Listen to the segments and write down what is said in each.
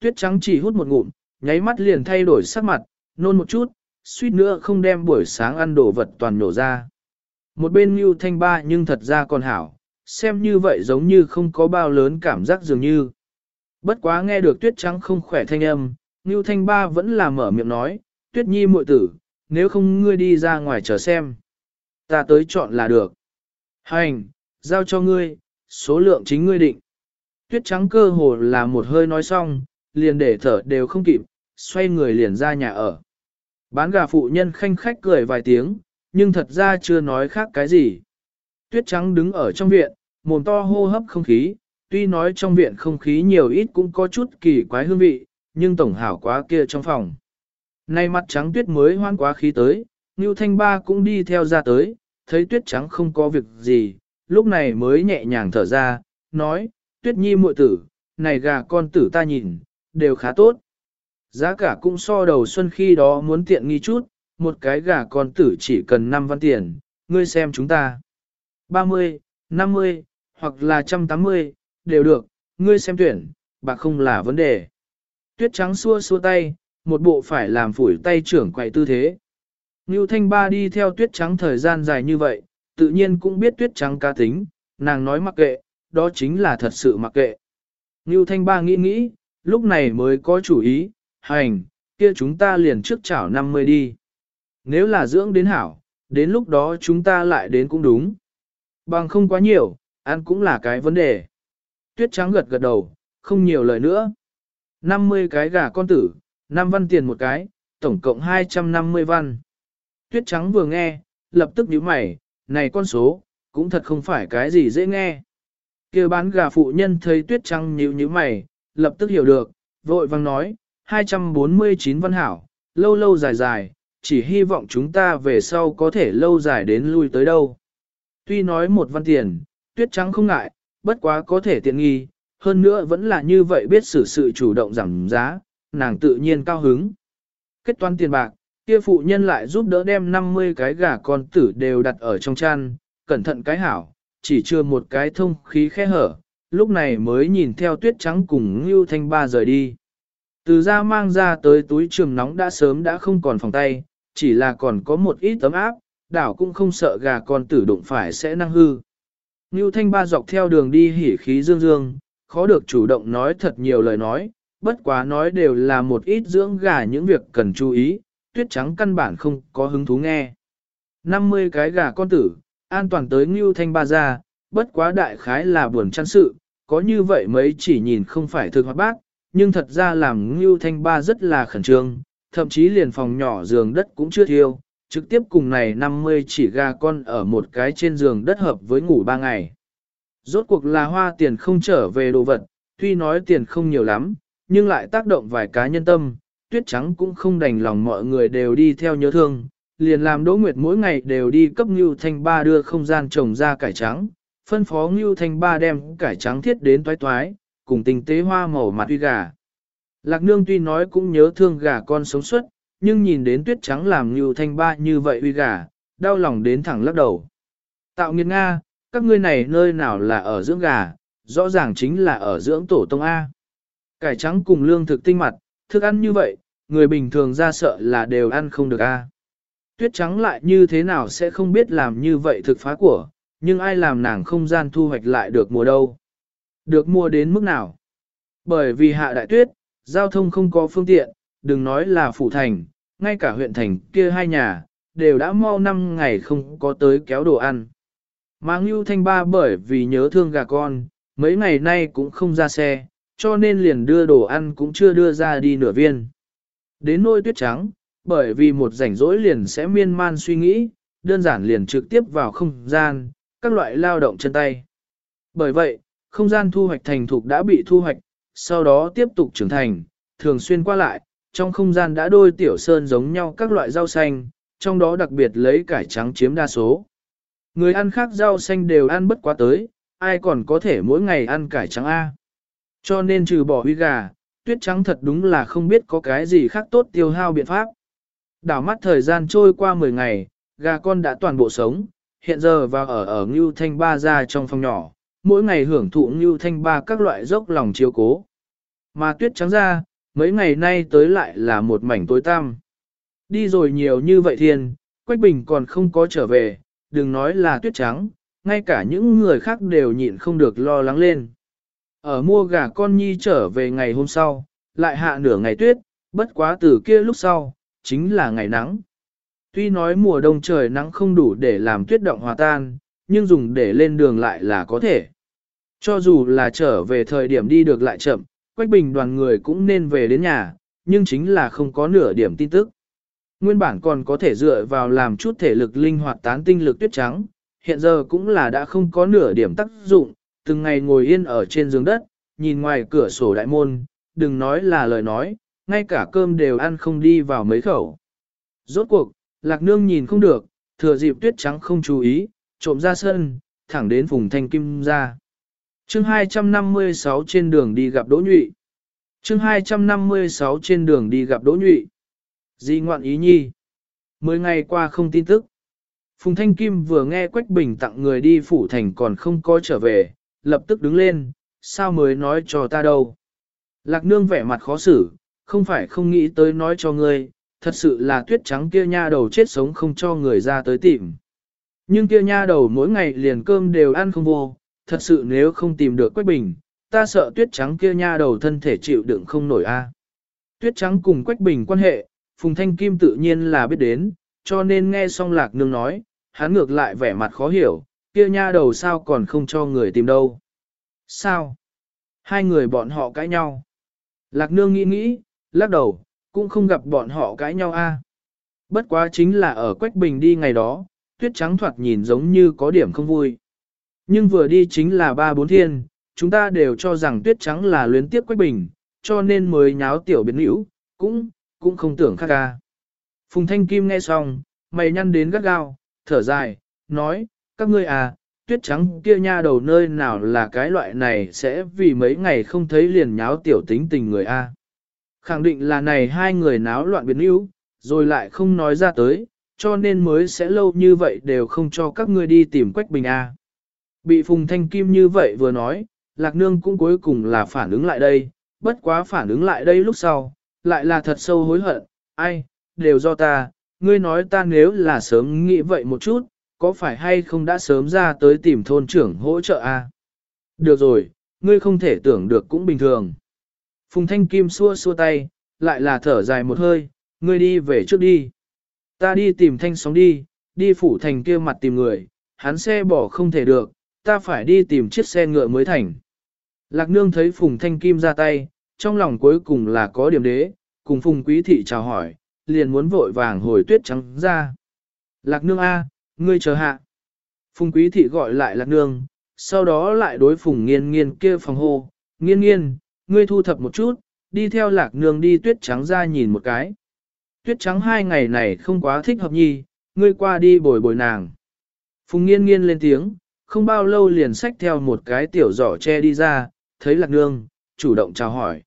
tuyết trắng chỉ hút một ngụm, nháy mắt liền thay đổi sắc mặt, nôn một chút, suýt nữa không đem buổi sáng ăn đồ vật toàn nổ ra. Một bên Ngưu Thanh Ba nhưng thật ra còn hảo, xem như vậy giống như không có bao lớn cảm giác dường như. Bất quá nghe được tuyết trắng không khỏe thanh âm, Ngưu Thanh Ba vẫn là mở miệng nói, tuyết nhi muội tử, nếu không ngươi đi ra ngoài chờ xem. Ta tới chọn là được. Hành, giao cho ngươi, số lượng chính ngươi định. Tuyết trắng cơ hồ là một hơi nói xong, liền để thở đều không kịp, xoay người liền ra nhà ở. Bán gà phụ nhân khanh khách cười vài tiếng, nhưng thật ra chưa nói khác cái gì. Tuyết trắng đứng ở trong viện, mồm to hô hấp không khí, tuy nói trong viện không khí nhiều ít cũng có chút kỳ quái hương vị, nhưng tổng hảo quá kia trong phòng. Nay mặt trắng tuyết mới hoan quá khí tới, Ngưu Thanh Ba cũng đi theo ra tới, thấy tuyết trắng không có việc gì, lúc này mới nhẹ nhàng thở ra, nói, tuyết nhi muội tử, này gà con tử ta nhìn, đều khá tốt. Giá cả cũng so đầu xuân khi đó muốn tiện nghi chút, một cái gà con tử chỉ cần 5 văn tiền, ngươi xem chúng ta. 30, 50, hoặc là 180, đều được, ngươi xem tuyển, bạc không là vấn đề. Tuyết trắng xua xua tay, một bộ phải làm phủi tay trưởng quậy tư thế. Ngưu Thanh Ba đi theo tuyết trắng thời gian dài như vậy, tự nhiên cũng biết tuyết trắng cá tính, nàng nói mặc kệ, đó chính là thật sự mặc kệ. Ngưu Thanh Ba nghĩ nghĩ, lúc này mới có chủ ý, hành, kia chúng ta liền trước chảo 50 đi. Nếu là dưỡng đến hảo, đến lúc đó chúng ta lại đến cũng đúng. Bằng không quá nhiều, ăn cũng là cái vấn đề. Tuyết trắng gật gật đầu, không nhiều lời nữa. 50 cái gà con tử, 5 văn tiền một cái, tổng cộng 250 văn. Tuyết trắng vừa nghe, lập tức nhíu mày, này con số, cũng thật không phải cái gì dễ nghe. kia bán gà phụ nhân thấy tuyết trắng nhíu nhíu mày, lập tức hiểu được, vội vang nói, 249 văn hảo, lâu lâu dài dài, chỉ hy vọng chúng ta về sau có thể lâu dài đến lui tới đâu. Tuy nói một văn tiền, tuyết trắng không ngại, bất quá có thể tiện nghi, hơn nữa vẫn là như vậy biết xử sự chủ động giảm giá, nàng tự nhiên cao hứng. Kết toán tiền bạc, kia phụ nhân lại giúp đỡ đem 50 cái gà con tử đều đặt ở trong chăn, cẩn thận cái hảo, chỉ chưa một cái thông khí khe hở, lúc này mới nhìn theo tuyết trắng cùng Ngưu Thanh Ba rời đi. Từ ra mang ra tới túi trường nóng đã sớm đã không còn phòng tay, chỉ là còn có một ít tấm áp, đảo cũng không sợ gà con tử đụng phải sẽ năng hư. Ngưu Thanh Ba dọc theo đường đi hỉ khí dương dương, khó được chủ động nói thật nhiều lời nói, bất quá nói đều là một ít dưỡng gà những việc cần chú ý, tuyết trắng căn bản không có hứng thú nghe. 50 cái gà con tử, an toàn tới Ngưu Thanh Ba ra, bất quá đại khái là buồn chăn sự, có như vậy mấy chỉ nhìn không phải thực hoạt bác, nhưng thật ra làm Ngưu Thanh Ba rất là khẩn trương, thậm chí liền phòng nhỏ giường đất cũng chưa thiêu, trực tiếp cùng này 50 chỉ gà con ở một cái trên giường đất hợp với ngủ ba ngày. Rốt cuộc là hoa tiền không trở về đồ vật, tuy nói tiền không nhiều lắm, nhưng lại tác động vài cá nhân tâm, tuyết trắng cũng không đành lòng mọi người đều đi theo nhớ thương, liền làm Đỗ Nguyệt mỗi ngày đều đi cấp Ngưu Thanh Ba đưa không gian trồng ra cải trắng, phân phó Ngưu Thanh Ba đem cải trắng thiết đến toái toái, cùng tình tế hoa màu mặt uy gà. Lạc Nương tuy nói cũng nhớ thương gà con sống suốt, nhưng nhìn đến tuyết trắng làm Ngưu Thanh Ba như vậy uy gà, đau lòng đến thẳng lắc đầu. Tạo nghiệt Nga, các ngươi này nơi nào là ở dưỡng gà, rõ ràng chính là ở dưỡng tổ tông A. Cải trắng cùng lương thực tinh mặt, thức ăn như vậy, người bình thường ra sợ là đều ăn không được A. Tuyết trắng lại như thế nào sẽ không biết làm như vậy thực phá của, nhưng ai làm nàng không gian thu hoạch lại được mùa đâu. Được mua đến mức nào? Bởi vì hạ đại tuyết, giao thông không có phương tiện, đừng nói là phủ thành, ngay cả huyện thành kia hai nhà, đều đã mau năm ngày không có tới kéo đồ ăn. mà Ngưu Thanh Ba bởi vì nhớ thương gà con, mấy ngày nay cũng không ra xe, cho nên liền đưa đồ ăn cũng chưa đưa ra đi nửa viên. Đến nôi tuyết trắng, bởi vì một rảnh rỗi liền sẽ miên man suy nghĩ, đơn giản liền trực tiếp vào không gian, các loại lao động chân tay. Bởi vậy, không gian thu hoạch thành thục đã bị thu hoạch, sau đó tiếp tục trưởng thành, thường xuyên qua lại, trong không gian đã đôi tiểu sơn giống nhau các loại rau xanh, trong đó đặc biệt lấy cải trắng chiếm đa số. Người ăn khác rau xanh đều ăn bất quá tới, ai còn có thể mỗi ngày ăn cải trắng A. Cho nên trừ bỏ huy gà, tuyết trắng thật đúng là không biết có cái gì khác tốt tiêu hao biện pháp. Đảo mắt thời gian trôi qua 10 ngày, gà con đã toàn bộ sống, hiện giờ vào ở ở Ngưu Thanh Ba ra trong phòng nhỏ, mỗi ngày hưởng thụ Ngưu Thanh Ba các loại dốc lòng chiếu cố. Mà tuyết trắng ra, mấy ngày nay tới lại là một mảnh tối tăm. Đi rồi nhiều như vậy thiên, Quách Bình còn không có trở về, đừng nói là tuyết trắng, ngay cả những người khác đều nhịn không được lo lắng lên. Ở mua gà con nhi trở về ngày hôm sau, lại hạ nửa ngày tuyết, bất quá từ kia lúc sau, chính là ngày nắng. Tuy nói mùa đông trời nắng không đủ để làm tuyết động hòa tan, nhưng dùng để lên đường lại là có thể. Cho dù là trở về thời điểm đi được lại chậm, Quách Bình đoàn người cũng nên về đến nhà, nhưng chính là không có nửa điểm tin tức. Nguyên bản còn có thể dựa vào làm chút thể lực linh hoạt tán tinh lực tuyết trắng, hiện giờ cũng là đã không có nửa điểm tác dụng, từng ngày ngồi yên ở trên giường đất, nhìn ngoài cửa sổ đại môn, đừng nói là lời nói, ngay cả cơm đều ăn không đi vào mấy khẩu. Rốt cuộc, lạc nương nhìn không được, thừa dịp tuyết trắng không chú ý, trộm ra sân, thẳng đến vùng thanh kim ra. chương 256 trên đường đi gặp Đỗ Nhụy. chương 256 trên đường đi gặp Đỗ Nhụy. Di ngoạn ý nhi. Mười ngày qua không tin tức. Phùng Thanh Kim vừa nghe Quách Bình tặng người đi phủ thành còn không có trở về, lập tức đứng lên, sao mới nói cho ta đâu. Lạc nương vẻ mặt khó xử, không phải không nghĩ tới nói cho ngươi, thật sự là tuyết trắng kia nha đầu chết sống không cho người ra tới tìm. Nhưng kia nha đầu mỗi ngày liền cơm đều ăn không vô, thật sự nếu không tìm được Quách Bình, ta sợ tuyết trắng kia nha đầu thân thể chịu đựng không nổi a. Tuyết trắng cùng Quách Bình quan hệ, Phùng Thanh Kim tự nhiên là biết đến, cho nên nghe xong lạc nương nói, hắn ngược lại vẻ mặt khó hiểu, kia nha đầu sao còn không cho người tìm đâu. Sao? Hai người bọn họ cãi nhau. Lạc nương nghĩ nghĩ, lắc đầu, cũng không gặp bọn họ cãi nhau a. Bất quá chính là ở Quách Bình đi ngày đó, tuyết trắng thoạt nhìn giống như có điểm không vui. Nhưng vừa đi chính là ba bốn thiên, chúng ta đều cho rằng tuyết trắng là luyến tiếp Quách Bình, cho nên mới nháo tiểu biến hữu, cũng, cũng không tưởng khác ca. Phùng Thanh Kim nghe xong, mày nhăn đến gắt gao, thở dài, nói, các ngươi à, tuyết trắng kia nha đầu nơi nào là cái loại này sẽ vì mấy ngày không thấy liền nháo tiểu tính tình người a. Khẳng định là này hai người náo loạn biến yếu, rồi lại không nói ra tới, cho nên mới sẽ lâu như vậy đều không cho các ngươi đi tìm Quách Bình A. Bị Phùng Thanh Kim như vậy vừa nói, Lạc Nương cũng cuối cùng là phản ứng lại đây, bất quá phản ứng lại đây lúc sau, lại là thật sâu hối hận, ai, đều do ta, ngươi nói ta nếu là sớm nghĩ vậy một chút, có phải hay không đã sớm ra tới tìm thôn trưởng hỗ trợ a? Được rồi, ngươi không thể tưởng được cũng bình thường. Phùng Thanh Kim xua xua tay, lại là thở dài một hơi, ngươi đi về trước đi. Ta đi tìm thanh sóng đi, đi phủ thành kia mặt tìm người, hắn xe bỏ không thể được, ta phải đi tìm chiếc xe ngựa mới thành. Lạc nương thấy Phùng Thanh Kim ra tay, trong lòng cuối cùng là có điểm đế, cùng Phùng Quý Thị chào hỏi, liền muốn vội vàng hồi tuyết trắng ra. Lạc nương A, ngươi chờ hạ. Phùng Quý Thị gọi lại Lạc nương, sau đó lại đối Phùng Nghiên Nghiên kia phòng hô, Nghiên Nghiên, ngươi thu thập một chút, đi theo Lạc nương đi tuyết trắng ra nhìn một cái. Tuyết trắng hai ngày này không quá thích hợp nhi, ngươi qua đi bồi bồi nàng. Phùng Nghiên Nghiên lên tiếng, không bao lâu liền xách theo một cái tiểu giỏ che đi ra, thấy Lạc nương, chủ động chào hỏi.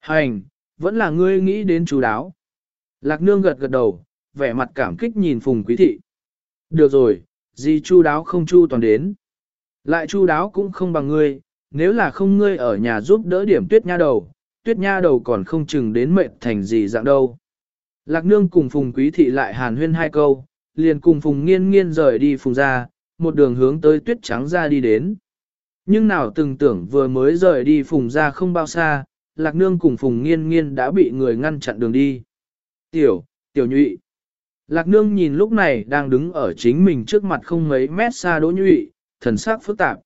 Hành, vẫn là ngươi nghĩ đến chú đáo. Lạc nương gật gật đầu, vẻ mặt cảm kích nhìn phùng quý thị. Được rồi, gì chu đáo không chu toàn đến. Lại chu đáo cũng không bằng ngươi, nếu là không ngươi ở nhà giúp đỡ điểm tuyết nha đầu, tuyết nha đầu còn không chừng đến mệnh thành gì dạng đâu. Lạc nương cùng phùng quý thị lại hàn huyên hai câu, liền cùng phùng nghiên nghiên rời đi phùng ra, một đường hướng tới tuyết trắng ra đi đến. Nhưng nào từng tưởng vừa mới rời đi phùng ra không bao xa, lạc nương cùng phùng nghiên nghiên đã bị người ngăn chặn đường đi. Tiểu, tiểu nhụy. Lạc nương nhìn lúc này đang đứng ở chính mình trước mặt không mấy mét xa đỗ nhụy, thần sắc phức tạp.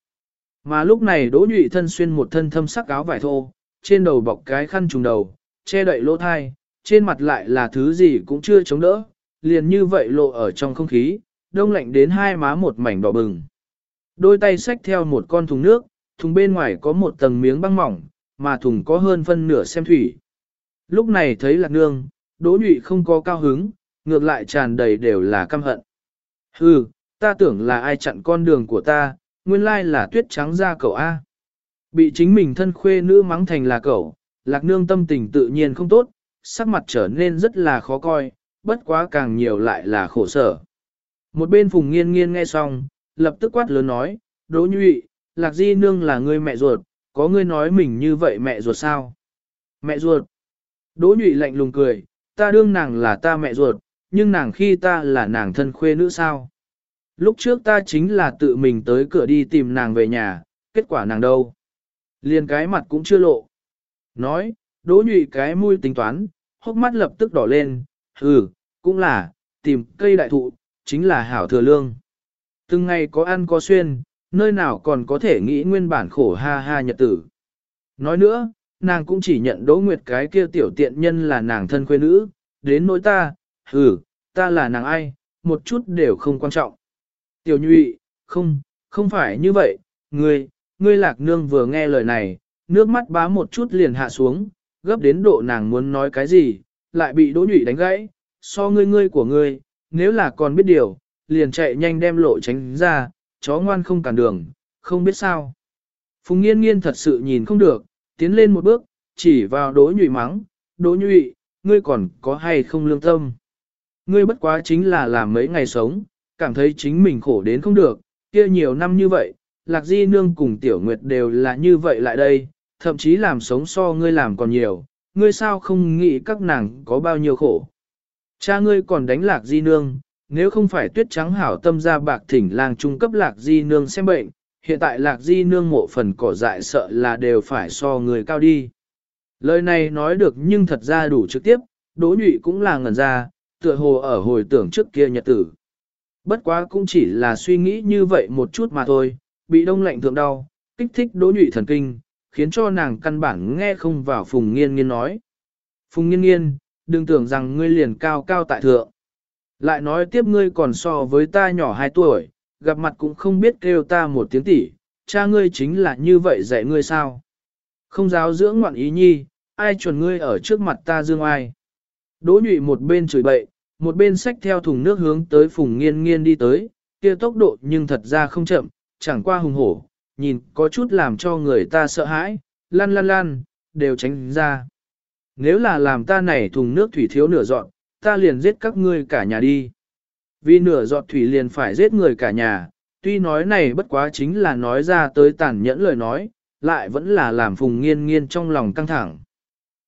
Mà lúc này đỗ nhụy thân xuyên một thân thâm sắc áo vải thô, trên đầu bọc cái khăn trùng đầu, che đậy lỗ thai, trên mặt lại là thứ gì cũng chưa chống đỡ, liền như vậy lộ ở trong không khí, đông lạnh đến hai má một mảnh đỏ bừng. Đôi tay xách theo một con thùng nước, thùng bên ngoài có một tầng miếng băng mỏng, mà thùng có hơn phân nửa xem thủy. Lúc này thấy lạc nương, đỗ nhụy không có cao hứng, ngược lại tràn đầy đều là căm hận. Hừ, ta tưởng là ai chặn con đường của ta, nguyên lai là tuyết trắng ra cậu A. Bị chính mình thân khuê nữ mắng thành là cậu, lạc nương tâm tình tự nhiên không tốt, sắc mặt trở nên rất là khó coi, bất quá càng nhiều lại là khổ sở. Một bên phùng nghiên nghiên nghe xong, lập tức quát lớn nói, đỗ nhụy, lạc di nương là người mẹ ruột, có ngươi nói mình như vậy mẹ ruột sao? Mẹ ruột. Đỗ nhụy lạnh lùng cười, ta đương nàng là ta mẹ ruột, nhưng nàng khi ta là nàng thân khuê nữ sao. Lúc trước ta chính là tự mình tới cửa đi tìm nàng về nhà, kết quả nàng đâu. Liền cái mặt cũng chưa lộ. Nói, đỗ nhụy cái mũi tính toán, hốc mắt lập tức đỏ lên, ừ, cũng là, tìm cây đại thụ, chính là hảo thừa lương. Từng ngày có ăn có xuyên, nơi nào còn có thể nghĩ nguyên bản khổ ha ha nhật tử. Nói nữa, nàng cũng chỉ nhận Đỗ Nguyệt cái kia tiểu tiện nhân là nàng thân quê nữ, đến nỗi ta, hừ, ta là nàng ai, một chút đều không quan trọng. Tiểu nhụy, không, không phải như vậy, ngươi, ngươi lạc nương vừa nghe lời này, nước mắt bá một chút liền hạ xuống, gấp đến độ nàng muốn nói cái gì, lại bị đỗ nhụy đánh gãy, so ngươi ngươi của ngươi, nếu là còn biết điều, liền chạy nhanh đem lộ tránh ra, chó ngoan không cản đường, không biết sao. Phùng nghiên nghiên thật sự nhìn không được, tiến lên một bước, chỉ vào đỗ nhụy mắng, đỗ nhụy, ngươi còn có hay không lương tâm. Ngươi bất quá chính là làm mấy ngày sống, cảm thấy chính mình khổ đến không được, kia nhiều năm như vậy, lạc di nương cùng tiểu nguyệt đều là như vậy lại đây, thậm chí làm sống so ngươi làm còn nhiều, ngươi sao không nghĩ các nàng có bao nhiêu khổ. Cha ngươi còn đánh lạc di nương, nếu không phải tuyết trắng hảo tâm ra bạc thỉnh làng trung cấp lạc di nương xem bệnh, hiện tại lạc di nương mộ phần cỏ dại sợ là đều phải so người cao đi. Lời này nói được nhưng thật ra đủ trực tiếp, đỗ nhụy cũng là ngẩn ra, tựa hồ ở hồi tưởng trước kia nhật tử. Bất quá cũng chỉ là suy nghĩ như vậy một chút mà thôi, bị đông lạnh thượng đau, kích thích đỗ nhụy thần kinh, khiến cho nàng căn bản nghe không vào Phùng Nghiên Nghiên nói. Phùng Nghiên Nghiên, đừng tưởng rằng ngươi liền cao cao tại thượng. Lại nói tiếp ngươi còn so với ta nhỏ 2 tuổi, gặp mặt cũng không biết kêu ta một tiếng tỷ, cha ngươi chính là như vậy dạy ngươi sao. Không giáo dưỡng ngoạn ý nhi, ai chuẩn ngươi ở trước mặt ta dương ai. Đỗ nhụy một bên chửi bậy, một bên xách theo thùng nước hướng tới phùng nghiên nghiên đi tới, kia tốc độ nhưng thật ra không chậm, chẳng qua hùng hổ, nhìn có chút làm cho người ta sợ hãi, lăn lăn lăn, đều tránh ra. Nếu là làm ta này thùng nước thủy thiếu nửa dọn, ta liền giết các ngươi cả nhà đi. Vì nửa dọn thủy liền phải giết người cả nhà, tuy nói này bất quá chính là nói ra tới tàn nhẫn lời nói, lại vẫn là làm phùng nghiên nghiên trong lòng căng thẳng.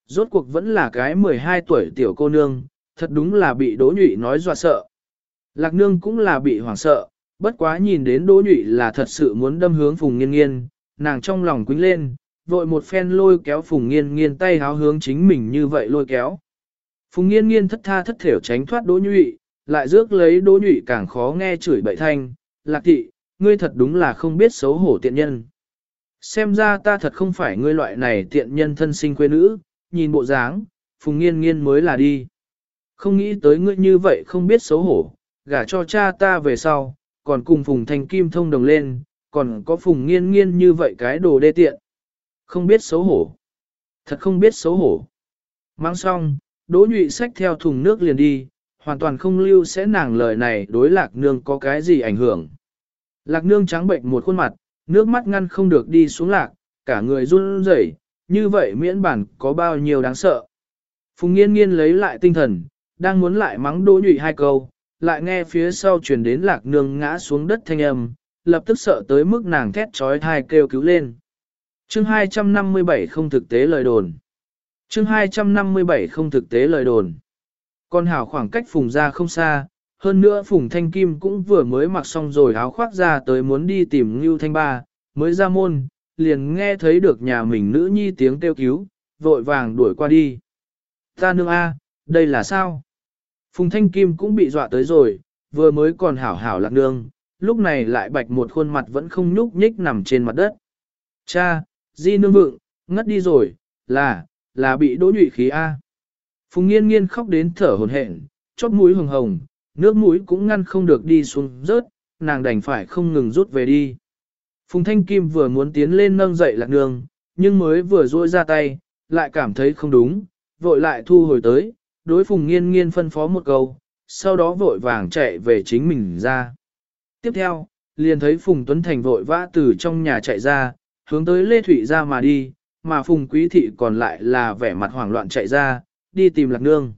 Rốt cuộc vẫn là cái 12 tuổi tiểu cô nương, thật đúng là bị đỗ nhụy nói dọa sợ. Lạc nương cũng là bị hoảng sợ, bất quá nhìn đến đỗ nhụy là thật sự muốn đâm hướng phùng nghiên nghiên, nàng trong lòng quính lên, vội một phen lôi kéo phùng nghiên nghiên tay háo hướng chính mình như vậy lôi kéo. Phùng nghiên nghiên thất tha thất thểu tránh thoát đỗ nhụy, lại rước lấy đỗ nhụy càng khó nghe chửi bậy thanh, lạc thị, ngươi thật đúng là không biết xấu hổ tiện nhân. Xem ra ta thật không phải ngươi loại này tiện nhân thân sinh quê nữ, nhìn bộ dáng, phùng nghiên nghiên mới là đi. Không nghĩ tới ngươi như vậy không biết xấu hổ, gả cho cha ta về sau, còn cùng phùng thành kim thông đồng lên, còn có phùng nghiên nghiên như vậy cái đồ đê tiện. Không biết xấu hổ. Thật không biết xấu hổ. Mang xong, đỗ nhụy xách theo thùng nước liền đi, hoàn toàn không lưu sẽ nàng lời này đối lạc nương có cái gì ảnh hưởng. Lạc nương trắng bệnh một khuôn mặt, nước mắt ngăn không được đi xuống lạc, cả người run rẩy, như vậy miễn bản có bao nhiêu đáng sợ. Phùng nghiên nghiên lấy lại tinh thần, đang muốn lại mắng đỗ nhụy hai câu, lại nghe phía sau truyền đến lạc nương ngã xuống đất thanh âm, lập tức sợ tới mức nàng thét trói thai kêu cứu lên. Chương 257 không thực tế lời đồn. Chương 257 không thực tế lời đồn. Con hảo khoảng cách phùng ra không xa, hơn nữa phùng thanh kim cũng vừa mới mặc xong rồi áo khoác ra tới muốn đi tìm Ngưu Thanh Ba, mới ra môn, liền nghe thấy được nhà mình nữ nhi tiếng kêu cứu, vội vàng đuổi qua đi. Ta nương A, đây là sao? Phùng thanh kim cũng bị dọa tới rồi, vừa mới còn hảo hảo lạc nương, lúc này lại bạch một khuôn mặt vẫn không nhúc nhích nằm trên mặt đất. Cha, di nương vượng, ngất đi rồi, là, là bị đỗ nhụy khí A. Phùng nghiên nghiên khóc đến thở hồn hển, chót mũi hồng hồng, nước mũi cũng ngăn không được đi xuống rớt, nàng đành phải không ngừng rút về đi. Phùng Thanh Kim vừa muốn tiến lên nâng dậy lạc nương, nhưng mới vừa duỗi ra tay, lại cảm thấy không đúng, vội lại thu hồi tới, đối Phùng Nghiên Nghiên phân phó một câu, sau đó vội vàng chạy về chính mình ra. Tiếp theo, liền thấy Phùng Tuấn Thành vội vã từ trong nhà chạy ra, hướng tới Lê Thụy ra mà đi, mà Phùng Quý Thị còn lại là vẻ mặt hoảng loạn chạy ra, đi tìm lạc nương.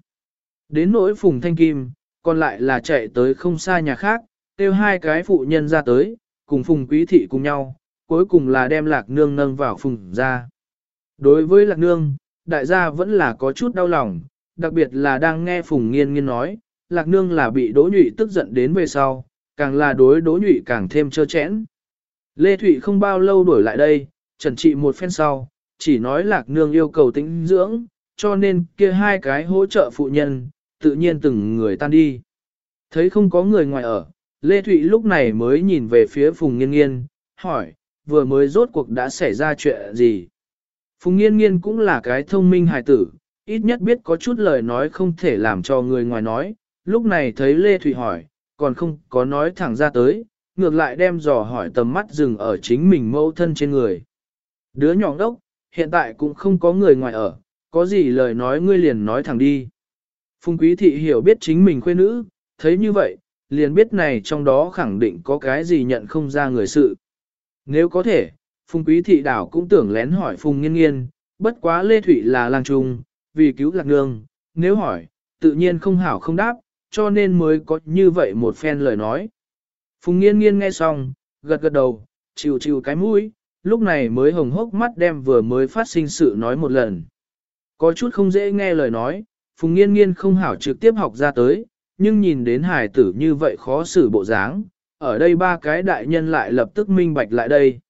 Đến nỗi Phùng Thanh Kim, còn lại là chạy tới không xa nhà khác, kêu hai cái phụ nhân ra tới, cùng Phùng Quý Thị cùng nhau, cuối cùng là đem lạc nương nâng vào Phùng ra. Đối với lạc nương, đại gia vẫn là có chút đau lòng, đặc biệt là đang nghe Phùng Nghiên Nghiên nói, Lạc Nương là bị Đỗ Nhụy tức giận đến về sau, càng là đối Đỗ Nhụy càng thêm trơ chẽn. Lê Thụy không bao lâu đuổi lại đây, trần trị một phen sau, chỉ nói Lạc Nương yêu cầu tĩnh dưỡng, cho nên kia hai cái hỗ trợ phụ nhân, tự nhiên từng người tan đi. Thấy không có người ngoài ở, Lê Thụy lúc này mới nhìn về phía Phùng Nghiên Nghiên, hỏi, vừa mới rốt cuộc đã xảy ra chuyện gì? Phùng Nghiên Nghiên cũng là cái thông minh hài tử, ít nhất biết có chút lời nói không thể làm cho người ngoài nói, lúc này thấy Lê Thụy hỏi, còn không có nói thẳng ra tới, ngược lại đem dò hỏi tầm mắt dừng ở chính mình mẫu thân trên người. Đứa nhỏ đốc, hiện tại cũng không có người ngoài ở, có gì lời nói ngươi liền nói thẳng đi. Phùng Quý Thị hiểu biết chính mình khuê nữ, thấy như vậy, liền biết này trong đó khẳng định có cái gì nhận không ra người sự. Nếu có thể, Phùng Quý Thị đảo cũng tưởng lén hỏi Phùng Nghiên Nghiên, bất quá Lê Thụy là lang trung, vì cứu lạc nương, nếu hỏi, tự nhiên không hảo không đáp, cho nên mới có như vậy một phen lời nói. Phùng Nghiên Nghiên nghe xong, gật gật đầu, chịu chịu cái mũi, lúc này mới hồng hốc mắt đem vừa mới phát sinh sự nói một lần. Có chút không dễ nghe lời nói, Phùng Nghiên Nghiên không hảo trực tiếp học ra tới, nhưng nhìn đến hải tử như vậy khó xử bộ dáng, ở đây ba cái đại nhân lại lập tức minh bạch lại đây.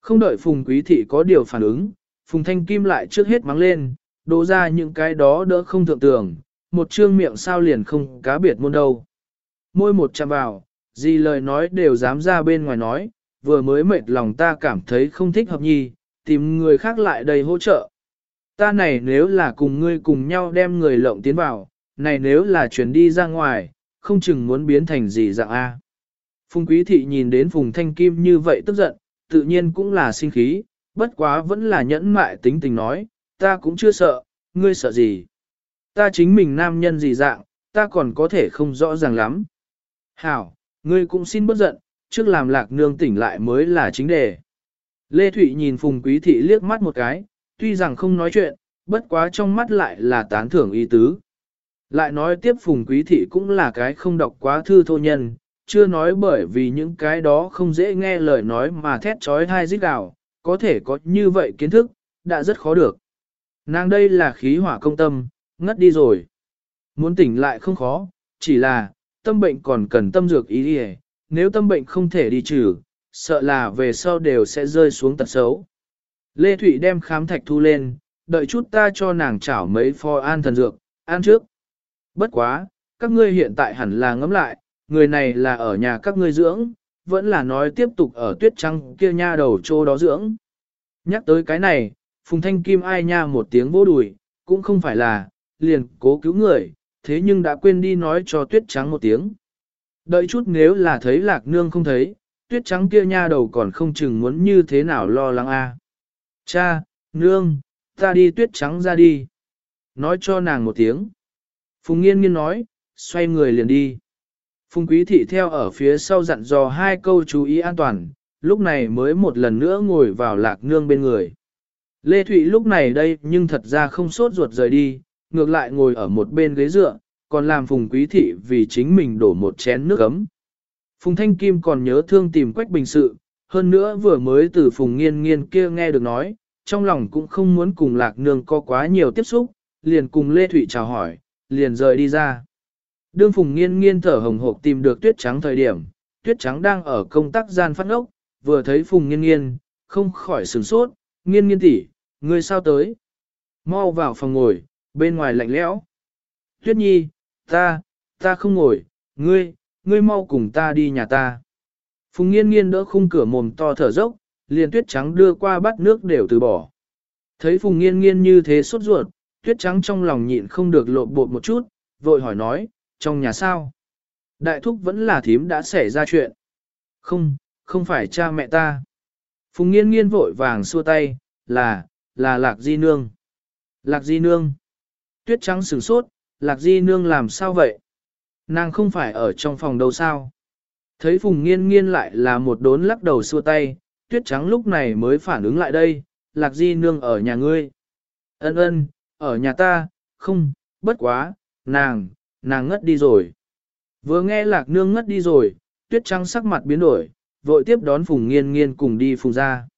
Không đợi Phùng Quý Thị có điều phản ứng, Phùng Thanh Kim lại trước hết mắng lên, đổ ra những cái đó đỡ không thượng tưởng, một trương miệng sao liền không cá biệt môn đâu. Môi một chạm vào, gì lời nói đều dám ra bên ngoài nói, vừa mới mệt lòng ta cảm thấy không thích hợp nhi, tìm người khác lại đầy hỗ trợ. Ta này nếu là cùng ngươi cùng nhau đem người lộng tiến vào, này nếu là chuyển đi ra ngoài, không chừng muốn biến thành gì dạng A. Phùng Quý Thị nhìn đến Phùng Thanh Kim như vậy tức giận, tự nhiên cũng là sinh khí, bất quá vẫn là nhẫn mại tính tình nói, ta cũng chưa sợ, ngươi sợ gì. Ta chính mình nam nhân gì dạng, ta còn có thể không rõ ràng lắm. Hảo, ngươi cũng xin bất giận, trước làm lạc nương tỉnh lại mới là chính đề. Lê Thụy nhìn Phùng Quý Thị liếc mắt một cái, tuy rằng không nói chuyện, bất quá trong mắt lại là tán thưởng ý tứ. Lại nói tiếp Phùng Quý Thị cũng là cái không đọc quá thư thô nhân, chưa nói bởi vì những cái đó không dễ nghe lời nói mà thét trói thai dít gào, có thể có như vậy kiến thức, đã rất khó được. Nàng đây là khí hỏa công tâm, ngất đi rồi. Muốn tỉnh lại không khó, chỉ là, tâm bệnh còn cần tâm dược ý đi nếu tâm bệnh không thể đi trừ, sợ là về sau đều sẽ rơi xuống tật xấu. Lê Thụy đem khám thạch thu lên, đợi chút ta cho nàng chảo mấy pho an thần dược, an trước. Bất quá, các ngươi hiện tại hẳn là ngẫm lại, người này là ở nhà các ngươi dưỡng, vẫn là nói tiếp tục ở tuyết trăng kia nha đầu trô đó dưỡng. Nhắc tới cái này, Phùng Thanh Kim ai nha một tiếng vỗ đùi, cũng không phải là, liền cố cứu người, thế nhưng đã quên đi nói cho tuyết trắng một tiếng. Đợi chút nếu là thấy lạc nương không thấy, tuyết trắng kia nha đầu còn không chừng muốn như thế nào lo lắng a. Cha, nương, ta đi tuyết trắng ra đi. Nói cho nàng một tiếng. Phùng nghiên nghiên nói, xoay người liền đi. Phùng quý thị theo ở phía sau dặn dò hai câu chú ý an toàn, lúc này mới một lần nữa ngồi vào lạc nương bên người. Lê Thụy lúc này đây nhưng thật ra không sốt ruột rời đi, ngược lại ngồi ở một bên ghế dựa, còn làm Phùng Quý Thị vì chính mình đổ một chén nước ấm. Phùng Thanh Kim còn nhớ thương tìm Quách Bình sự, hơn nữa vừa mới từ Phùng Nghiên Nghiên kia nghe được nói, trong lòng cũng không muốn cùng Lạc Nương có quá nhiều tiếp xúc, liền cùng Lê Thụy chào hỏi, liền rời đi ra. Đương Phùng Nghiên Nghiên thở hồng hộc tìm được Tuyết Trắng thời điểm, Tuyết Trắng đang ở công tác gian phát ốc, vừa thấy Phùng Nghiên Nghiên, không khỏi sửng sốt, Nghiên Nghiên tỷ, ngươi sao tới? Mau vào phòng ngồi, bên ngoài lạnh lẽo. Tuyết Nhi, ta, ta không ngồi, ngươi, ngươi mau cùng ta đi nhà ta. Phùng nghiên nghiên đỡ khung cửa mồm to thở dốc, liền tuyết trắng đưa qua bát nước đều từ bỏ. Thấy phùng nghiên nghiên như thế sốt ruột, tuyết trắng trong lòng nhịn không được lộ bột một chút, vội hỏi nói, trong nhà sao? Đại thúc vẫn là thím đã xảy ra chuyện. Không, không phải cha mẹ ta. Phùng nghiên nghiên vội vàng xua tay, là, là lạc di nương. Lạc di nương. Tuyết trắng sửng sốt, lạc di nương làm sao vậy? Nàng không phải ở trong phòng đâu sao? Thấy Phùng Nghiên Nghiên lại là một đốn lắc đầu xua tay, tuyết trắng lúc này mới phản ứng lại đây, lạc di nương ở nhà ngươi. Ân ân, ở nhà ta, không, bất quá, nàng, nàng ngất đi rồi. Vừa nghe lạc nương ngất đi rồi, tuyết trắng sắc mặt biến đổi, vội tiếp đón Phùng Nghiên Nghiên cùng đi Phùng ra.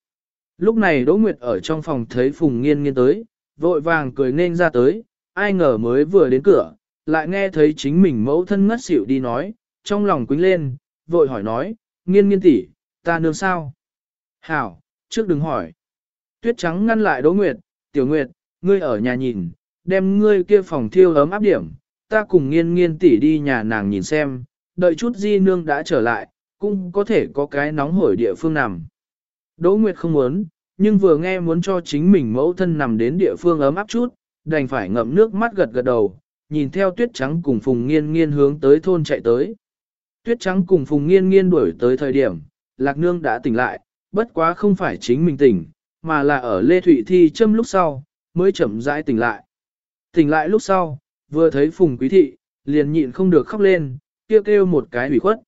Lúc này Đỗ Nguyệt ở trong phòng thấy Phùng Nghiên Nghiên tới, vội vàng cười nên ra tới, ai ngờ mới vừa đến cửa, lại nghe thấy chính mình mẫu thân ngất xỉu đi nói, trong lòng quính lên, vội hỏi nói, nghiên nghiên tỷ, ta nương sao? Hảo, trước đừng hỏi. Tuyết trắng ngăn lại Đỗ Nguyệt, Tiểu Nguyệt, ngươi ở nhà nhìn, đem ngươi kia phòng thiêu ấm áp điểm, ta cùng nghiên nghiên tỷ đi nhà nàng nhìn xem, đợi chút di nương đã trở lại, cũng có thể có cái nóng hổi địa phương nằm. Đỗ Nguyệt không muốn, nhưng vừa nghe muốn cho chính mình mẫu thân nằm đến địa phương ấm áp chút, đành phải ngậm nước mắt gật gật đầu, nhìn theo tuyết trắng cùng Phùng Nghiên Nghiên hướng tới thôn chạy tới. Tuyết trắng cùng Phùng Nghiên Nghiên đuổi tới thời điểm, Lạc Nương đã tỉnh lại, bất quá không phải chính mình tỉnh, mà là ở Lê Thụy Thi châm lúc sau, mới chậm rãi tỉnh lại. Tỉnh lại lúc sau, vừa thấy Phùng Quý Thị, liền nhịn không được khóc lên, kêu kêu một cái hủy khuất.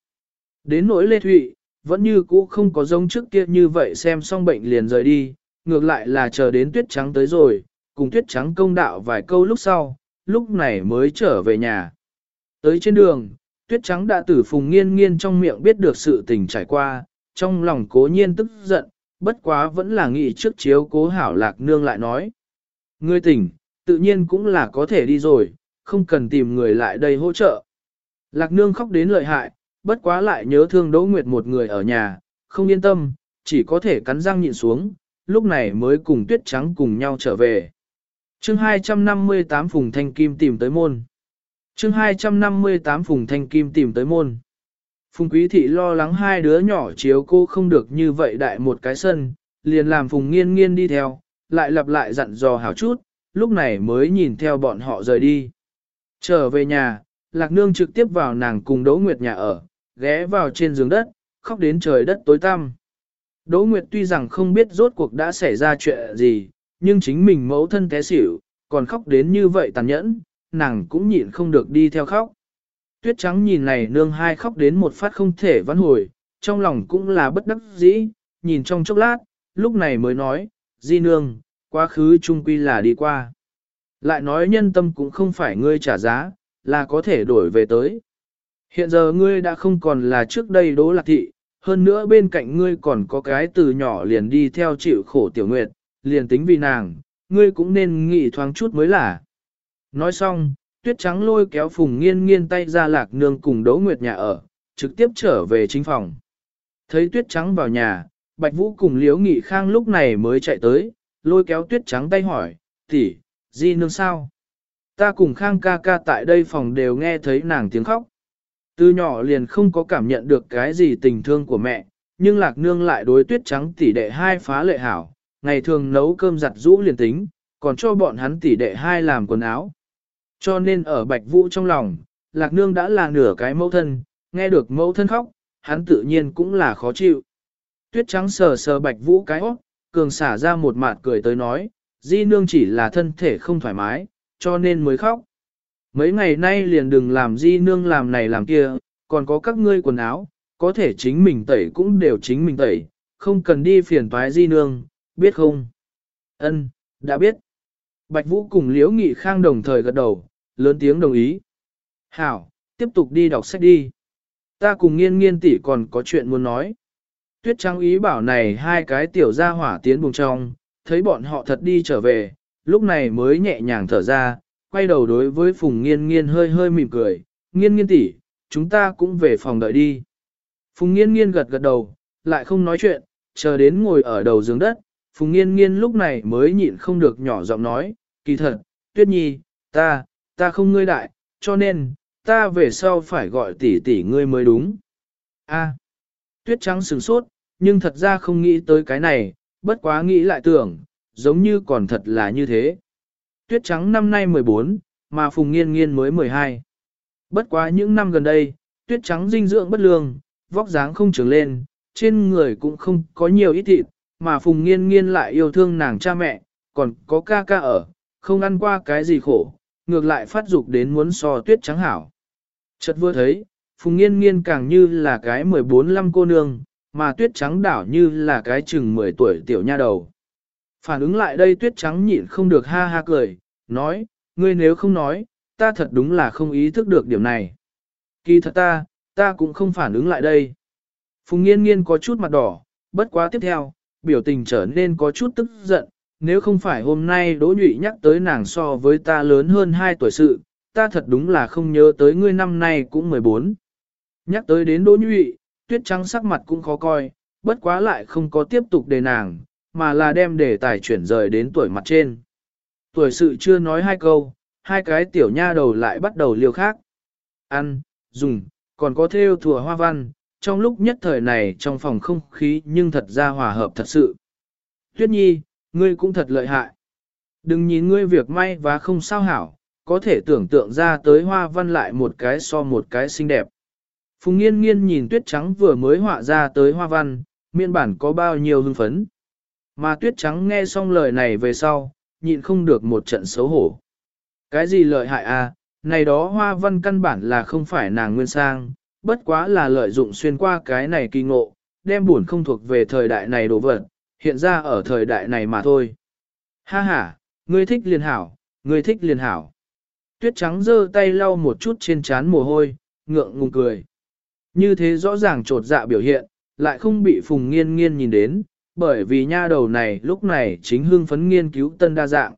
Đến nỗi Lê Thụy, vẫn như cũ không có giống trước kia như vậy xem xong bệnh liền rời đi, ngược lại là chờ đến tuyết trắng tới rồi, cùng tuyết trắng công đạo vài câu lúc sau, lúc này mới trở về nhà. Tới trên đường, tuyết trắng đã tử phùng nghiên nghiên trong miệng biết được sự tình trải qua, trong lòng cố nhiên tức giận, bất quá vẫn là nghĩ trước chiếu cố hảo lạc nương lại nói. Ngươi tỉnh, tự nhiên cũng là có thể đi rồi, không cần tìm người lại đây hỗ trợ. Lạc nương khóc đến lợi hại, bất quá lại nhớ thương Đỗ Nguyệt một người ở nhà, không yên tâm, chỉ có thể cắn răng nhịn xuống, lúc này mới cùng tuyết trắng cùng nhau trở về. chương 258 Phùng Thanh Kim tìm tới môn. chương 258 Phùng Thanh Kim tìm tới môn. Phùng Quý Thị lo lắng hai đứa nhỏ chiếu cô không được như vậy đại một cái sân, liền làm Phùng Nghiên Nghiên đi theo, lại lặp lại dặn dò hảo chút, lúc này mới nhìn theo bọn họ rời đi. Trở về nhà, Lạc Nương trực tiếp vào nàng cùng Đỗ Nguyệt nhà ở, ghé vào trên giường đất, khóc đến trời đất tối tăm. Đỗ Nguyệt tuy rằng không biết rốt cuộc đã xảy ra chuyện gì, nhưng chính mình mẫu thân té xỉu, còn khóc đến như vậy tàn nhẫn, nàng cũng nhịn không được đi theo khóc. Tuyết trắng nhìn này nương hai khóc đến một phát không thể vãn hồi, trong lòng cũng là bất đắc dĩ, nhìn trong chốc lát, lúc này mới nói, di nương, quá khứ trung quy là đi qua. Lại nói nhân tâm cũng không phải ngươi trả giá, là có thể đổi về tới. Hiện giờ ngươi đã không còn là trước đây đỗ lạc thị, hơn nữa bên cạnh ngươi còn có cái từ nhỏ liền đi theo chịu khổ tiểu nguyệt, liền tính vì nàng, ngươi cũng nên nghĩ thoáng chút mới là. Nói xong, tuyết trắng lôi kéo phùng nghiên nghiên tay ra lạc nương cùng đỗ nguyệt nhà ở, trực tiếp trở về chính phòng. Thấy tuyết trắng vào nhà, bạch vũ cùng Liễu nghị khang lúc này mới chạy tới, lôi kéo tuyết trắng tay hỏi, tỷ, di nương sao? Ta cùng khang ca ca tại đây phòng đều nghe thấy nàng tiếng khóc. Từ nhỏ liền không có cảm nhận được cái gì tình thương của mẹ, nhưng lạc nương lại đối tuyết trắng tỷ đệ hai phá lệ hảo, ngày thường nấu cơm giặt rũ liền tính, còn cho bọn hắn tỷ đệ hai làm quần áo. Cho nên ở bạch vũ trong lòng, lạc nương đã là nửa cái mẫu thân, nghe được mẫu thân khóc, hắn tự nhiên cũng là khó chịu. Tuyết trắng sờ sờ bạch vũ cái ốc, cường xả ra một mặt cười tới nói, di nương chỉ là thân thể không thoải mái, cho nên mới khóc. Mấy ngày nay liền đừng làm di nương làm này làm kia, còn có các ngươi quần áo, có thể chính mình tẩy cũng đều chính mình tẩy, không cần đi phiền toái di nương, biết không? Ân, đã biết. Bạch Vũ cùng Liễu Nghị Khang đồng thời gật đầu, lớn tiếng đồng ý. Hảo, tiếp tục đi đọc sách đi. Ta cùng nghiên nghiên tỷ còn có chuyện muốn nói. Tuyết Trang ý bảo này hai cái tiểu gia hỏa tiến buồng trong, thấy bọn họ thật đi trở về, lúc này mới nhẹ nhàng thở ra, quay đầu đối với Phùng Nghiên Nghiên hơi hơi mỉm cười, Nghiên Nghiên tỷ, chúng ta cũng về phòng đợi đi. Phùng Nghiên Nghiên gật gật đầu, lại không nói chuyện, chờ đến ngồi ở đầu giường đất, Phùng Nghiên Nghiên lúc này mới nhịn không được nhỏ giọng nói, kỳ thật, Tuyết Nhi, ta, ta không ngươi đại, cho nên, ta về sau phải gọi tỷ tỷ ngươi mới đúng. A. Tuyết Trắng sửng sốt, nhưng thật ra không nghĩ tới cái này, bất quá nghĩ lại tưởng, giống như còn thật là như thế. Tuyết trắng năm nay 14, mà Phùng Nghiên Nghiên mới 12. Bất quá những năm gần đây, tuyết trắng dinh dưỡng bất lương, vóc dáng không trưởng lên, trên người cũng không có nhiều ít thịt, mà Phùng Nghiên Nghiên lại yêu thương nàng cha mẹ, còn có ca ca ở, không ăn qua cái gì khổ, ngược lại phát dục đến muốn so tuyết trắng hảo. Chợt vừa thấy, Phùng Nghiên Nghiên càng như là cái 14-15 cô nương, mà tuyết trắng đảo như là cái chừng 10 tuổi tiểu nha đầu. Phản ứng lại đây tuyết trắng nhịn không được ha ha cười, nói, ngươi nếu không nói, ta thật đúng là không ý thức được điểm này. Kỳ thật ta, ta cũng không phản ứng lại đây. Phùng nghiên nghiên có chút mặt đỏ, bất quá tiếp theo, biểu tình trở nên có chút tức giận, nếu không phải hôm nay Đỗ Nhụy nhắc tới nàng so với ta lớn hơn 2 tuổi sự, ta thật đúng là không nhớ tới ngươi năm nay cũng 14. Nhắc tới đến Đỗ Nhụy, tuyết trắng sắc mặt cũng khó coi, bất quá lại không có tiếp tục đề nàng, mà là đem đề tài chuyển rời đến tuổi mặt trên. Tuổi sự chưa nói hai câu, hai cái tiểu nha đầu lại bắt đầu liều khác. Ăn, dùng, còn có theo thùa hoa văn, trong lúc nhất thời này trong phòng không khí nhưng thật ra hòa hợp thật sự. Tuyết nhi, ngươi cũng thật lợi hại. Đừng nhìn ngươi việc may và không sao hảo, có thể tưởng tượng ra tới hoa văn lại một cái so một cái xinh đẹp. Phùng nghiên nghiên nhìn tuyết trắng vừa mới họa ra tới hoa văn, miên bản có bao nhiêu hưng phấn. Mà tuyết trắng nghe xong lời này về sau, nhịn không được một trận xấu hổ. Cái gì lợi hại à, này đó hoa văn căn bản là không phải nàng nguyên sang, bất quá là lợi dụng xuyên qua cái này kỳ ngộ, đem buồn không thuộc về thời đại này đồ vật, hiện ra ở thời đại này mà thôi. Ha ha, ngươi thích liền hảo, ngươi thích liền hảo. Tuyết trắng giơ tay lau một chút trên trán mồ hôi, ngượng ngùng cười. Như thế rõ ràng trột dạ biểu hiện, lại không bị phùng nghiên nghiên nhìn đến, bởi vì nha đầu này lúc này chính hương phấn nghiên cứu tân đa dạng.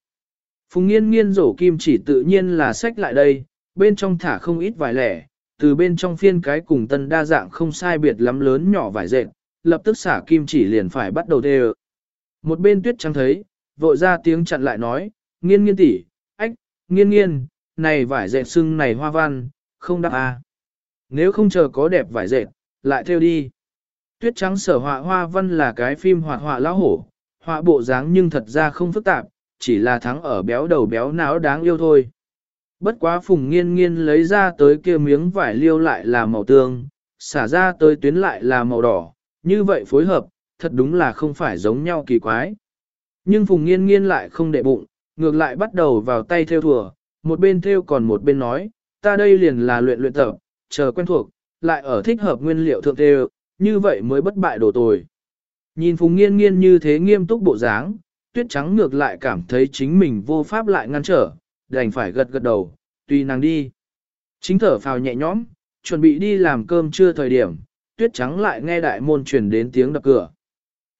Phùng nghiên nghiên rổ kim chỉ tự nhiên là sách lại đây, bên trong thả không ít vài lẻ, từ bên trong phiên cái cùng tân đa dạng không sai biệt lắm lớn nhỏ vải dệt, lập tức xả kim chỉ liền phải bắt đầu đê Một bên tuyết trắng thấy, vội ra tiếng chặn lại nói, nghiên nghiên tỷ, ách, nghiên nghiên, này vải dệt sưng này hoa văn, không đáp à. Nếu không chờ có đẹp vải dệt, lại theo đi. Tuyết trắng sở họa hoa văn là cái phim hoạt họa lão hổ, họa bộ dáng nhưng thật ra không phức tạp, chỉ là thắng ở béo đầu béo não đáng yêu thôi. Bất quá phùng nghiên nghiên lấy ra tới kia miếng vải liêu lại là màu tương, xả ra tới tuyến lại là màu đỏ, như vậy phối hợp, thật đúng là không phải giống nhau kỳ quái. Nhưng phùng nghiên nghiên lại không đệ bụng, ngược lại bắt đầu vào tay theo thùa, một bên theo còn một bên nói, ta đây liền là luyện luyện tập, chờ quen thuộc, lại ở thích hợp nguyên liệu thượng theo, như vậy mới bất bại đồ tồi. Nhìn phùng nghiên nghiên như thế nghiêm túc bộ dáng, tuyết trắng ngược lại cảm thấy chính mình vô pháp lại ngăn trở, đành phải gật gật đầu, tùy nàng đi. Chính thở phào nhẹ nhõm, chuẩn bị đi làm cơm trưa thời điểm, tuyết trắng lại nghe đại môn truyền đến tiếng đập cửa.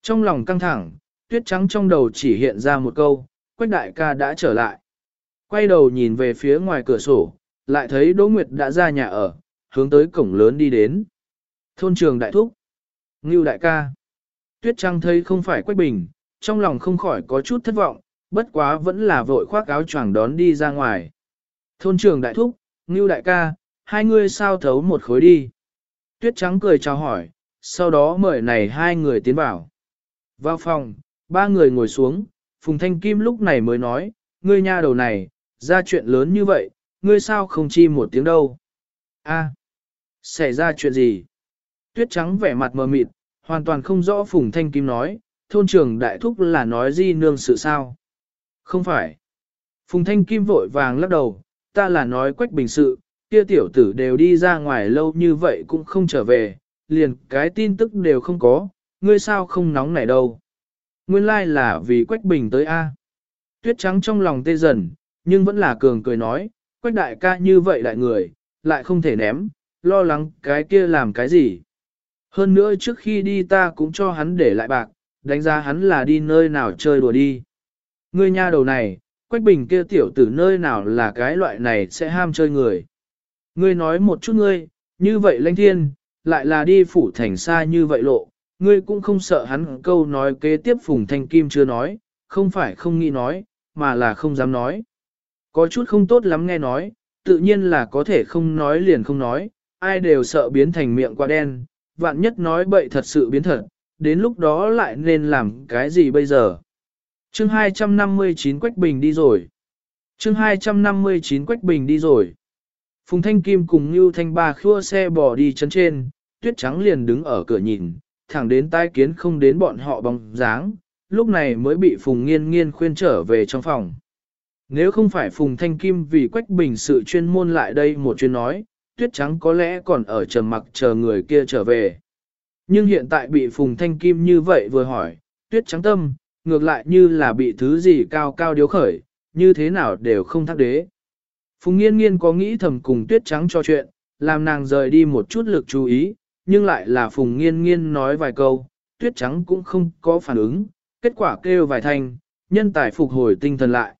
Trong lòng căng thẳng, tuyết trắng trong đầu chỉ hiện ra một câu, quách đại ca đã trở lại. Quay đầu nhìn về phía ngoài cửa sổ, lại thấy Đỗ Nguyệt đã ra nhà ở, hướng tới cổng lớn đi đến. Thôn trường đại thúc. Ngưu đại ca. Tuyết Trăng thấy không phải quách bình, trong lòng không khỏi có chút thất vọng, bất quá vẫn là vội khoác áo choàng đón đi ra ngoài. Thôn Trường đại thúc, Ngưu đại ca, hai ngươi sao thấu một khối đi. Tuyết trắng cười chào hỏi, sau đó mời này hai người tiến vào. Vào phòng, ba người ngồi xuống, Phùng Thanh Kim lúc này mới nói, ngươi nha đầu này, ra chuyện lớn như vậy, ngươi sao không chi một tiếng đâu. A, xảy ra chuyện gì? Tuyết trắng vẻ mặt mờ mịt, hoàn toàn không rõ Phùng Thanh Kim nói, thôn trưởng đại thúc là nói gì nương sự sao? Không phải. Phùng Thanh Kim vội vàng lắc đầu, ta là nói quách bình sự, kia tiểu tử đều đi ra ngoài lâu như vậy cũng không trở về, liền cái tin tức đều không có, ngươi sao không nóng nảy đâu. Nguyên lai like là vì quách bình tới A. Tuyết trắng trong lòng tê dần, nhưng vẫn là cường cười nói, quách đại ca như vậy lại người, lại không thể ném, lo lắng cái kia làm cái gì. Hơn nữa trước khi đi ta cũng cho hắn để lại bạc, đánh giá hắn là đi nơi nào chơi đùa đi. Ngươi nha đầu này, Quách Bình kia tiểu tử nơi nào là cái loại này sẽ ham chơi người. Ngươi nói một chút ngươi, như vậy lãnh thiên, lại là đi phủ thành xa như vậy lộ, ngươi cũng không sợ hắn câu nói kế tiếp Phùng Thanh Kim chưa nói, không phải không nghĩ nói, mà là không dám nói. Có chút không tốt lắm nghe nói, tự nhiên là có thể không nói liền không nói, ai đều sợ biến thành miệng quá đen, vạn nhất nói bậy thật sự biến thật, đến lúc đó lại nên làm cái gì bây giờ. Chương 259 Quách Bình đi rồi. Chương 259 Quách Bình đi rồi. Phùng Thanh Kim cùng Như Thanh Ba khua xe bò đi chân trên, tuyết trắng liền đứng ở cửa nhìn, thẳng đến tai kiến không đến bọn họ bóng dáng, lúc này mới bị Phùng Nghiên Nghiên khuyên trở về trong phòng. Nếu không phải Phùng Thanh Kim vì Quách Bình sự chuyên môn lại đây một chuyên nói, tuyết trắng có lẽ còn ở trầm mặc chờ người kia trở về. Nhưng hiện tại bị Phùng Thanh Kim như vậy vừa hỏi, tuyết trắng tâm, ngược lại như là bị thứ gì cao cao điếu khởi, như thế nào đều không thắc đế. Phùng nghiên nghiên có nghĩ thầm cùng tuyết trắng cho chuyện, làm nàng rời đi một chút lực chú ý, nhưng lại là phùng nghiên nghiên nói vài câu, tuyết trắng cũng không có phản ứng, kết quả kêu vài thanh, nhân tài phục hồi tinh thần lại.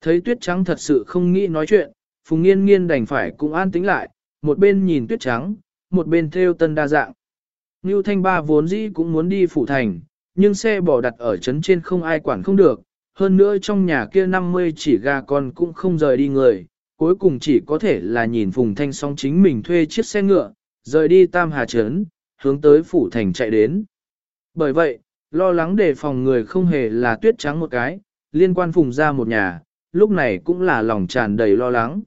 Thấy tuyết trắng thật sự không nghĩ nói chuyện, Phùng Nghiên Nghiên đành phải cũng an tĩnh lại, một bên nhìn tuyết trắng, một bên theo tân đa dạng. Ngưu Thanh Ba vốn dĩ cũng muốn đi phủ thành, nhưng xe bỏ đặt ở trấn trên không ai quản không được, hơn nữa trong nhà kia 50 chỉ gà con cũng không rời đi người, cuối cùng chỉ có thể là nhìn Phùng Thanh song chính mình thuê chiếc xe ngựa, rời đi Tam Hà Trấn, hướng tới phủ thành chạy đến. Bởi vậy, lo lắng đề phòng người không hề là tuyết trắng một cái, liên quan Phùng ra một nhà, lúc này cũng là lòng tràn đầy lo lắng.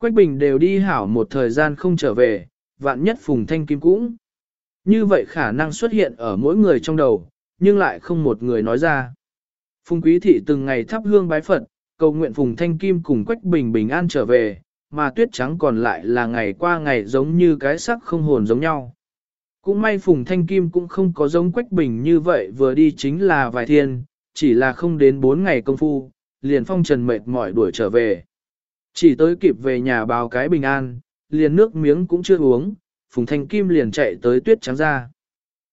Quách Bình đều đi hảo một thời gian không trở về, vạn nhất Phùng Thanh Kim cũng. Như vậy khả năng xuất hiện ở mỗi người trong đầu, nhưng lại không một người nói ra. Phùng Quý Thị từng ngày thắp hương bái Phật, cầu nguyện Phùng Thanh Kim cùng Quách Bình bình an trở về, mà tuyết trắng còn lại là ngày qua ngày giống như cái sắc không hồn giống nhau. Cũng may Phùng Thanh Kim cũng không có giống Quách Bình như vậy vừa đi chính là vài thiên, chỉ là không đến bốn ngày công phu, liền phong trần mệt mỏi đuổi trở về. Chỉ tới kịp về nhà báo cái bình an, liền nước miếng cũng chưa uống, Phùng Thanh Kim liền chạy tới tuyết trắng ra.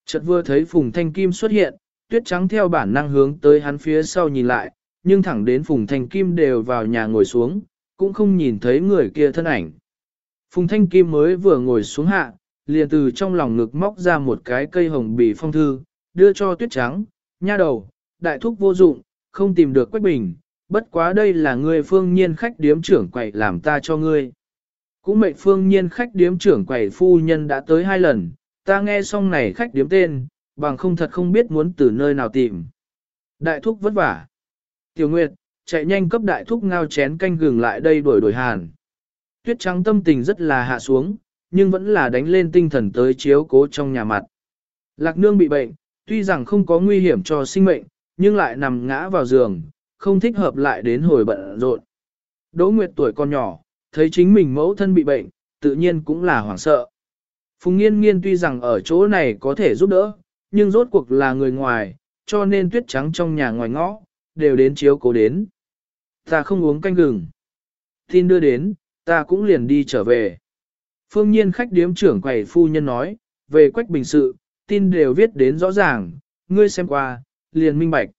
Chợt vừa thấy Phùng Thanh Kim xuất hiện, tuyết trắng theo bản năng hướng tới hắn phía sau nhìn lại, nhưng thẳng đến Phùng Thanh Kim đều vào nhà ngồi xuống, cũng không nhìn thấy người kia thân ảnh. Phùng Thanh Kim mới vừa ngồi xuống hạ, liền từ trong lòng ngực móc ra một cái cây hồng bì phong thư, đưa cho tuyết trắng, nha đầu, đại thúc vô dụng, không tìm được quách bình, bất quá đây là ngươi phương nhiên khách điếm trưởng quầy làm ta cho ngươi. Cũng mệnh phương nhiên khách điếm trưởng quầy phu nhân đã tới hai lần, ta nghe xong này khách điếm tên, bằng không thật không biết muốn từ nơi nào tìm. Đại thúc vất vả. Tiểu Nguyệt, chạy nhanh cấp đại thúc ngao chén canh gừng lại đây đổi đổi hàn. Tuyết trắng tâm tình rất là hạ xuống, nhưng vẫn là đánh lên tinh thần tới chiếu cố trong nhà mặt. Lạc nương bị bệnh, tuy rằng không có nguy hiểm cho sinh mệnh, nhưng lại nằm ngã vào giường, không thích hợp lại đến hồi bận rộn. Đỗ Nguyệt tuổi còn nhỏ, thấy chính mình mẫu thân bị bệnh, tự nhiên cũng là hoảng sợ. Phùng Nghiên Nghiên tuy rằng ở chỗ này có thể giúp đỡ, nhưng rốt cuộc là người ngoài, cho nên tuyết trắng trong nhà ngoài ngõ, đều đến chiếu cố đến. Ta không uống canh gừng. Tin đưa đến, ta cũng liền đi trở về. Phương nhiên khách điếm trưởng quầy phu nhân nói, về quách bình sự, tin đều viết đến rõ ràng, ngươi xem qua, liền minh bạch.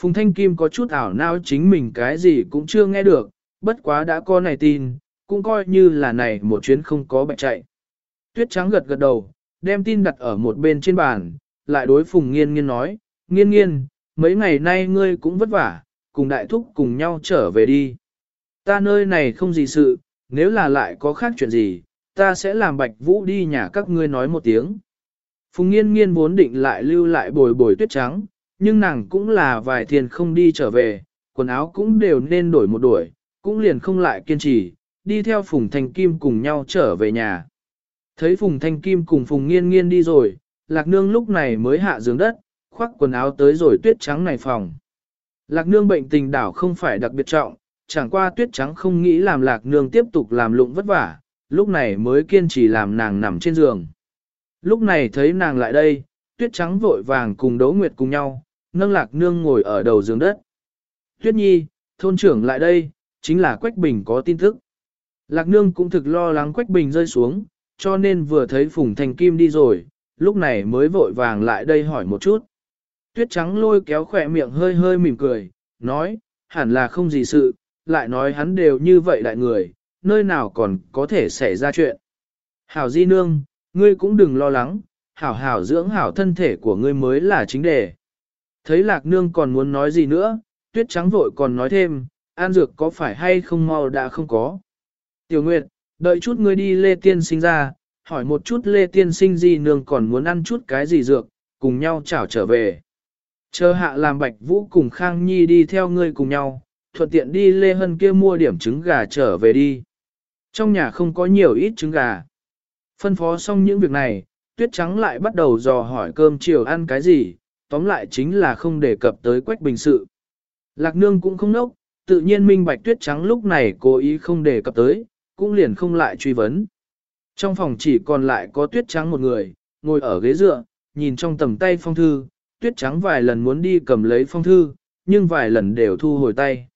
Phùng Thanh Kim có chút ảo não chính mình cái gì cũng chưa nghe được, bất quá đã có này tin, cũng coi như là này một chuyến không có bạch chạy. Tuyết trắng gật gật đầu, đem tin đặt ở một bên trên bàn, lại đối Phùng Nghiên Nghiên nói, Nghiên Nghiên, mấy ngày nay ngươi cũng vất vả, cùng đại thúc cùng nhau trở về đi. Ta nơi này không gì sự, nếu là lại có khác chuyện gì, ta sẽ làm bạch vũ đi nhà các ngươi nói một tiếng. Phùng nghiên nghiên vốn định lại lưu lại bồi bồi tuyết trắng, nhưng nàng cũng là vài thiền không đi trở về, quần áo cũng đều nên đổi một đuổi, cũng liền không lại kiên trì, đi theo Phùng Thanh Kim cùng nhau trở về nhà. Thấy Phùng Thanh Kim cùng Phùng Nghiên Nghiên đi rồi, Lạc Nương lúc này mới hạ giường đất, khoác quần áo tới rồi tuyết trắng này phòng. Lạc Nương bệnh tình đảo không phải đặc biệt trọng, chẳng qua tuyết trắng không nghĩ làm Lạc Nương tiếp tục làm lụng vất vả, lúc này mới kiên trì làm nàng nằm trên giường. Lúc này thấy nàng lại đây, tuyết trắng vội vàng cùng Đỗ Nguyệt cùng nhau, nâng lạc nương ngồi ở đầu giường đất. Tuyết nhi, thôn trưởng lại đây, chính là Quách Bình có tin tức. Lạc nương cũng thực lo lắng Quách Bình rơi xuống, cho nên vừa thấy Phùng Thành Kim đi rồi, lúc này mới vội vàng lại đây hỏi một chút. Tuyết trắng lôi kéo khỏe miệng hơi hơi mỉm cười, nói, hẳn là không gì sự, lại nói hắn đều như vậy đại người, nơi nào còn có thể xảy ra chuyện. Hảo di nương, ngươi cũng đừng lo lắng, hảo hảo dưỡng hảo thân thể của ngươi mới là chính đề. Thấy lạc nương còn muốn nói gì nữa, tuyết trắng vội còn nói thêm, an dược có phải hay không mau đã không có. Tiểu Nguyệt, đợi chút ngươi đi Lê Tiên sinh ra, hỏi một chút Lê Tiên sinh gì nương còn muốn ăn chút cái gì dược, cùng nhau chảo trở về. Chờ hạ làm bạch vũ cùng Khang Nhi đi theo ngươi cùng nhau, thuận tiện đi Lê Hân kia mua điểm trứng gà trở về đi. Trong nhà không có nhiều ít trứng gà. Phân phó xong những việc này, tuyết trắng lại bắt đầu dò hỏi cơm chiều ăn cái gì, tóm lại chính là không đề cập tới quách bình sự. Lạc nương cũng không nốc, tự nhiên minh bạch tuyết trắng lúc này cố ý không đề cập tới, cũng liền không lại truy vấn. Trong phòng chỉ còn lại có tuyết trắng một người, ngồi ở ghế dựa, nhìn trong tầm tay phong thư, tuyết trắng vài lần muốn đi cầm lấy phong thư, nhưng vài lần đều thu hồi tay.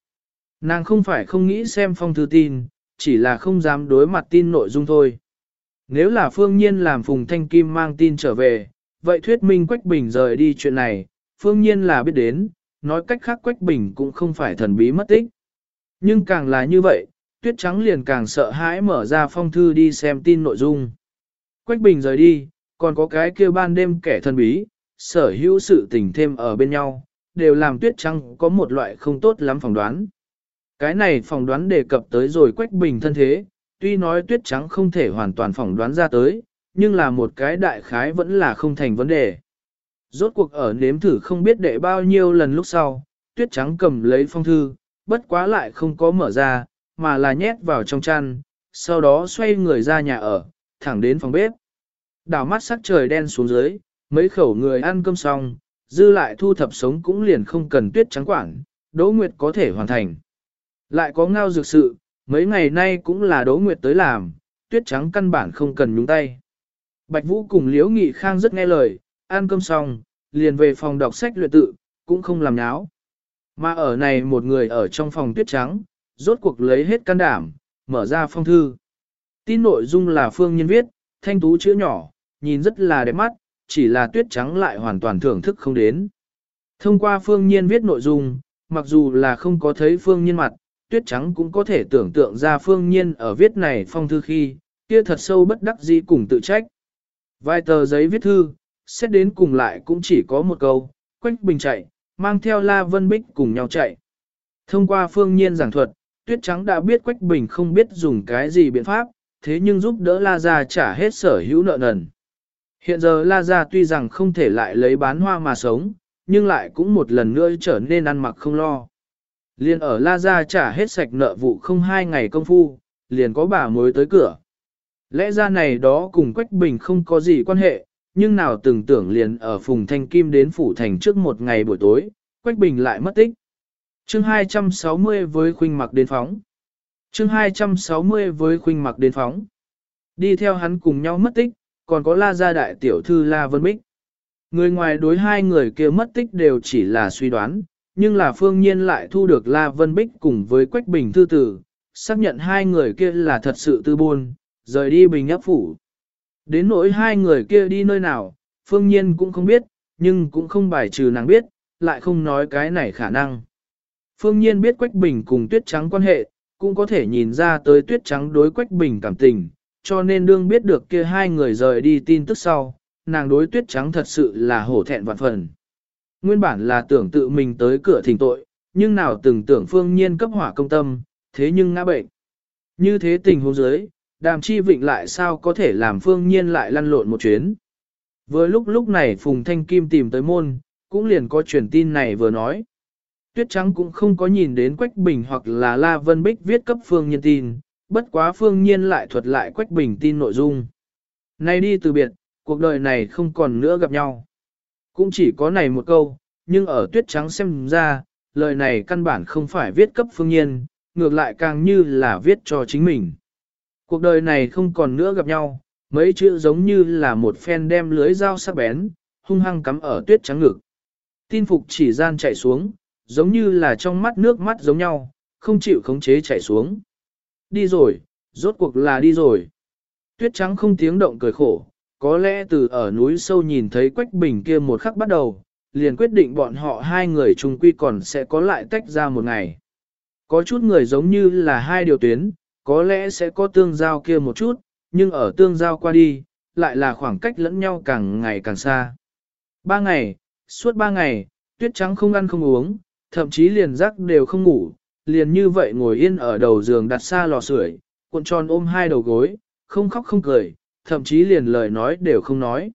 Nàng không phải không nghĩ xem phong thư tin, chỉ là không dám đối mặt tin nội dung thôi. Nếu là phương nhiên làm Phùng Thanh Kim mang tin trở về, vậy thuyết minh Quách Bình rời đi chuyện này, phương nhiên là biết đến, nói cách khác Quách Bình cũng không phải thần bí mất tích. Nhưng càng là như vậy, Tuyết Trắng liền càng sợ hãi mở ra phong thư đi xem tin nội dung. Quách Bình rời đi, còn có cái kia ban đêm kẻ thần bí, sở hữu sự tình thêm ở bên nhau, đều làm Tuyết Trắng có một loại không tốt lắm phỏng đoán. Cái này phỏng đoán đề cập tới rồi Quách Bình thân thế, tuy nói Tuyết Trắng không thể hoàn toàn phỏng đoán ra tới, nhưng là một cái đại khái vẫn là không thành vấn đề. Rốt cuộc ở nếm thử không biết đệ bao nhiêu lần lúc sau, tuyết trắng cầm lấy phong thư, bất quá lại không có mở ra, mà là nhét vào trong chăn, sau đó xoay người ra nhà ở, thẳng đến phòng bếp. Đảo mắt sắc trời đen xuống dưới, mấy khẩu người ăn cơm xong, dư lại thu thập sống cũng liền không cần tuyết trắng quản, Đỗ Nguyệt có thể hoàn thành. Lại có ngao dược sự, mấy ngày nay cũng là Đỗ Nguyệt tới làm, tuyết trắng căn bản không cần nhúng tay. Bạch Vũ cùng Liễu Nghị Khang rất nghe lời, ăn cơm xong, liền về phòng đọc sách luyện tự, cũng không làm náo. Mà ở này một người ở trong phòng tuyết trắng, rốt cuộc lấy hết can đảm, mở ra phong thư. Tin nội dung là phương nhân viết, thanh tú chữ nhỏ, nhìn rất là đẹp mắt, chỉ là tuyết trắng lại hoàn toàn thưởng thức không đến. Thông qua phương nhiên viết nội dung, mặc dù là không có thấy phương nhiên mặt, tuyết trắng cũng có thể tưởng tượng ra phương nhiên ở viết này phong thư khi, kia thật sâu bất đắc dĩ cùng tự trách. Vài tờ giấy viết thư, xét đến cùng lại cũng chỉ có một câu, Quách Bình chạy, mang theo La Vân Bích cùng nhau chạy. Thông qua phương nhiên giảng thuật, Tuyết Trắng đã biết Quách Bình không biết dùng cái gì biện pháp, thế nhưng giúp đỡ La Gia trả hết sở hữu nợ nần. Hiện giờ La Gia tuy rằng không thể lại lấy bán hoa mà sống, nhưng lại cũng một lần nữa trở nên ăn mặc không lo. Liền ở La Gia trả hết sạch nợ vụ không hai ngày công phu, liền có bà mối tới cửa. Lẽ ra này đó cùng Quách Bình không có gì quan hệ, nhưng nào từng tưởng liền ở Phùng Thanh Kim đến Phủ Thành trước một ngày buổi tối, Quách Bình lại mất tích. chương 260 với khuynh mặc đến phóng. chương 260 với khuynh mặc đến phóng. Đi theo hắn cùng nhau mất tích, còn có La Gia Đại Tiểu Thư La Vân Bích. Người ngoài đối hai người kia mất tích đều chỉ là suy đoán, nhưng là phương nhiên lại thu được La Vân Bích cùng với Quách Bình Thư Tử, xác nhận hai người kia là thật sự tư buôn, rời đi Bình Ấp Phủ. Đến nỗi hai người kia đi nơi nào, phương nhiên cũng không biết, nhưng cũng không bài trừ nàng biết, lại không nói cái này khả năng. Phương nhiên biết Quách Bình cùng Tuyết Trắng quan hệ, cũng có thể nhìn ra tới Tuyết Trắng đối Quách Bình cảm tình, cho nên đương biết được kia hai người rời đi tin tức sau, nàng đối Tuyết Trắng thật sự là hổ thẹn vạn phần. Nguyên bản là tưởng tự mình tới cửa thỉnh tội, nhưng nào từng tưởng phương nhiên cấp hỏa công tâm, thế nhưng ngã bệnh. Như thế tình huống dưới, đàm chi vịnh lại sao có thể làm phương nhiên lại lăn lộn một chuyến. Vừa lúc lúc này Phùng Thanh Kim tìm tới môn, cũng liền có truyền tin này vừa nói. Tuyết Trắng cũng không có nhìn đến Quách Bình hoặc là La Vân Bích viết cấp phương nhiên tin, bất quá phương nhiên lại thuật lại Quách Bình tin nội dung. Nay đi từ biệt, cuộc đời này không còn nữa gặp nhau. Cũng chỉ có này một câu, nhưng ở Tuyết Trắng xem ra, lời này căn bản không phải viết cấp phương nhiên, ngược lại càng như là viết cho chính mình. Cuộc đời này không còn nữa gặp nhau, mấy chữ giống như là một phen đem lưới dao sắc bén, hung hăng cắm ở tuyết trắng ngực. Tin phục chỉ gian chạy xuống, giống như là trong mắt nước mắt giống nhau, không chịu khống chế chạy xuống. Đi rồi, rốt cuộc là đi rồi. Tuyết trắng không tiếng động cười khổ, có lẽ từ ở núi sâu nhìn thấy Quách Bình kia một khắc bắt đầu, liền quyết định bọn họ hai người chung quy còn sẽ có lại tách ra một ngày. Có chút người giống như là hai điều tuyến, có lẽ sẽ có tương giao kia một chút, nhưng ở tương giao qua đi, lại là khoảng cách lẫn nhau càng ngày càng xa. Ba ngày, suốt ba ngày, tuyết trắng không ăn không uống, thậm chí liền giấc đều không ngủ, liền như vậy ngồi yên ở đầu giường đặt xa lò sưởi, cuộn tròn ôm hai đầu gối, không khóc không cười, thậm chí liền lời nói đều không nói.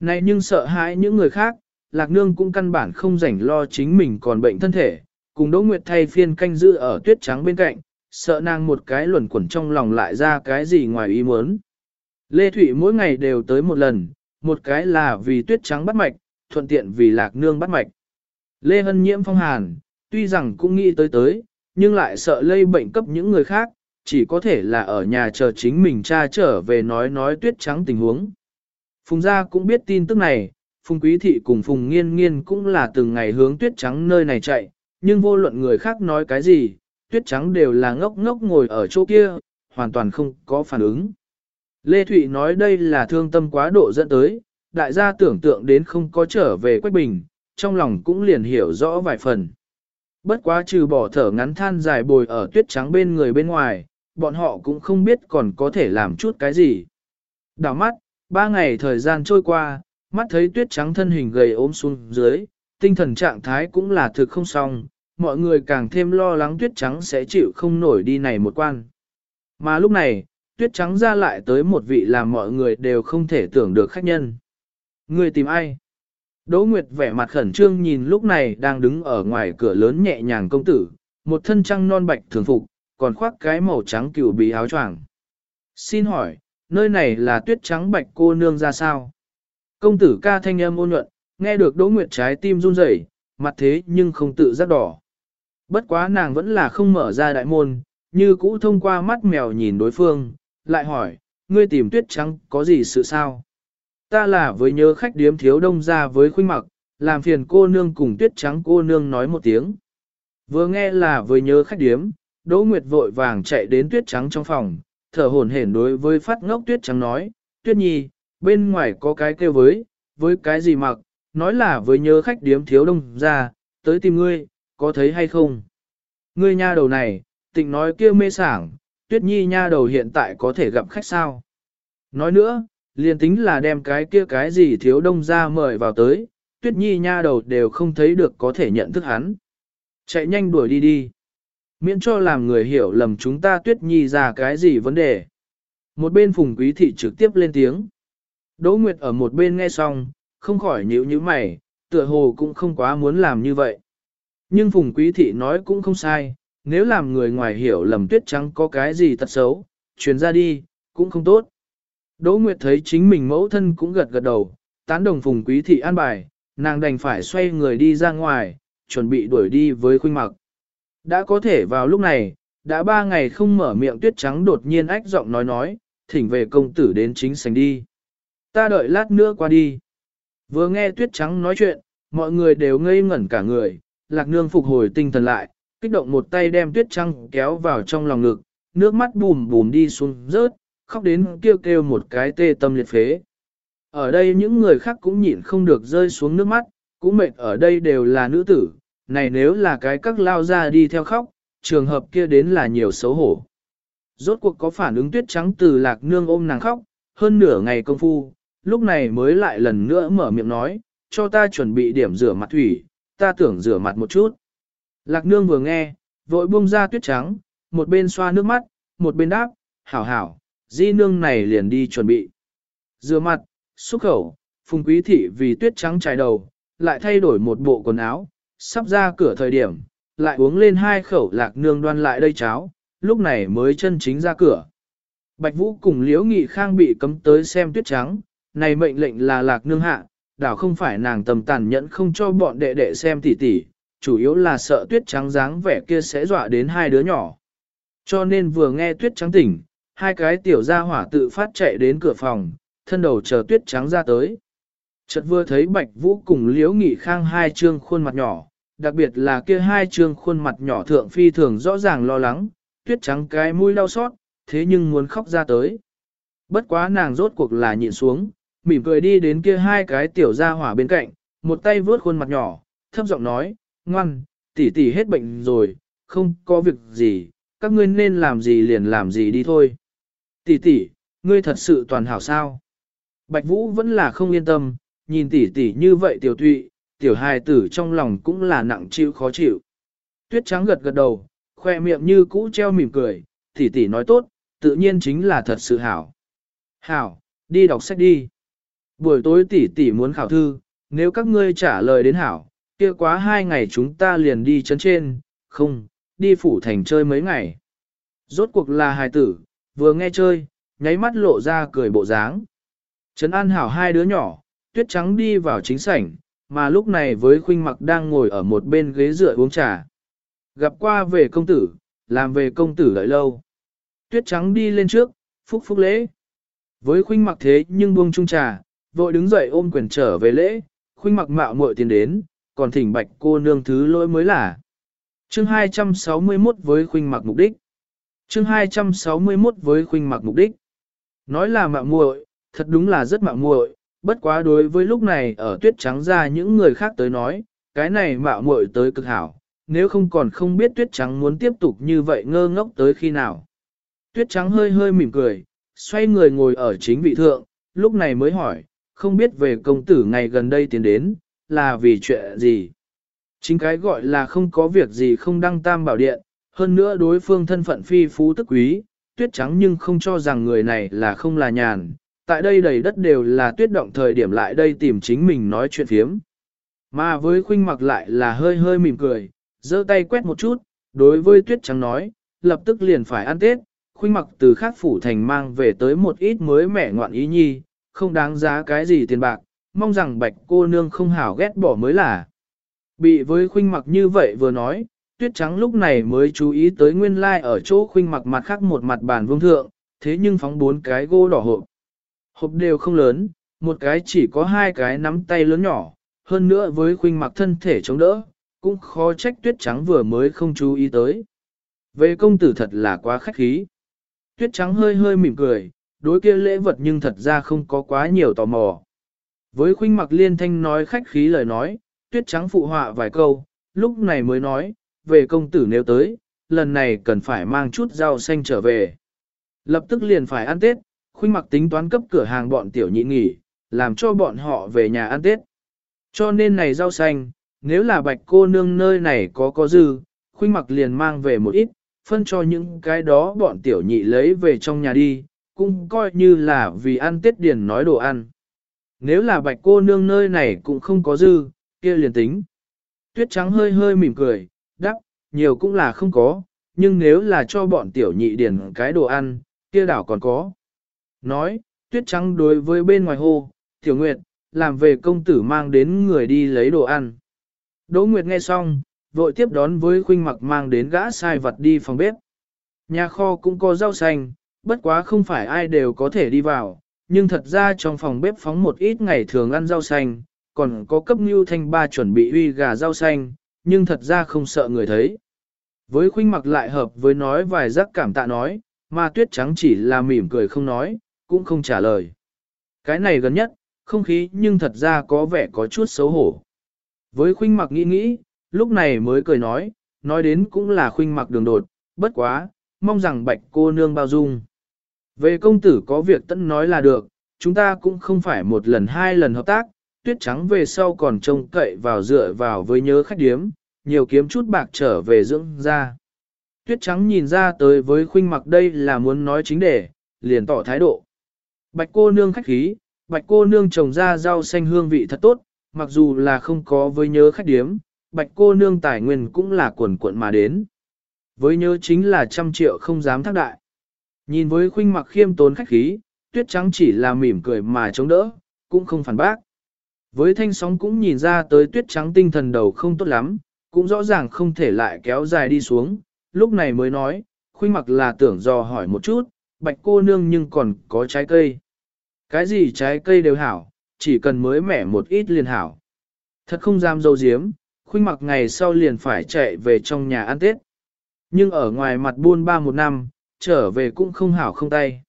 Này nhưng sợ hãi những người khác, Lạc Nương cũng căn bản không rảnh lo chính mình còn bệnh thân thể, cùng Đỗ Nguyệt thay phiên canh giữ ở tuyết trắng bên cạnh, sợ nàng một cái luẩn quẩn trong lòng lại ra cái gì ngoài ý muốn. Lê Thụy mỗi ngày đều tới một lần, một cái là vì tuyết trắng bắt mạch, thuận tiện vì lạc nương bắt mạch. Lê Hân nhiễm phong hàn, tuy rằng cũng nghĩ tới tới, nhưng lại sợ lây bệnh cấp những người khác, chỉ có thể là ở nhà chờ chính mình cha trở về nói nói tuyết trắng tình huống. Phùng gia cũng biết tin tức này, Phùng Quý Thị cùng Phùng Nghiên Nghiên cũng là từng ngày hướng tuyết trắng nơi này chạy, nhưng vô luận người khác nói cái gì, tuyết trắng đều là ngốc ngốc ngồi ở chỗ kia, hoàn toàn không có phản ứng. Lê Thụy nói đây là thương tâm quá độ dẫn tới, đại gia tưởng tượng đến không có trở về Quách Bình, trong lòng cũng liền hiểu rõ vài phần. Bất quá trừ bỏ thở ngắn than dài bồi ở tuyết trắng bên người bên ngoài, bọn họ cũng không biết còn có thể làm chút cái gì. Đảo mắt, ba ngày thời gian trôi qua, mắt thấy tuyết trắng thân hình gầy ốm xuống dưới, tinh thần trạng thái cũng là thực không xong, mọi người càng thêm lo lắng tuyết trắng sẽ chịu không nổi đi này một quan. Mà lúc này, tuyết trắng ra lại tới một vị làm mọi người đều không thể tưởng được khách nhân. Người tìm ai? Đỗ Nguyệt vẻ mặt khẩn trương nhìn lúc này đang đứng ở ngoài cửa lớn nhẹ nhàng công tử, một thân trăng non bạch thường phục, còn khoác cái màu trắng cựu bí áo choàng. Xin hỏi, nơi này là tuyết trắng bạch cô nương ra sao? Công tử ca thanh âm ôn nhuận, nghe được Đỗ Nguyệt trái tim run rẩy, mặt thế nhưng không tự giác đỏ. Bất quá nàng vẫn là không mở ra đại môn, như cũ thông qua mắt mèo nhìn đối phương, lại hỏi, ngươi tìm tuyết trắng có gì sự sao? Ta là với nhớ khách điếm thiếu đông ra với khuynh mặc, làm phiền cô nương cùng tuyết trắng cô nương nói một tiếng. Vừa nghe là với nhớ khách điếm, Đỗ Nguyệt vội vàng chạy đến tuyết trắng trong phòng, thở hổn hển đối với phát ngốc tuyết trắng nói, tuyết nhi, bên ngoài có cái kêu với, với cái gì mặc, nói là với nhớ khách điếm thiếu đông ra, tới tìm ngươi, có thấy hay không? Ngươi nha đầu này, tịnh nói kia mê sảng, tuyết nhi nha đầu hiện tại có thể gặp khách sao? Nói nữa, liền tính là đem cái kia cái gì thiếu đông ra mời vào tới, tuyết nhi nha đầu đều không thấy được có thể nhận thức hắn. Chạy nhanh đuổi đi đi. Miễn cho làm người hiểu lầm chúng ta tuyết nhi ra cái gì vấn đề. Một bên phùng quý thị trực tiếp lên tiếng. Đỗ Nguyệt ở một bên nghe xong, không khỏi nhíu nhíu mày, tựa hồ cũng không quá muốn làm như vậy. Nhưng phùng quý thị nói cũng không sai, nếu làm người ngoài hiểu lầm tuyết trắng có cái gì tật xấu, truyền ra đi, cũng không tốt. Đỗ Nguyệt thấy chính mình mẫu thân cũng gật gật đầu, tán đồng phùng quý thị an bài, nàng đành phải xoay người đi ra ngoài, chuẩn bị đuổi đi với khuynh mặc. Đã có thể vào lúc này, đã ba ngày không mở miệng tuyết trắng đột nhiên ách giọng nói nói, thỉnh về công tử đến chính sảnh đi. Ta đợi lát nữa qua đi. Vừa nghe tuyết trắng nói chuyện, mọi người đều ngây ngẩn cả người, lạc nương phục hồi tinh thần lại, kích động một tay đem tuyết trắng kéo vào trong lòng ngực, nước mắt bùm bùm đi xuống rớt, khóc đến kêu kêu một cái tê tâm liệt phế. Ở đây những người khác cũng nhịn không được rơi xuống nước mắt, cũng mệt ở đây đều là nữ tử, này nếu là cái các lao ra đi theo khóc, trường hợp kia đến là nhiều xấu hổ. Rốt cuộc có phản ứng tuyết trắng từ lạc nương ôm nàng khóc, hơn nửa ngày công phu, lúc này mới lại lần nữa mở miệng nói, cho ta chuẩn bị điểm rửa mặt thủy, ta tưởng rửa mặt một chút. Lạc nương vừa nghe, vội buông ra tuyết trắng, một bên xoa nước mắt, một bên đáp, hảo hảo, di nương này liền đi chuẩn bị. Rửa mặt, xúc khẩu, phùng quý thị vì tuyết trắng trải đầu, lại thay đổi một bộ quần áo, sắp ra cửa thời điểm, lại uống lên hai khẩu lạc nương đoan lại đây cháo, lúc này mới chân chính ra cửa. Bạch Vũ cùng Liễu Nghị Khang bị cấm tới xem tuyết trắng, này mệnh lệnh là lạc nương hạ, đảo không phải nàng tầm tàn nhẫn không cho bọn đệ đệ xem tỉ tỉ, chủ yếu là sợ tuyết trắng dáng vẻ kia sẽ dọa đến hai đứa nhỏ. Cho nên vừa nghe tuyết trắng tỉnh, hai cái tiểu gia hỏa tự phát chạy đến cửa phòng, thân đầu chờ tuyết trắng ra tới. Chợt vừa thấy Bạch Vũ cùng Liễu Nghị Khang hai trương khuôn mặt nhỏ, đặc biệt là kia hai trương khuôn mặt nhỏ thượng phi thường rõ ràng lo lắng, tuyết trắng cái mũi đau xót, thế nhưng muốn khóc ra tới. Bất quá nàng rốt cuộc là nhịn xuống, mỉm cười đi đến kia hai cái tiểu gia hỏa bên cạnh, một tay vướt khuôn mặt nhỏ, thấp giọng nói, ngoan, tỷ tỷ hết bệnh rồi, không có việc gì, các ngươi nên làm gì liền làm gì đi thôi. Tỷ tỷ, ngươi thật sự toàn hảo sao? Bạch Vũ vẫn là không yên tâm, nhìn tỷ tỷ như vậy tiểu tụy, tiểu hài tử trong lòng cũng là nặng chịu khó chịu. Tuyết trắng gật gật đầu, khoe miệng như cũ treo mỉm cười, tỷ tỷ nói tốt, tự nhiên chính là thật sự hảo. Hảo, đi đọc sách đi. Buổi tối tỷ tỷ muốn khảo thư, nếu các ngươi trả lời đến hảo, kia quá hai ngày chúng ta liền đi chấn trên, không, đi phủ thành chơi mấy ngày. Rốt cuộc là hài tử, vừa nghe chơi, nháy mắt lộ ra cười bộ dáng. Trấn an hảo hai đứa nhỏ, tuyết trắng đi vào chính sảnh, mà lúc này với khuynh mặc đang ngồi ở một bên ghế dựa uống trà. Gặp qua về công tử, làm về công tử đợi lâu. Tuyết trắng đi lên trước, phúc phúc lễ. Với khuynh mặc thế nhưng buông chung trà, vội đứng dậy ôm quyền trở về lễ, khuynh mặc mạo muội tiền đến, còn thỉnh bạch cô nương thứ lỗi mới là. Chương 261 với khuynh mặc mục đích. Chương 261 với khuynh mặc mục đích. Nói là mạo muội, thật đúng là rất mạo muội, bất quá đối với lúc này ở tuyết trắng ra những người khác tới nói, cái này mạo muội tới cực hảo, nếu không còn không biết tuyết trắng muốn tiếp tục như vậy ngơ ngốc tới khi nào. Tuyết trắng hơi hơi mỉm cười, xoay người ngồi ở chính vị thượng, lúc này mới hỏi, không biết về công tử ngày gần đây tiến đến, là vì chuyện gì. Chính cái gọi là không có việc gì không đăng tam bảo điện, hơn nữa đối phương thân phận phi phú tức quý, tuyết trắng nhưng không cho rằng người này là không là nhàn. Tại đây đầy đất đều là tuyết động thời điểm lại đây tìm chính mình nói chuyện phiếm. Mà với khuynh mặc lại là hơi hơi mỉm cười, giơ tay quét một chút, đối với tuyết trắng nói, lập tức liền phải ăn Tết, khuynh mặc từ khác phủ thành mang về tới một ít mới mẻ ngoạn ý nhi, không đáng giá cái gì tiền bạc, mong rằng bạch cô nương không hảo ghét bỏ mới là. Bị với khuynh mặc như vậy vừa nói, tuyết trắng lúc này mới chú ý tới nguyên lai like ở chỗ khuynh mặc mặt khác một mặt bàn vương thượng, thế nhưng phóng bốn cái gỗ đỏ hộp. Hộp đều không lớn, một cái chỉ có hai cái nắm tay lớn nhỏ, hơn nữa với khuynh mặc thân thể chống đỡ, cũng khó trách tuyết trắng vừa mới không chú ý tới. Về công tử thật là quá khách khí. Tuyết trắng hơi hơi mỉm cười, đối kia lễ vật nhưng thật ra không có quá nhiều tò mò. Với khuynh mặc liên thanh nói khách khí lời nói, tuyết trắng phụ họa vài câu, lúc này mới nói, về công tử nếu tới, lần này cần phải mang chút rau xanh trở về. Lập tức liền phải ăn Tết, khuynh mặc tính toán cấp cửa hàng bọn tiểu nhị nghỉ, làm cho bọn họ về nhà ăn Tết. Cho nên này rau xanh, nếu là bạch cô nương nơi này có có dư, khuynh mặc liền mang về một ít, phân cho những cái đó bọn tiểu nhị lấy về trong nhà đi, cũng coi như là vì ăn tết điền nói đồ ăn. Nếu là bạch cô nương nơi này cũng không có dư, kia liền tính. Tuyết trắng hơi hơi mỉm cười, đáp, nhiều cũng là không có, nhưng nếu là cho bọn tiểu nhị điền cái đồ ăn, kia đảo còn có. Nói, tuyết trắng đối với bên ngoài hô, tiểu nguyệt, làm về công tử mang đến người đi lấy đồ ăn. Đỗ Nguyệt nghe xong, vội tiếp đón với khuynh mặc mang đến gã sai vật đi phòng bếp. Nhà kho cũng có rau xanh, bất quá không phải ai đều có thể đi vào, nhưng thật ra trong phòng bếp phóng một ít ngày thường ăn rau xanh, còn có cấp Ngưu thanh ba chuẩn bị uy gà rau xanh, nhưng thật ra không sợ người thấy. Với khuynh mặc lại hợp với nói vài giác cảm tạ nói, mà tuyết trắng chỉ là mỉm cười không nói, cũng không trả lời. Cái này gần nhất, không khí nhưng thật ra có vẻ có chút xấu hổ. Với khuynh mặc nghĩ nghĩ, lúc này mới cười nói, nói đến cũng là khuynh mặc đường đột, bất quá, mong rằng bạch cô nương bao dung. Về công tử có việc tận nói là được, chúng ta cũng không phải một lần hai lần hợp tác, tuyết trắng về sau còn trông cậy vào dựa vào với nhớ khách điếm, nhiều kiếm chút bạc trở về dưỡng ra. Tuyết trắng nhìn ra tới với khuynh mặc đây là muốn nói chính đề, liền tỏ thái độ. Bạch cô nương khách khí, bạch cô nương trồng ra rau xanh hương vị thật tốt, mặc dù là không có với nhớ khách điếm, bạch cô nương tài nguyên cũng là quần cuộn mà đến. Với nhớ chính là trăm triệu không dám thác đại. Nhìn với khuynh mặc khiêm tốn khách khí, tuyết trắng chỉ là mỉm cười mà chống đỡ, cũng không phản bác. Với thanh sóng cũng nhìn ra tới tuyết trắng tinh thần đầu không tốt lắm, cũng rõ ràng không thể lại kéo dài đi xuống, lúc này mới nói, khuynh mặc là tưởng dò hỏi một chút, bạch cô nương nhưng còn có trái cây. Cái gì trái cây đều hảo, chỉ cần mới mẻ một ít liền hảo. Thật không dám dâu diếm, khuynh mặc ngày sau liền phải chạy về trong nhà ăn Tết. Nhưng ở ngoài mặt buôn ba một năm, trở về cũng không hảo không tay.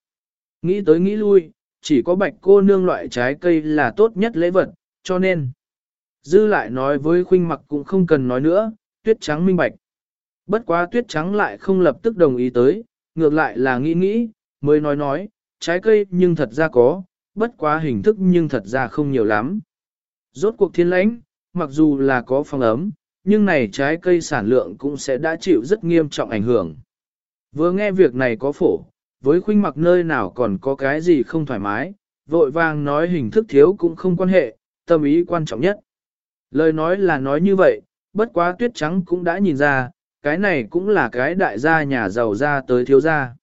Nghĩ tới nghĩ lui, chỉ có bạch cô nương loại trái cây là tốt nhất lễ vật, cho nên. Dư lại nói với khuynh mặc cũng không cần nói nữa, tuyết trắng minh bạch. Bất quá tuyết trắng lại không lập tức đồng ý tới, ngược lại là nghĩ nghĩ, mới nói nói, trái cây nhưng thật ra có, bất quá hình thức nhưng thật ra không nhiều lắm. Rốt cuộc thiên lãnh, mặc dù là có phòng ấm, nhưng này trái cây sản lượng cũng sẽ đã chịu rất nghiêm trọng ảnh hưởng. Vừa nghe việc này có phổ, với khuynh mặc nơi nào còn có cái gì không thoải mái, vội vàng nói hình thức thiếu cũng không quan hệ, tâm ý quan trọng nhất. Lời nói là nói như vậy, bất quá tuyết trắng cũng đã nhìn ra, cái này cũng là cái đại gia nhà giàu ra tới thiếu gia.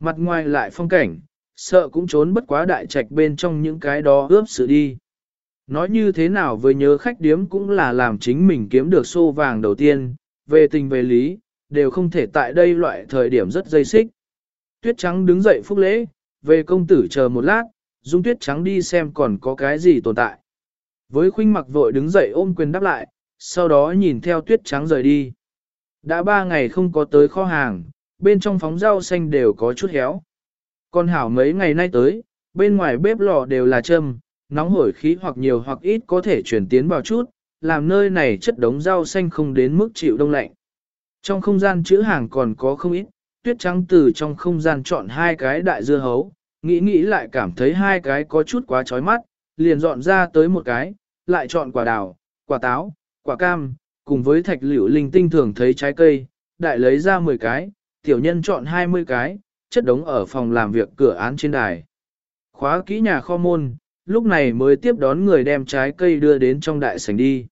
Mặt ngoài lại phong cảnh, sợ cũng trốn bất quá đại trạch bên trong những cái đó ướp sự đi. Nói như thế nào với nhớ khách điếm cũng là làm chính mình kiếm được xô vàng đầu tiên, về tình về lý, đều không thể tại đây loại thời điểm rất dây xích. Tuyết trắng đứng dậy phúc lễ, về công tử chờ một lát, dung tuyết trắng đi xem còn có cái gì tồn tại. Với khuynh mặc vội đứng dậy ôm quyền đáp lại, sau đó nhìn theo tuyết trắng rời đi. Đã ba ngày không có tới kho hàng, bên trong phóng rau xanh đều có chút héo. Con hảo mấy ngày nay tới, bên ngoài bếp lò đều là châm, nóng hổi khí hoặc nhiều hoặc ít có thể chuyển tiến vào chút, làm nơi này chất đống rau xanh không đến mức chịu đông lạnh. Trong không gian chữ hàng còn có không ít, tuyết trắng từ trong không gian chọn hai cái đại dưa hấu, nghĩ nghĩ lại cảm thấy hai cái có chút quá chói mắt, liền dọn ra tới một cái, lại chọn quả đào, quả táo, quả cam, cùng với thạch liễu linh tinh thường thấy trái cây, đại lấy ra 10 cái, tiểu nhân chọn 20 cái, chất đống ở phòng làm việc cửa án trên đài. Khóa kỹ nhà kho môn, lúc này mới tiếp đón người đem trái cây đưa đến trong đại sảnh đi.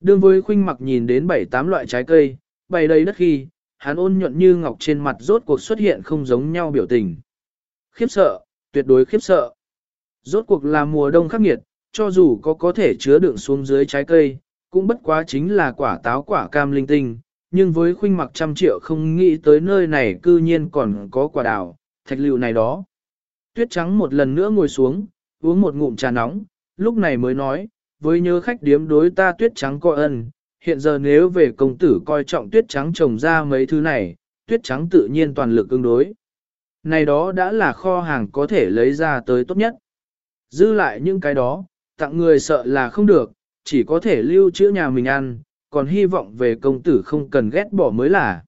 Đương với khuynh mặc nhìn đến 7-8 loại trái cây, bày đầy đất khi, hắn ôn nhuận như ngọc trên mặt rốt cuộc xuất hiện không giống nhau biểu tình. Khiếp sợ, tuyệt đối khiếp sợ. Rốt cuộc là mùa đông khắc nghiệt, cho dù có có thể chứa đựng xuống dưới trái cây, cũng bất quá chính là quả táo quả cam linh tinh, nhưng với khuynh mặc trăm triệu không nghĩ tới nơi này cư nhiên còn có quả đào, thạch liệu này đó. Tuyết trắng một lần nữa ngồi xuống, uống một ngụm trà nóng, lúc này mới nói, với nhớ khách điếm đối ta tuyết trắng có ân, hiện giờ nếu về công tử coi trọng tuyết trắng trồng ra mấy thứ này, tuyết trắng tự nhiên toàn lực ứng đối. Này đó đã là kho hàng có thể lấy ra tới tốt nhất. Dư lại những cái đó, tặng người sợ là không được, chỉ có thể lưu trữ nhà mình ăn, còn hy vọng về công tử không cần ghét bỏ mới là.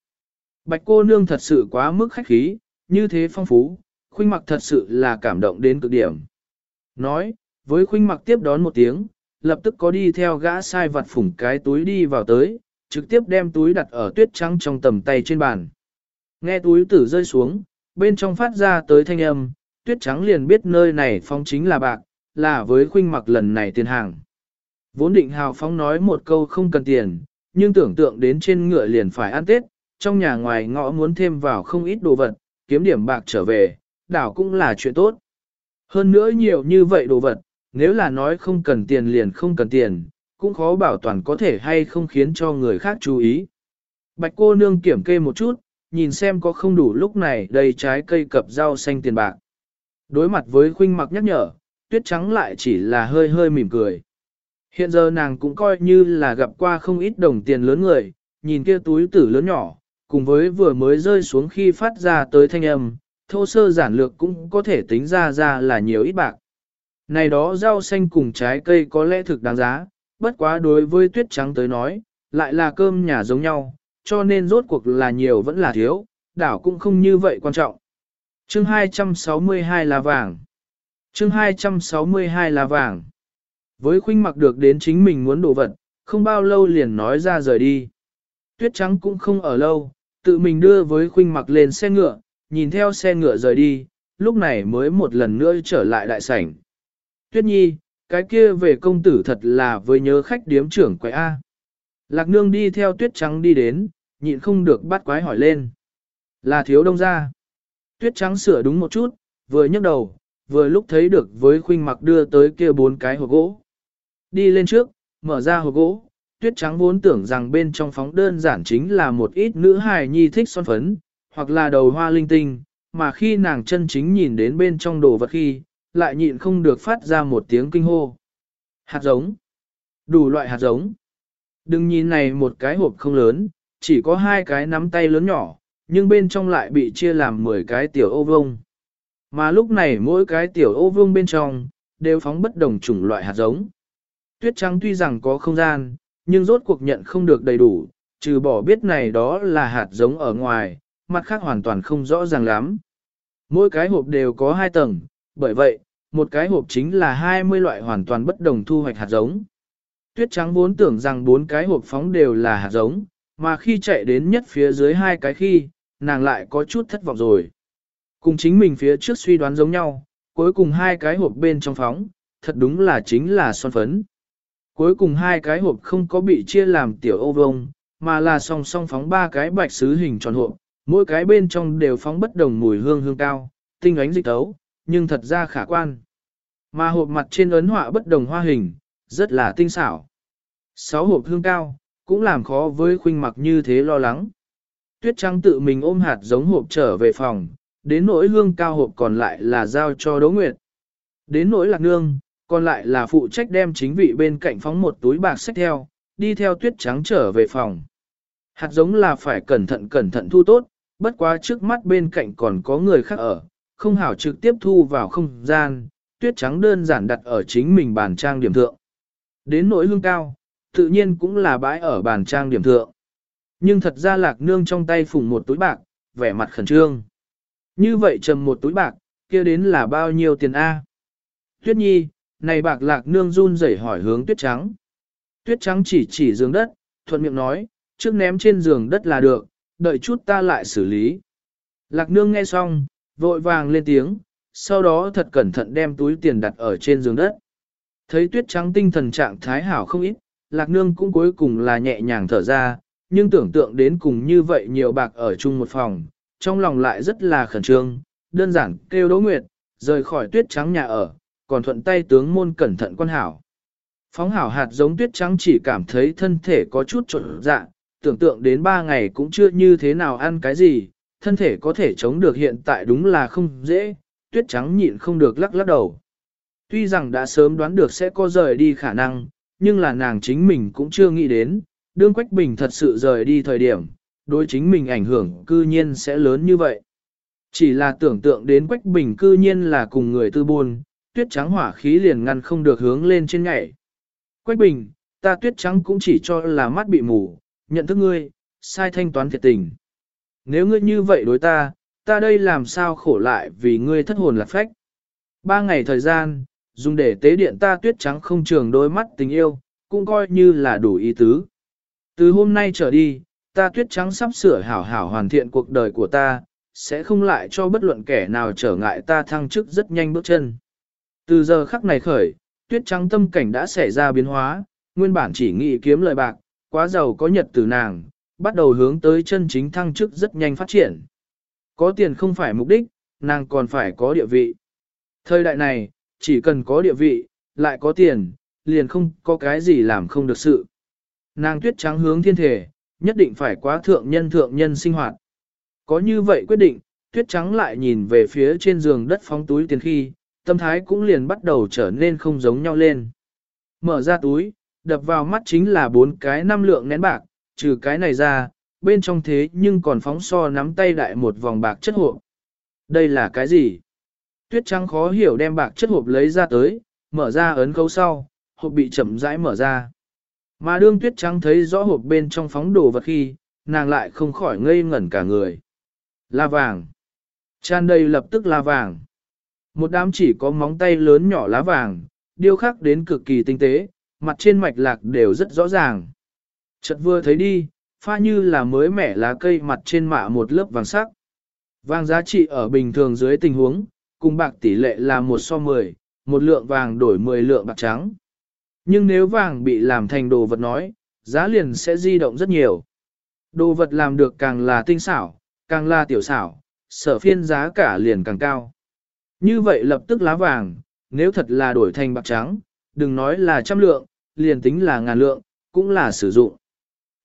Bạch cô nương thật sự quá mức khách khí, như thế phong phú, khuynh mặc thật sự là cảm động đến cực điểm. Nói, với khuynh mặc tiếp đón một tiếng, lập tức có đi theo gã sai vặt phủng cái túi đi vào tới, trực tiếp đem túi đặt ở tuyết trắng trong tầm tay trên bàn. Nghe túi tử rơi xuống, bên trong phát ra tới thanh âm, tuyết trắng liền biết nơi này phong chính là bạc, là với khuynh mặc lần này tiền hàng. Vốn định hào phóng nói một câu không cần tiền, nhưng tưởng tượng đến trên ngựa liền phải ăn Tết, trong nhà ngoài ngõ muốn thêm vào không ít đồ vật, kiếm điểm bạc trở về, đảo cũng là chuyện tốt. Hơn nữa nhiều như vậy đồ vật, nếu là nói không cần tiền liền không cần tiền, cũng khó bảo toàn có thể hay không khiến cho người khác chú ý. Bạch cô nương kiểm kê một chút, nhìn xem có không đủ lúc này đầy trái cây cập rau xanh tiền bạc. Đối mặt với khuynh mặc nhắc nhở, tuyết trắng lại chỉ là hơi hơi mỉm cười. Hiện giờ nàng cũng coi như là gặp qua không ít đồng tiền lớn người, nhìn kia túi tử lớn nhỏ, cùng với vừa mới rơi xuống khi phát ra tới thanh âm, thô sơ giản lược cũng có thể tính ra ra là nhiều ít bạc. Này đó rau xanh cùng trái cây có lẽ thực đáng giá, bất quá đối với tuyết trắng tới nói, lại là cơm nhà giống nhau, cho nên rốt cuộc là nhiều vẫn là thiếu, đảo cũng không như vậy quan trọng. Chương 262 là vàng. Chương 262 là vàng. Với khuynh mặc được đến chính mình muốn đồ vật, không bao lâu liền nói ra rời đi. Tuyết trắng cũng không ở lâu, tự mình đưa với khuynh mặc lên xe ngựa, nhìn theo xe ngựa rời đi, lúc này mới một lần nữa trở lại đại sảnh. Tuyết nhi, cái kia về công tử thật là với nhớ khách điếm trưởng quái A. Lạc nương đi theo tuyết trắng đi đến, nhịn không được bắt quái hỏi lên. Là thiếu đông ra. Tuyết trắng sửa đúng một chút, vừa nhấc đầu, vừa lúc thấy được với khuynh mặc đưa tới kia bốn cái hộp gỗ. Đi lên trước, mở ra hộp gỗ, tuyết trắng vốn tưởng rằng bên trong phóng đơn giản chính là một ít nữ hài nhi thích son phấn, hoặc là đầu hoa linh tinh, mà khi nàng chân chính nhìn đến bên trong đồ vật khi, lại nhịn không được phát ra một tiếng kinh hô. Hạt giống. Đủ loại hạt giống. Đừng nhìn này một cái hộp không lớn, chỉ có hai cái nắm tay lớn nhỏ, nhưng bên trong lại bị chia làm 10 cái tiểu ô vông. Mà lúc này mỗi cái tiểu ô vông bên trong, đều phóng bất đồng chủng loại hạt giống. Tuyết trắng tuy rằng có không gian, nhưng rốt cuộc nhận không được đầy đủ, trừ bỏ biết này đó là hạt giống ở ngoài, mặt khác hoàn toàn không rõ ràng lắm. Mỗi cái hộp đều có hai tầng, bởi vậy, một cái hộp chính là 20 loại hoàn toàn bất đồng thu hoạch hạt giống. Tuyết trắng vốn tưởng rằng bốn cái hộp phóng đều là hạt giống, mà khi chạy đến nhất phía dưới hai cái khi, nàng lại có chút thất vọng rồi. Cùng chính mình phía trước suy đoán giống nhau, cuối cùng hai cái hộp bên trong phóng, thật đúng là chính là son phấn. Cuối cùng hai cái hộp không có bị chia làm tiểu ô vông, mà là song song phóng ba cái bạch sứ hình tròn hộp, mỗi cái bên trong đều phóng bất đồng mùi hương hương cao, tinh ánh dịch tấu, nhưng thật ra khả quan. Mà hộp mặt trên ấn họa bất đồng hoa hình, rất là tinh xảo. Sáu hộp hương cao, cũng làm khó với khuynh mặc như thế lo lắng. Tuyết trắng tự mình ôm hạt giống hộp trở về phòng, đến nỗi hương cao hộp còn lại là giao cho Đỗ Nguyệt. Đến nỗi lạc nương, còn lại là phụ trách đem chính vị bên cạnh phóng một túi bạc sách theo, đi theo tuyết trắng trở về phòng. Hạt giống là phải cẩn thận cẩn thận thu tốt, bất quá trước mắt bên cạnh còn có người khác ở, không hảo trực tiếp thu vào không gian, tuyết trắng đơn giản đặt ở chính mình bàn trang điểm thượng. Đến nỗi hương cao, tự nhiên cũng là bãi ở bàn trang điểm thượng. Nhưng thật ra lạc nương trong tay phùng một túi bạc, vẻ mặt khẩn trương. Như vậy trầm một túi bạc, kia đến là bao nhiêu tiền A? Tuyết nhi, này bạc lạc nương run rẩy hỏi hướng tuyết trắng. Tuyết trắng chỉ chỉ giường đất, thuận miệng nói, trước ném trên giường đất là được, đợi chút ta lại xử lý. Lạc nương nghe xong, vội vàng lên tiếng, sau đó thật cẩn thận đem túi tiền đặt ở trên giường đất. Thấy tuyết trắng tinh thần trạng thái hảo không ít, lạc nương cũng cuối cùng là nhẹ nhàng thở ra, nhưng tưởng tượng đến cùng như vậy nhiều bạc ở chung một phòng, trong lòng lại rất là khẩn trương, đơn giản kêu Đỗ Nguyệt, rời khỏi tuyết trắng nhà ở, còn thuận tay tướng môn cẩn thận quan hảo. Phóng hảo hạt giống tuyết trắng chỉ cảm thấy thân thể có chút trộn dạ, tưởng tượng đến ba ngày cũng chưa như thế nào ăn cái gì, thân thể có thể chống được hiện tại đúng là không dễ, tuyết trắng nhịn không được lắc lắc đầu. Tuy rằng đã sớm đoán được sẽ có rời đi khả năng, nhưng là nàng chính mình cũng chưa nghĩ đến, đương Quách Bình thật sự rời đi thời điểm, đối chính mình ảnh hưởng cư nhiên sẽ lớn như vậy. Chỉ là tưởng tượng đến Quách Bình cư nhiên là cùng người tư buôn, tuyết trắng hỏa khí liền ngăn không được hướng lên trên nhảy. Quách Bình, ta tuyết trắng cũng chỉ cho là mắt bị mù, nhận thức ngươi, sai thanh toán thiệt tình. Nếu ngươi như vậy đối ta, ta đây làm sao khổ lại vì ngươi thất hồn lạc phách. Ba ngày thời gian, dùng để tế điện ta tuyết trắng không trường đôi mắt tình yêu, cũng coi như là đủ ý tứ. Từ hôm nay trở đi, ta tuyết trắng sắp sửa hảo hảo hoàn thiện cuộc đời của ta, sẽ không lại cho bất luận kẻ nào trở ngại ta thăng chức rất nhanh bước chân. Từ giờ khắc này khởi, tuyết trắng tâm cảnh đã xảy ra biến hóa, nguyên bản chỉ nghĩ kiếm lời bạc, quá giàu có nhật từ nàng, bắt đầu hướng tới chân chính thăng chức rất nhanh phát triển. Có tiền không phải mục đích, nàng còn phải có địa vị. Thời đại này, chỉ cần có địa vị, lại có tiền, liền không có cái gì làm không được sự. Nàng tuyết trắng hướng thiên thể, nhất định phải quá thượng nhân thượng nhân sinh hoạt. Có như vậy quyết định, tuyết trắng lại nhìn về phía trên giường đất phóng túi tiền khi, tâm thái cũng liền bắt đầu trở nên không giống nhau lên. Mở ra túi, đập vào mắt chính là bốn cái năm lượng nén bạc, trừ cái này ra, bên trong thế nhưng còn phóng so nắm tay đại một vòng bạc chất hộp. Đây là cái gì? Tuyết trắng khó hiểu đem bạc chất hộp lấy ra tới, mở ra ấn khấu sau, hộp bị chậm rãi mở ra. Mà đương tuyết trắng thấy rõ hộp bên trong phóng đồ vật khi, nàng lại không khỏi ngây ngẩn cả người. La vàng. Tràn đầy lập tức la vàng. Một đám chỉ có móng tay lớn nhỏ lá vàng, điêu khắc đến cực kỳ tinh tế, mặt trên mạch lạc đều rất rõ ràng. Chợt vừa thấy đi, pha như là mới mẻ lá cây mặt trên mạ một lớp vàng sắc. Vàng giá trị ở bình thường dưới tình huống, cùng bạc tỷ lệ là một so 10, một lượng vàng đổi 10 lượng bạc trắng. Nhưng nếu vàng bị làm thành đồ vật nói, giá liền sẽ di động rất nhiều. Đồ vật làm được càng là tinh xảo, càng là tiểu xảo, sở phiên giá cả liền càng cao. Như vậy lập tức lá vàng, nếu thật là đổi thành bạc trắng, đừng nói là trăm lượng, liền tính là ngàn lượng, cũng là sử dụng.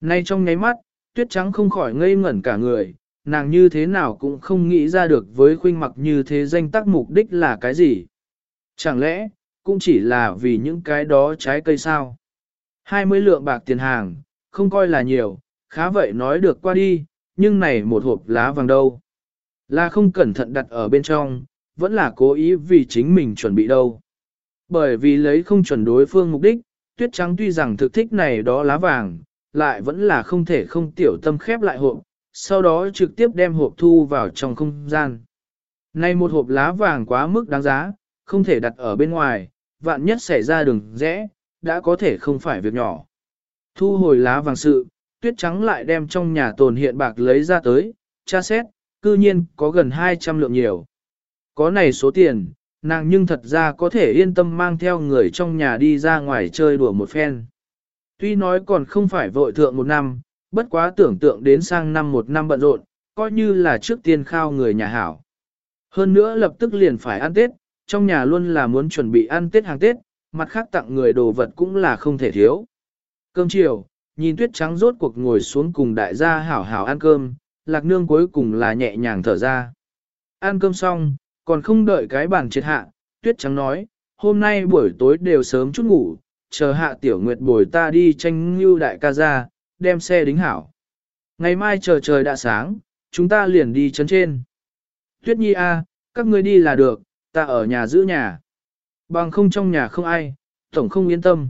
Nay trong nháy mắt, tuyết trắng không khỏi ngây ngẩn cả người, nàng như thế nào cũng không nghĩ ra được với khuynh mặc như thế danh tác mục đích là cái gì. Chẳng lẽ, cũng chỉ là vì những cái đó trái cây sao? 20 lượng bạc tiền hàng, không coi là nhiều, khá vậy nói được qua đi, nhưng này một hộp lá vàng đâu. Là không cẩn thận đặt ở bên trong, vẫn là cố ý vì chính mình chuẩn bị đâu. Bởi vì lấy không chuẩn đối phương mục đích, tuyết trắng tuy rằng thực thích này đó lá vàng, lại vẫn là không thể không tiểu tâm khép lại hộp, sau đó trực tiếp đem hộp thu vào trong không gian. Nay một hộp lá vàng quá mức đáng giá, không thể đặt ở bên ngoài, vạn nhất xảy ra đường rẽ, đã có thể không phải việc nhỏ. Thu hồi lá vàng sự, tuyết trắng lại đem trong nhà tồn hiện bạc lấy ra tới, tra xét, cư nhiên có gần 200 lượng nhiều. Có này số tiền, nàng nhưng thật ra có thể yên tâm mang theo người trong nhà đi ra ngoài chơi đùa một phen. Tuy nói còn không phải vội thượng một năm, bất quá tưởng tượng đến sang năm một năm bận rộn, coi như là trước tiên khao người nhà hảo. Hơn nữa lập tức liền phải ăn Tết, trong nhà luôn là muốn chuẩn bị ăn Tết hàng Tết, mặt khác tặng người đồ vật cũng là không thể thiếu. Cơm chiều, nhìn tuyết trắng rốt cuộc ngồi xuống cùng đại gia hảo hảo ăn cơm, lạc nương cuối cùng là nhẹ nhàng thở ra. Ăn cơm xong, còn không đợi cái bàn triệt hạ, tuyết trắng nói, hôm nay buổi tối đều sớm chút ngủ, chờ hạ tiểu nguyệt bồi ta đi tranh như đại ca ra, đem xe đính hảo. Ngày mai chờ trời đã sáng, chúng ta liền đi chân trên. Tuyết nhi a, các ngươi đi là được, ta ở nhà giữ nhà. Bằng không trong nhà không ai, tổng không yên tâm.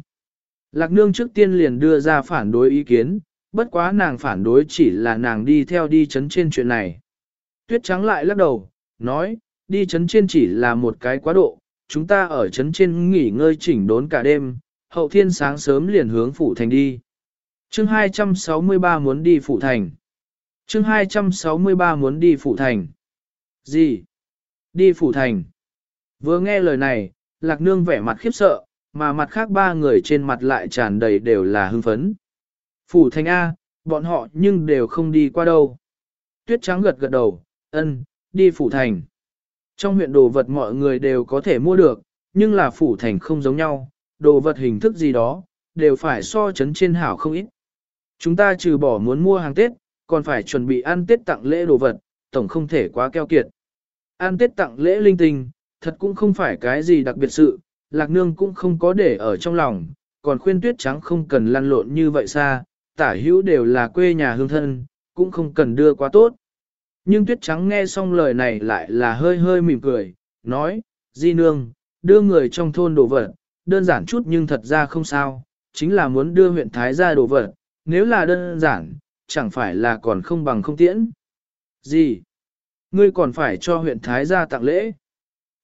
Lạc nương trước tiên liền đưa ra phản đối ý kiến, bất quá nàng phản đối chỉ là nàng đi theo đi chấn trên chuyện này. Tuyết trắng lại lắc đầu, nói, đi chấn trên chỉ là một cái quá độ, chúng ta ở chấn trên nghỉ ngơi chỉnh đốn cả đêm, hậu thiên sáng sớm liền hướng phủ thành đi. Chương 263 muốn đi phủ thành. Chương 263 muốn đi phủ thành. Gì? Đi phủ thành. Vừa nghe lời này, lạc nương vẻ mặt khiếp sợ, mà mặt khác ba người trên mặt lại tràn đầy đều là hưng phấn. Phủ thành A, bọn họ nhưng đều không đi qua đâu. Tuyết trắng gật gật đầu, ân, đi phủ thành. Trong huyện đồ vật mọi người đều có thể mua được, nhưng là phủ thành không giống nhau, đồ vật hình thức gì đó, đều phải so chấn trên hảo không ít. Chúng ta trừ bỏ muốn mua hàng Tết, còn phải chuẩn bị ăn Tết tặng lễ đồ vật, tổng không thể quá keo kiệt. Ăn Tết tặng lễ linh tinh, thật cũng không phải cái gì đặc biệt sự, lạc nương cũng không có để ở trong lòng, còn khuyên tuyết trắng không cần lăn lộn như vậy xa, tả hữu đều là quê nhà hương thân, cũng không cần đưa quá tốt. Nhưng tuyết trắng nghe xong lời này lại là hơi hơi mỉm cười, nói, di nương, đưa người trong thôn đồ vật, đơn giản chút nhưng thật ra không sao, chính là muốn đưa huyện Thái ra đồ vật, nếu là đơn giản, chẳng phải là còn không bằng không tiễn. Gì? Ngươi còn phải cho huyện Thái gia tặng lễ?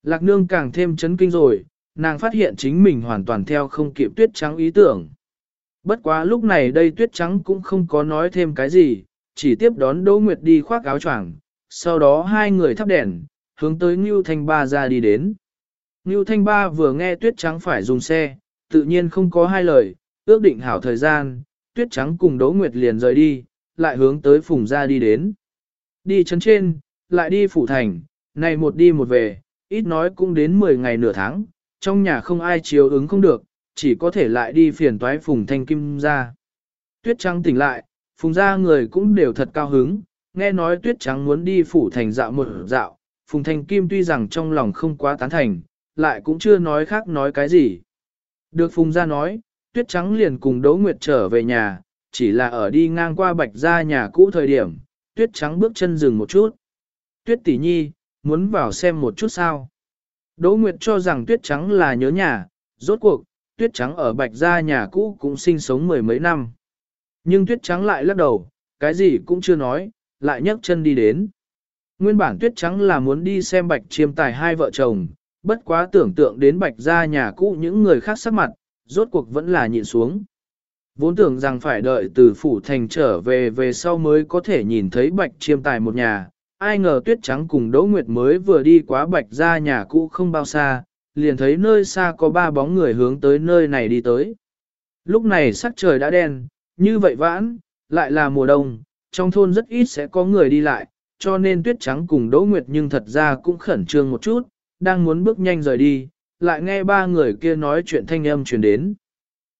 Lạc nương càng thêm chấn kinh rồi, nàng phát hiện chính mình hoàn toàn theo không kịp tuyết trắng ý tưởng. Bất quá lúc này đây tuyết trắng cũng không có nói thêm cái gì, chỉ tiếp đón Đỗ Nguyệt đi khoác áo choàng, sau đó hai người thắp đèn, hướng tới Ngưu Thanh Ba ra đi đến. Ngưu Thanh Ba vừa nghe tuyết trắng phải dùng xe, tự nhiên không có hai lời, ước định hảo thời gian, tuyết trắng cùng Đỗ Nguyệt liền rời đi, lại hướng tới phùng Gia đi đến. Đi chấn trên, lại đi phủ thành, này một đi một về, ít nói cũng đến 10 ngày nửa tháng, trong nhà không ai chiếu ứng không được, chỉ có thể lại đi phiền toái phùng thanh kim ra. Tuyết trắng tỉnh lại, phùng Gia người cũng đều thật cao hứng, nghe nói tuyết trắng muốn đi phủ thành dạo một dạo, phùng thanh kim tuy rằng trong lòng không quá tán thành, lại cũng chưa nói khác nói cái gì. Được phùng ra nói, tuyết trắng liền cùng Đỗ Nguyệt trở về nhà, chỉ là ở đi ngang qua bạch ra nhà cũ thời điểm, tuyết trắng bước chân dừng một chút. Tuyết tỷ nhi, muốn vào xem một chút sao. Đỗ Nguyệt cho rằng tuyết trắng là nhớ nhà, rốt cuộc, tuyết trắng ở bạch gia nhà cũ cũng sinh sống mười mấy năm. Nhưng tuyết trắng lại lắc đầu, cái gì cũng chưa nói, lại nhấc chân đi đến. Nguyên bản tuyết trắng là muốn đi xem bạch chiêm tài hai vợ chồng, bất quá tưởng tượng đến bạch gia nhà cũ những người khác sắc mặt, rốt cuộc vẫn là nhịn xuống. Vốn tưởng rằng phải đợi từ phủ thành trở về về sau mới có thể nhìn thấy bạch chiêm tài một nhà, ai ngờ tuyết trắng cùng Đỗ Nguyệt mới vừa đi quá bạch ra nhà cũ không bao xa, liền thấy nơi xa có ba bóng người hướng tới nơi này đi tới. Lúc này sắc trời đã đen, như vậy vãn, lại là mùa đông, trong thôn rất ít sẽ có người đi lại, cho nên tuyết trắng cùng Đỗ Nguyệt nhưng thật ra cũng khẩn trương một chút, đang muốn bước nhanh rời đi, lại nghe ba người kia nói chuyện thanh âm truyền đến.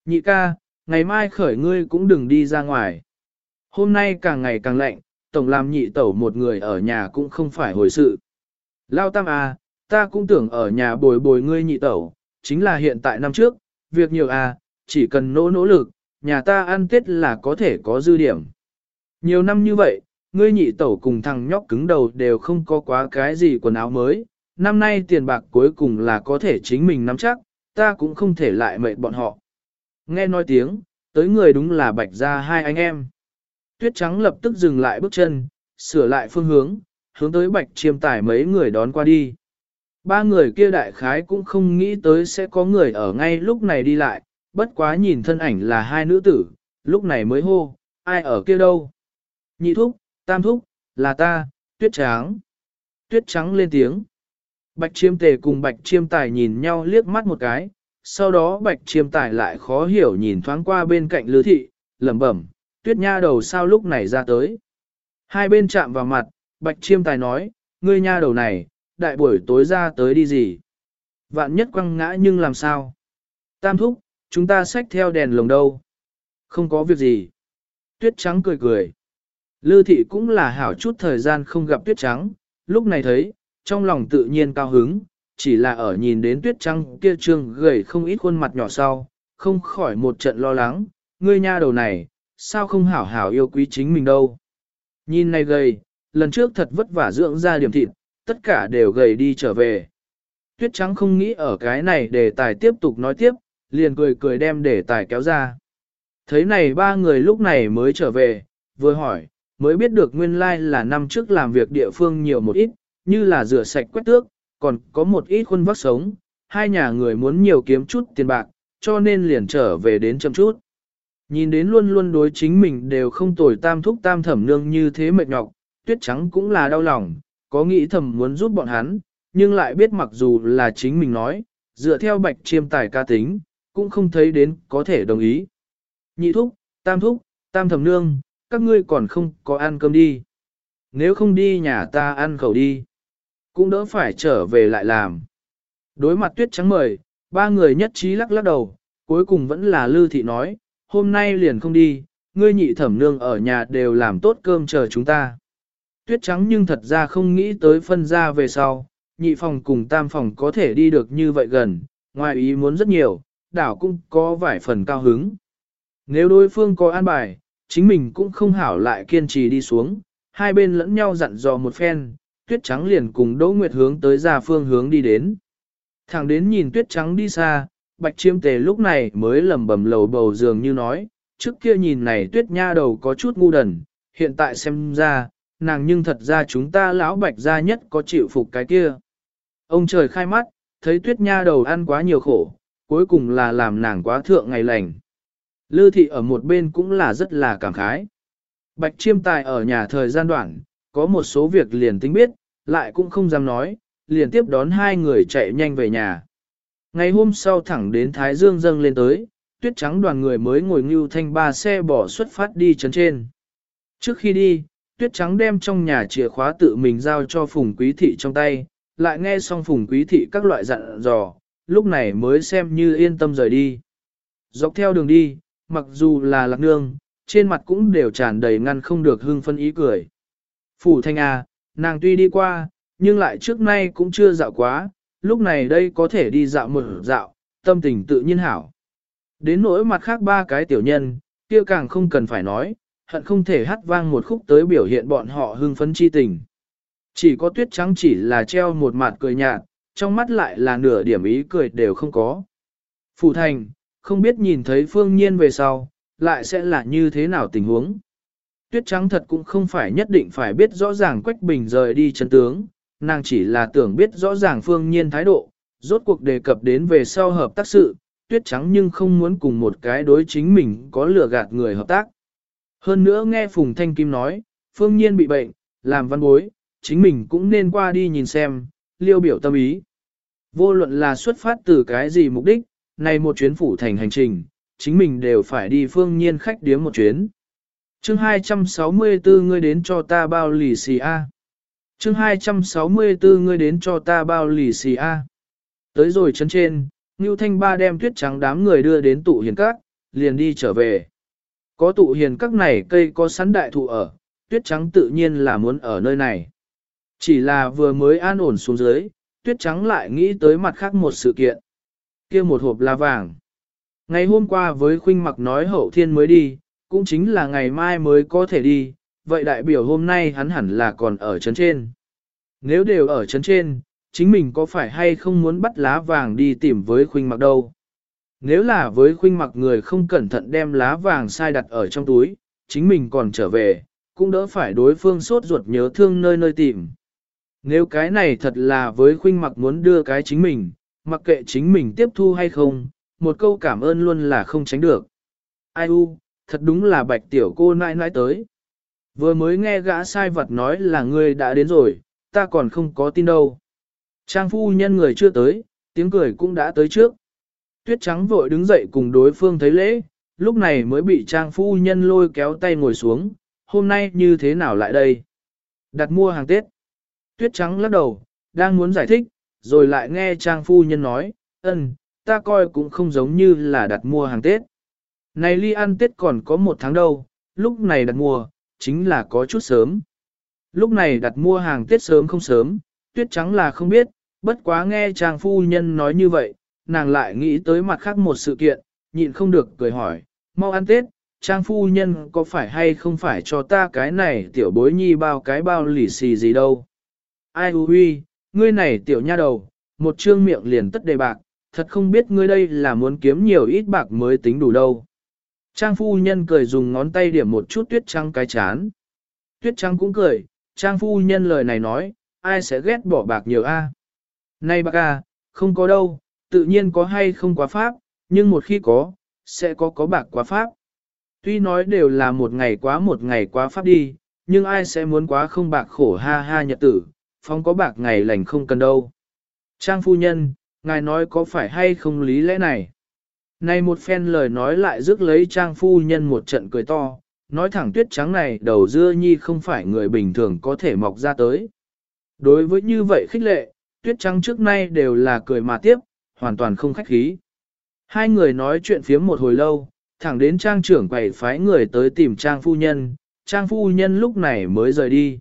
Nhị ca, ngày mai khởi ngươi cũng đừng đi ra ngoài. Hôm nay càng ngày càng lạnh, tổng làm nhị tẩu một người ở nhà cũng không phải hồi sự. Lao tam à, ta cũng tưởng ở nhà bồi bồi ngươi nhị tẩu, chính là hiện tại năm trước, việc nhiều à, chỉ cần nỗ nỗ lực, nhà ta ăn tết là có thể có dư điểm. Nhiều năm như vậy, ngươi nhị tẩu cùng thằng nhóc cứng đầu đều không có quá cái gì quần áo mới, năm nay tiền bạc cuối cùng là có thể chính mình nắm chắc, ta cũng không thể lại mệt bọn họ. Nghe nói tiếng, tới người đúng là bạch ra hai anh em. Tuyết trắng lập tức dừng lại bước chân, sửa lại phương hướng, hướng tới bạch chiêm tải mấy người đón qua đi. Ba người kia đại khái cũng không nghĩ tới sẽ có người ở ngay lúc này đi lại, bất quá nhìn thân ảnh là hai nữ tử, lúc này mới hô, ai ở kia đâu? Nhị thúc, tam thúc, là ta, tuyết trắng. Tuyết trắng lên tiếng. Bạch chiêm tề cùng bạch chiêm tài nhìn nhau liếc mắt một cái, sau đó bạch chiêm tài lại khó hiểu nhìn thoáng qua bên cạnh lứa thị, lẩm bẩm, tuyết nha đầu sao lúc này ra tới. Hai bên chạm vào mặt, bạch chiêm tài nói, ngươi nha đầu này, đại buổi tối ra tới đi gì? Vạn nhất quăng ngã nhưng làm sao? Tam thúc, chúng ta xách theo đèn lồng đâu? Không có việc gì. Tuyết trắng cười cười. Lư thị cũng là hảo chút thời gian không gặp tuyết trắng, lúc này thấy, trong lòng tự nhiên cao hứng, chỉ là ở nhìn đến tuyết trắng kia trương gầy không ít khuôn mặt nhỏ sau, không khỏi một trận lo lắng, ngươi nha đầu này, sao không hảo hảo yêu quý chính mình đâu. Nhìn này gầy, lần trước thật vất vả dưỡng ra điểm thịt, tất cả đều gầy đi trở về. Tuyết trắng không nghĩ ở cái này để tài tiếp tục nói tiếp, liền cười cười đem để tài kéo ra. Thấy này ba người lúc này mới trở về, vừa hỏi, mới biết được nguyên lai like là năm trước làm việc địa phương nhiều một ít, như là rửa sạch quét tước, còn có một ít khuôn vắc sống, hai nhà người muốn nhiều kiếm chút tiền bạc, cho nên liền trở về đến chậm chút. Nhìn đến luôn luôn đối chính mình đều không tồi tam thúc tam thẩm nương như thế mệt nhọc, tuyết trắng cũng là đau lòng, có nghĩ thầm muốn giúp bọn hắn, nhưng lại biết mặc dù là chính mình nói, dựa theo bạch chiêm tài ca tính, cũng không thấy đến có thể đồng ý. Nhị thúc, tam thúc, tam thẩm nương, các ngươi còn không có ăn cơm đi. Nếu không đi nhà ta ăn khẩu đi, cũng đỡ phải trở về lại làm. Đối mặt tuyết trắng mời, ba người nhất trí lắc lắc đầu, cuối cùng vẫn là Lư Thị nói, hôm nay liền không đi, ngươi nhị thẩm nương ở nhà đều làm tốt cơm chờ chúng ta. Tuyết trắng nhưng thật ra không nghĩ tới phân ra về sau, nhị phòng cùng tam phòng có thể đi được như vậy gần, ngoài ý muốn rất nhiều, đảo cũng có vài phần cao hứng. Nếu đối phương có an bài, chính mình cũng không hảo lại kiên trì đi xuống, hai bên lẫn nhau dặn dò một phen, tuyết trắng liền cùng Đỗ Nguyệt hướng tới ra phương hướng đi đến. Thẳng đến nhìn tuyết trắng đi xa, bạch chiêm tề lúc này mới lầm bầm lầu bầu dường như nói, trước kia nhìn này tuyết nha đầu có chút ngu đần, hiện tại xem ra, nàng nhưng thật ra chúng ta lão bạch gia nhất có chịu phục cái kia. Ông trời khai mắt, thấy tuyết nha đầu ăn quá nhiều khổ, cuối cùng là làm nàng quá thượng ngày lành. Lư thị ở một bên cũng là rất là cảm khái. Bạch chiêm tài ở nhà thời gian đoạn, có một số việc liền tính biết, lại cũng không dám nói, liền tiếp đón hai người chạy nhanh về nhà. Ngày hôm sau thẳng đến Thái Dương dâng lên tới, tuyết trắng đoàn người mới ngồi ngưu thanh ba xe bỏ xuất phát đi chấn trên. Trước khi đi, tuyết trắng đem trong nhà chìa khóa tự mình giao cho phùng quý thị trong tay, lại nghe xong phùng quý thị các loại dặn dò, lúc này mới xem như yên tâm rời đi. Dọc theo đường đi, mặc dù là lạc nương, trên mặt cũng đều tràn đầy ngăn không được hưng phân ý cười. Phủ thanh à, nàng tuy đi qua, nhưng lại trước nay cũng chưa dạo quá, lúc này đây có thể đi dạo một dạo, tâm tình tự nhiên hảo. Đến nỗi mặt khác ba cái tiểu nhân, kia càng không cần phải nói, hận không thể hát vang một khúc tới biểu hiện bọn họ hưng phấn chi tình. Chỉ có tuyết trắng chỉ là treo một mặt cười nhạt, trong mắt lại là nửa điểm ý cười đều không có. Phủ thành, không biết nhìn thấy phương nhiên về sau, lại sẽ là như thế nào tình huống. Tuyết trắng thật cũng không phải nhất định phải biết rõ ràng Quách Bình rời đi chân tướng, nàng chỉ là tưởng biết rõ ràng phương nhiên thái độ, rốt cuộc đề cập đến về sau hợp tác sự, tuyết trắng nhưng không muốn cùng một cái đối chính mình có lừa gạt người hợp tác. Hơn nữa nghe Phùng Thanh Kim nói, phương nhiên bị bệnh, làm văn bối, chính mình cũng nên qua đi nhìn xem, liêu biểu tâm ý. Vô luận là xuất phát từ cái gì mục đích, này một chuyến phủ thành hành trình, chính mình đều phải đi phương nhiên khách điếm một chuyến chương 264 ngươi đến cho ta bao lì xì A. chương 264 ngươi đến cho ta bao lì xì A. Tới rồi chân trên, Ngưu Thanh Ba đem tuyết trắng đám người đưa đến tụ hiền các, liền đi trở về. Có tụ hiền các này cây có sắn đại thụ ở, tuyết trắng tự nhiên là muốn ở nơi này. Chỉ là vừa mới an ổn xuống dưới, tuyết trắng lại nghĩ tới mặt khác một sự kiện. kia một hộp lá vàng. Ngày hôm qua với khuynh mặc nói hậu thiên mới đi, cũng chính là ngày mai mới có thể đi, vậy đại biểu hôm nay hắn hẳn là còn ở chấn trên. Nếu đều ở chấn trên, chính mình có phải hay không muốn bắt lá vàng đi tìm với khuynh mặc đâu. Nếu là với khuynh mặc người không cẩn thận đem lá vàng sai đặt ở trong túi, chính mình còn trở về, cũng đỡ phải đối phương sốt ruột nhớ thương nơi nơi tìm. Nếu cái này thật là với khuynh mặc muốn đưa cái chính mình, mặc kệ chính mình tiếp thu hay không, một câu cảm ơn luôn là không tránh được. Ai u, thật đúng là bạch tiểu cô nãi nãi tới. Vừa mới nghe gã sai vật nói là ngươi đã đến rồi, ta còn không có tin đâu. Trang phu nhân người chưa tới, tiếng cười cũng đã tới trước. Tuyết trắng vội đứng dậy cùng đối phương thấy lễ, lúc này mới bị trang phu nhân lôi kéo tay ngồi xuống, hôm nay như thế nào lại đây? Đặt mua hàng Tết. Tuyết trắng lắc đầu, đang muốn giải thích, rồi lại nghe trang phu nhân nói, ơn, ta coi cũng không giống như là đặt mua hàng Tết. Này ly ăn Tết còn có một tháng đâu, lúc này đặt mua, chính là có chút sớm. Lúc này đặt mua hàng Tết sớm không sớm, tuyết trắng là không biết, bất quá nghe trang phu nhân nói như vậy, nàng lại nghĩ tới mặt khác một sự kiện, nhịn không được cười hỏi, mau ăn Tết, trang phu nhân có phải hay không phải cho ta cái này tiểu bối nhi bao cái bao lì xì gì đâu. Ai hư huy, ngươi này tiểu nha đầu, một trương miệng liền tất đầy bạc, thật không biết ngươi đây là muốn kiếm nhiều ít bạc mới tính đủ đâu. Trang phu nhân cười dùng ngón tay điểm một chút tuyết trắng cái chán. Tuyết trắng cũng cười, trang phu nhân lời này nói, ai sẽ ghét bỏ bạc nhiều a? À? Này bạc à, không có đâu, tự nhiên có hay không quá pháp, nhưng một khi có, sẽ có có bạc quá pháp. Tuy nói đều là một ngày quá một ngày quá pháp đi, nhưng ai sẽ muốn quá không bạc khổ ha ha nhật tử, phong có bạc ngày lành không cần đâu. Trang phu nhân, ngài nói có phải hay không lý lẽ này? Này một phen lời nói lại rước lấy trang phu nhân một trận cười to, nói thẳng tuyết trắng này đầu dưa nhi không phải người bình thường có thể mọc ra tới. Đối với như vậy khích lệ, tuyết trắng trước nay đều là cười mà tiếp, hoàn toàn không khách khí. Hai người nói chuyện phiếm một hồi lâu, thẳng đến trang trưởng quầy phái người tới tìm trang phu nhân, trang phu nhân lúc này mới rời đi.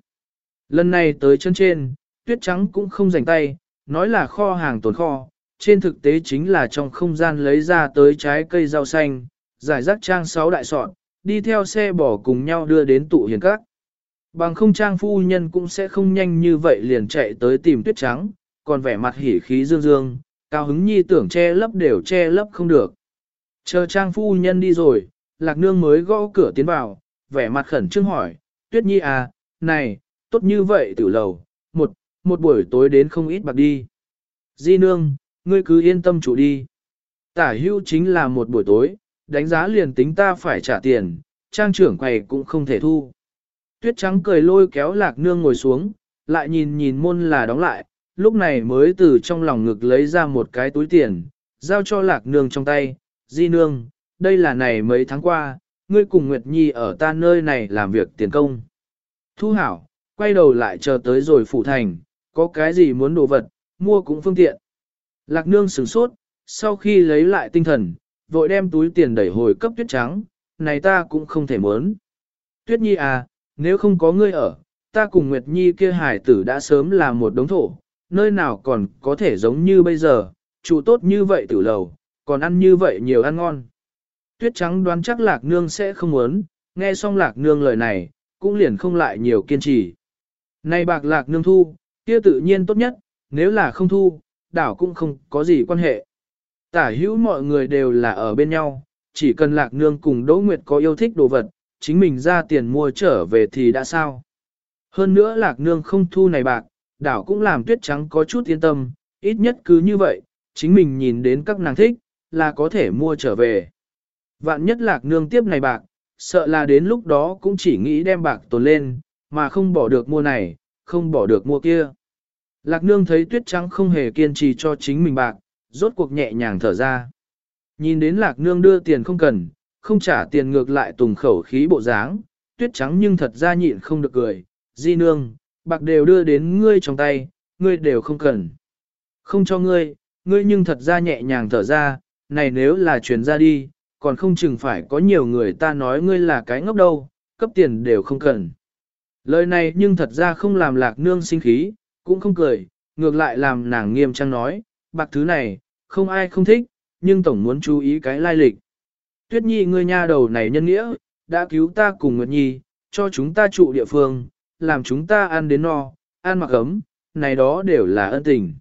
Lần này tới chân trên, tuyết trắng cũng không rảnh tay, nói là kho hàng tồn kho, trên thực tế chính là trong không gian lấy ra tới trái cây rau xanh, giải rác trang sáu đại sọn, đi theo xe bỏ cùng nhau đưa đến tụ hiền các. Bằng không trang phu nhân cũng sẽ không nhanh như vậy liền chạy tới tìm tuyết trắng, còn vẻ mặt hỉ khí dương dương, cao hứng nhi tưởng che lấp đều che lấp không được. Chờ trang phu nhân đi rồi, lạc nương mới gõ cửa tiến vào, vẻ mặt khẩn trương hỏi, tuyết nhi à, này, tốt như vậy tử lầu, một, một buổi tối đến không ít bạc đi. Di nương, ngươi cứ yên tâm chủ đi. Tả hưu chính là một buổi tối, đánh giá liền tính ta phải trả tiền, trang trưởng quầy cũng không thể thu. Tuyết trắng cười lôi kéo lạc nương ngồi xuống, lại nhìn nhìn môn là đóng lại, lúc này mới từ trong lòng ngực lấy ra một cái túi tiền, giao cho lạc nương trong tay, di nương, đây là này mấy tháng qua, ngươi cùng Nguyệt Nhi ở ta nơi này làm việc tiền công. Thu hảo, quay đầu lại chờ tới rồi phủ thành, có cái gì muốn đồ vật, mua cũng phương tiện. Lạc nương sửng sốt, sau khi lấy lại tinh thần, vội đem túi tiền đẩy hồi cấp tuyết trắng, này ta cũng không thể muốn. Tuyết Nhi à, nếu không có ngươi ở, ta cùng Nguyệt Nhi kia hải tử đã sớm là một đống thổ, nơi nào còn có thể giống như bây giờ, chủ tốt như vậy tử lầu, còn ăn như vậy nhiều ăn ngon. Tuyết trắng đoán chắc lạc nương sẽ không muốn, nghe xong lạc nương lời này, cũng liền không lại nhiều kiên trì. Này bạc lạc nương thu, kia tự nhiên tốt nhất, nếu là không thu, đảo cũng không có gì quan hệ. Tả hữu mọi người đều là ở bên nhau, chỉ cần lạc nương cùng Đỗ Nguyệt có yêu thích đồ vật, chính mình ra tiền mua trở về thì đã sao. Hơn nữa lạc nương không thu này bạc, đảo cũng làm tuyết trắng có chút yên tâm, ít nhất cứ như vậy, chính mình nhìn đến các nàng thích, là có thể mua trở về. Vạn nhất lạc nương tiếp này bạc, sợ là đến lúc đó cũng chỉ nghĩ đem bạc tồn lên, mà không bỏ được mua này, không bỏ được mua kia. Lạc nương thấy tuyết trắng không hề kiên trì cho chính mình bạc, rốt cuộc nhẹ nhàng thở ra. Nhìn đến lạc nương đưa tiền không cần, không trả tiền ngược lại tùng khẩu khí bộ dáng, tuyết trắng nhưng thật ra nhịn không được cười, di nương, bạc đều đưa đến ngươi trong tay, ngươi đều không cần. Không cho ngươi, ngươi nhưng thật ra nhẹ nhàng thở ra, này nếu là truyền ra đi, còn không chừng phải có nhiều người ta nói ngươi là cái ngốc đâu, cấp tiền đều không cần. Lời này nhưng thật ra không làm lạc nương sinh khí, cũng không cười, ngược lại làm nàng nghiêm trang nói, bạc thứ này, không ai không thích, nhưng tổng muốn chú ý cái lai lịch. Tuyết nhi ngươi nha đầu này nhân nghĩa, đã cứu ta cùng Nguyệt Nhi, cho chúng ta trụ địa phương, làm chúng ta ăn đến no, ăn mặc ấm, này đó đều là ân tình.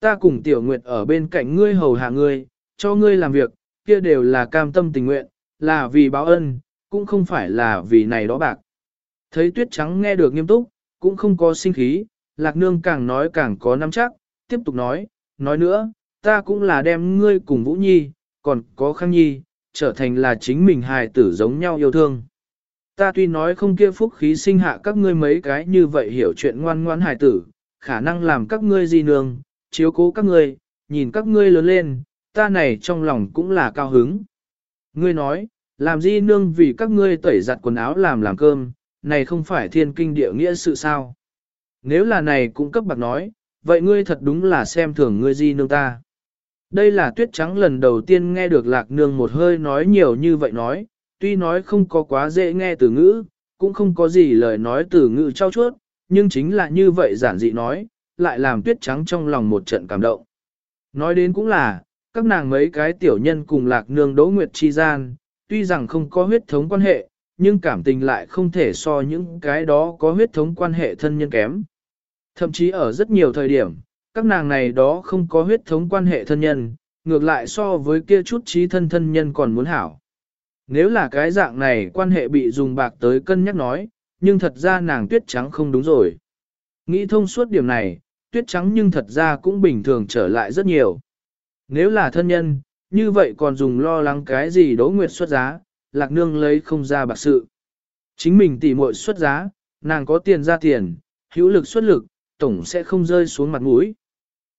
Ta cùng tiểu nguyệt ở bên cạnh ngươi hầu hạ ngươi, cho ngươi làm việc, kia đều là cam tâm tình nguyện, là vì báo ân, cũng không phải là vì này đó bạc. Thấy tuyết trắng nghe được nghiêm túc, cũng không có sinh khí, lạc nương càng nói càng có nắm chắc, tiếp tục nói, nói nữa, ta cũng là đem ngươi cùng Vũ Nhi, còn có Khang Nhi, trở thành là chính mình hài tử giống nhau yêu thương. Ta tuy nói không kia phúc khí sinh hạ các ngươi mấy cái như vậy hiểu chuyện ngoan ngoãn hài tử, khả năng làm các ngươi gì nương, chiếu cố các ngươi, nhìn các ngươi lớn lên, ta này trong lòng cũng là cao hứng. Ngươi nói, làm gì nương vì các ngươi tẩy giặt quần áo làm làm cơm, này không phải thiên kinh địa nghĩa sự sao. Nếu là này cũng cấp bạc nói, vậy ngươi thật đúng là xem thường ngươi di nương ta. Đây là tuyết trắng lần đầu tiên nghe được lạc nương một hơi nói nhiều như vậy nói, tuy nói không có quá dễ nghe từ ngữ, cũng không có gì lời nói từ ngữ trao chuốt, nhưng chính là như vậy giản dị nói, lại làm tuyết trắng trong lòng một trận cảm động. Nói đến cũng là, các nàng mấy cái tiểu nhân cùng lạc nương đỗ nguyệt chi gian, tuy rằng không có huyết thống quan hệ, nhưng cảm tình lại không thể so những cái đó có huyết thống quan hệ thân nhân kém. Thậm chí ở rất nhiều thời điểm, các nàng này đó không có huyết thống quan hệ thân nhân, ngược lại so với kia chút trí thân thân nhân còn muốn hảo. Nếu là cái dạng này quan hệ bị dùng bạc tới cân nhắc nói, nhưng thật ra nàng tuyết trắng không đúng rồi. Nghĩ thông suốt điểm này, tuyết trắng nhưng thật ra cũng bình thường trở lại rất nhiều. Nếu là thân nhân, như vậy còn dùng lo lắng cái gì đỗ nguyệt xuất giá, lạc nương lấy không ra bạc sự. Chính mình tỉ muội xuất giá, nàng có tiền ra tiền, hữu lực xuất lực, tổng sẽ không rơi xuống mặt mũi.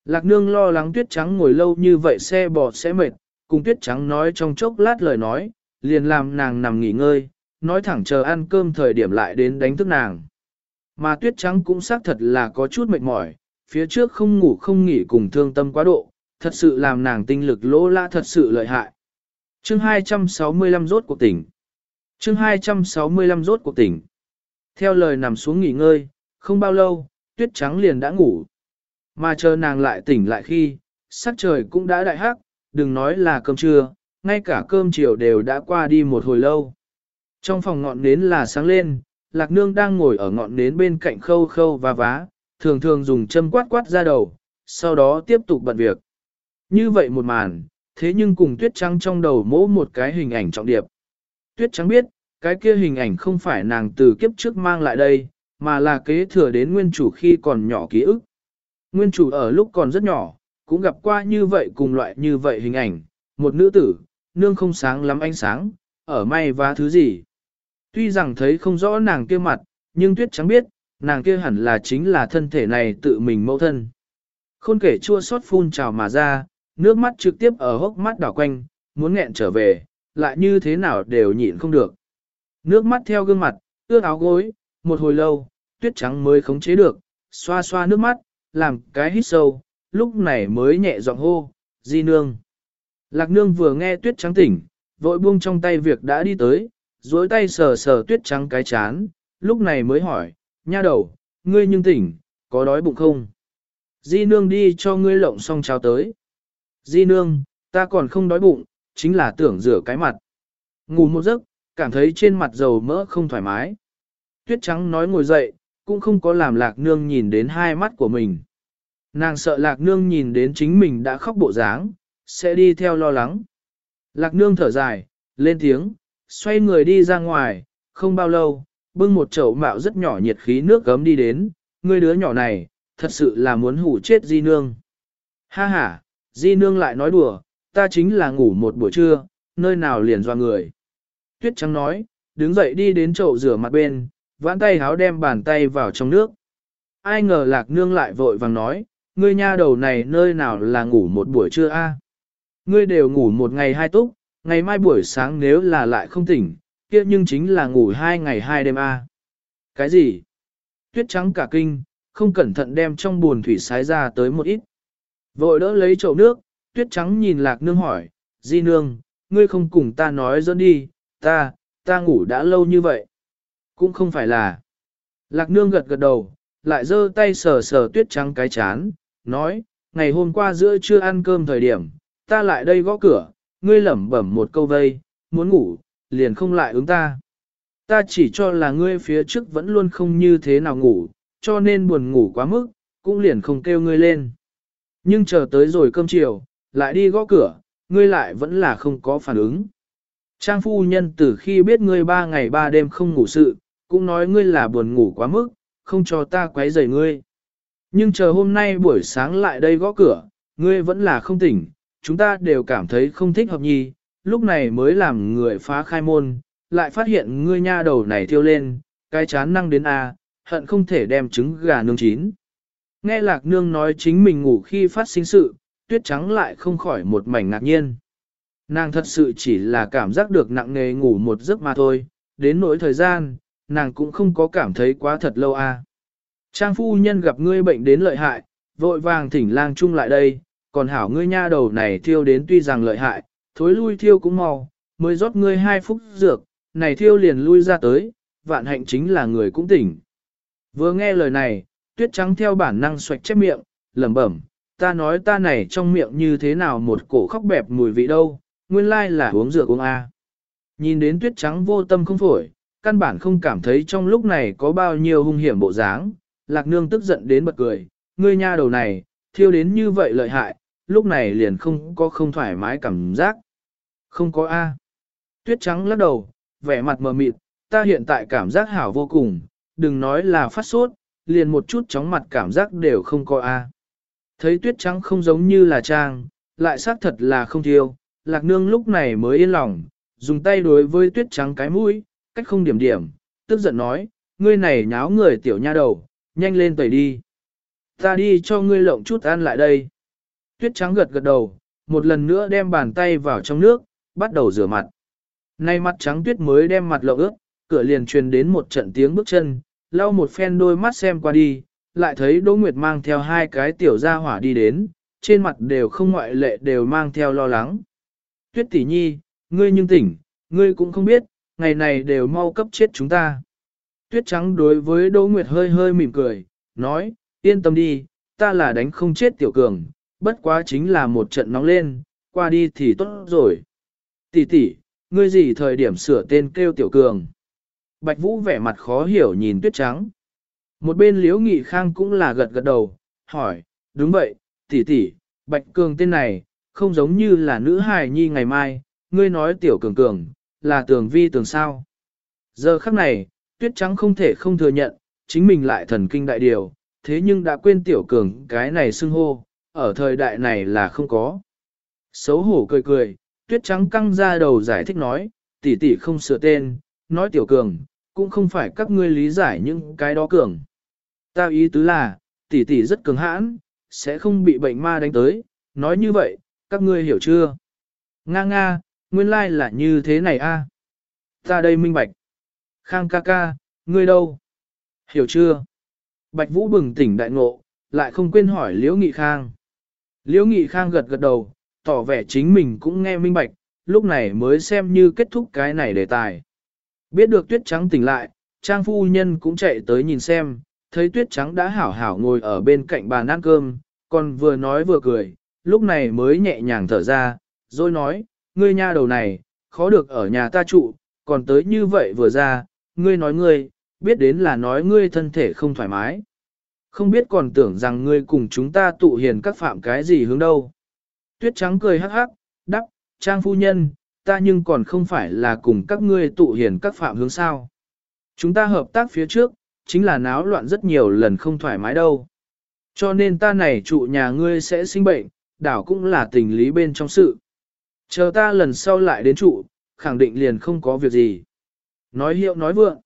Lạc nương lo lắng tuyết trắng ngồi lâu như vậy xe bò sẽ mệt, cùng tuyết trắng nói trong chốc lát lời nói, liền làm nàng nằm nghỉ ngơi, nói thẳng chờ ăn cơm thời điểm lại đến đánh thức nàng. Mà tuyết trắng cũng xác thật là có chút mệt mỏi, phía trước không ngủ không nghỉ cùng thương tâm quá độ, thật sự làm nàng tinh lực lỗ lã thật sự lợi hại. Chương 265 rốt cuộc tỉnh. Chương 265 rốt cuộc tỉnh. Theo lời nằm xuống nghỉ ngơi, không bao lâu, tuyết trắng liền đã ngủ. Mà chờ nàng lại tỉnh lại khi, sắc trời cũng đã đại hắc, đừng nói là cơm trưa, ngay cả cơm chiều đều đã qua đi một hồi lâu. Trong phòng ngọn nến là sáng lên, lạc nương đang ngồi ở ngọn nến bên cạnh khâu khâu và vá, thường thường dùng châm quát quát ra đầu, sau đó tiếp tục bận việc. Như vậy một màn, thế nhưng cùng tuyết trắng trong đầu mỗ một cái hình ảnh trọng điệp. Tuyết trắng biết, cái kia hình ảnh không phải nàng từ kiếp trước mang lại đây, mà là kế thừa đến nguyên chủ khi còn nhỏ ký ức. Nguyên chủ ở lúc còn rất nhỏ, cũng gặp qua như vậy cùng loại như vậy hình ảnh, một nữ tử, nương không sáng lắm ánh sáng, ở may và thứ gì. Tuy rằng thấy không rõ nàng kia mặt, nhưng tuyết trắng biết, nàng kia hẳn là chính là thân thể này tự mình mẫu thân. Khôn kể chua xót phun trào mà ra, nước mắt trực tiếp ở hốc mắt đảo quanh, muốn nghẹn trở về, lại như thế nào đều nhịn không được. Nước mắt theo gương mặt, ướt áo gối, một hồi lâu, tuyết trắng mới khống chế được, xoa xoa nước mắt, làm cái hít sâu, lúc này mới nhẹ giọng hô, di nương. Lạc nương vừa nghe tuyết trắng tỉnh, vội buông trong tay việc đã đi tới, duỗi tay sờ sờ tuyết trắng cái chán, lúc này mới hỏi, nha đầu, ngươi nhưng tỉnh, có đói bụng không? Di nương đi cho ngươi lộng xong cháo tới. Di nương, ta còn không đói bụng, chính là tưởng rửa cái mặt. Ngủ một giấc, cảm thấy trên mặt dầu mỡ không thoải mái. Tuyết trắng nói ngồi dậy, cũng không có làm lạc nương nhìn đến hai mắt của mình. Nàng sợ lạc nương nhìn đến chính mình đã khóc bộ dáng, sẽ đi theo lo lắng. Lạc nương thở dài, lên tiếng, xoay người đi ra ngoài, không bao lâu, bưng một chậu mạo rất nhỏ nhiệt khí nước gấm đi đến, người đứa nhỏ này, thật sự là muốn hủ chết di nương. Ha ha, di nương lại nói đùa, ta chính là ngủ một buổi trưa, nơi nào liền doa người. Tuyết trắng nói, đứng dậy đi đến chậu rửa mặt bên, vãn tay háo đem bàn tay vào trong nước. Ai ngờ lạc nương lại vội vàng nói, ngươi nha đầu này nơi nào là ngủ một buổi trưa a? Ngươi đều ngủ một ngày hai túc, ngày mai buổi sáng nếu là lại không tỉnh, kia nhưng chính là ngủ hai ngày hai đêm a. Cái gì? Tuyết trắng cả kinh, không cẩn thận đem trong buồn thủy sái ra tới một ít. Vội đỡ lấy chậu nước, tuyết trắng nhìn lạc nương hỏi, di nương, ngươi không cùng ta nói dẫn đi, ta, ta ngủ đã lâu như vậy. Cũng không phải là. Lạc nương gật gật đầu, lại giơ tay sờ sờ tuyết trắng cái chán, nói, ngày hôm qua giữa trưa ăn cơm thời điểm, ta lại đây gõ cửa, ngươi lẩm bẩm một câu vây, muốn ngủ, liền không lại ứng ta. Ta chỉ cho là ngươi phía trước vẫn luôn không như thế nào ngủ, cho nên buồn ngủ quá mức, cũng liền không kêu ngươi lên. Nhưng chờ tới rồi cơm chiều, lại đi gõ cửa, ngươi lại vẫn là không có phản ứng. Trang phu nhân từ khi biết ngươi ba ngày ba đêm không ngủ sự, cũng nói ngươi là buồn ngủ quá mức, không cho ta quấy rầy ngươi. Nhưng chờ hôm nay buổi sáng lại đây gõ cửa, ngươi vẫn là không tỉnh, chúng ta đều cảm thấy không thích hợp nhi, lúc này mới làm người phá khai môn, lại phát hiện ngươi nha đầu này thiêu lên, cái chán năng đến A, hận không thể đem trứng gà nướng chín. Nghe lạc nương nói chính mình ngủ khi phát sinh sự, tuyết trắng lại không khỏi một mảnh ngạc nhiên. Nàng thật sự chỉ là cảm giác được nặng nề ngủ một giấc mà thôi, đến nỗi thời gian, nàng cũng không có cảm thấy quá thật lâu a. Trang phu nhân gặp ngươi bệnh đến lợi hại, vội vàng thỉnh lang chung lại đây, còn hảo ngươi nha đầu này thiêu đến tuy rằng lợi hại, thối lui thiêu cũng mau, mới rót ngươi hai phút dược, này thiêu liền lui ra tới, vạn hạnh chính là người cũng tỉnh. Vừa nghe lời này, tuyết trắng theo bản năng xoạch chép miệng, lẩm bẩm, ta nói ta này trong miệng như thế nào một cổ khóc bẹp mùi vị đâu, nguyên lai là uống rượu uống A. Nhìn đến tuyết trắng vô tâm không phổi, căn bản không cảm thấy trong lúc này có bao nhiêu hung hiểm bộ dáng, lạc nương tức giận đến bật cười, ngươi nha đầu này, thiêu đến như vậy lợi hại, lúc này liền không có không thoải mái cảm giác. Không có A. Tuyết trắng lắc đầu, vẻ mặt mờ mịt, ta hiện tại cảm giác hảo vô cùng, đừng nói là phát sốt, liền một chút chóng mặt cảm giác đều không có A. Thấy tuyết trắng không giống như là trang, lại xác thật là không thiêu, lạc nương lúc này mới yên lòng, dùng tay đối với tuyết trắng cái mũi, cách không điểm điểm, tức giận nói, ngươi này nháo người tiểu nha đầu, nhanh lên tẩy đi. Ta đi cho ngươi lộng chút ăn lại đây. Tuyết trắng gật gật đầu, một lần nữa đem bàn tay vào trong nước, bắt đầu rửa mặt. Nay mặt trắng tuyết mới đem mặt lộng ướt, cửa liền truyền đến một trận tiếng bước chân, lau một phen đôi mắt xem qua đi, lại thấy Đỗ Nguyệt mang theo hai cái tiểu gia hỏa đi đến, trên mặt đều không ngoại lệ đều mang theo lo lắng. Tuyết tỷ nhi, ngươi nhưng tỉnh, ngươi cũng không biết, ngày này đều mau cấp chết chúng ta. Tuyết trắng đối với Đỗ Nguyệt hơi hơi mỉm cười, nói, yên tâm đi, ta là đánh không chết tiểu cường, bất quá chính là một trận nóng lên, qua đi thì tốt rồi. Tỷ tỷ, ngươi gì thời điểm sửa tên kêu tiểu cường? Bạch Vũ vẻ mặt khó hiểu nhìn tuyết trắng. Một bên liễu nghị khang cũng là gật gật đầu, hỏi, đúng vậy, tỷ tỷ, Bạch Cường tên này, không giống như là nữ hài nhi ngày mai, ngươi nói tiểu cường cường, là tường vi tường sao. Giờ khắc này, tuyết trắng không thể không thừa nhận, chính mình lại thần kinh đại điều, thế nhưng đã quên tiểu cường cái này xưng hô, ở thời đại này là không có. Xấu hổ cười cười, tuyết trắng căng ra đầu giải thích nói, tỷ tỷ không sửa tên, nói tiểu cường, cũng không phải các ngươi lý giải những cái đó cường. Ta ý tứ là, tỷ tỷ rất cường hãn, sẽ không bị bệnh ma đánh tới, nói như vậy, các ngươi hiểu chưa? Nga nga, nguyên lai like là như thế này a. Ta đây minh bạch. Khang ca ca, ngươi đâu? Hiểu chưa? Bạch Vũ bừng tỉnh đại ngộ, lại không quên hỏi Liễu Nghị Khang. Liễu Nghị Khang gật gật đầu, tỏ vẻ chính mình cũng nghe minh bạch, lúc này mới xem như kết thúc cái này đề tài. Biết được tuyết trắng tỉnh lại, trang phu nhân cũng chạy tới nhìn xem, thấy tuyết trắng đã hảo hảo ngồi ở bên cạnh bàn ăn cơm, còn vừa nói vừa cười, lúc này mới nhẹ nhàng thở ra, rồi nói, ngươi nha đầu này, khó được ở nhà ta trụ, còn tới như vậy vừa ra, ngươi nói ngươi, biết đến là nói ngươi thân thể không thoải mái. Không biết còn tưởng rằng ngươi cùng chúng ta tụ hiền các phạm cái gì hướng đâu. Tuyết trắng cười hắc hắc, đắc, trang phu nhân, ta nhưng còn không phải là cùng các ngươi tụ hiền các phạm hướng sao. Chúng ta hợp tác phía trước, chính là náo loạn rất nhiều lần không thoải mái đâu. Cho nên ta này trụ nhà ngươi sẽ sinh bệnh, đảo cũng là tình lý bên trong sự. Chờ ta lần sau lại đến trụ, khẳng định liền không có việc gì. Nói hiệu nói vượng.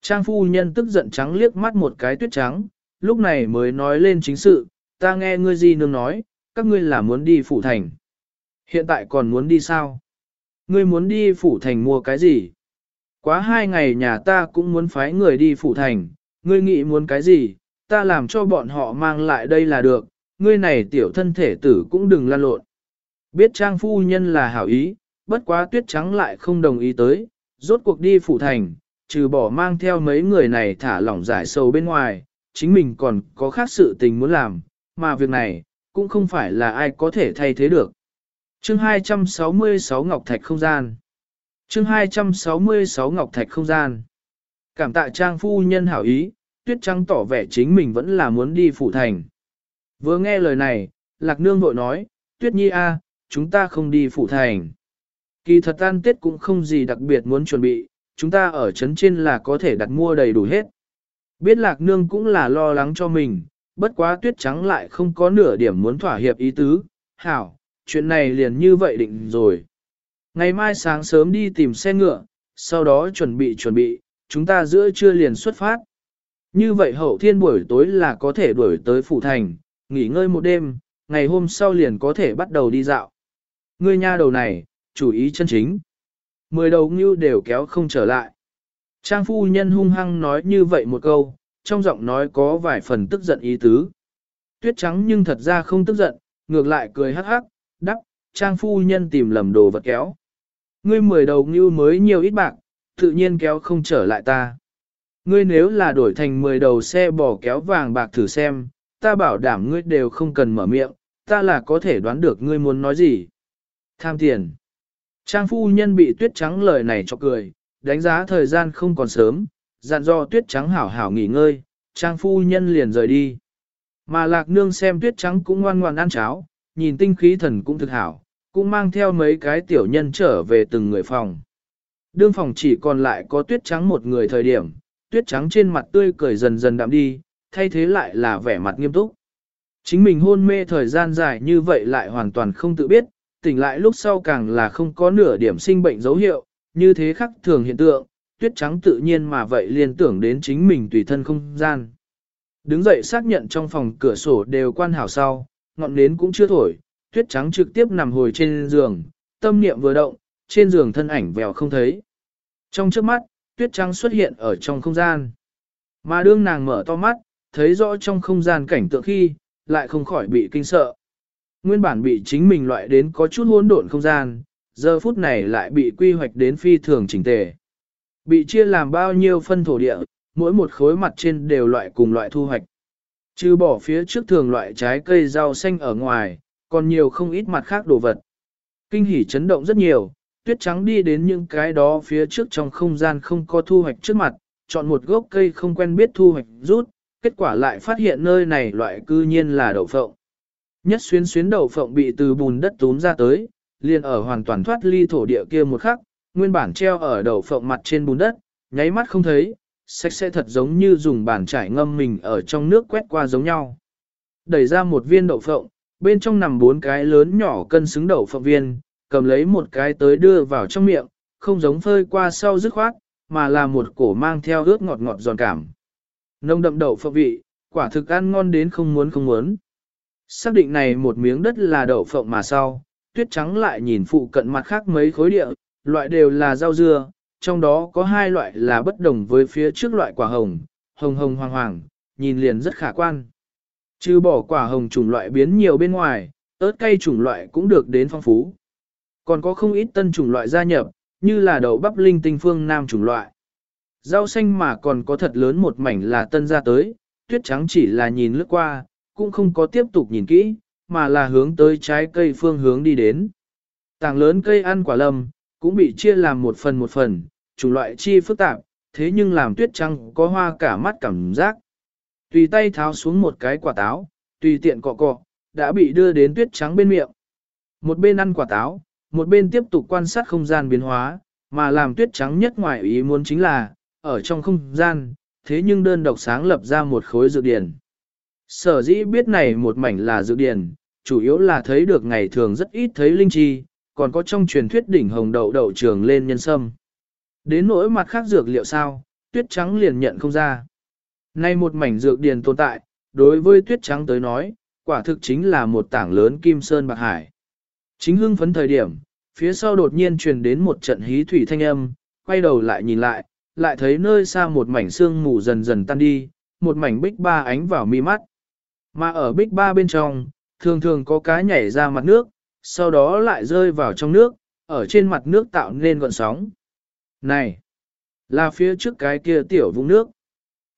Trang phu nhân tức giận trắng liếc mắt một cái tuyết trắng, lúc này mới nói lên chính sự, ta nghe ngươi gì nương nói, các ngươi là muốn đi phủ thành. Hiện tại còn muốn đi sao? Ngươi muốn đi phủ thành mua cái gì? Quá hai ngày nhà ta cũng muốn phái người đi phủ thành, ngươi nghĩ muốn cái gì, ta làm cho bọn họ mang lại đây là được, ngươi này tiểu thân thể tử cũng đừng lan lộn. Biết trang phu nhân là hảo ý, bất quá tuyết trắng lại không đồng ý tới, rốt cuộc đi phủ thành, trừ bỏ mang theo mấy người này thả lỏng giải sầu bên ngoài, chính mình còn có khác sự tình muốn làm, mà việc này, cũng không phải là ai có thể thay thế được. Chương 266 Ngọc Thạch Không Gian Chương 266 Ngọc Thạch Không Gian Cảm tạ trang phu nhân hảo ý, tuyết trắng tỏ vẻ chính mình vẫn là muốn đi phủ thành. Vừa nghe lời này, Lạc Nương vội nói, tuyết nhi a, chúng ta không đi phủ thành. Kỳ thật tan tết cũng không gì đặc biệt muốn chuẩn bị, chúng ta ở trấn trên là có thể đặt mua đầy đủ hết. Biết Lạc Nương cũng là lo lắng cho mình, bất quá tuyết trắng lại không có nửa điểm muốn thỏa hiệp ý tứ. Hảo, chuyện này liền như vậy định rồi. Ngày mai sáng sớm đi tìm xe ngựa, sau đó chuẩn bị chuẩn bị, chúng ta giữa trưa liền xuất phát. Như vậy hậu thiên buổi tối là có thể đuổi tới phủ thành, nghỉ ngơi một đêm, ngày hôm sau liền có thể bắt đầu đi dạo. Ngươi nha đầu này, chủ ý chân chính. Mười đầu ngưu đều kéo không trở lại. Trang phu nhân hung hăng nói như vậy một câu, trong giọng nói có vài phần tức giận ý tứ. Tuyết trắng nhưng thật ra không tức giận, ngược lại cười hắc hắc, đắc, trang phu nhân tìm lầm đồ vật kéo. Ngươi mười đầu ngưu mới nhiều ít bạc, tự nhiên kéo không trở lại ta. Ngươi nếu là đổi thành 10 đầu xe bò kéo vàng bạc thử xem, ta bảo đảm ngươi đều không cần mở miệng, ta là có thể đoán được ngươi muốn nói gì. Tham tiền. Trang phu nhân bị tuyết trắng lời này cho cười, đánh giá thời gian không còn sớm, dặn do tuyết trắng hảo hảo nghỉ ngơi, trang phu nhân liền rời đi. Mà lạc nương xem tuyết trắng cũng ngoan ngoan ăn cháo, nhìn tinh khí thần cũng thực hảo, cũng mang theo mấy cái tiểu nhân trở về từng người phòng. Đương phòng chỉ còn lại có tuyết trắng một người thời điểm, tuyết trắng trên mặt tươi cười dần dần đạm đi, thay thế lại là vẻ mặt nghiêm túc. Chính mình hôn mê thời gian dài như vậy lại hoàn toàn không tự biết, tỉnh lại lúc sau càng là không có nửa điểm sinh bệnh dấu hiệu, như thế khắc thường hiện tượng, tuyết trắng tự nhiên mà vậy liên tưởng đến chính mình tùy thân không gian. Đứng dậy xác nhận trong phòng cửa sổ đều quan hảo sau, ngọn nến cũng chưa thổi, tuyết trắng trực tiếp nằm hồi trên giường, tâm niệm vừa động, trên giường thân ảnh vèo không thấy. Trong trước mắt, tuyết trắng xuất hiện ở trong không gian. Mà đương nàng mở to mắt, thấy rõ trong không gian cảnh tượng khi, lại không khỏi bị kinh sợ. Nguyên bản bị chính mình loại đến có chút hỗn độn không gian, giờ phút này lại bị quy hoạch đến phi thường chỉnh tề. Bị chia làm bao nhiêu phân thổ địa, mỗi một khối mặt trên đều loại cùng loại thu hoạch. Trừ bỏ phía trước thường loại trái cây rau xanh ở ngoài, còn nhiều không ít mặt khác đồ vật. Kinh hỉ chấn động rất nhiều, tuyết trắng đi đến những cái đó phía trước trong không gian không có thu hoạch trước mặt, chọn một gốc cây không quen biết thu hoạch rút, kết quả lại phát hiện nơi này loại cư nhiên là đậu phộng. Nhất xuyến xuyến đậu phộng bị từ bùn đất túm ra tới, liền ở hoàn toàn thoát ly thổ địa kia một khắc, nguyên bản treo ở đậu phộng mặt trên bùn đất, nháy mắt không thấy, sạch sẽ thật giống như dùng bàn trải ngâm mình ở trong nước quét qua giống nhau. Đẩy ra một viên đậu phộng, bên trong nằm bốn cái lớn nhỏ cân xứng đậu phộng viên, cầm lấy một cái tới đưa vào trong miệng, không giống phơi qua sau dứt khoát, mà là một cổ mang theo ướt ngọt ngọt giòn cảm. Nông đậm đậu phộng vị, quả thực ăn ngon đến không muốn không muốn. Xác định này một miếng đất là đậu phộng mà sau, tuyết trắng lại nhìn phụ cận mặt khác mấy khối địa, loại đều là rau dưa, trong đó có hai loại là bất đồng với phía trước loại quả hồng, hồng hồng hoàng hoàng, nhìn liền rất khả quan. Chứ bỏ quả hồng chủng loại biến nhiều bên ngoài, ớt cay chủng loại cũng được đến phong phú. Còn có không ít tân chủng loại gia nhập, như là đậu bắp linh tinh phương nam chủng loại. Rau xanh mà còn có thật lớn một mảnh là tân ra tới, tuyết trắng chỉ là nhìn lướt qua, cũng không có tiếp tục nhìn kỹ, mà là hướng tới trái cây phương hướng đi đến. Tảng lớn cây ăn quả lâm, cũng bị chia làm một phần một phần, chủng loại chi phức tạp, thế nhưng làm tuyết trắng có hoa cả mắt cảm giác. Tùy tay tháo xuống một cái quả táo, tùy tiện cọ cọ, đã bị đưa đến tuyết trắng bên miệng. Một bên ăn quả táo, một bên tiếp tục quan sát không gian biến hóa, mà làm tuyết trắng nhất ngoài ý muốn chính là, ở trong không gian, thế nhưng đơn độc sáng lập ra một khối dược điển. Sở dĩ biết này một mảnh là dược điển, chủ yếu là thấy được ngày thường rất ít thấy linh chi, còn có trong truyền thuyết đỉnh hồng đậu đậu trường lên nhân sâm. Đến nỗi mặt khác dược liệu sao, tuyết trắng liền nhận không ra. Nay một mảnh dược điền tồn tại, đối với tuyết trắng tới nói, quả thực chính là một tảng lớn kim sơn bạc hải. Chính hưng phấn thời điểm, phía sau đột nhiên truyền đến một trận hí thủy thanh âm, quay đầu lại nhìn lại, lại thấy nơi xa một mảnh sương mù dần dần tan đi, một mảnh bích ba ánh vào mi mắt. Mà ở bích ba bên trong, thường thường có cá nhảy ra mặt nước, sau đó lại rơi vào trong nước, ở trên mặt nước tạo nên gọn sóng. Này, là phía trước cái kia tiểu vũng nước.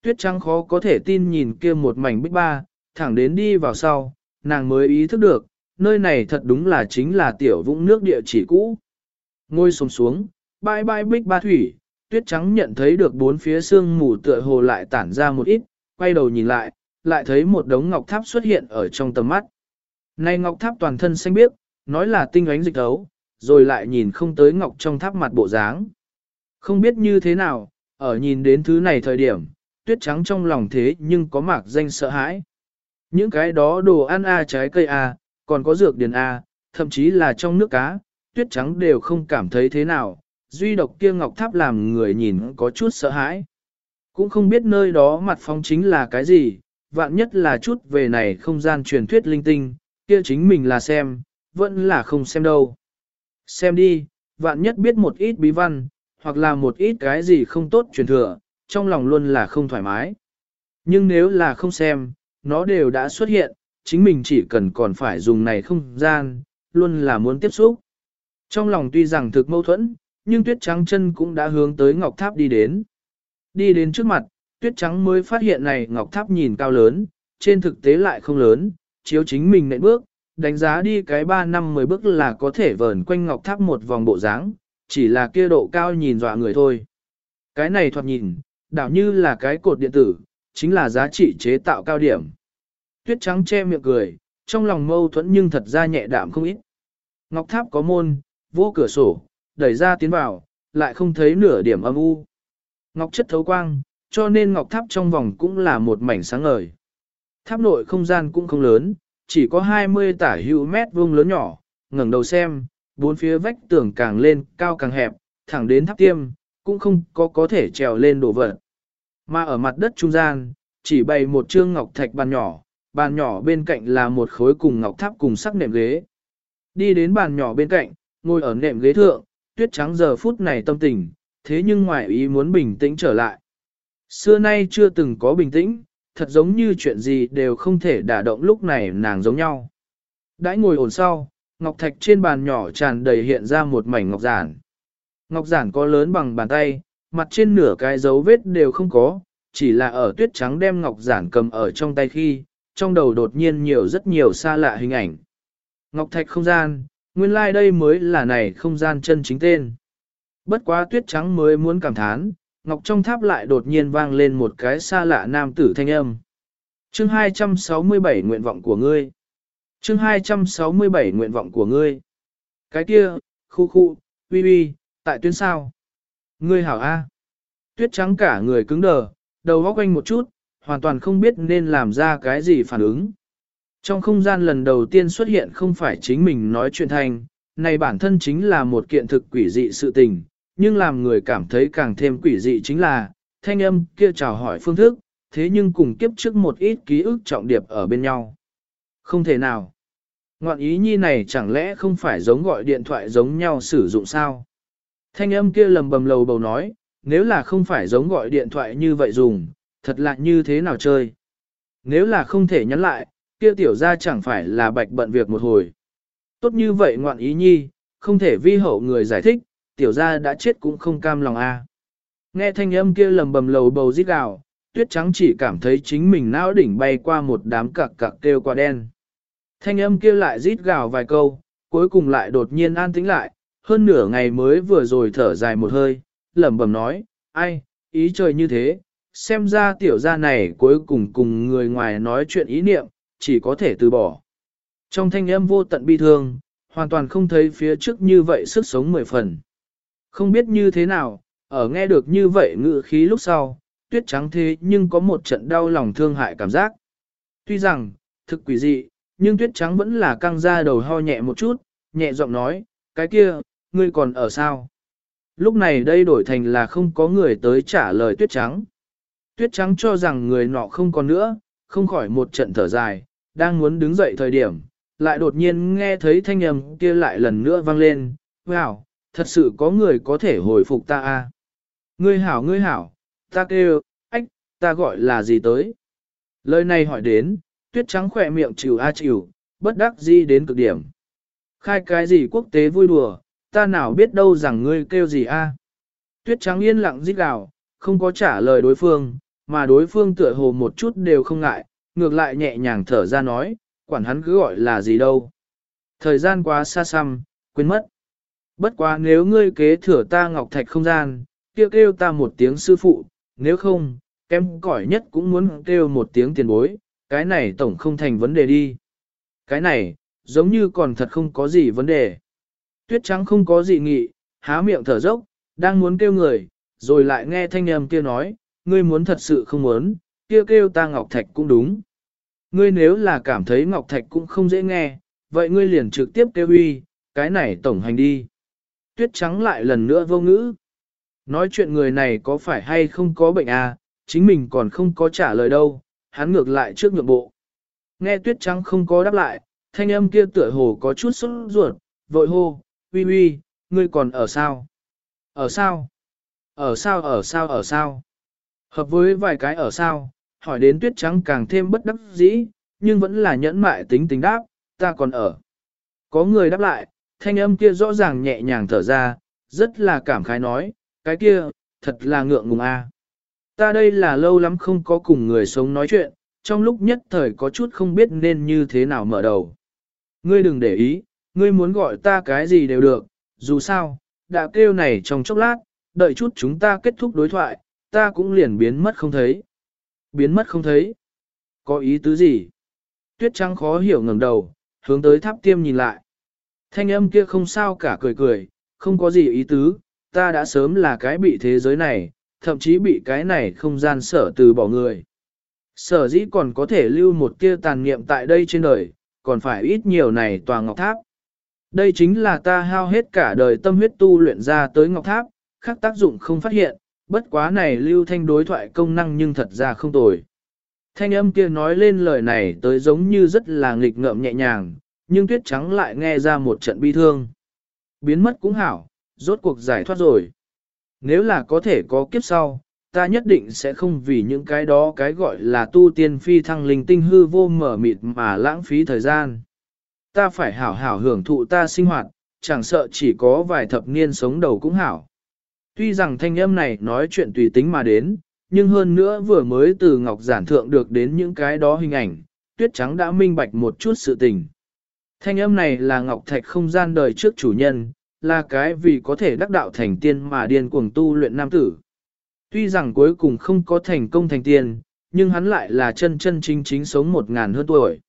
Tuyết trắng khó có thể tin nhìn kia một mảnh bích ba, thẳng đến đi vào sau, nàng mới ý thức được, nơi này thật đúng là chính là tiểu vũng nước địa chỉ cũ. Ngôi xuống xuống, bãi bãi bích ba thủy, tuyết trắng nhận thấy được bốn phía xương mù tựa hồ lại tản ra một ít, quay đầu nhìn lại, lại thấy một đống ngọc tháp xuất hiện ở trong tầm mắt. Này ngọc tháp toàn thân xanh biếc, nói là tinh ánh dịch thấu, rồi lại nhìn không tới ngọc trong tháp mặt bộ dáng. Không biết như thế nào, ở nhìn đến thứ này thời điểm, tuyết trắng trong lòng thế nhưng có mạc danh sợ hãi. Những cái đó đồ ăn a trái cây a, còn có dược điền a, thậm chí là trong nước cá, tuyết trắng đều không cảm thấy thế nào, duy độc kia ngọc tháp làm người nhìn có chút sợ hãi. Cũng không biết nơi đó mặt phong chính là cái gì, vạn nhất là chút về này không gian truyền thuyết linh tinh, kia chính mình là xem, vẫn là không xem đâu. Xem đi, vạn nhất biết một ít bí văn, hoặc là một ít cái gì không tốt truyền thừa, trong lòng luôn là không thoải mái. Nhưng nếu là không xem, nó đều đã xuất hiện, chính mình chỉ cần còn phải dùng này không gian, luôn là muốn tiếp xúc. Trong lòng tuy rằng thực mâu thuẫn, nhưng tuyết trắng chân cũng đã hướng tới ngọc tháp đi đến. Đi đến trước mặt, tuyết trắng mới phát hiện này ngọc tháp nhìn cao lớn, trên thực tế lại không lớn, chiếu chính mình nệm bước, đánh giá đi cái 3 năm 10 bước là có thể vờn quanh ngọc tháp một vòng bộ dáng, chỉ là kia độ cao nhìn dọa người thôi. Cái này thoạt nhìn, đảo như là cái cột điện tử, chính là giá trị chế tạo cao điểm. Tuyết trắng che miệng cười, trong lòng mâu thuẫn nhưng thật ra nhẹ đạm không ít. Ngọc tháp có môn, vô cửa sổ, đẩy ra tiến vào, lại không thấy nửa điểm âm u. Ngọc chất thấu quang, cho nên ngọc tháp trong vòng cũng là một mảnh sáng ngời. Tháp nội không gian cũng không lớn, chỉ có 20 tả hữu mét vuông lớn nhỏ, ngẩng đầu xem, bốn phía vách tường càng lên, cao càng hẹp, thẳng đến tháp tiêm, cũng không có có thể trèo lên đổ vật. Mà ở mặt đất trung gian, chỉ bày một trương ngọc thạch bàn nhỏ, bàn nhỏ bên cạnh là một khối cùng ngọc tháp cùng sắc nệm ghế. Đi đến bàn nhỏ bên cạnh, ngồi ở nệm ghế thượng, tuyết trắng giờ phút này tâm tình, thế nhưng ngoài ý muốn bình tĩnh trở lại. Xưa nay chưa từng có bình tĩnh, thật giống như chuyện gì đều không thể đả động lúc này nàng giống nhau. Đãi ngồi ổn sau, ngọc thạch trên bàn nhỏ tràn đầy hiện ra một mảnh ngọc giản. Ngọc giản có lớn bằng bàn tay, mặt trên nửa cái dấu vết đều không có, chỉ là ở tuyết trắng đem ngọc giản cầm ở trong tay khi, trong đầu đột nhiên nhiều rất nhiều xa lạ hình ảnh. Ngọc thạch không gian, nguyên lai like đây mới là này không gian chân chính tên. Bất quá tuyết trắng mới muốn cảm thán, ngọc trong tháp lại đột nhiên vang lên một cái xa lạ nam tử thanh âm. Chương 267 nguyện vọng của ngươi. Chương 267 nguyện vọng của ngươi. Cái kia, khu khu, uy uy, tại tuyến sao? Ngươi hảo A. Tuyết trắng cả người cứng đờ, đầu góc quanh một chút, hoàn toàn không biết nên làm ra cái gì phản ứng. Trong không gian lần đầu tiên xuất hiện không phải chính mình nói chuyện thành, này bản thân chính là một kiện thực quỷ dị sự tình, nhưng làm người cảm thấy càng thêm quỷ dị chính là, thanh âm kia chào hỏi phương thức, thế nhưng cùng kiếp trước một ít ký ức trọng điệp ở bên nhau. Không thể nào. Ngoạn ý nhi này chẳng lẽ không phải giống gọi điện thoại giống nhau sử dụng sao? Thanh âm kia lầm bầm lầu bầu nói, nếu là không phải giống gọi điện thoại như vậy dùng, thật là như thế nào chơi? Nếu là không thể nhắn lại, kia tiểu ra chẳng phải là bạch bận việc một hồi. Tốt như vậy ngoạn ý nhi, không thể vi hậu người giải thích, tiểu ra đã chết cũng không cam lòng a. Nghe thanh âm kia lầm bầm lầu bầu rít gào, tuyết trắng chỉ cảm thấy chính mình não đỉnh bay qua một đám cặc cặc kêu qua đen. Thanh âm kia lại rít gào vài câu, cuối cùng lại đột nhiên an tĩnh lại, hơn nửa ngày mới vừa rồi thở dài một hơi, lẩm bẩm nói, ai, ý trời như thế, xem ra tiểu gia này cuối cùng cùng người ngoài nói chuyện ý niệm, chỉ có thể từ bỏ. Trong thanh âm vô tận bi thương, hoàn toàn không thấy phía trước như vậy sức sống mười phần. Không biết như thế nào, ở nghe được như vậy ngự khí lúc sau, tuyết trắng thế nhưng có một trận đau lòng thương hại cảm giác. Tuy rằng, thực quỷ dị, nhưng tuyết trắng vẫn là căng ra đầu ho nhẹ một chút, nhẹ giọng nói, cái kia, ngươi còn ở sao? Lúc này đây đổi thành là không có người tới trả lời tuyết trắng. Tuyết trắng cho rằng người nọ không còn nữa, không khỏi một trận thở dài, đang muốn đứng dậy thời điểm, lại đột nhiên nghe thấy thanh âm kia lại lần nữa vang lên, wow, thật sự có người có thể hồi phục ta a. À? Ngươi hảo ngươi hảo, ta kêu, ách, ta gọi là gì tới? Lời này hỏi đến, tuyết trắng khỏe miệng chịu a chịu, bất đắc di đến cực điểm. Khai cái gì quốc tế vui đùa, ta nào biết đâu rằng ngươi kêu gì a? Tuyết trắng yên lặng rít gào, không có trả lời đối phương, mà đối phương tựa hồ một chút đều không ngại, ngược lại nhẹ nhàng thở ra nói, quản hắn cứ gọi là gì đâu. Thời gian quá xa xăm, quên mất. Bất quá nếu ngươi kế thừa ta ngọc thạch không gian, kêu kêu ta một tiếng sư phụ, nếu không, kém cỏi nhất cũng muốn kêu một tiếng tiền bối, cái này tổng không thành vấn đề đi. Cái này, giống như còn thật không có gì vấn đề. Tuyết trắng không có gì nghị, há miệng thở dốc, đang muốn kêu người, rồi lại nghe thanh âm kia nói, ngươi muốn thật sự không muốn, kêu kêu ta Ngọc Thạch cũng đúng. Ngươi nếu là cảm thấy Ngọc Thạch cũng không dễ nghe, vậy ngươi liền trực tiếp kêu uy, cái này tổng hành đi. Tuyết trắng lại lần nữa vô ngữ. Nói chuyện người này có phải hay không có bệnh à, chính mình còn không có trả lời đâu, hắn ngược lại trước nhượng bộ. Nghe tuyết trắng không có đáp lại, thanh âm kia tựa hồ có chút sốt ruột, vội hô, uy uy, ngươi còn ở sao? Ở sao? Ở sao ở sao ở sao? Hợp với vài cái ở sao, hỏi đến tuyết trắng càng thêm bất đắc dĩ, nhưng vẫn là nhẫn mại tính tính đáp, ta còn ở. Có người đáp lại, thanh âm kia rõ ràng nhẹ nhàng thở ra, rất là cảm khái nói, cái kia, thật là ngượng ngùng a. Ta đây là lâu lắm không có cùng người sống nói chuyện, trong lúc nhất thời có chút không biết nên như thế nào mở đầu. Ngươi đừng để ý, ngươi muốn gọi ta cái gì đều được, dù sao, đã kêu này trong chốc lát, đợi chút chúng ta kết thúc đối thoại, ta cũng liền biến mất không thấy. Biến mất không thấy? Có ý tứ gì? Tuyết trắng khó hiểu ngẩng đầu, hướng tới tháp tiêm nhìn lại. Thanh âm kia không sao cả cười cười, không có gì ý tứ, ta đã sớm là cái bị thế giới này, thậm chí bị cái này không gian sở từ bỏ người. Sở dĩ còn có thể lưu một tia tàn niệm tại đây trên đời, còn phải ít nhiều này tòa ngọc tháp. Đây chính là ta hao hết cả đời tâm huyết tu luyện ra tới ngọc tháp, khác tác dụng không phát hiện, bất quá này lưu thanh đối thoại công năng nhưng thật ra không tồi. Thanh âm kia nói lên lời này tới giống như rất là nghịch ngợm nhẹ nhàng, nhưng tuyết trắng lại nghe ra một trận bi thương. Biến mất cũng hảo, rốt cuộc giải thoát rồi. Nếu là có thể có kiếp sau, ta nhất định sẽ không vì những cái đó cái gọi là tu tiên phi thăng linh tinh hư vô mở mịt mà lãng phí thời gian. Ta phải hảo hảo hưởng thụ ta sinh hoạt, chẳng sợ chỉ có vài thập niên sống đầu cũng hảo. Tuy rằng thanh âm này nói chuyện tùy tính mà đến, nhưng hơn nữa vừa mới từ Ngọc Giản Thượng được đến những cái đó hình ảnh, tuyết trắng đã minh bạch một chút sự tình. Thanh âm này là Ngọc Thạch không gian đời trước chủ nhân, là cái vì có thể đắc đạo thành tiên mà điên cuồng tu luyện nam tử. Tuy rằng cuối cùng không có thành công thành tiên, nhưng hắn lại là chân chân chính chính sống một ngàn hơn tuổi.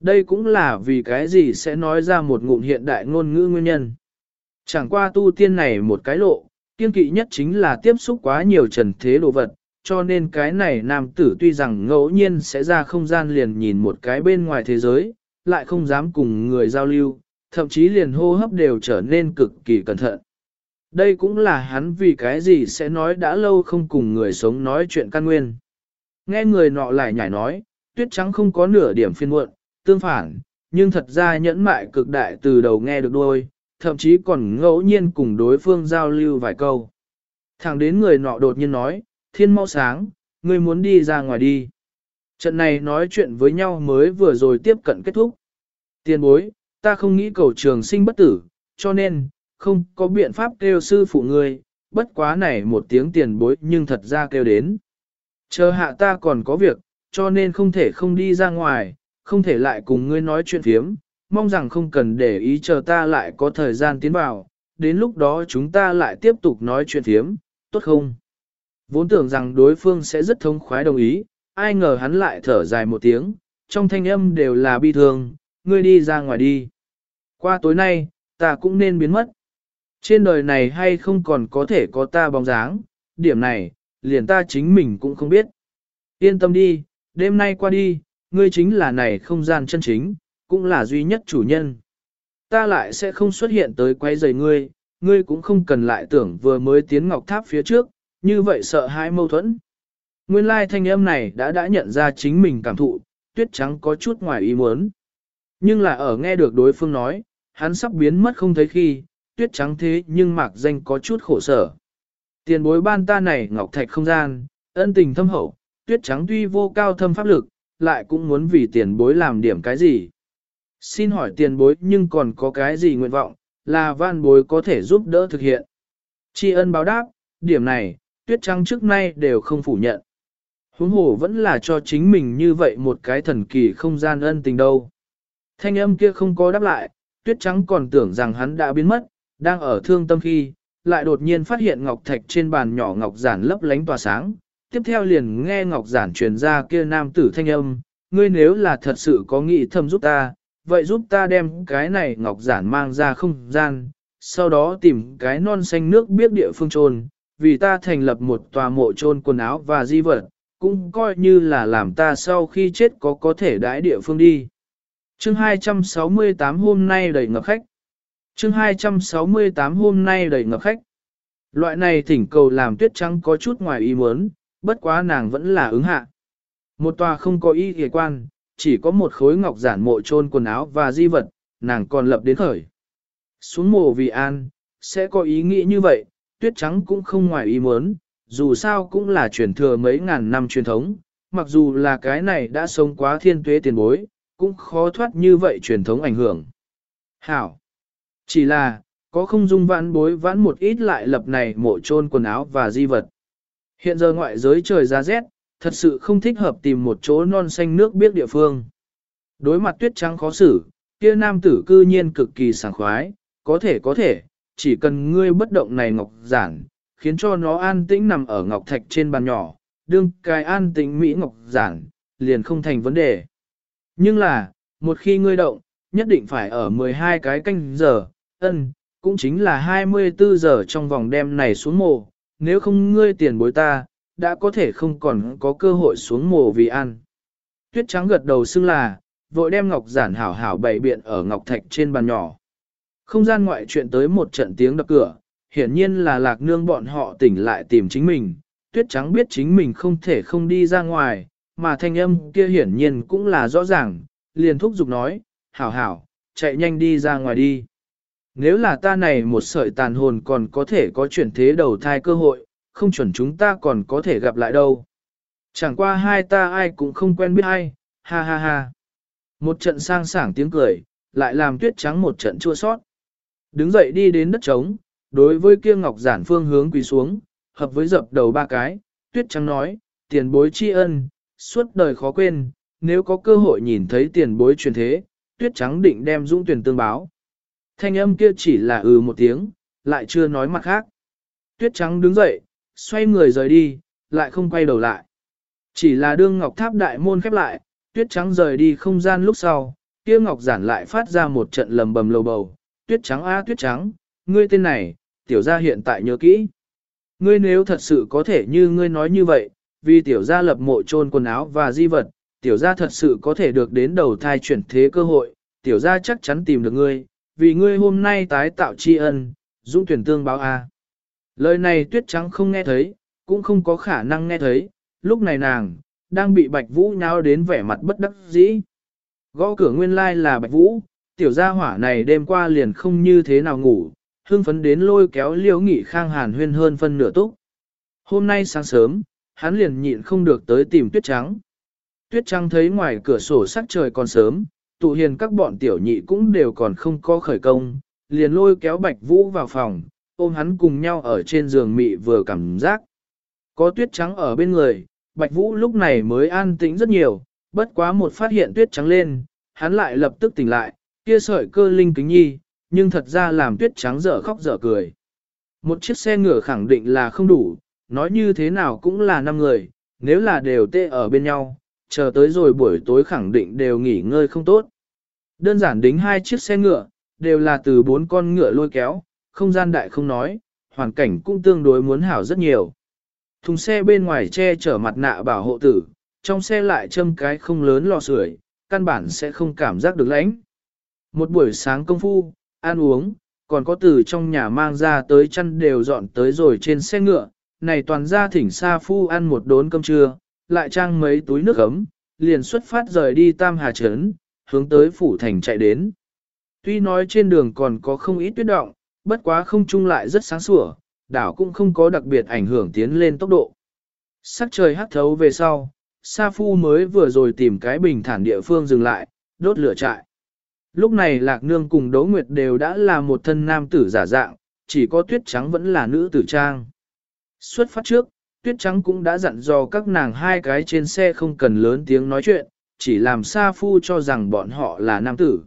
Đây cũng là vì cái gì sẽ nói ra một ngụm hiện đại ngôn ngữ nguyên nhân. Chẳng qua tu tiên này một cái lộ, kiên kỵ nhất chính là tiếp xúc quá nhiều trần thế đồ vật, cho nên cái này nam tử tuy rằng ngẫu nhiên sẽ ra không gian liền nhìn một cái bên ngoài thế giới, lại không dám cùng người giao lưu, thậm chí liền hô hấp đều trở nên cực kỳ cẩn thận. Đây cũng là hắn vì cái gì sẽ nói đã lâu không cùng người sống nói chuyện căn nguyên. Nghe người nọ lại nhảy nói, tuyết trắng không có nửa điểm phiên muộn, tương phản, nhưng thật ra nhẫn mại cực đại từ đầu nghe được đôi, thậm chí còn ngẫu nhiên cùng đối phương giao lưu vài câu. Thẳng đến người nọ đột nhiên nói, thiên mau sáng, ngươi muốn đi ra ngoài đi. Trận này nói chuyện với nhau mới vừa rồi tiếp cận kết thúc. Tiền bối, ta không nghĩ cầu trường sinh bất tử, cho nên, không có biện pháp kêu sư phụ ngươi, bất quá này một tiếng tiền bối nhưng thật ra kêu đến. Chờ hạ ta còn có việc, cho nên không thể không đi ra ngoài, không thể lại cùng ngươi nói chuyện phiếm, mong rằng không cần để ý chờ ta lại có thời gian tiến vào, đến lúc đó chúng ta lại tiếp tục nói chuyện phiếm, tốt không? Vốn tưởng rằng đối phương sẽ rất thông khoái đồng ý, ai ngờ hắn lại thở dài một tiếng, trong thanh âm đều là bi thương, ngươi đi ra ngoài đi. Qua tối nay, ta cũng nên biến mất. Trên đời này hay không còn có thể có ta bóng dáng, điểm này, liền ta chính mình cũng không biết. Yên tâm đi, đêm nay qua đi, ngươi chính là này không gian chân chính, cũng là duy nhất chủ nhân. Ta lại sẽ không xuất hiện tới quay rầy ngươi, ngươi cũng không cần lại tưởng vừa mới tiến ngọc tháp phía trước, như vậy sợ hãi mâu thuẫn. Nguyên lai thanh âm này đã đã nhận ra chính mình cảm thụ, tuyết trắng có chút ngoài ý muốn. Nhưng là ở nghe được đối phương nói, hắn sắp biến mất không thấy khi, tuyết trắng thế nhưng mạc danh có chút khổ sở. Tiền bối ban ta này ngọc thạch không gian, ân tình thâm hậu, tuyết trắng tuy vô cao thâm pháp lực, lại cũng muốn vì tiền bối làm điểm cái gì. Xin hỏi tiền bối nhưng còn có cái gì nguyện vọng, là van bối có thể giúp đỡ thực hiện. Tri ân báo đáp, điểm này, tuyết trắng trước nay đều không phủ nhận. Huống hồ vẫn là cho chính mình như vậy một cái thần kỳ không gian ân tình đâu. Thanh âm kia không có đáp lại, tuyết trắng còn tưởng rằng hắn đã biến mất, đang ở thương tâm khi, lại đột nhiên phát hiện ngọc thạch trên bàn nhỏ ngọc giản lấp lánh tỏa sáng. Tiếp theo liền nghe ngọc giản truyền ra kia nam tử thanh âm, ngươi nếu là thật sự có nghị thầm giúp ta, vậy giúp ta đem cái này ngọc giản mang ra không gian, sau đó tìm cái non xanh nước biết địa phương trôn, vì ta thành lập một tòa mộ trôn quần áo và di vật, cũng coi như là làm ta sau khi chết có có thể đãi địa phương đi. Chương 268 hôm nay đầy ngập khách. Chương 268 hôm nay đầy ngập khách. Loại này thỉnh cầu làm tuyết trắng có chút ngoài ý muốn, bất quá nàng vẫn là ứng hạ. Một tòa không có ý kỳ quan, chỉ có một khối ngọc giản mộ trôn quần áo và di vật, nàng còn lập đến khởi. Xuống mộ vì an, sẽ có ý nghĩ như vậy, tuyết trắng cũng không ngoài ý muốn, dù sao cũng là truyền thừa mấy ngàn năm truyền thống, mặc dù là cái này đã sống quá thiên tuế tiền bối, cũng khó thoát như vậy truyền thống ảnh hưởng. Hảo! Chỉ là, có không dung vãn bối vãn một ít lại lập này mộ trôn quần áo và di vật. Hiện giờ ngoại giới trời ra rét, thật sự không thích hợp tìm một chỗ non xanh nước biết địa phương. Đối mặt tuyết trắng khó xử, kia nam tử cư nhiên cực kỳ sảng khoái, có thể có thể, chỉ cần ngươi bất động này ngọc giản, khiến cho nó an tĩnh nằm ở ngọc thạch trên bàn nhỏ, đương cái an tĩnh mỹ ngọc giản, liền không thành vấn đề. Nhưng là, một khi ngươi động, nhất định phải ở 12 cái canh giờ, ân, cũng chính là 24 giờ trong vòng đêm này xuống mồ, nếu không ngươi tiền bối ta, đã có thể không còn có cơ hội xuống mồ vì ăn. Tuyết trắng gật đầu xưng là, vội đem ngọc giản hảo hảo bày biện ở ngọc thạch trên bàn nhỏ. Không gian ngoại chuyện tới một trận tiếng đập cửa, hiển nhiên là lạc nương bọn họ tỉnh lại tìm chính mình, tuyết trắng biết chính mình không thể không đi ra ngoài, mà thanh âm kia hiển nhiên cũng là rõ ràng, liền thúc giục nói, hảo hảo, chạy nhanh đi ra ngoài đi. Nếu là ta này một sợi tàn hồn còn có thể có chuyển thế đầu thai cơ hội, không chuẩn chúng ta còn có thể gặp lại đâu. Chẳng qua hai ta ai cũng không quen biết ai, ha ha ha. Một trận sang sảng tiếng cười, lại làm tuyết trắng một trận chua sót. Đứng dậy đi đến đất trống, đối với kia ngọc giản phương hướng quỳ xuống, hợp với dập đầu ba cái, tuyết trắng nói, tiền bối tri ân, suốt đời khó quên, nếu có cơ hội nhìn thấy tiền bối truyền thế, tuyết trắng định đem dũng tuyển tương báo. Thanh âm kia chỉ là ừ một tiếng, lại chưa nói mặt khác. Tuyết trắng đứng dậy, xoay người rời đi, lại không quay đầu lại. Chỉ là đương ngọc tháp đại môn khép lại, tuyết trắng rời đi không gian lúc sau, kia ngọc giản lại phát ra một trận lầm bầm lầu bầu. Tuyết trắng a tuyết trắng, ngươi tên này, tiểu gia hiện tại nhớ kỹ. Ngươi nếu thật sự có thể như ngươi nói như vậy, vì tiểu gia lập mộ trôn quần áo và di vật, tiểu gia thật sự có thể được đến đầu thai chuyển thế cơ hội, tiểu gia chắc chắn tìm được ngươi, vì ngươi hôm nay tái tạo tri ân, dũng tuyển tương báo a. Lời này tuyết trắng không nghe thấy, cũng không có khả năng nghe thấy, lúc này nàng, đang bị Bạch Vũ nháo đến vẻ mặt bất đắc dĩ. Gõ cửa nguyên lai là Bạch Vũ, tiểu gia hỏa này đêm qua liền không như thế nào ngủ, hương phấn đến lôi kéo liễu nghị khang hàn huyên hơn phân nửa túc. Hôm nay sáng sớm, hắn liền nhịn không được tới tìm tuyết trắng. Tuyết trắng thấy ngoài cửa sổ sắc trời còn sớm, tụ hiền các bọn tiểu nhị cũng đều còn không có khởi công, liền lôi kéo Bạch Vũ vào phòng, ôm hắn cùng nhau ở trên giường mị vừa cảm giác. Có tuyết trắng ở bên người, Bạch Vũ lúc này mới an tĩnh rất nhiều, bất quá một phát hiện tuyết trắng lên, hắn lại lập tức tỉnh lại, kia sợi cơ linh kính nhi, nhưng thật ra làm tuyết trắng dở khóc dở cười. Một chiếc xe ngựa khẳng định là không đủ, nói như thế nào cũng là năm người, nếu là đều tê ở bên nhau, chờ tới rồi buổi tối khẳng định đều nghỉ ngơi không tốt. Đơn giản đính hai chiếc xe ngựa, đều là từ bốn con ngựa lôi kéo, không gian đại không nói, hoàn cảnh cũng tương đối muốn hảo rất nhiều. Thùng xe bên ngoài che chở mặt nạ bảo hộ tử, trong xe lại châm cái không lớn lò sưởi, căn bản sẽ không cảm giác được lạnh. Một buổi sáng công phu, ăn uống, còn có từ trong nhà mang ra tới chăn đều dọn tới rồi trên xe ngựa, này toàn ra thỉnh Sa Phu ăn một đốn cơm trưa, lại trang mấy túi nước ấm, liền xuất phát rời đi Tam Hà Trấn, hướng tới Phủ Thành chạy đến. Tuy nói trên đường còn có không ít tuyết động, bất quá không chung lại rất sáng sủa, đảo cũng không có đặc biệt ảnh hưởng tiến lên tốc độ. Sắc trời hắt thấu về sau, Sa Phu mới vừa rồi tìm cái bình thản địa phương dừng lại, đốt lửa trại. Lúc này Lạc Nương cùng Đỗ Nguyệt đều đã là một thân nam tử giả dạng, chỉ có Tuyết Trắng vẫn là nữ tử trang. Xuất phát trước, Tuyết Trắng cũng đã dặn dò các nàng hai cái trên xe không cần lớn tiếng nói chuyện, chỉ làm Sa Phu cho rằng bọn họ là nam tử.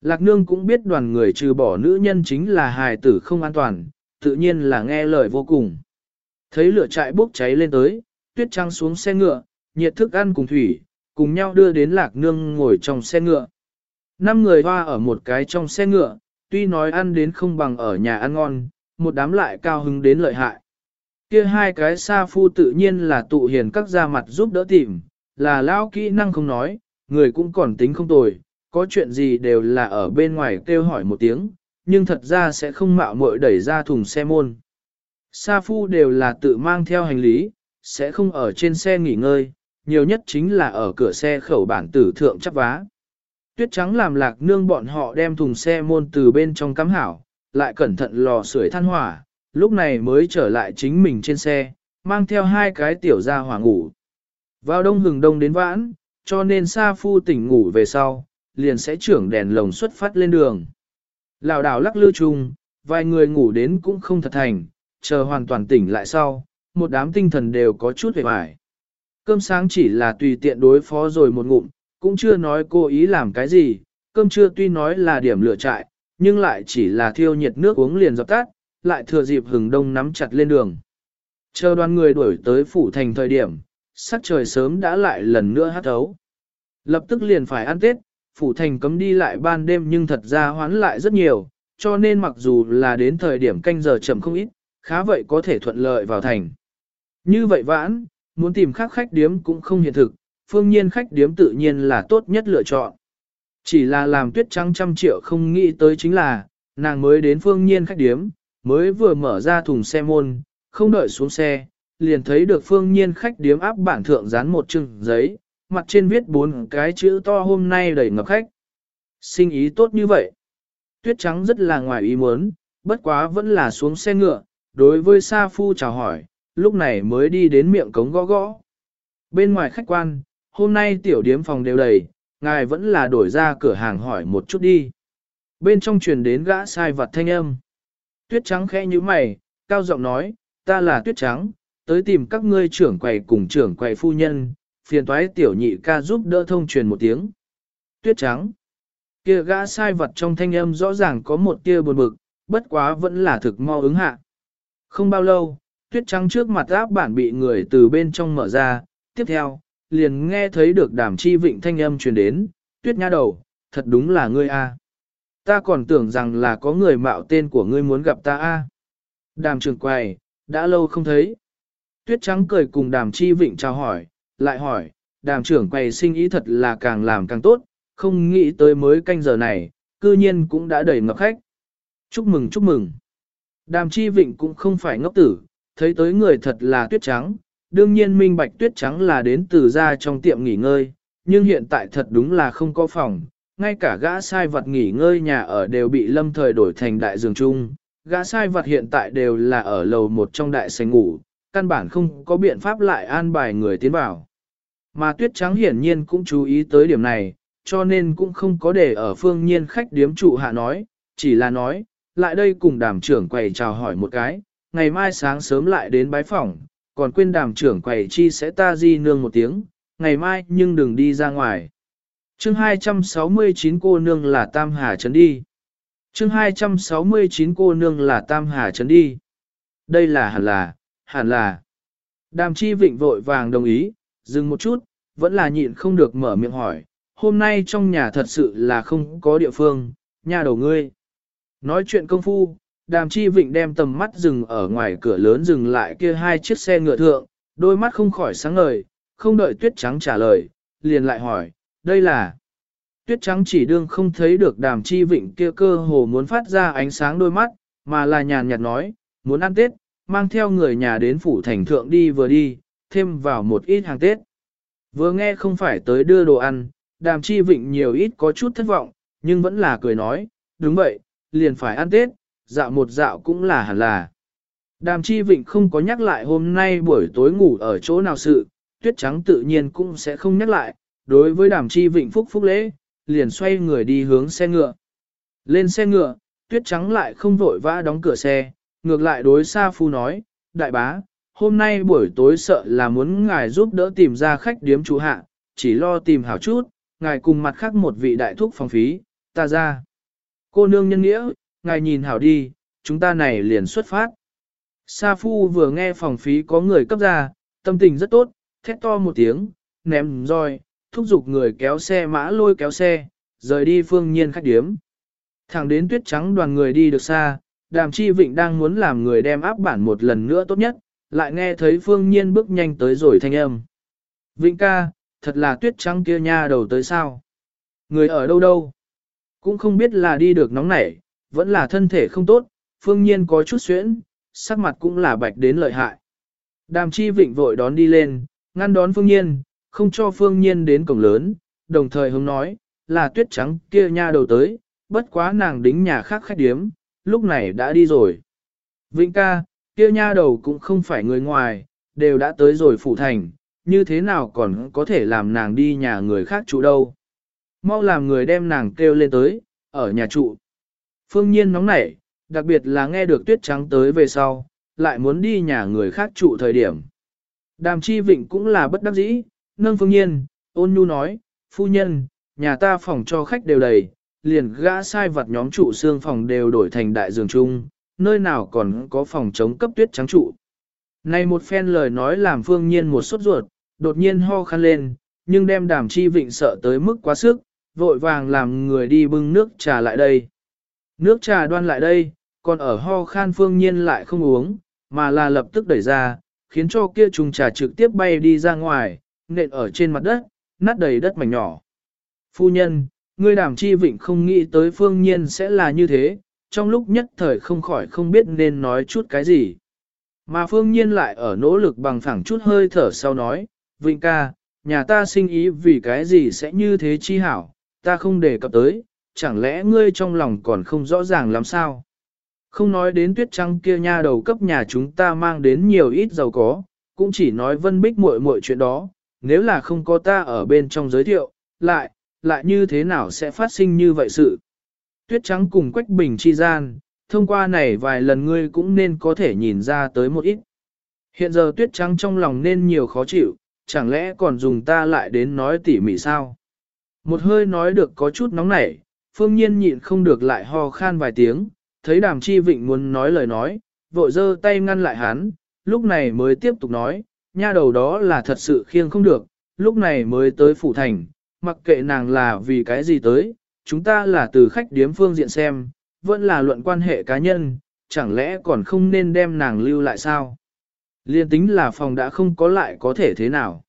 Lạc Nương cũng biết đoàn người trừ bỏ nữ nhân chính là hài tử không an toàn, tự nhiên là nghe lời vô cùng. Thấy lửa trại bốc cháy lên tới, Tuyết Trắng xuống xe ngựa, nhiệt thức ăn cùng thủy, cùng nhau đưa đến Lạc Nương ngồi trong xe ngựa. Năm người hoa ở một cái trong xe ngựa, tuy nói ăn đến không bằng ở nhà ăn ngon, một đám lại cao hứng đến lợi hại. Kia hai cái sa phu tự nhiên là tụ hiền các gia mặt giúp đỡ tìm, là lão kỹ năng không nói, người cũng còn tính không tồi, có chuyện gì đều là ở bên ngoài kêu hỏi một tiếng, nhưng thật ra sẽ không mạo muội đẩy ra thùng xe môn. Sa phu đều là tự mang theo hành lý, sẽ không ở trên xe nghỉ ngơi, nhiều nhất chính là ở cửa xe khẩu bản tử thượng chấp vá. Tuyết trắng làm lạc nương bọn họ đem thùng xe môn từ bên trong cắm hảo, lại cẩn thận lò sưởi than hỏa, lúc này mới trở lại chính mình trên xe, mang theo hai cái tiểu ra hỏa ngủ. Vào đông hừng đông đến vãn, cho nên Sa Phu tỉnh ngủ về sau, liền sẽ trưởng đèn lồng xuất phát lên đường. Lào đảo lắc lư chung, vài người ngủ đến cũng không thật thành, chờ hoàn toàn tỉnh lại sau, một đám tinh thần đều có chút hề bại. Cơm sáng chỉ là tùy tiện đối phó rồi một ngụm, cũng chưa nói cô ý làm cái gì, cơm trưa tuy nói là điểm lửa trại, nhưng lại chỉ là thiêu nhiệt nước uống liền dập tắt, lại thừa dịp hừng đông nắm chặt lên đường. Chờ đoàn người đuổi tới phủ thành thời điểm, sắc trời sớm đã lại lần nữa hát thấu. Lập tức liền phải ăn Tết, phủ thành cấm đi lại ban đêm nhưng thật ra hoán lại rất nhiều, cho nên mặc dù là đến thời điểm canh giờ chậm không ít, khá vậy có thể thuận lợi vào thành. Như vậy vãn, muốn tìm khác khách điếm cũng không hiện thực, phương nhiên khách điếm tự nhiên là tốt nhất lựa chọn. Chỉ là làm tuyết trắng trăm triệu không nghĩ tới chính là, nàng mới đến phương nhiên khách điếm, mới vừa mở ra thùng xe môn, không đợi xuống xe, liền thấy được phương nhiên khách điếm áp bản thượng dán một chừng giấy, mặt trên viết bốn cái chữ to hôm nay đầy ngập khách. Sinh ý tốt như vậy. Tuyết trắng rất là ngoài ý muốn, bất quá vẫn là xuống xe ngựa, đối với Sa Phu chào hỏi, lúc này mới đi đến miệng cống gõ gõ. Bên ngoài khách quan, hôm nay tiểu điếm phòng đều đầy, ngài vẫn là đổi ra cửa hàng hỏi một chút đi. Bên trong truyền đến gã sai vật thanh âm. Tuyết trắng khẽ như mày, cao giọng nói, ta là tuyết trắng, tới tìm các ngươi trưởng quầy cùng trưởng quầy phu nhân, phiền toái tiểu nhị ca giúp đỡ thông truyền một tiếng. Tuyết trắng. Kia gã sai vật trong thanh âm rõ ràng có một tia buồn bực, bất quá vẫn là thực mo ứng hạ. Không bao lâu, tuyết trắng trước mặt áp bản bị người từ bên trong mở ra, tiếp theo, liền nghe thấy được đàm chi vịnh thanh âm truyền đến, tuyết nha đầu, thật đúng là ngươi a. Ta còn tưởng rằng là có người mạo tên của ngươi muốn gặp ta a. Đàm trường quầy, đã lâu không thấy. Tuyết trắng cười cùng đàm chi vịnh chào hỏi, lại hỏi, đàm trưởng quầy sinh ý thật là càng làm càng tốt, không nghĩ tới mới canh giờ này, cư nhiên cũng đã đầy ngập khách. Chúc mừng chúc mừng. Đàm chi vịnh cũng không phải ngốc tử, thấy tới người thật là tuyết trắng, đương nhiên minh bạch tuyết trắng là đến từ ra trong tiệm nghỉ ngơi, nhưng hiện tại thật đúng là không có phòng, ngay cả gã sai vật nghỉ ngơi nhà ở đều bị lâm thời đổi thành đại giường chung, gã sai vật hiện tại đều là ở lầu một trong đại sảnh ngủ, căn bản không có biện pháp lại an bài người tiến vào. Mà tuyết trắng hiển nhiên cũng chú ý tới điểm này, cho nên cũng không có để ở phương nhiên khách điếm trụ hạ nói, chỉ là nói, lại đây cùng đàm trưởng quầy chào hỏi một cái, ngày mai sáng sớm lại đến bái phòng, còn quên đàm trưởng quầy chi sẽ ta di nương một tiếng, ngày mai nhưng đừng đi ra ngoài chương 269 cô nương là Tam Hà Trấn đi. chương 269 cô nương là Tam Hà Trấn đi. Đây là hẳn là, hẳn là. Đàm chi vịnh vội vàng đồng ý, dừng một chút, vẫn là nhịn không được mở miệng hỏi, hôm nay trong nhà thật sự là không có địa phương, nhà đầu ngươi. Nói chuyện công phu, đàm chi vịnh đem tầm mắt dừng ở ngoài cửa lớn dừng lại kia hai chiếc xe ngựa thượng, đôi mắt không khỏi sáng ngời, không đợi tuyết trắng trả lời, liền lại hỏi, đây là... Tuyết trắng chỉ đương không thấy được đàm chi vịnh kia cơ hồ muốn phát ra ánh sáng đôi mắt, mà là nhàn nhạt nói, muốn ăn Tết, mang theo người nhà đến phủ thành thượng đi vừa đi, thêm vào một ít hàng Tết. Vừa nghe không phải tới đưa đồ ăn, đàm chi vịnh nhiều ít có chút thất vọng, nhưng vẫn là cười nói, đúng vậy, liền phải ăn Tết, dạo một dạo cũng là hẳn là. Đàm chi vịnh không có nhắc lại hôm nay buổi tối ngủ ở chỗ nào sự, tuyết trắng tự nhiên cũng sẽ không nhắc lại, đối với đàm chi vịnh phúc phúc lễ, liền xoay người đi hướng xe ngựa. Lên xe ngựa, tuyết trắng lại không vội vã đóng cửa xe, ngược lại đối Sa Phu nói, đại bá, hôm nay buổi tối sợ là muốn ngài giúp đỡ tìm ra khách điếm chủ hạ, chỉ lo tìm hảo chút, ngài cùng mặt khác một vị đại thúc phòng phí, ta ra. Cô nương nhân nghĩa, ngài nhìn hảo đi, chúng ta này liền xuất phát. Sa Phu vừa nghe phòng phí có người cấp ra, tâm tình rất tốt, thét to một tiếng, ném roi, thúc giục người kéo xe mã lôi kéo xe, rời đi phương nhiên khách điếm. Thẳng đến tuyết trắng đoàn người đi được xa, đàm chi vịnh đang muốn làm người đem áp bản một lần nữa tốt nhất, lại nghe thấy phương nhiên bước nhanh tới rồi thanh âm. Vịnh ca, thật là tuyết trắng kia nha đầu tới sao? Người ở đâu đâu? Cũng không biết là đi được nóng nảy, vẫn là thân thể không tốt, phương nhiên có chút xuyễn, sắc mặt cũng là bạch đến lợi hại. Đàm chi vịnh vội đón đi lên, ngăn đón phương nhiên, không cho phương nhiên đến cổng lớn, đồng thời hướng nói, là tuyết trắng kia nha đầu tới, bất quá nàng đính nhà khác khách điếm, lúc này đã đi rồi. Vịnh ca, kia nha đầu cũng không phải người ngoài, đều đã tới rồi phủ thành, như thế nào còn có thể làm nàng đi nhà người khác trụ đâu. Mau làm người đem nàng kêu lên tới, ở nhà trụ. Phương nhiên nóng nảy, đặc biệt là nghe được tuyết trắng tới về sau, lại muốn đi nhà người khác trụ thời điểm. Đàm chi vịnh cũng là bất đắc dĩ, nâng phương nhiên, ôn nhu nói, phu nhân, nhà ta phòng cho khách đều đầy, liền gã sai vật nhóm trụ xương phòng đều đổi thành đại giường chung, nơi nào còn có phòng chống cấp tuyết trắng trụ. Này một phen lời nói làm phương nhiên một sốt ruột, đột nhiên ho khăn lên, nhưng đem đàm chi vịnh sợ tới mức quá sức, vội vàng làm người đi bưng nước trà lại đây. Nước trà đoan lại đây, còn ở ho khan phương nhiên lại không uống, mà là lập tức đẩy ra, khiến cho kia trùng trà trực tiếp bay đi ra ngoài, nện ở trên mặt đất, nát đầy đất mảnh nhỏ. Phu nhân, ngươi đàm chi vịnh không nghĩ tới phương nhiên sẽ là như thế, trong lúc nhất thời không khỏi không biết nên nói chút cái gì. Mà phương nhiên lại ở nỗ lực bằng phẳng chút hơi thở sau nói, Vịnh ca, nhà ta sinh ý vì cái gì sẽ như thế chi hảo, ta không đề cập tới, chẳng lẽ ngươi trong lòng còn không rõ ràng làm sao? Không nói đến tuyết trăng kia nha đầu cấp nhà chúng ta mang đến nhiều ít giàu có, cũng chỉ nói vân bích muội muội chuyện đó, nếu là không có ta ở bên trong giới thiệu, lại, lại như thế nào sẽ phát sinh như vậy sự? Tuyết trắng cùng Quách Bình chi gian, thông qua này vài lần ngươi cũng nên có thể nhìn ra tới một ít. Hiện giờ tuyết trắng trong lòng nên nhiều khó chịu, chẳng lẽ còn dùng ta lại đến nói tỉ mỉ sao? Một hơi nói được có chút nóng nảy, phương nhiên nhịn không được lại ho khan vài tiếng, thấy đàm chi vịnh muốn nói lời nói, vội giơ tay ngăn lại hắn, lúc này mới tiếp tục nói, nha đầu đó là thật sự khiêng không được, lúc này mới tới phủ thành, mặc kệ nàng là vì cái gì tới, chúng ta là từ khách điếm phương diện xem, vẫn là luận quan hệ cá nhân, chẳng lẽ còn không nên đem nàng lưu lại sao? Liên tính là phòng đã không có lại có thể thế nào.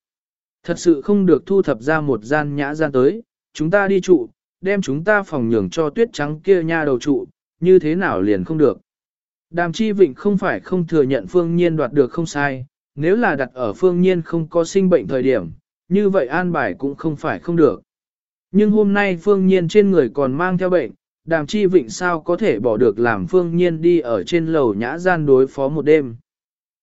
Thật sự không được thu thập ra một gian nhã gian tới, chúng ta đi trụ, đem chúng ta phòng nhường cho tuyết trắng kia nha đầu trụ, như thế nào liền không được. Đàm chi vịnh không phải không thừa nhận phương nhiên đoạt được không sai, nếu là đặt ở phương nhiên không có sinh bệnh thời điểm, như vậy an bài cũng không phải không được. Nhưng hôm nay phương nhiên trên người còn mang theo bệnh, đàm chi vịnh sao có thể bỏ được làm phương nhiên đi ở trên lầu nhã gian đối phó một đêm.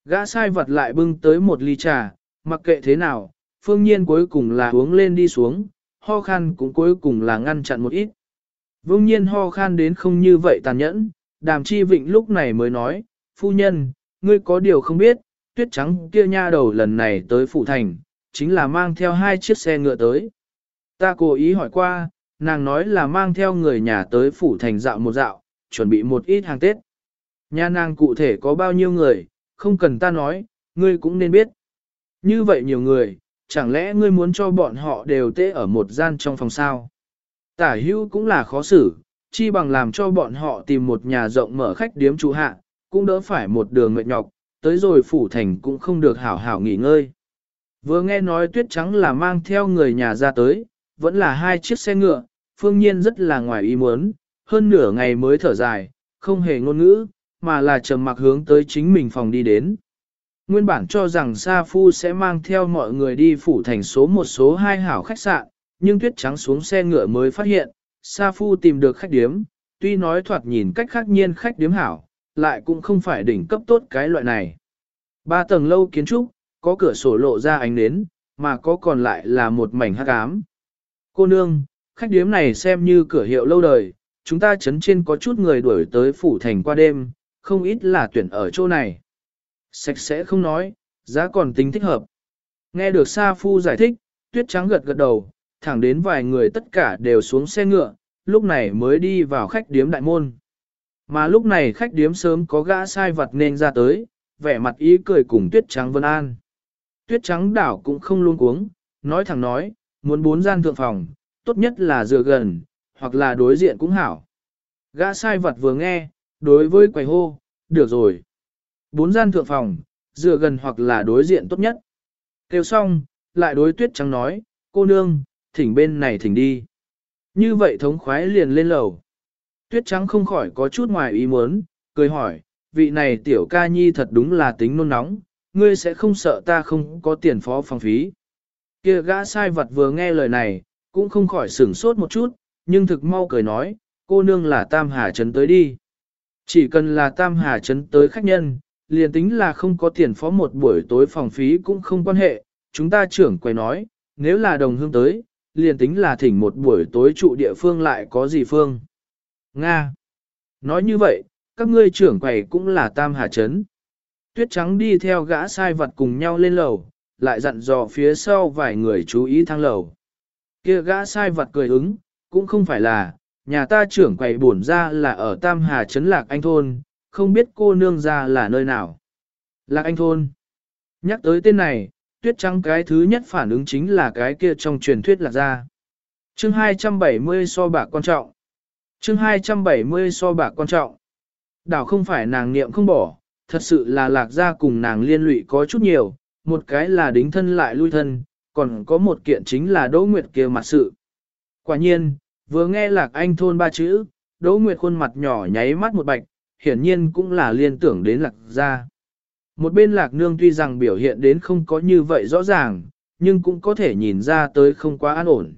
Gã sai vật lại bưng tới một ly trà, mặc kệ thế nào, phương nhiên cuối cùng là uống lên đi xuống, ho khan cũng cuối cùng là ngăn chặn một ít. Vương nhiên ho khan đến không như vậy tàn nhẫn, đàm chi vịnh lúc này mới nói, phu nhân, ngươi có điều không biết, tuyết trắng kia nha đầu lần này tới phủ thành, chính là mang theo hai chiếc xe ngựa tới. Ta cố ý hỏi qua, nàng nói là mang theo người nhà tới phủ thành dạo một dạo, chuẩn bị một ít hàng Tết. Nhà nàng cụ thể có bao nhiêu người, không cần ta nói, ngươi cũng nên biết. Như vậy nhiều người, chẳng lẽ ngươi muốn cho bọn họ đều tê ở một gian trong phòng sao? Tả hữu cũng là khó xử, chi bằng làm cho bọn họ tìm một nhà rộng mở khách điếm trụ hạ, cũng đỡ phải một đường mệt nhọc, tới rồi phủ thành cũng không được hảo hảo nghỉ ngơi. Vừa nghe nói tuyết trắng là mang theo người nhà ra tới, vẫn là hai chiếc xe ngựa, phương nhiên rất là ngoài ý muốn, hơn nửa ngày mới thở dài, không hề ngôn ngữ, mà là trầm mặc hướng tới chính mình phòng đi đến. Nguyên bản cho rằng Sa Phu sẽ mang theo mọi người đi phủ thành số một số hai hảo khách sạn, nhưng tuyết trắng xuống xe ngựa mới phát hiện, Sa Phu tìm được khách điếm, tuy nói thoạt nhìn cách khác nhiên khách điếm hảo, lại cũng không phải đỉnh cấp tốt cái loại này. Ba tầng lâu kiến trúc, có cửa sổ lộ ra ánh nến, mà có còn lại là một mảnh hắc ám. Cô nương, khách điếm này xem như cửa hiệu lâu đời, chúng ta chấn trên có chút người đuổi tới phủ thành qua đêm, không ít là tuyển ở chỗ này. Sạch sẽ không nói, giá còn tính thích hợp. Nghe được Sa Phu giải thích, tuyết trắng gật gật đầu, thẳng đến vài người tất cả đều xuống xe ngựa, lúc này mới đi vào khách điếm đại môn. Mà lúc này khách điếm sớm có gã sai vật nên ra tới, vẻ mặt ý cười cùng tuyết trắng vân an. Tuyết trắng đảo cũng không luôn cuống, nói thẳng nói, muốn bốn gian thượng phòng, tốt nhất là dựa gần, hoặc là đối diện cũng hảo. Gã sai vật vừa nghe, đối với quầy hô, được rồi. Bốn gian thượng phòng, dựa gần hoặc là đối diện tốt nhất. Kêu xong, lại đối tuyết trắng nói, cô nương, thỉnh bên này thỉnh đi. Như vậy thống khoái liền lên lầu. Tuyết trắng không khỏi có chút ngoài ý muốn, cười hỏi, vị này tiểu ca nhi thật đúng là tính nôn nóng, ngươi sẽ không sợ ta không có tiền phó phòng phí. Kia gã sai vật vừa nghe lời này, cũng không khỏi sửng sốt một chút, nhưng thực mau cười nói, cô nương là Tam Hà Trấn tới đi. Chỉ cần là Tam Hà Trấn tới khách nhân, liền tính là không có tiền phó một buổi tối phòng phí cũng không quan hệ, chúng ta trưởng quay nói, nếu là đồng hương tới, liền tính là thỉnh một buổi tối trụ địa phương lại có gì phương. Nga. Nói như vậy, các ngươi trưởng quầy cũng là Tam Hà Trấn. Tuyết trắng đi theo gã sai vật cùng nhau lên lầu, lại dặn dò phía sau vài người chú ý thang lầu. Kia gã sai vật cười ứng, cũng không phải là, nhà ta trưởng quầy bổn ra là ở Tam Hà Trấn Lạc Anh Thôn, không biết cô nương ra là nơi nào. Lạc Anh Thôn. Nhắc tới tên này, tuyết trắng cái thứ nhất phản ứng chính là cái kia trong truyền thuyết lạc ra. Chương 270 so bạc quan trọng. Chương 270 so bạc quan trọng. Đảo không phải nàng niệm không bỏ, thật sự là lạc ra cùng nàng liên lụy có chút nhiều, một cái là đính thân lại lui thân, còn có một kiện chính là Đỗ Nguyệt kia mặt sự. Quả nhiên, vừa nghe lạc anh thôn ba chữ, Đỗ Nguyệt khuôn mặt nhỏ nháy mắt một bạch, hiển nhiên cũng là liên tưởng đến lạc ra. Một bên lạc nương tuy rằng biểu hiện đến không có như vậy rõ ràng, nhưng cũng có thể nhìn ra tới không quá an ổn.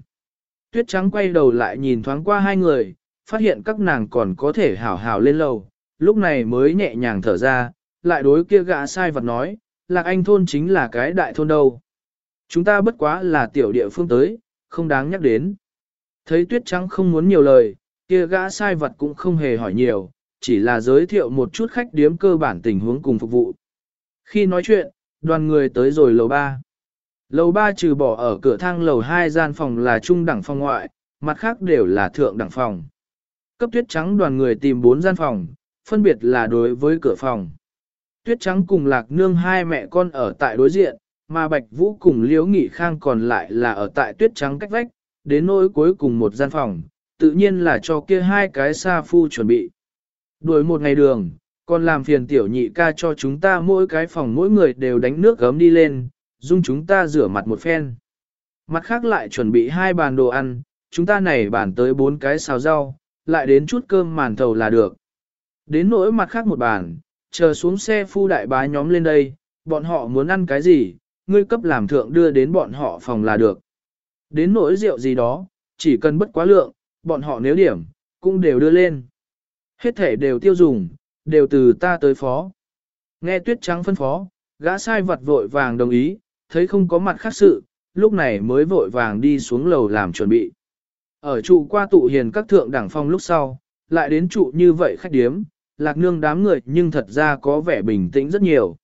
Tuyết trắng quay đầu lại nhìn thoáng qua hai người, phát hiện các nàng còn có thể hảo hảo lên lầu, lúc này mới nhẹ nhàng thở ra, lại đối kia gã sai vật nói, lạc anh thôn chính là cái đại thôn đâu. Chúng ta bất quá là tiểu địa phương tới, không đáng nhắc đến. Thấy tuyết trắng không muốn nhiều lời, kia gã sai vật cũng không hề hỏi nhiều, chỉ là giới thiệu một chút khách điếm cơ bản tình huống cùng phục vụ. Khi nói chuyện, đoàn người tới rồi lầu 3. Lầu 3 trừ bỏ ở cửa thang lầu 2 gian phòng là trung đẳng phòng ngoại, mặt khác đều là thượng đẳng phòng. Cấp tuyết trắng đoàn người tìm bốn gian phòng, phân biệt là đối với cửa phòng. Tuyết trắng cùng lạc nương hai mẹ con ở tại đối diện, mà Bạch Vũ cùng Liễu Nghị Khang còn lại là ở tại tuyết trắng cách vách, đến nỗi cuối cùng một gian phòng, tự nhiên là cho kia hai cái sa phu chuẩn bị. Đuổi một ngày đường, còn làm phiền tiểu nhị ca cho chúng ta mỗi cái phòng mỗi người đều đánh nước gấm đi lên, dung chúng ta rửa mặt một phen. Mặt khác lại chuẩn bị hai bàn đồ ăn, chúng ta này bàn tới bốn cái xào rau, lại đến chút cơm màn thầu là được. Đến nỗi mặt khác một bàn, chờ xuống xe phu đại bá nhóm lên đây, bọn họ muốn ăn cái gì, ngươi cấp làm thượng đưa đến bọn họ phòng là được. Đến nỗi rượu gì đó, chỉ cần bất quá lượng, bọn họ nếu điểm, cũng đều đưa lên. Hết thể đều tiêu dùng, đều từ ta tới phó. Nghe tuyết trắng phân phó, gã sai vật vội vàng đồng ý, thấy không có mặt khác sự, lúc này mới vội vàng đi xuống lầu làm chuẩn bị. Ở trụ qua tụ hiền các thượng đẳng phong lúc sau, lại đến trụ như vậy khách điếm, lạc nương đám người nhưng thật ra có vẻ bình tĩnh rất nhiều.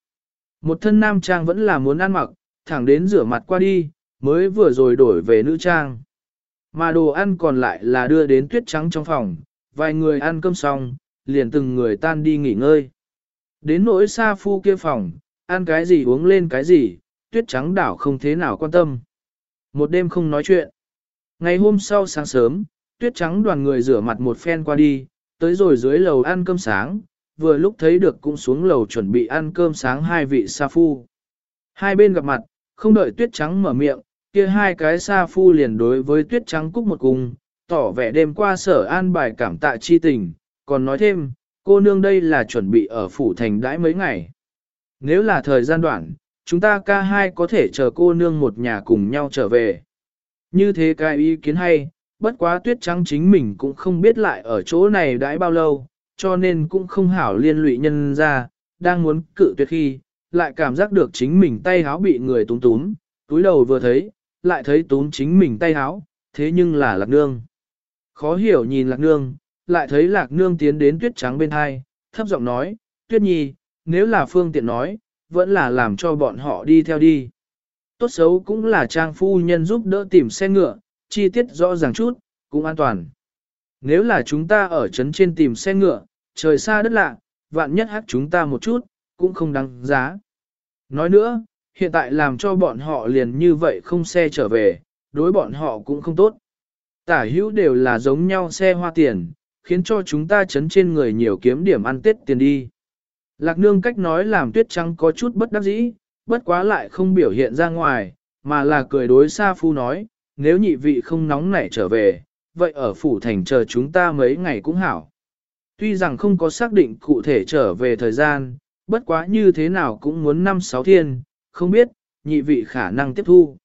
Một thân nam trang vẫn là muốn ăn mặc, thẳng đến rửa mặt qua đi, mới vừa rồi đổi về nữ trang. Mà đồ ăn còn lại là đưa đến tuyết trắng trong phòng, vài người ăn cơm xong, liền từng người tan đi nghỉ ngơi. Đến nỗi xa phu kia phòng, ăn cái gì uống lên cái gì, tuyết trắng đảo không thế nào quan tâm. Một đêm không nói chuyện. Ngày hôm sau sáng sớm, tuyết trắng đoàn người rửa mặt một phen qua đi, tới rồi dưới lầu ăn cơm sáng, vừa lúc thấy được cũng xuống lầu chuẩn bị ăn cơm sáng hai vị sa phu. Hai bên gặp mặt, không đợi tuyết trắng mở miệng, kia hai cái sa phu liền đối với tuyết trắng cúc một cùng, tỏ vẻ đêm qua sở an bài cảm tạ chi tình, còn nói thêm, cô nương đây là chuẩn bị ở phủ thành đãi mấy ngày. Nếu là thời gian đoạn, chúng ta ca hai có thể chờ cô nương một nhà cùng nhau trở về. Như thế cái ý kiến hay, bất quá tuyết trắng chính mình cũng không biết lại ở chỗ này đãi bao lâu, cho nên cũng không hảo liên lụy nhân ra, đang muốn cự tuyệt khi, lại cảm giác được chính mình tay háo bị người túm túm, túi đầu vừa thấy, lại thấy túm chính mình tay háo, thế nhưng là lạc nương. Khó hiểu nhìn lạc nương, lại thấy lạc nương tiến đến tuyết trắng bên hai, thấp giọng nói, tuyết nhi, nếu là phương tiện nói, vẫn là làm cho bọn họ đi theo đi. Tốt xấu cũng là trang phu nhân giúp đỡ tìm xe ngựa, chi tiết rõ ràng chút, cũng an toàn. Nếu là chúng ta ở trấn trên tìm xe ngựa, trời xa đất lạ, vạn nhất hát chúng ta một chút, cũng không đáng giá. Nói nữa, hiện tại làm cho bọn họ liền như vậy không xe trở về, đối bọn họ cũng không tốt. Tả hữu đều là giống nhau xe hoa tiền, khiến cho chúng ta chấn trên người nhiều kiếm điểm ăn tết tiền đi. Lạc nương cách nói làm tuyết trắng có chút bất đắc dĩ, bất quá lại không biểu hiện ra ngoài, mà là cười đối Sa Phu nói, nếu nhị vị không nóng nảy trở về, vậy ở phủ thành chờ chúng ta mấy ngày cũng hảo. Tuy rằng không có xác định cụ thể trở về thời gian, bất quá như thế nào cũng muốn năm sáu thiên, không biết, nhị vị khả năng tiếp thu.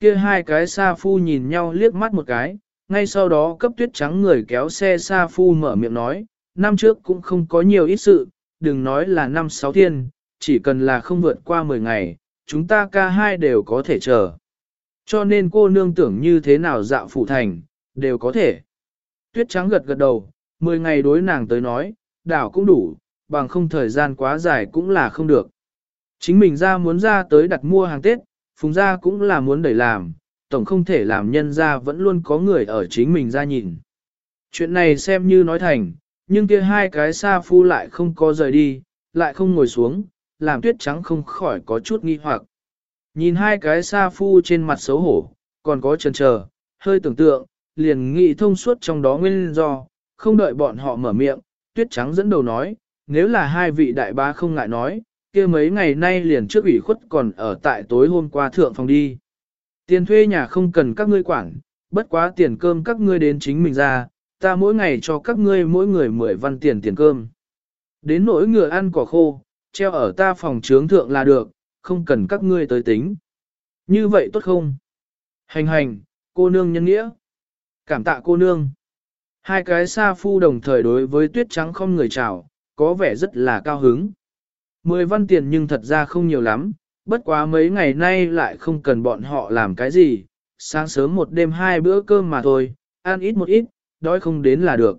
Kia hai cái Sa Phu nhìn nhau liếc mắt một cái, ngay sau đó cấp tuyết trắng người kéo xe Sa Phu mở miệng nói, năm trước cũng không có nhiều ít sự, đừng nói là năm sáu thiên, chỉ cần là không vượt qua 10 ngày, chúng ta ca hai đều có thể chờ. Cho nên cô nương tưởng như thế nào dạo phủ thành, đều có thể. Tuyết trắng gật gật đầu, 10 ngày đối nàng tới nói, đảo cũng đủ, bằng không thời gian quá dài cũng là không được. Chính mình ra muốn ra tới đặt mua hàng Tết, phùng ra cũng là muốn đẩy làm, tổng không thể làm nhân ra vẫn luôn có người ở chính mình ra nhìn. Chuyện này xem như nói thành, nhưng kia hai cái xa phu lại không có rời đi, lại không ngồi xuống, làm tuyết trắng không khỏi có chút nghi hoặc. Nhìn hai cái sa phu trên mặt xấu hổ, còn có chần chờ, hơi tưởng tượng, liền nghĩ thông suốt trong đó nguyên do, không đợi bọn họ mở miệng, tuyết trắng dẫn đầu nói, nếu là hai vị đại bá không ngại nói, kia mấy ngày nay liền trước ủy khuất còn ở tại tối hôm qua thượng phòng đi. Tiền thuê nhà không cần các ngươi quản, bất quá tiền cơm các ngươi đến chính mình ra, ta mỗi ngày cho các ngươi mỗi người 10 văn tiền tiền cơm. Đến nỗi ngựa ăn cỏ khô, treo ở ta phòng trướng thượng là được, không cần các ngươi tới tính. Như vậy tốt không? Hành hành, cô nương nhân nghĩa. Cảm tạ cô nương. Hai cái sa phu đồng thời đối với tuyết trắng không người chào, có vẻ rất là cao hứng. Mười văn tiền nhưng thật ra không nhiều lắm, bất quá mấy ngày nay lại không cần bọn họ làm cái gì, sáng sớm một đêm hai bữa cơm mà thôi, ăn ít một ít, đói không đến là được.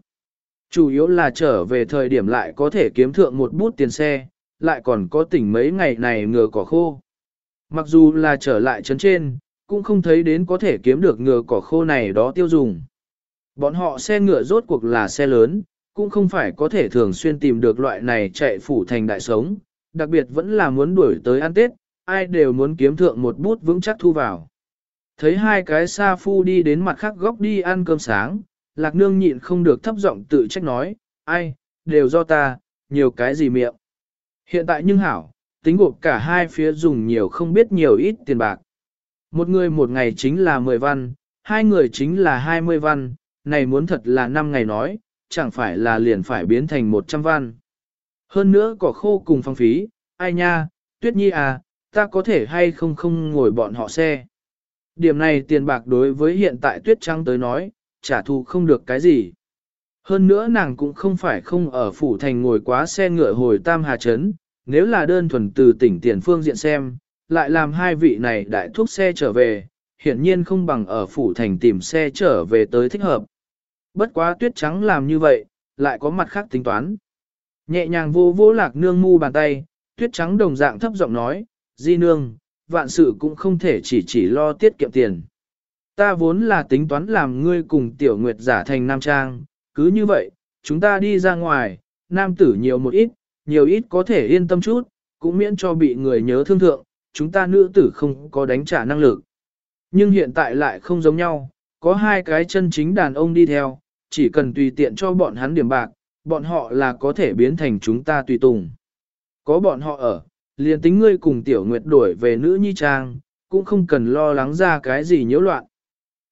Chủ yếu là trở về thời điểm lại có thể kiếm thượng một bút tiền xe, lại còn có tỉnh mấy ngày này ngừa cỏ khô. Mặc dù là trở lại trấn trên, cũng không thấy đến có thể kiếm được ngừa cỏ khô này đó tiêu dùng. Bọn họ xe ngựa rốt cuộc là xe lớn, cũng không phải có thể thường xuyên tìm được loại này chạy phủ thành đại sống, đặc biệt vẫn là muốn đuổi tới ăn Tết, ai đều muốn kiếm thượng một bút vững chắc thu vào. Thấy hai cái sa phu đi đến mặt khác góc đi ăn cơm sáng, lạc nương nhịn không được thấp giọng tự trách nói, ai, đều do ta, nhiều cái gì miệng. Hiện tại nhưng hảo, tính gộp cả hai phía dùng nhiều không biết nhiều ít tiền bạc. Một người một ngày chính là 10 văn, hai người chính là 20 văn, này muốn thật là 5 ngày nói, chẳng phải là liền phải biến thành 100 văn. Hơn nữa cỏ khô cùng phong phí, ai nha, tuyết nhi à, ta có thể hay không không ngồi bọn họ xe. Điểm này tiền bạc đối với hiện tại tuyết trắng tới nói, trả thù không được cái gì. Hơn nữa nàng cũng không phải không ở phủ thành ngồi quá xe ngựa hồi Tam Hà Trấn, nếu là đơn thuần từ tỉnh tiền phương diện xem, lại làm hai vị này đại thuốc xe trở về, hiển nhiên không bằng ở phủ thành tìm xe trở về tới thích hợp. Bất quá tuyết trắng làm như vậy, lại có mặt khác tính toán. Nhẹ nhàng vô vô lạc nương mu bàn tay, tuyết trắng đồng dạng thấp giọng nói, di nương, vạn sự cũng không thể chỉ chỉ lo tiết kiệm tiền. Ta vốn là tính toán làm ngươi cùng tiểu nguyệt giả thành nam trang, cứ như vậy, chúng ta đi ra ngoài, nam tử nhiều một ít, nhiều ít có thể yên tâm chút, cũng miễn cho bị người nhớ thương thượng, chúng ta nữ tử không có đánh trả năng lực. Nhưng hiện tại lại không giống nhau, có hai cái chân chính đàn ông đi theo, chỉ cần tùy tiện cho bọn hắn điểm bạc, bọn họ là có thể biến thành chúng ta tùy tùng. Có bọn họ ở, liền tính ngươi cùng tiểu nguyệt đổi về nữ nhi trang, cũng không cần lo lắng ra cái gì nhiễu loạn.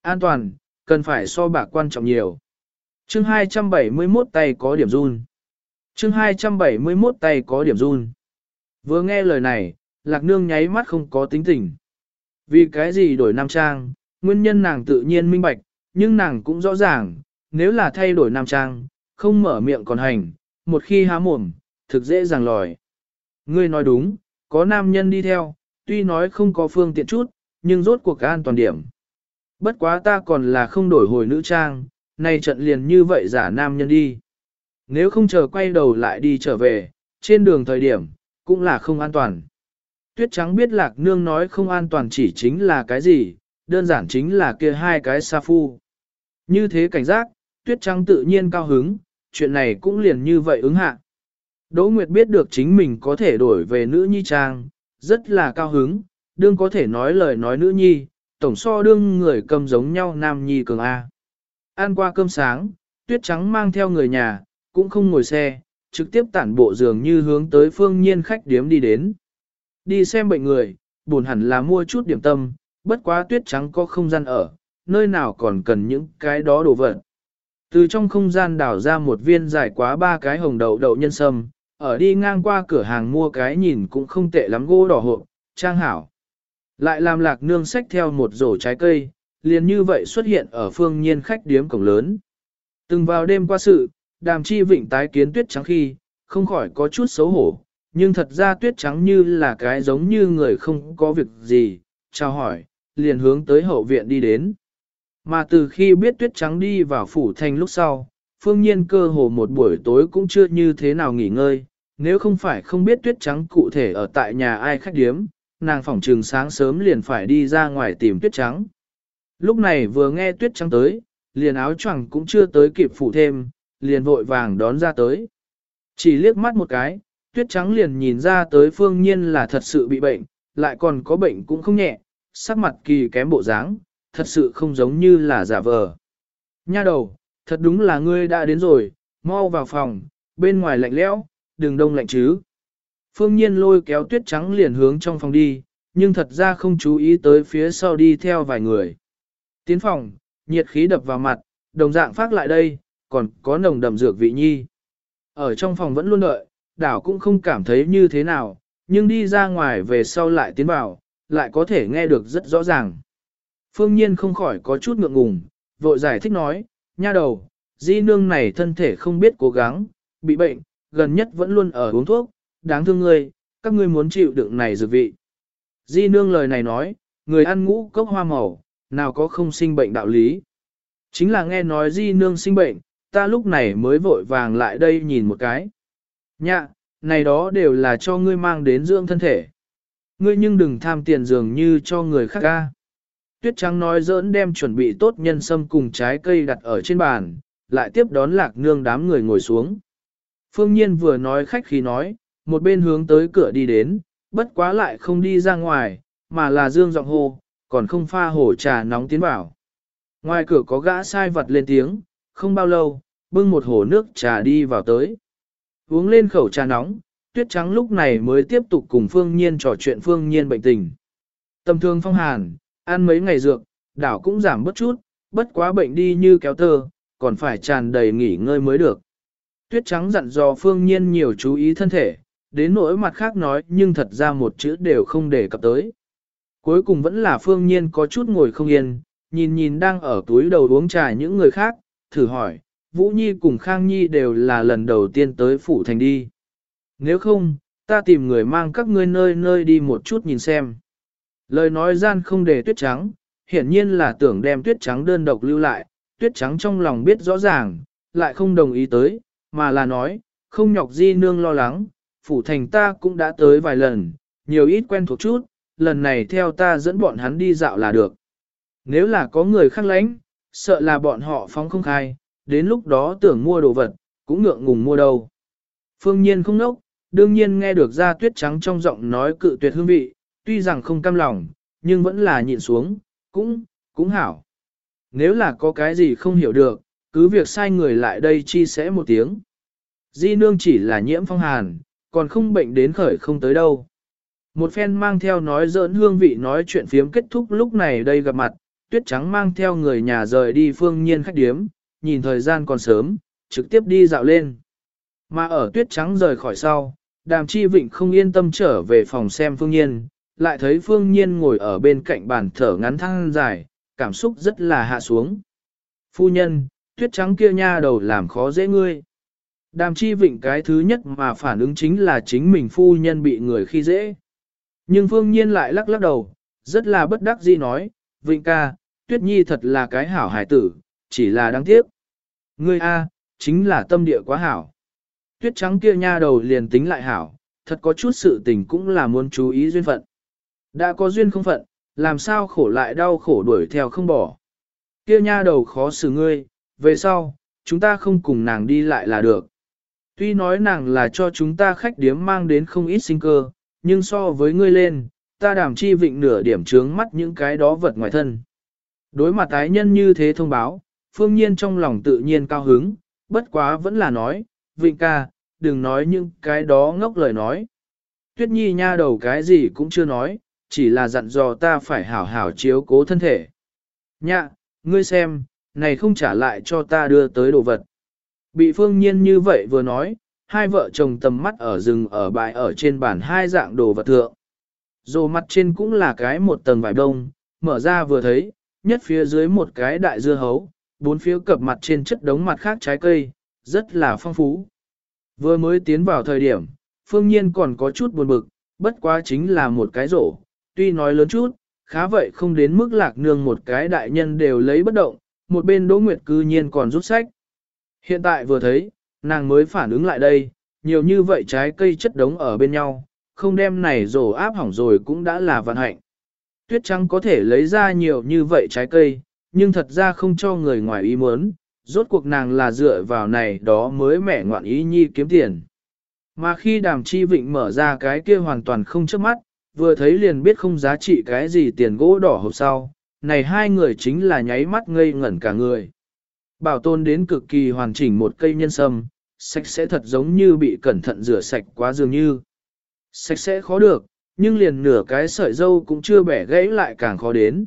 An toàn, cần phải so bạc quan trọng nhiều. Chương 271 tay có điểm run. Chương 271 tay có điểm run. Vừa nghe lời này, lạc nương nháy mắt không có tính tình. Vì cái gì đổi nam trang, nguyên nhân nàng tự nhiên minh bạch, nhưng nàng cũng rõ ràng, nếu là thay đổi nam trang, không mở miệng còn hành, một khi há mồm, thực dễ dàng lòi. Ngươi nói đúng, có nam nhân đi theo, tuy nói không có phương tiện chút, nhưng rốt cuộc an toàn điểm. Bất quá ta còn là không đổi hồi nữ trang, nay trận liền như vậy giả nam nhân đi. Nếu không chờ quay đầu lại đi trở về, trên đường thời điểm, cũng là không an toàn. Tuyết trắng biết lạc nương nói không an toàn chỉ chính là cái gì, đơn giản chính là kia hai cái sa phu. Như thế cảnh giác, tuyết trắng tự nhiên cao hứng, chuyện này cũng liền như vậy ứng hạ. Đỗ Nguyệt biết được chính mình có thể đổi về nữ nhi trang, rất là cao hứng, đương có thể nói lời nói nữ nhi, tổng so đương người cầm giống nhau nam nhi cường A. Ăn qua cơm sáng, tuyết trắng mang theo người nhà, cũng không ngồi xe, trực tiếp tản bộ dường như hướng tới phương nhiên khách điếm đi đến. Đi xem bệnh người, buồn hẳn là mua chút điểm tâm, bất quá tuyết trắng có không gian ở, nơi nào còn cần những cái đó đồ vật. Từ trong không gian đảo ra một viên dài quá ba cái hồng đậu đậu nhân sâm, ở đi ngang qua cửa hàng mua cái nhìn cũng không tệ lắm gỗ đỏ hộp, trang hảo. Lại làm lạc nương sách theo một rổ trái cây, liền như vậy xuất hiện ở phương nhiên khách điếm cổng lớn. Từng vào đêm qua sự, đàm chi vịnh tái kiến tuyết trắng khi, không khỏi có chút xấu hổ, nhưng thật ra tuyết trắng như là cái giống như người không có việc gì, chào hỏi, liền hướng tới hậu viện đi đến. Mà từ khi biết tuyết trắng đi vào phủ thành lúc sau, phương nhiên cơ hồ một buổi tối cũng chưa như thế nào nghỉ ngơi, nếu không phải không biết tuyết trắng cụ thể ở tại nhà ai khách điếm, nàng phỏng trừng sáng sớm liền phải đi ra ngoài tìm tuyết trắng. Lúc này vừa nghe tuyết trắng tới, liền áo choàng cũng chưa tới kịp phủ thêm, liền vội vàng đón ra tới. Chỉ liếc mắt một cái, tuyết trắng liền nhìn ra tới phương nhiên là thật sự bị bệnh, lại còn có bệnh cũng không nhẹ, sắc mặt kỳ kém bộ dáng, thật sự không giống như là giả vờ. Nha đầu, thật đúng là ngươi đã đến rồi, mau vào phòng, bên ngoài lạnh lẽo, đừng đông lạnh chứ. Phương Nhiên lôi kéo tuyết trắng liền hướng trong phòng đi, nhưng thật ra không chú ý tới phía sau đi theo vài người. Tiến phòng, nhiệt khí đập vào mặt, đồng dạng phát lại đây, còn có nồng đậm dược vị nhi. Ở trong phòng vẫn luôn đợi, đảo cũng không cảm thấy như thế nào, nhưng đi ra ngoài về sau lại tiến vào, lại có thể nghe được rất rõ ràng. Phương Nhiên không khỏi có chút ngượng ngùng, vội giải thích nói, nha đầu, di nương này thân thể không biết cố gắng, bị bệnh, gần nhất vẫn luôn ở uống thuốc, đáng thương ngươi, các ngươi muốn chịu đựng này dược vị. Di nương lời này nói, người ăn ngũ cốc hoa màu, nào có không sinh bệnh đạo lý. Chính là nghe nói di nương sinh bệnh, ta lúc này mới vội vàng lại đây nhìn một cái. Nhạ, này đó đều là cho ngươi mang đến dưỡng thân thể. Ngươi nhưng đừng tham tiền dường như cho người khác ca. Tuyết trắng nói dỡn đem chuẩn bị tốt nhân sâm cùng trái cây đặt ở trên bàn, lại tiếp đón lạc nương đám người ngồi xuống. Phương Nhiên vừa nói khách khí nói, một bên hướng tới cửa đi đến, bất quá lại không đi ra ngoài, mà là dương giọng hô, còn không pha hổ trà nóng tiến vào. Ngoài cửa có gã sai vật lên tiếng, không bao lâu, bưng một hồ nước trà đi vào tới. Uống lên khẩu trà nóng, tuyết trắng lúc này mới tiếp tục cùng Phương Nhiên trò chuyện Phương Nhiên bệnh tình. Tầm thương phong hàn, ăn mấy ngày dược, đảo cũng giảm bất chút, bất quá bệnh đi như kéo tơ, còn phải tràn đầy nghỉ ngơi mới được. Tuyết trắng dặn dò Phương Nhiên nhiều chú ý thân thể, đến nỗi mặt khác nói nhưng thật ra một chữ đều không để cập tới. Cuối cùng vẫn là Phương Nhiên có chút ngồi không yên, nhìn nhìn đang ở túi đầu uống trà những người khác, thử hỏi, Vũ Nhi cùng Khang Nhi đều là lần đầu tiên tới Phủ Thành đi. Nếu không, ta tìm người mang các ngươi nơi nơi đi một chút nhìn xem. Lời nói gian không để tuyết trắng, hiển nhiên là tưởng đem tuyết trắng đơn độc lưu lại, tuyết trắng trong lòng biết rõ ràng, lại không đồng ý tới, mà là nói, không nhọc di nương lo lắng, phủ thành ta cũng đã tới vài lần, nhiều ít quen thuộc chút, lần này theo ta dẫn bọn hắn đi dạo là được. Nếu là có người khác lánh, sợ là bọn họ phóng không khai, đến lúc đó tưởng mua đồ vật, cũng ngượng ngùng mua đâu. Phương nhiên không nốc, đương nhiên nghe được ra tuyết trắng trong giọng nói cự tuyệt hương vị, tuy rằng không cam lòng, nhưng vẫn là nhịn xuống, cũng, cũng hảo. Nếu là có cái gì không hiểu được, cứ việc sai người lại đây chi sẻ một tiếng. Di nương chỉ là nhiễm phong hàn, còn không bệnh đến khởi không tới đâu. Một phen mang theo nói giỡn hương vị nói chuyện phiếm kết thúc lúc này đây gặp mặt, tuyết trắng mang theo người nhà rời đi phương nhiên khách điếm, nhìn thời gian còn sớm, trực tiếp đi dạo lên. Mà ở tuyết trắng rời khỏi sau, đàm chi vịnh không yên tâm trở về phòng xem phương nhiên, lại thấy phương nhiên ngồi ở bên cạnh bàn thở ngắn thăng dài, cảm xúc rất là hạ xuống. Phu nhân, tuyết trắng kia nha đầu làm khó dễ ngươi. Đàm chi vịnh cái thứ nhất mà phản ứng chính là chính mình phu nhân bị người khi dễ. Nhưng phương nhiên lại lắc lắc đầu, rất là bất đắc dĩ nói, vịnh ca, tuyết nhi thật là cái hảo hài tử, chỉ là đáng tiếc. Ngươi A, chính là tâm địa quá hảo. Tuyết trắng kia nha đầu liền tính lại hảo, thật có chút sự tình cũng là muốn chú ý duyên phận. Đã có duyên không phận, làm sao khổ lại đau khổ đuổi theo không bỏ. Kia nha đầu khó xử ngươi, về sau, chúng ta không cùng nàng đi lại là được. Tuy nói nàng là cho chúng ta khách điếm mang đến không ít sinh cơ, nhưng so với ngươi lên, ta đảm chi vịnh nửa điểm trướng mắt những cái đó vật ngoài thân. Đối mặt tái nhân như thế thông báo, phương nhiên trong lòng tự nhiên cao hứng, bất quá vẫn là nói, vịnh ca, đừng nói những cái đó ngốc lời nói. Tuyết nhi nha đầu cái gì cũng chưa nói, chỉ là dặn dò ta phải hảo hảo chiếu cố thân thể. Nhạ, ngươi xem, này không trả lại cho ta đưa tới đồ vật. Bị phương nhiên như vậy vừa nói, hai vợ chồng tầm mắt ở rừng ở bãi ở trên bàn hai dạng đồ vật thượng. Rồ mặt trên cũng là cái một tầng vải đông, mở ra vừa thấy, nhất phía dưới một cái đại dưa hấu, bốn phía cập mặt trên chất đống mặt khác trái cây, rất là phong phú. Vừa mới tiến vào thời điểm, phương nhiên còn có chút buồn bực, bất quá chính là một cái rổ, tuy nói lớn chút, khá vậy không đến mức lạc nương một cái đại nhân đều lấy bất động, một bên đỗ nguyệt cư nhiên còn rút sách. Hiện tại vừa thấy, nàng mới phản ứng lại đây, nhiều như vậy trái cây chất đống ở bên nhau, không đem này rổ áp hỏng rồi cũng đã là vận hạnh. Tuyết trắng có thể lấy ra nhiều như vậy trái cây, nhưng thật ra không cho người ngoài ý muốn, rốt cuộc nàng là dựa vào này đó mới mẻ ngoạn ý nhi kiếm tiền. Mà khi đàm chi vịnh mở ra cái kia hoàn toàn không trước mắt, vừa thấy liền biết không giá trị cái gì tiền gỗ đỏ hộp sau, này hai người chính là nháy mắt ngây ngẩn cả người. Bảo tồn đến cực kỳ hoàn chỉnh một cây nhân sâm, sạch sẽ thật giống như bị cẩn thận rửa sạch quá dường như. Sạch sẽ khó được, nhưng liền nửa cái sợi dâu cũng chưa bẻ gãy lại càng khó đến.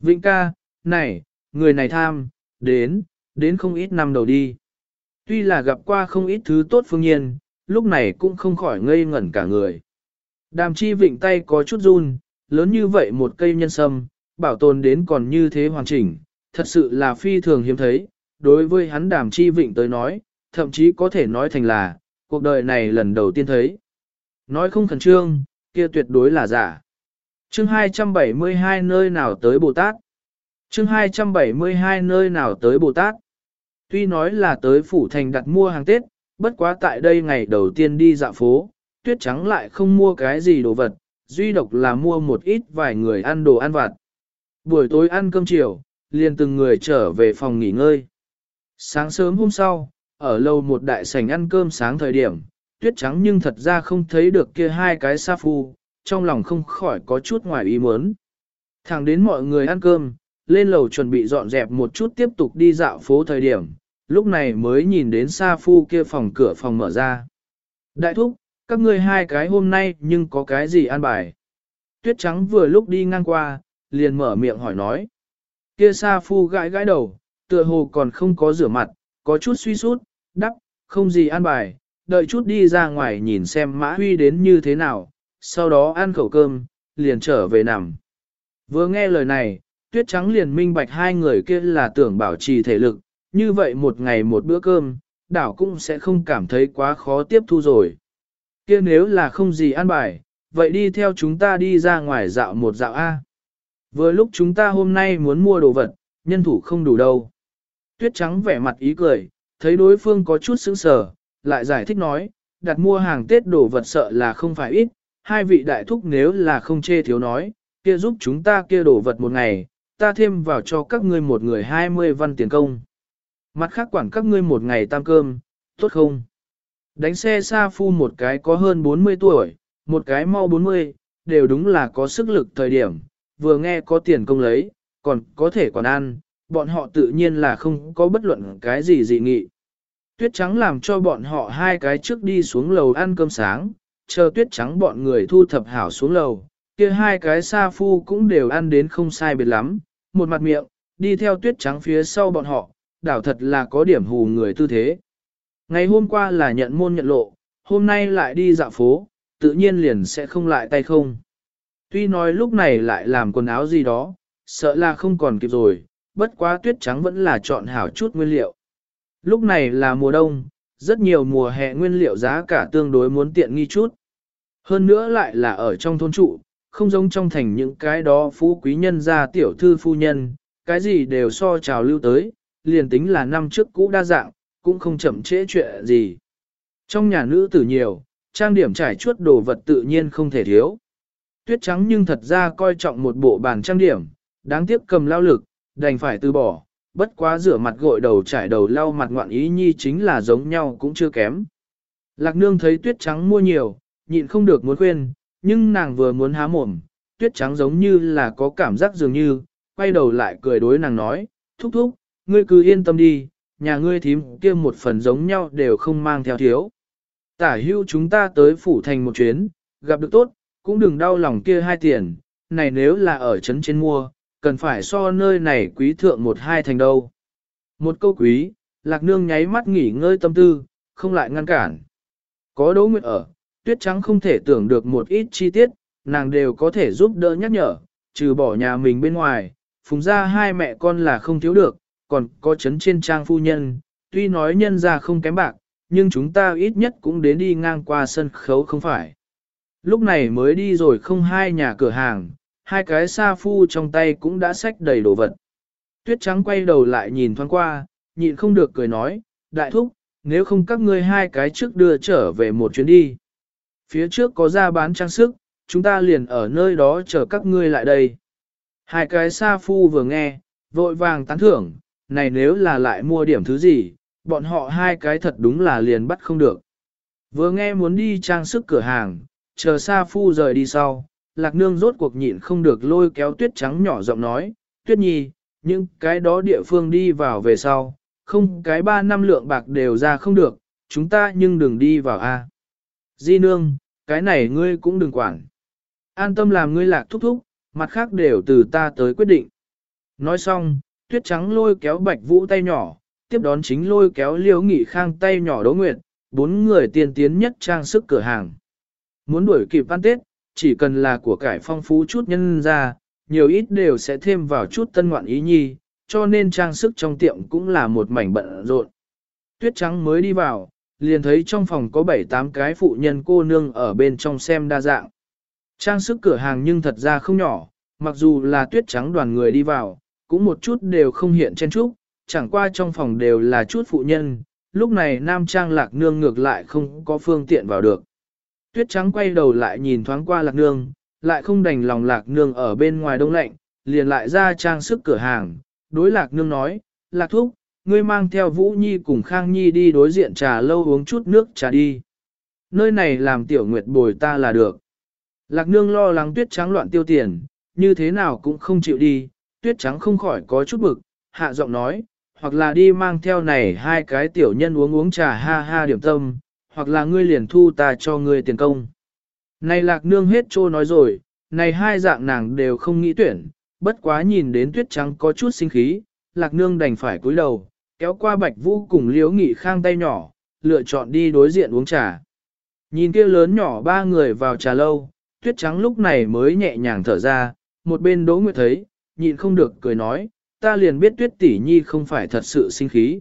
Vĩnh ca, này, người này tham, đến, đến không ít năm đầu đi. Tuy là gặp qua không ít thứ tốt phương nhiên, lúc này cũng không khỏi ngây ngẩn cả người. Đàm chi vịnh tay có chút run, lớn như vậy một cây nhân sâm, bảo tồn đến còn như thế hoàn chỉnh, thật sự là phi thường hiếm thấy. Đối với hắn đàm chi vịnh tới nói, thậm chí có thể nói thành là, cuộc đời này lần đầu tiên thấy. Nói không khẩn trương, kia tuyệt đối là giả. Chương 272 nơi nào tới Bồ Tát? Chương 272 nơi nào tới Bồ Tát? Tuy nói là tới phủ thành đặt mua hàng Tết, bất quá tại đây ngày đầu tiên đi dạo phố, tuyết trắng lại không mua cái gì đồ vật, duy độc là mua một ít vài người ăn đồ ăn vặt. Buổi tối ăn cơm chiều, liền từng người trở về phòng nghỉ ngơi. Sáng sớm hôm sau, ở lâu một đại sảnh ăn cơm sáng thời điểm, tuyết trắng nhưng thật ra không thấy được kia hai cái sa phu, trong lòng không khỏi có chút ngoài ý muốn. Thẳng đến mọi người ăn cơm, lên lầu chuẩn bị dọn dẹp một chút tiếp tục đi dạo phố thời điểm, lúc này mới nhìn đến sa phu kia phòng cửa phòng mở ra. Đại thúc, các ngươi hai cái hôm nay nhưng có cái gì ăn bài? Tuyết trắng vừa lúc đi ngang qua, liền mở miệng hỏi nói. Kia sa phu gãi gãi đầu, tựa hồ còn không có rửa mặt, có chút suy sút, đắp, không gì ăn bài, đợi chút đi ra ngoài nhìn xem mã huy đến như thế nào, sau đó ăn khẩu cơm, liền trở về nằm. Vừa nghe lời này, tuyết trắng liền minh bạch hai người kia là tưởng bảo trì thể lực, như vậy một ngày một bữa cơm, đảo cũng sẽ không cảm thấy quá khó tiếp thu rồi. Kia nếu là không gì ăn bài, vậy đi theo chúng ta đi ra ngoài dạo một dạo A. Vừa lúc chúng ta hôm nay muốn mua đồ vật, nhân thủ không đủ đâu. Tuyết trắng vẻ mặt ý cười, thấy đối phương có chút sững sờ, lại giải thích nói, đặt mua hàng Tết đồ vật sợ là không phải ít, hai vị đại thúc nếu là không chê thiếu nói, kia giúp chúng ta kia đồ vật một ngày, ta thêm vào cho các ngươi một người 20 văn tiền công. Mặt khác quản các ngươi một ngày tam cơm, tốt không? Đánh xe xa phu một cái có hơn 40 tuổi, một cái mau 40, đều đúng là có sức lực thời điểm, vừa nghe có tiền công lấy, còn có thể còn ăn, bọn họ tự nhiên là không có bất luận cái gì dị nghị. Tuyết trắng làm cho bọn họ hai cái trước đi xuống lầu ăn cơm sáng, chờ tuyết trắng bọn người thu thập hảo xuống lầu, kia hai cái sa phu cũng đều ăn đến không sai biệt lắm, một mặt miệng, đi theo tuyết trắng phía sau bọn họ, đảo thật là có điểm hù người tư thế. Ngày hôm qua là nhận môn nhận lộ, hôm nay lại đi dạo phố, tự nhiên liền sẽ không lại tay không. Tuy nói lúc này lại làm quần áo gì đó, sợ là không còn kịp rồi, bất quá tuyết trắng vẫn là chọn hảo chút nguyên liệu. Lúc này là mùa đông, rất nhiều mùa hè nguyên liệu giá cả tương đối muốn tiện nghi chút. Hơn nữa lại là ở trong thôn trụ, không giống trong thành những cái đó phú quý nhân gia tiểu thư phu nhân, cái gì đều so trào lưu tới, liền tính là năm trước cũ đa dạng, cũng không chậm trễ chuyện gì. Trong nhà nữ tử nhiều, trang điểm trải chuốt đồ vật tự nhiên không thể thiếu. Tuyết trắng nhưng thật ra coi trọng một bộ bàn trang điểm, đáng tiếc cầm lao lực, đành phải từ bỏ, bất quá rửa mặt gội đầu trải đầu lau mặt ngoạn ý nhi chính là giống nhau cũng chưa kém. Lạc nương thấy tuyết trắng mua nhiều, nhịn không được muốn khuyên, nhưng nàng vừa muốn há mồm, tuyết trắng giống như là có cảm giác dường như, quay đầu lại cười đối nàng nói, thúc thúc, ngươi cứ yên tâm đi, nhà ngươi thím kia một phần giống nhau đều không mang theo thiếu. Tả hưu chúng ta tới phủ thành một chuyến, gặp được tốt, cũng đừng đau lòng kia hai tiền, này nếu là ở trấn trên mua, cần phải so nơi này quý thượng một hai thành đâu. Một câu quý, lạc nương nháy mắt nghỉ ngơi tâm tư, không lại ngăn cản. Có đỗ nguyệt ở, tuyết trắng không thể tưởng được một ít chi tiết, nàng đều có thể giúp đỡ nhắc nhở, trừ bỏ nhà mình bên ngoài, phùng ra hai mẹ con là không thiếu được, còn có chấn trên trang phu nhân, tuy nói nhân ra không kém bạc, nhưng chúng ta ít nhất cũng đến đi ngang qua sân khấu không phải. Lúc này mới đi rồi không hai nhà cửa hàng, hai cái sa phu trong tay cũng đã xách đầy đồ vật. Tuyết trắng quay đầu lại nhìn thoáng qua, nhịn không được cười nói, đại thúc, nếu không các ngươi hai cái trước đưa trở về một chuyến đi. Phía trước có ra bán trang sức, chúng ta liền ở nơi đó chờ các ngươi lại đây. Hai cái sa phu vừa nghe, vội vàng tán thưởng, này nếu là lại mua điểm thứ gì, bọn họ hai cái thật đúng là liền bắt không được. Vừa nghe muốn đi trang sức cửa hàng, chờ sa phu rời đi sau, lạc nương rốt cuộc nhịn không được lôi kéo tuyết trắng nhỏ giọng nói, tuyết nhi, những cái đó địa phương đi vào về sau, không cái ba năm lượng bạc đều ra không được, chúng ta nhưng đừng đi vào a. Di nương, cái này ngươi cũng đừng quản. An tâm làm ngươi lạc thúc thúc, mặt khác đều từ ta tới quyết định. Nói xong, tuyết trắng lôi kéo bạch vũ tay nhỏ, tiếp đón chính lôi kéo liêu nghị khang tay nhỏ đỗ nguyệt, bốn người tiên tiến nhất trang sức cửa hàng. Muốn đuổi kịp ăn Tết, chỉ cần là của cải phong phú chút nhân ra, nhiều ít đều sẽ thêm vào chút tân ngoạn ý nhi, cho nên trang sức trong tiệm cũng là một mảnh bận rộn. Tuyết trắng mới đi vào, liền thấy trong phòng có 7-8 cái phụ nhân cô nương ở bên trong xem đa dạng. Trang sức cửa hàng nhưng thật ra không nhỏ, mặc dù là tuyết trắng đoàn người đi vào, cũng một chút đều không hiện trên trúc, chẳng qua trong phòng đều là chút phụ nhân, lúc này nam trang lạc nương ngược lại không có phương tiện vào được. Tuyết trắng quay đầu lại nhìn thoáng qua lạc nương, lại không đành lòng lạc nương ở bên ngoài đông lạnh, liền lại ra trang sức cửa hàng, đối lạc nương nói, lạc thúc, ngươi mang theo Vũ Nhi cùng Khang Nhi đi đối diện trà lâu uống chút nước trà đi. Nơi này làm tiểu nguyệt bồi ta là được. Lạc nương lo lắng tuyết trắng loạn tiêu tiền, như thế nào cũng không chịu đi, tuyết trắng không khỏi có chút bực, hạ giọng nói, hoặc là đi mang theo này hai cái tiểu nhân uống uống trà ha ha điểm tâm, hoặc là ngươi liền thu ta cho ngươi tiền công. Này lạc nương hết trô nói rồi, này hai dạng nàng đều không nghĩ tuyển, bất quá nhìn đến tuyết trắng có chút sinh khí, lạc nương đành phải cúi đầu, kéo qua bạch vũ cùng liếu nghị khang tay nhỏ, lựa chọn đi đối diện uống trà. Nhìn kia lớn nhỏ ba người vào trà lâu, tuyết trắng lúc này mới nhẹ nhàng thở ra, một bên đỗ nguyệt thấy, nhịn không được cười nói, ta liền biết tuyết tỷ nhi không phải thật sự sinh khí.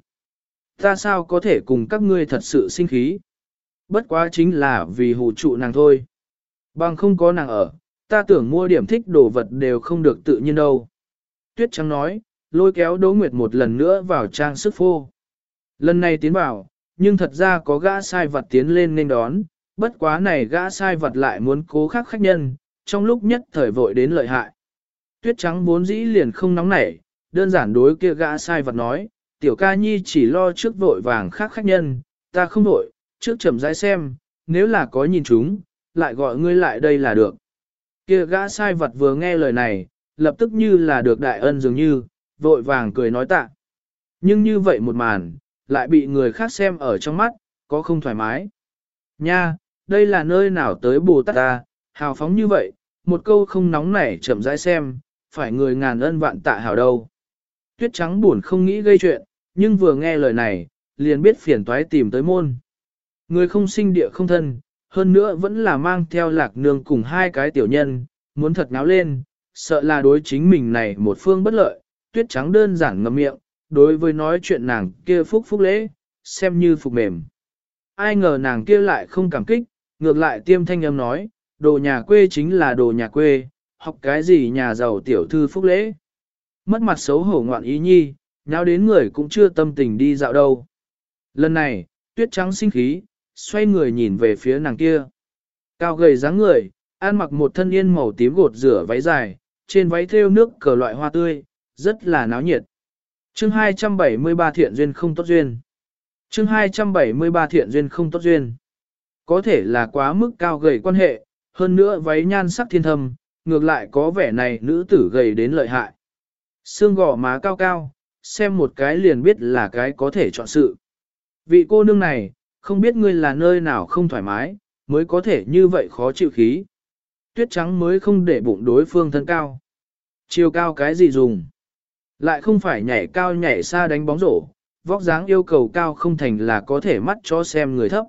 Ta sao có thể cùng các ngươi thật sự sinh khí? Bất quá chính là vì hù trụ nàng thôi. Bằng không có nàng ở, ta tưởng mua điểm thích đồ vật đều không được tự nhiên đâu. Tuyết trắng nói, lôi kéo Đỗ Nguyệt một lần nữa vào trang sức phô. Lần này tiến vào, nhưng thật ra có gã sai vật tiến lên nên đón, bất quá này gã sai vật lại muốn cố khắc khách nhân, trong lúc nhất thời vội đến lợi hại. Tuyết trắng vốn dĩ liền không nóng nảy, đơn giản đối kia gã sai vật nói, tiểu ca nhi chỉ lo trước vội vàng khác khách nhân, ta không vội, trước chậm rãi xem, nếu là có nhìn chúng, lại gọi ngươi lại đây là được. Kia gã sai vật vừa nghe lời này, lập tức như là được đại ân dường như, vội vàng cười nói tạ. Nhưng như vậy một màn, lại bị người khác xem ở trong mắt, có không thoải mái. Nha, đây là nơi nào tới Bồ Tát ta, hào phóng như vậy, một câu không nóng nảy chậm rãi xem, phải người ngàn ân vạn tạ hảo đâu. Tuyết trắng buồn không nghĩ gây chuyện, nhưng vừa nghe lời này, liền biết phiền toái tìm tới môn. Người không sinh địa không thân, hơn nữa vẫn là mang theo lạc nương cùng hai cái tiểu nhân, muốn thật náo lên, sợ là đối chính mình này một phương bất lợi, tuyết trắng đơn giản ngậm miệng, đối với nói chuyện nàng kia phúc phúc lễ, xem như phục mềm. Ai ngờ nàng kia lại không cảm kích, ngược lại tiêm thanh âm nói, đồ nhà quê chính là đồ nhà quê, học cái gì nhà giàu tiểu thư phúc lễ. Mất mặt xấu hổ ngoạn ý nhi, nào đến người cũng chưa tâm tình đi dạo đâu. Lần này, tuyết trắng sinh khí, xoay người nhìn về phía nàng kia. Cao gầy dáng người, ăn mặc một thân yên màu tím gột rửa váy dài, trên váy thêu nước cờ loại hoa tươi, rất là náo nhiệt. Chương 273 thiện duyên không tốt duyên. Chương 273 thiện duyên không tốt duyên. Có thể là quá mức cao gầy quan hệ, hơn nữa váy nhan sắc thiên thâm, ngược lại có vẻ này nữ tử gầy đến lợi hại. Xương gò má cao cao, xem một cái liền biết là cái có thể chọn sự. Vị cô nương này, không biết ngươi là nơi nào không thoải mái, mới có thể như vậy khó chịu khí. Tuyết trắng mới không để bụng đối phương thân cao. Chiều cao cái gì dùng? Lại không phải nhảy cao nhảy xa đánh bóng rổ, vóc dáng yêu cầu cao không thành là có thể mắt cho xem người thấp.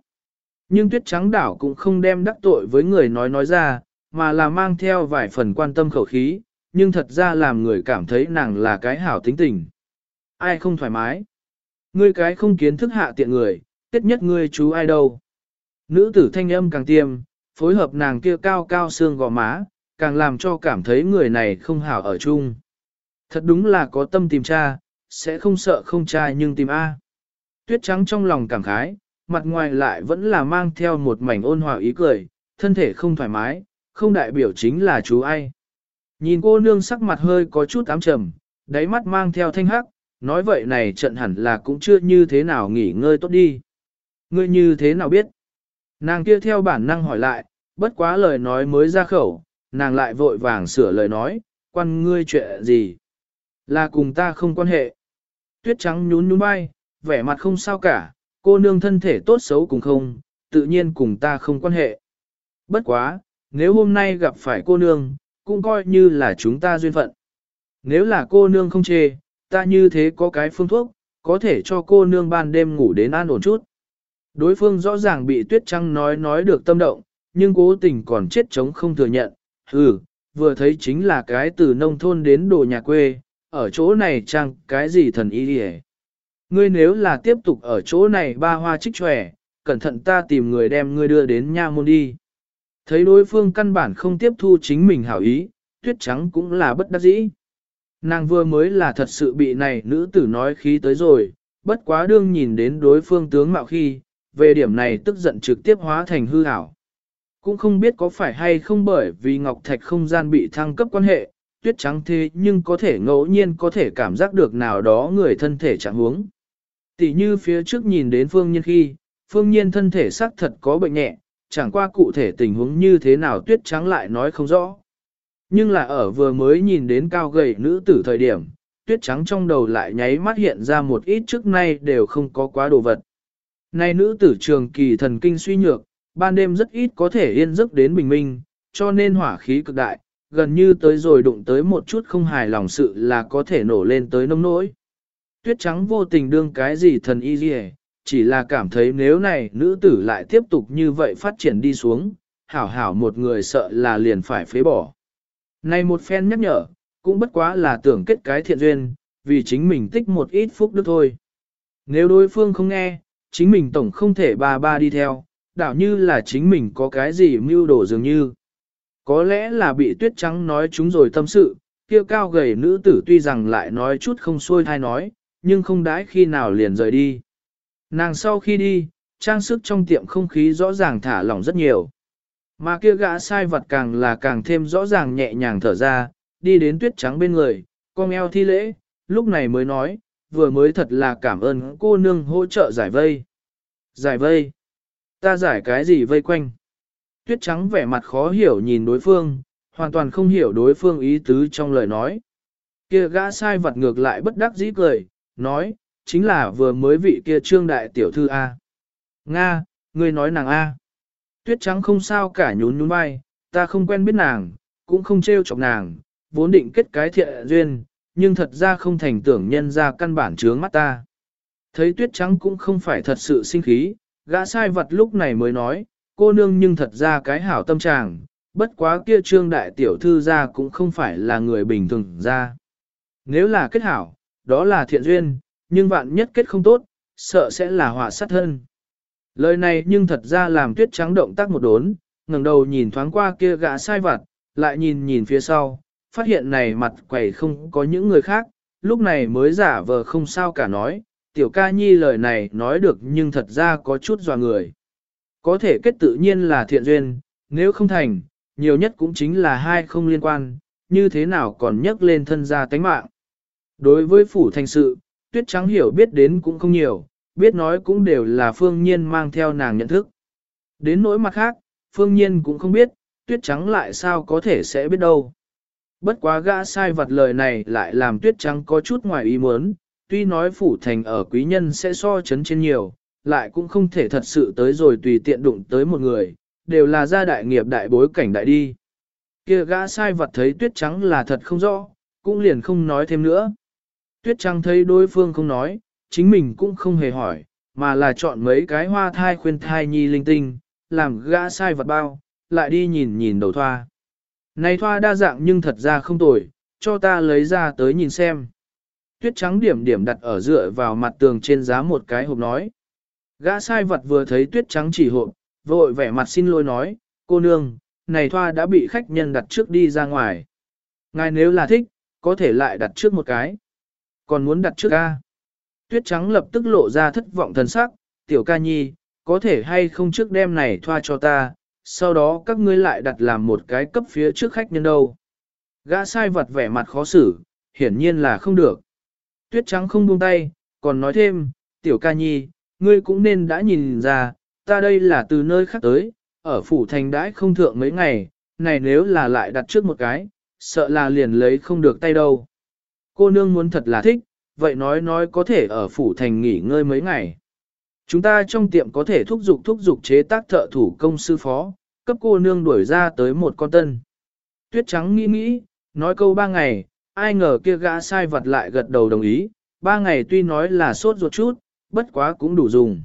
Nhưng tuyết trắng đảo cũng không đem đắc tội với người nói nói ra, mà là mang theo vài phần quan tâm khẩu khí, nhưng thật ra làm người cảm thấy nàng là cái hảo tính tình. Ai không thoải mái? Ngươi cái không kiến thức hạ tiện người, tiết nhất ngươi chú ai đâu? Nữ tử thanh âm càng tiêm, phối hợp nàng kia cao cao xương gò má, càng làm cho cảm thấy người này không hảo ở chung. Thật đúng là có tâm tìm cha, sẽ không sợ không cha nhưng tìm A. Tuyết trắng trong lòng cảm khái, mặt ngoài lại vẫn là mang theo một mảnh ôn hòa ý cười, thân thể không thoải mái, không đại biểu chính là chú ai. Nhìn cô nương sắc mặt hơi có chút ám trầm, đáy mắt mang theo thanh hắc, nói vậy này trận hẳn là cũng chưa như thế nào nghỉ ngơi tốt đi. Ngươi như thế nào biết? Nàng kia theo bản năng hỏi lại, bất quá lời nói mới ra khẩu, nàng lại vội vàng sửa lời nói, quan ngươi chuyện gì? Là cùng ta không quan hệ. Tuyết trắng nhún nhún vai, vẻ mặt không sao cả, cô nương thân thể tốt xấu cùng không, tự nhiên cùng ta không quan hệ. Bất quá, nếu hôm nay gặp phải cô nương, cũng coi như là chúng ta duyên phận. Nếu là cô nương không chê, ta như thế có cái phương thuốc, có thể cho cô nương ban đêm ngủ đến an ổn chút. Đối phương rõ ràng bị tuyết trăng nói nói được tâm động, nhưng cố tình còn chết chống không thừa nhận. Ừ, vừa thấy chính là cái từ nông thôn đến đồ nhà quê, ở chỗ này chăng cái gì thần ý đi Ngươi nếu là tiếp tục ở chỗ này ba hoa trích tròe, cẩn thận ta tìm người đem ngươi đưa đến nha môn đi. Thấy đối phương căn bản không tiếp thu chính mình hảo ý, tuyết trắng cũng là bất đắc dĩ. Nàng vừa mới là thật sự bị này nữ tử nói khí tới rồi, bất quá đương nhìn đến đối phương tướng mạo khi, về điểm này tức giận trực tiếp hóa thành hư ảo. Cũng không biết có phải hay không bởi vì Ngọc Thạch không gian bị thăng cấp quan hệ, tuyết trắng thế nhưng có thể ngẫu nhiên có thể cảm giác được nào đó người thân thể trạng huống. Tỷ như phía trước nhìn đến phương nhiên khi, phương nhiên thân thể xác thật có bệnh nhẹ, chẳng qua cụ thể tình huống như thế nào tuyết trắng lại nói không rõ. Nhưng là ở vừa mới nhìn đến cao gầy nữ tử thời điểm, tuyết trắng trong đầu lại nháy mắt hiện ra một ít trước nay đều không có quá đồ vật. Này nữ tử trường kỳ thần kinh suy nhược, ban đêm rất ít có thể yên giấc đến bình minh, cho nên hỏa khí cực đại, gần như tới rồi đụng tới một chút không hài lòng sự là có thể nổ lên tới nông nỗi. Tuyết trắng vô tình đương cái gì thần y gì chỉ là cảm thấy nếu này nữ tử lại tiếp tục như vậy phát triển đi xuống, hảo hảo một người sợ là liền phải phế bỏ. Này một phen nhắc nhở, cũng bất quá là tưởng kết cái thiện duyên, vì chính mình tích một ít phúc đức thôi. Nếu đối phương không nghe, chính mình tổng không thể ba ba đi theo, đảo như là chính mình có cái gì mưu đồ dường như. Có lẽ là bị tuyết trắng nói chúng rồi tâm sự, kia cao gầy nữ tử tuy rằng lại nói chút không xuôi thai nói, nhưng không đãi khi nào liền rời đi. Nàng sau khi đi, trang sức trong tiệm không khí rõ ràng thả lỏng rất nhiều. Mà kia gã sai vật càng là càng thêm rõ ràng nhẹ nhàng thở ra, đi đến tuyết trắng bên người, con eo thi lễ, lúc này mới nói, vừa mới thật là cảm ơn cô nương hỗ trợ giải vây. Giải vây? Ta giải cái gì vây quanh? Tuyết trắng vẻ mặt khó hiểu nhìn đối phương, hoàn toàn không hiểu đối phương ý tứ trong lời nói. Kia gã sai vật ngược lại bất đắc dĩ cười, nói, chính là vừa mới vị kia trương đại tiểu thư A. Nga, ngươi nói nàng A. Tuyết trắng không sao cả nhún nhún vai, ta không quen biết nàng, cũng không trêu chọc nàng, vốn định kết cái thiện duyên, nhưng thật ra không thành tưởng nhân ra căn bản chướng mắt ta. Thấy tuyết trắng cũng không phải thật sự sinh khí, gã sai vật lúc này mới nói, cô nương nhưng thật ra cái hảo tâm trạng, bất quá kia trương đại tiểu thư ra cũng không phải là người bình thường ra. Nếu là kết hảo, đó là thiện duyên, nhưng vạn nhất kết không tốt, sợ sẽ là họa sát thân. Lời này nhưng thật ra làm tuyết trắng động tác một đốn, ngẩng đầu nhìn thoáng qua kia gã sai vặt, lại nhìn nhìn phía sau, phát hiện này mặt quầy không có những người khác, lúc này mới giả vờ không sao cả nói, tiểu ca nhi lời này nói được nhưng thật ra có chút dò người. Có thể kết tự nhiên là thiện duyên, nếu không thành, nhiều nhất cũng chính là hai không liên quan, như thế nào còn nhắc lên thân gia tánh mạng. Đối với phủ thành sự, tuyết trắng hiểu biết đến cũng không nhiều, biết nói cũng đều là phương nhiên mang theo nàng nhận thức. Đến nỗi mặt khác, phương nhiên cũng không biết, tuyết trắng lại sao có thể sẽ biết đâu. Bất quá gã sai vật lời này lại làm tuyết trắng có chút ngoài ý muốn, tuy nói phủ thành ở quý nhân sẽ so chấn trên nhiều, lại cũng không thể thật sự tới rồi tùy tiện đụng tới một người, đều là gia đại nghiệp đại bối cảnh đại đi. Kia gã sai vật thấy tuyết trắng là thật không rõ, cũng liền không nói thêm nữa. Tuyết trắng thấy đối phương không nói, chính mình cũng không hề hỏi, mà là chọn mấy cái hoa thai khuyên thai nhi linh tinh, làm gã sai vật bao, lại đi nhìn nhìn đầu thoa. Này thoa đa dạng nhưng thật ra không tồi, cho ta lấy ra tới nhìn xem. Tuyết trắng điểm điểm đặt ở dựa vào mặt tường trên giá một cái hộp nói. Gã sai vật vừa thấy tuyết trắng chỉ hộp, vội vẻ mặt xin lỗi nói, cô nương, này thoa đã bị khách nhân đặt trước đi ra ngoài. Ngài nếu là thích, có thể lại đặt trước một cái. Còn muốn đặt trước ca. Tuyết trắng lập tức lộ ra thất vọng thần sắc, tiểu ca nhi, có thể hay không trước đêm này thoa cho ta, sau đó các ngươi lại đặt làm một cái cấp phía trước khách nhân đâu. Gã sai vật vẻ mặt khó xử, hiển nhiên là không được. Tuyết trắng không buông tay, còn nói thêm, tiểu ca nhi, ngươi cũng nên đã nhìn ra, ta đây là từ nơi khác tới, ở phủ thành đãi không thượng mấy ngày, này nếu là lại đặt trước một cái, sợ là liền lấy không được tay đâu. Cô nương muốn thật là thích, vậy nói nói có thể ở phủ thành nghỉ ngơi mấy ngày. Chúng ta trong tiệm có thể thúc giục thúc giục chế tác thợ thủ công sư phó, cấp cô nương đuổi ra tới một con tân. Tuyết trắng nghĩ nghĩ, nói câu ba ngày, ai ngờ kia gã sai vật lại gật đầu đồng ý, ba ngày tuy nói là sốt ruột chút, bất quá cũng đủ dùng.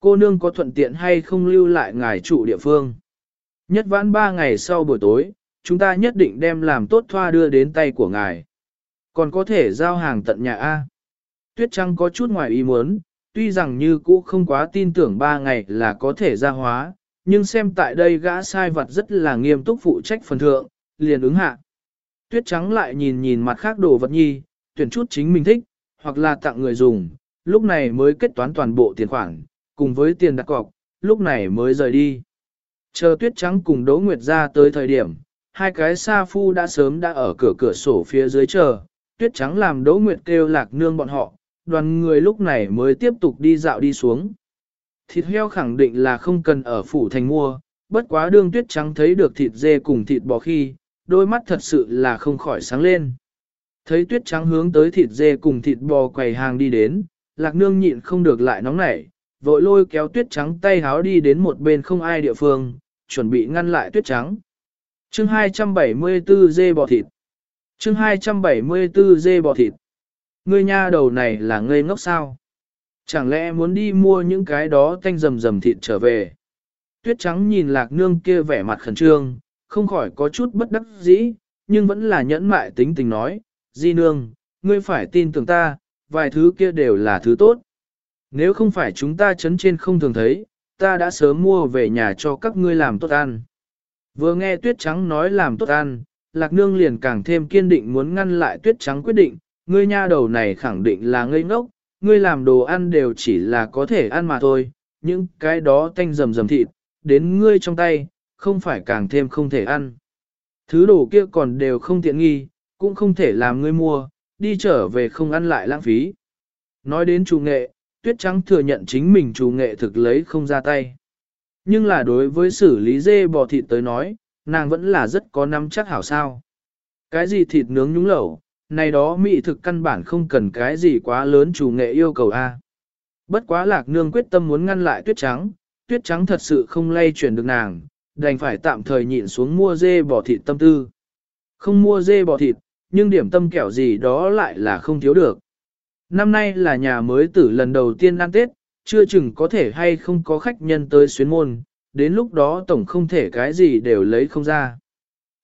Cô nương có thuận tiện hay không lưu lại ngài trụ địa phương. Nhất vãn ba ngày sau buổi tối, chúng ta nhất định đem làm tốt thoa đưa đến tay của ngài. Còn có thể giao hàng tận nhà A. Tuyết Trăng có chút ngoài ý muốn, tuy rằng như cũ không quá tin tưởng ba ngày là có thể ra hóa, nhưng xem tại đây gã sai vật rất là nghiêm túc phụ trách phần thượng, liền ứng hạ. Tuyết Trắng lại nhìn nhìn mặt khác đồ vật nhi, tuyển chút chính mình thích, hoặc là tặng người dùng, lúc này mới kết toán toàn bộ tiền khoản, cùng với tiền đặt cọc, lúc này mới rời đi. Chờ tuyết trắng cùng Đỗ Nguyệt ra tới thời điểm, hai cái sa phu đã sớm đã ở cửa cửa sổ phía dưới chờ, tuyết trắng làm Đỗ Nguyệt kêu lạc nương bọn họ, đoàn người lúc này mới tiếp tục đi dạo đi xuống. Thịt heo khẳng định là không cần ở phủ thành mua, bất quá đương tuyết trắng thấy được thịt dê cùng thịt bò khi, đôi mắt thật sự là không khỏi sáng lên. Thấy tuyết trắng hướng tới thịt dê cùng thịt bò quầy hàng đi đến, lạc nương nhịn không được lại nóng nảy, vội lôi kéo tuyết trắng tay háo đi đến một bên không ai địa phương, chuẩn bị ngăn lại tuyết trắng. Chương 274 dê bò thịt. Chương 274 dê bò thịt. Ngươi nha đầu này là ngây ngốc sao? Chẳng lẽ muốn đi mua những cái đó tanh rầm rầm thịt trở về? Tuyết trắng nhìn lạc nương kia vẻ mặt khẩn trương, không khỏi có chút bất đắc dĩ, nhưng vẫn là nhẫn mại tính tình nói, Di nương, ngươi phải tin tưởng ta, vài thứ kia đều là thứ tốt. Nếu không phải chúng ta chấn trên không thường thấy, ta đã sớm mua về nhà cho các ngươi làm tốt ăn. Vừa nghe tuyết trắng nói làm tốt ăn, lạc nương liền càng thêm kiên định muốn ngăn lại tuyết trắng quyết định, ngươi nha đầu này khẳng định là ngây ngốc, ngươi làm đồ ăn đều chỉ là có thể ăn mà thôi, những cái đó tanh rầm rầm thịt, đến ngươi trong tay, không phải càng thêm không thể ăn. Thứ đồ kia còn đều không tiện nghi, cũng không thể làm ngươi mua, đi trở về không ăn lại lãng phí. Nói đến chủ nghệ, tuyết trắng thừa nhận chính mình chủ nghệ thực lấy không ra tay. Nhưng là đối với xử lý dê bò thịt tới nói, nàng vẫn là rất có nắm chắc hảo sao. Cái gì thịt nướng nhúng lẩu, này đó mỹ thực căn bản không cần cái gì quá lớn chủ nghệ yêu cầu a. Bất quá lạc nương quyết tâm muốn ngăn lại tuyết trắng, tuyết trắng thật sự không lay chuyển được nàng, đành phải tạm thời nhịn xuống mua dê bò thịt tâm tư. Không mua dê bò thịt, nhưng điểm tâm kẹo gì đó lại là không thiếu được. Năm nay là nhà mới tử lần đầu tiên ăn Tết, chưa chừng có thể hay không có khách nhân tới xuyến môn, đến lúc đó tổng không thể cái gì đều lấy không ra.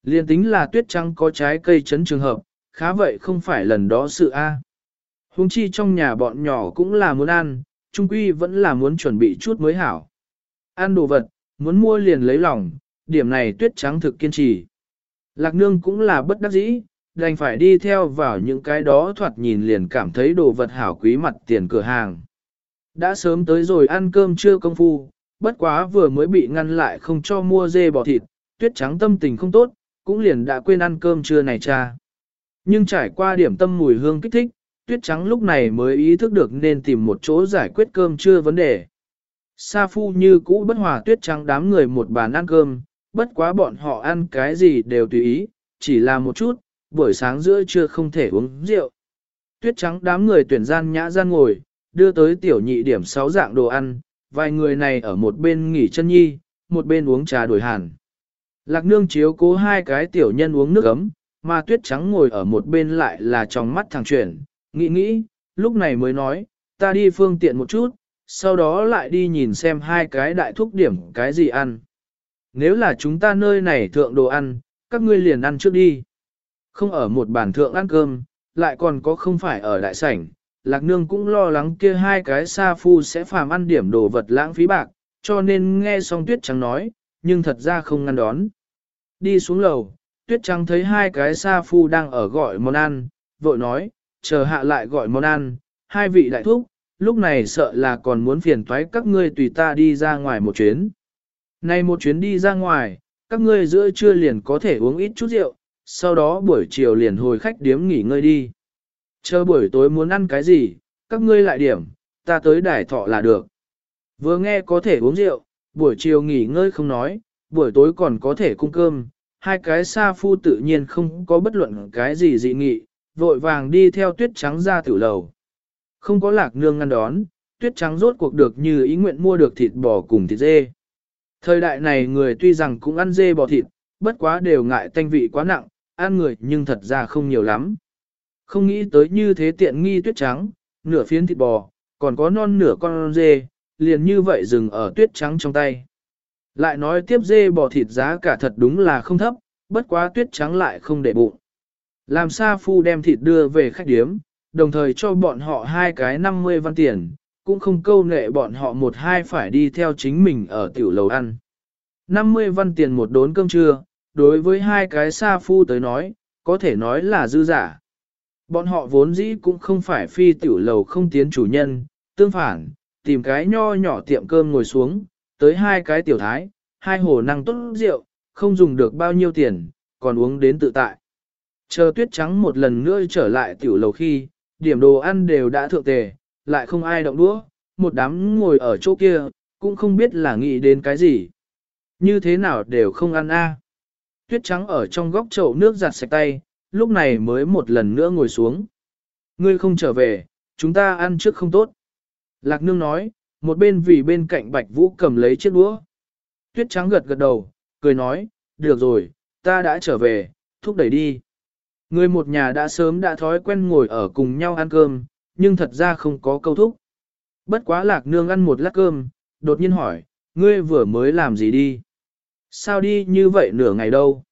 Liên tính là tuyết trắng có trái cây chấn trường hợp, khá vậy không phải lần đó sự A. À. Hùng chi trong nhà bọn nhỏ cũng là muốn ăn, trung quy vẫn là muốn chuẩn bị chút mới hảo. Ăn đồ vật, muốn mua liền lấy lòng, điểm này tuyết trắng thực kiên trì. Lạc nương cũng là bất đắc dĩ, đành phải đi theo vào những cái đó thoạt nhìn liền cảm thấy đồ vật hảo quý mặt tiền cửa hàng. Đã sớm tới rồi ăn cơm chưa công phu, bất quá vừa mới bị ngăn lại không cho mua dê bò thịt, tuyết trắng tâm tình không tốt, cũng liền đã quên ăn cơm trưa này cha. Nhưng trải qua điểm tâm mùi hương kích thích, tuyết trắng lúc này mới ý thức được nên tìm một chỗ giải quyết cơm trưa vấn đề. Sa phu như cũ bất hòa tuyết trắng đám người một bàn ăn cơm, bất quá bọn họ ăn cái gì đều tùy ý, chỉ là một chút, buổi sáng giữa trưa không thể uống rượu. Tuyết trắng đám người tuyển gian nhã gian ngồi, đưa tới tiểu nhị điểm sáu dạng đồ ăn, vài người này ở một bên nghỉ chân nhi, một bên uống trà đổi hàn. Lạc nương chiếu cố hai cái tiểu nhân uống nước ấm, mà tuyết trắng ngồi ở một bên lại là trong mắt thằng chuyển, nghĩ nghĩ, lúc này mới nói, ta đi phương tiện một chút, sau đó lại đi nhìn xem hai cái đại thúc điểm cái gì ăn. Nếu là chúng ta nơi này thượng đồ ăn, các ngươi liền ăn trước đi. Không ở một bàn thượng ăn cơm, lại còn có không phải ở đại sảnh, lạc nương cũng lo lắng kia hai cái sa phu sẽ phàm ăn điểm đồ vật lãng phí bạc, cho nên nghe xong tuyết trắng nói, nhưng thật ra không ngăn đón. Đi xuống lầu, tuyết trắng thấy hai cái sa phu đang ở gọi món ăn, vội nói, chờ hạ lại gọi món ăn, hai vị đại thúc, lúc này sợ là còn muốn phiền toái các ngươi tùy ta đi ra ngoài một chuyến. Này một chuyến đi ra ngoài, các ngươi giữa trưa liền có thể uống ít chút rượu, sau đó buổi chiều liền hồi khách điếm nghỉ ngơi đi. Chờ buổi tối muốn ăn cái gì, các ngươi lại điểm, ta tới đài thọ là được. Vừa nghe có thể uống rượu, buổi chiều nghỉ ngơi không nói, buổi tối còn có thể cung cơm, hai cái sa phu tự nhiên không có bất luận cái gì dị nghị, vội vàng đi theo tuyết trắng ra tiểu lầu. Không có lạc nương ngăn đón, tuyết trắng rốt cuộc được như ý nguyện mua được thịt bò cùng thịt dê. Thời đại này người tuy rằng cũng ăn dê bò thịt, bất quá đều ngại tanh vị quá nặng, ăn người nhưng thật ra không nhiều lắm. Không nghĩ tới như thế tiện nghi tuyết trắng, nửa phiến thịt bò, còn có non nửa con dê, liền như vậy dừng ở tuyết trắng trong tay. Lại nói tiếp dê bò thịt giá cả thật đúng là không thấp, bất quá tuyết trắng lại không để bụng. Làm sa phu đem thịt đưa về khách điếm, đồng thời cho bọn họ hai cái 50 văn tiền, cũng không câu nệ bọn họ một hai phải đi theo chính mình ở tiểu lầu ăn. 50 văn tiền một đốn cơm trưa, đối với hai cái sa phu tới nói, có thể nói là dư giả. Bọn họ vốn dĩ cũng không phải phi tiểu lầu không tiến chủ nhân, tương phản, tìm cái nho nhỏ tiệm cơm ngồi xuống, tới hai cái tiểu thái, hai hồ năng tốt rượu, không dùng được bao nhiêu tiền, còn uống đến tự tại. Chờ tuyết trắng một lần nữa trở lại tiểu lầu khi, điểm đồ ăn đều đã thượng tề, lại không ai động đũa, một đám ngồi ở chỗ kia, cũng không biết là nghĩ đến cái gì. Như thế nào đều không ăn a. À. Tuyết trắng ở trong góc chậu nước giặt sạch tay, lúc này mới một lần nữa ngồi xuống. Ngươi không trở về, chúng ta ăn trước không tốt. Lạc nương nói, một bên vì bên cạnh bạch vũ cầm lấy chiếc đũa. Tuyết trắng gật gật đầu, cười nói, được rồi, ta đã trở về, thúc đẩy đi. Người một nhà đã sớm đã thói quen ngồi ở cùng nhau ăn cơm, nhưng thật ra không có câu thúc. Bất quá lạc nương ăn một lát cơm, đột nhiên hỏi, ngươi vừa mới làm gì đi? Sao đi như vậy nửa ngày đâu?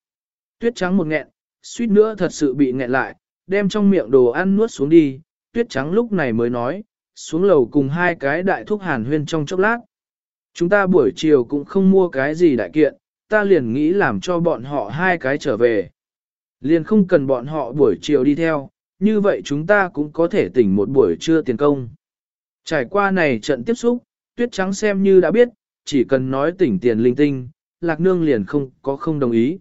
Tuyết trắng một nghẹn, suýt nữa thật sự bị nghẹn lại, đem trong miệng đồ ăn nuốt xuống đi, tuyết trắng lúc này mới nói, xuống lầu cùng hai cái đại thúc hàn huyên trong chốc lát. Chúng ta buổi chiều cũng không mua cái gì đại kiện, ta liền nghĩ làm cho bọn họ hai cái trở về. Liền không cần bọn họ buổi chiều đi theo, như vậy chúng ta cũng có thể tỉnh một buổi trưa tiền công. Trải qua này trận tiếp xúc, tuyết trắng xem như đã biết, chỉ cần nói tỉnh tiền linh tinh, lạc nương liền không có không đồng ý.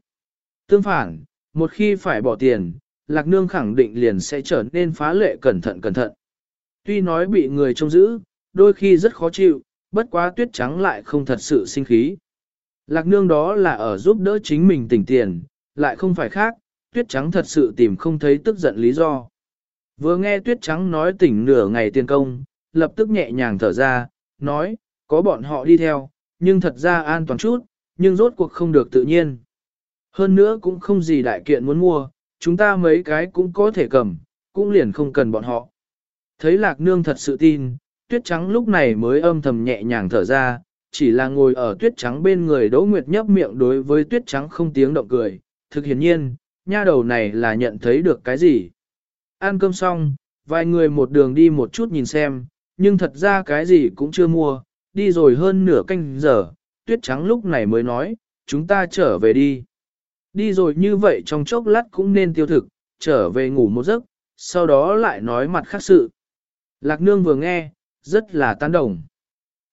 Tương phản, một khi phải bỏ tiền, lạc nương khẳng định liền sẽ trở nên phá lệ cẩn thận cẩn thận. Tuy nói bị người trông giữ, đôi khi rất khó chịu, bất quá tuyết trắng lại không thật sự sinh khí. Lạc nương đó là ở giúp đỡ chính mình tỉnh tiền, lại không phải khác, tuyết trắng thật sự tìm không thấy tức giận lý do. Vừa nghe tuyết trắng nói tỉnh nửa ngày tiền công, lập tức nhẹ nhàng thở ra, nói, có bọn họ đi theo, nhưng thật ra an toàn chút, nhưng rốt cuộc không được tự nhiên. Hơn nữa cũng không gì đại kiện muốn mua, chúng ta mấy cái cũng có thể cầm, cũng liền không cần bọn họ. Thấy lạc nương thật sự tin, tuyết trắng lúc này mới âm thầm nhẹ nhàng thở ra, chỉ là ngồi ở tuyết trắng bên người Đỗ Nguyệt nhấp miệng đối với tuyết trắng không tiếng động cười, thực hiển nhiên, nha đầu này là nhận thấy được cái gì. Ăn cơm xong, vài người một đường đi một chút nhìn xem, nhưng thật ra cái gì cũng chưa mua, đi rồi hơn nửa canh giờ, tuyết trắng lúc này mới nói, chúng ta trở về đi. Đi rồi như vậy trong chốc lát cũng nên tiêu thực, trở về ngủ một giấc, sau đó lại nói mặt khác sự. Lạc nương vừa nghe, rất là tán đồng.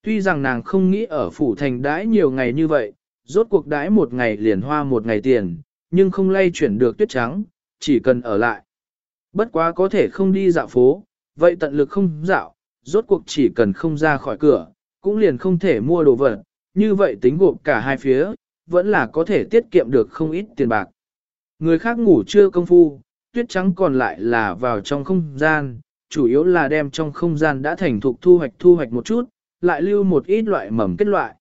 Tuy rằng nàng không nghĩ ở phủ thành đãi nhiều ngày như vậy, rốt cuộc đãi một ngày liền hoa một ngày tiền, nhưng không lay chuyển được tuyết trắng, chỉ cần ở lại. Bất quá có thể không đi dạo phố, vậy tận lực không dạo, rốt cuộc chỉ cần không ra khỏi cửa, cũng liền không thể mua đồ vật, như vậy tính gộp cả hai phía, vẫn là có thể tiết kiệm được không ít tiền bạc. Người khác ngủ chưa công phu, tuyết trắng còn lại là vào trong không gian, chủ yếu là đem trong không gian đã thành thục thu hoạch thu hoạch một chút, lại lưu một ít loại mầm kết loại.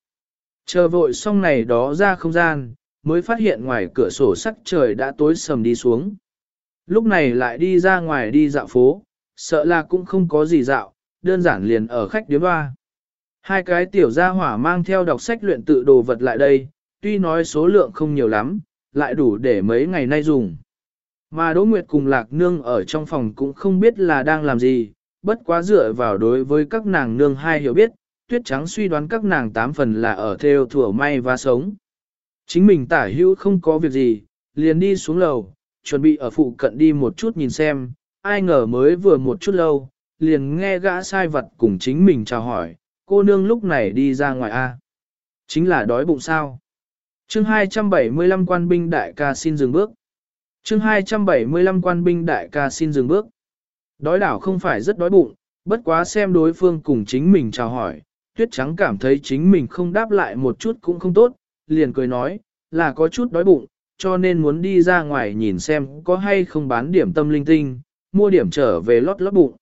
Chờ vội xong này đó ra không gian, mới phát hiện ngoài cửa sổ sắc trời đã tối sầm đi xuống. Lúc này lại đi ra ngoài đi dạo phố, sợ là cũng không có gì dạo, đơn giản liền ở khách điếm ba. Hai cái tiểu gia hỏa mang theo đọc sách luyện tự đồ vật lại đây, tuy nói số lượng không nhiều lắm, lại đủ để mấy ngày nay dùng. Mà Đỗ Nguyệt cùng Lạc Nương ở trong phòng cũng không biết là đang làm gì, bất quá dựa vào đối với các nàng nương hai hiểu biết, tuyết trắng suy đoán các nàng tám phần là ở theo thủa may và sống. Chính mình tả hữu không có việc gì, liền đi xuống lầu, chuẩn bị ở phụ cận đi một chút nhìn xem, ai ngờ mới vừa một chút lâu, liền nghe gã sai vật cùng chính mình chào hỏi, cô nương lúc này đi ra ngoài A. Chính là đói bụng sao. chương 275 quan binh đại ca xin dừng bước chương 275 quan binh đại ca xin dừng bước. Đói đảo không phải rất đói bụng, bất quá xem đối phương cùng chính mình chào hỏi, tuyết trắng cảm thấy chính mình không đáp lại một chút cũng không tốt, liền cười nói, là có chút đói bụng, cho nên muốn đi ra ngoài nhìn xem có hay không bán điểm tâm linh tinh, mua điểm trở về lót lót bụng.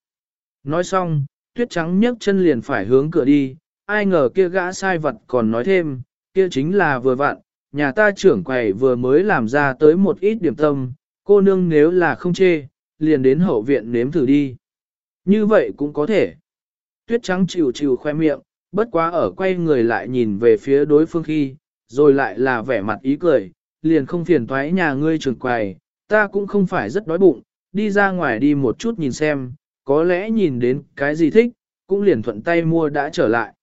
Nói xong, tuyết trắng nhấc chân liền phải hướng cửa đi, ai ngờ kia gã sai vật còn nói thêm, kia chính là vừa vặn, nhà ta trưởng quầy vừa mới làm ra tới một ít điểm tâm, cô nương nếu là không chê, liền đến hậu viện nếm thử đi. Như vậy cũng có thể. Tuyết trắng chịu chịu khoe miệng, bất quá ở quay người lại nhìn về phía đối phương khi, rồi lại là vẻ mặt ý cười, liền không phiền toái nhà ngươi trưởng quầy, ta cũng không phải rất đói bụng, đi ra ngoài đi một chút nhìn xem, có lẽ nhìn đến cái gì thích, cũng liền thuận tay mua đã trở lại.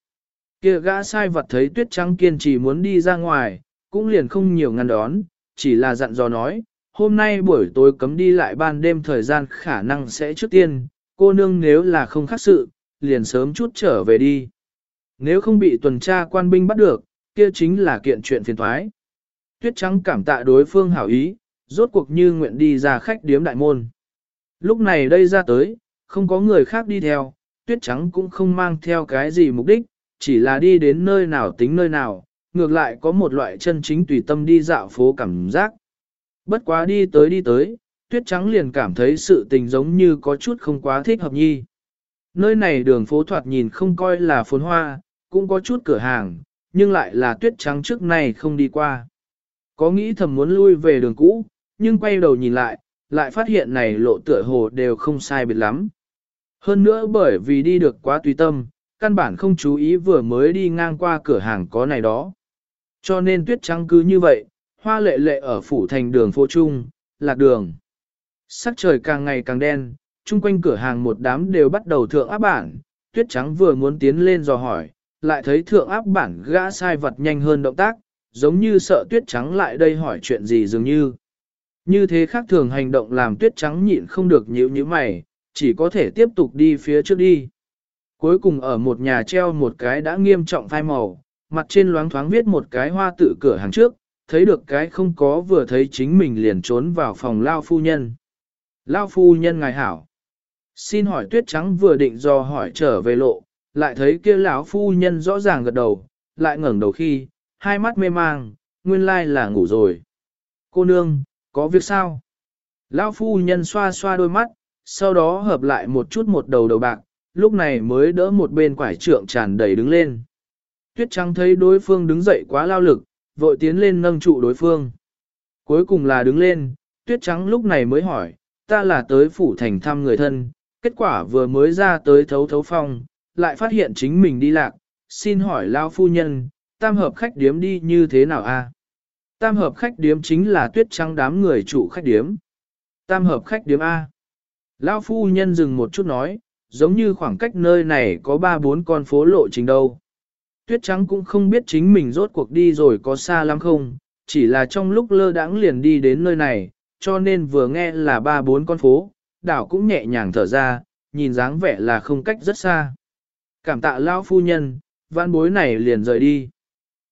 Kia gã sai vật thấy tuyết trắng kiên trì muốn đi ra ngoài, cũng liền không nhiều ngăn đón, chỉ là dặn dò nói, hôm nay buổi tối cấm đi lại ban đêm thời gian khả năng sẽ trước tiên, cô nương nếu là không khác sự, liền sớm chút trở về đi. Nếu không bị tuần tra quan binh bắt được, kia chính là kiện chuyện phiền thoái. Tuyết trắng cảm tạ đối phương hảo ý, rốt cuộc như nguyện đi ra khách điếm đại môn. Lúc này đây ra tới, không có người khác đi theo, tuyết trắng cũng không mang theo cái gì mục đích, chỉ là đi đến nơi nào tính nơi nào, ngược lại có một loại chân chính tùy tâm đi dạo phố cảm giác. Bất quá đi tới đi tới, tuyết trắng liền cảm thấy sự tình giống như có chút không quá thích hợp nhi. Nơi này đường phố thoạt nhìn không coi là phồn hoa, cũng có chút cửa hàng, nhưng lại là tuyết trắng trước này không đi qua. Có nghĩ thầm muốn lui về đường cũ, nhưng quay đầu nhìn lại, lại phát hiện này lộ tựa hồ đều không sai biệt lắm. Hơn nữa bởi vì đi được quá tùy tâm, căn bản không chú ý vừa mới đi ngang qua cửa hàng có này đó. Cho nên tuyết trắng cứ như vậy, hoa lệ lệ ở phủ thành đường phố trung, lạc đường. Sắc trời càng ngày càng đen, chung quanh cửa hàng một đám đều bắt đầu thượng áp bản, tuyết trắng vừa muốn tiến lên dò hỏi, lại thấy thượng áp bản gã sai vật nhanh hơn động tác, giống như sợ tuyết trắng lại đây hỏi chuyện gì dường như. Như thế khác thường hành động làm tuyết trắng nhịn không được nhíu như mày, chỉ có thể tiếp tục đi phía trước đi. Cuối cùng ở một nhà treo một cái đã nghiêm trọng phai màu, mặt trên loáng thoáng viết một cái hoa tự cửa hàng trước, thấy được cái không có vừa thấy chính mình liền trốn vào phòng Lao Phu Nhân. Lao Phu Nhân ngài hảo. Xin hỏi tuyết trắng vừa định do hỏi trở về lộ, lại thấy kia lão Phu Nhân rõ ràng gật đầu, lại ngẩng đầu khi, hai mắt mê mang, nguyên lai là ngủ rồi. Cô nương, có việc sao? Lão Phu Nhân xoa xoa đôi mắt, sau đó hợp lại một chút một đầu đầu bạc, lúc này mới đỡ một bên quải trượng tràn đầy đứng lên. Tuyết trắng thấy đối phương đứng dậy quá lao lực, vội tiến lên nâng trụ đối phương. Cuối cùng là đứng lên, tuyết trắng lúc này mới hỏi, ta là tới phủ thành thăm người thân, kết quả vừa mới ra tới thấu thấu phong, lại phát hiện chính mình đi lạc, xin hỏi lao phu nhân, tam hợp khách điếm đi như thế nào a? Tam hợp khách điếm chính là tuyết trắng đám người chủ khách điếm. Tam hợp khách điếm A. Lao phu nhân dừng một chút nói, giống như khoảng cách nơi này có ba bốn con phố lộ trình đâu. Tuyết trắng cũng không biết chính mình rốt cuộc đi rồi có xa lắm không, chỉ là trong lúc lơ đãng liền đi đến nơi này, cho nên vừa nghe là ba bốn con phố, đảo cũng nhẹ nhàng thở ra, nhìn dáng vẻ là không cách rất xa. Cảm tạ lão phu nhân, văn bối này liền rời đi.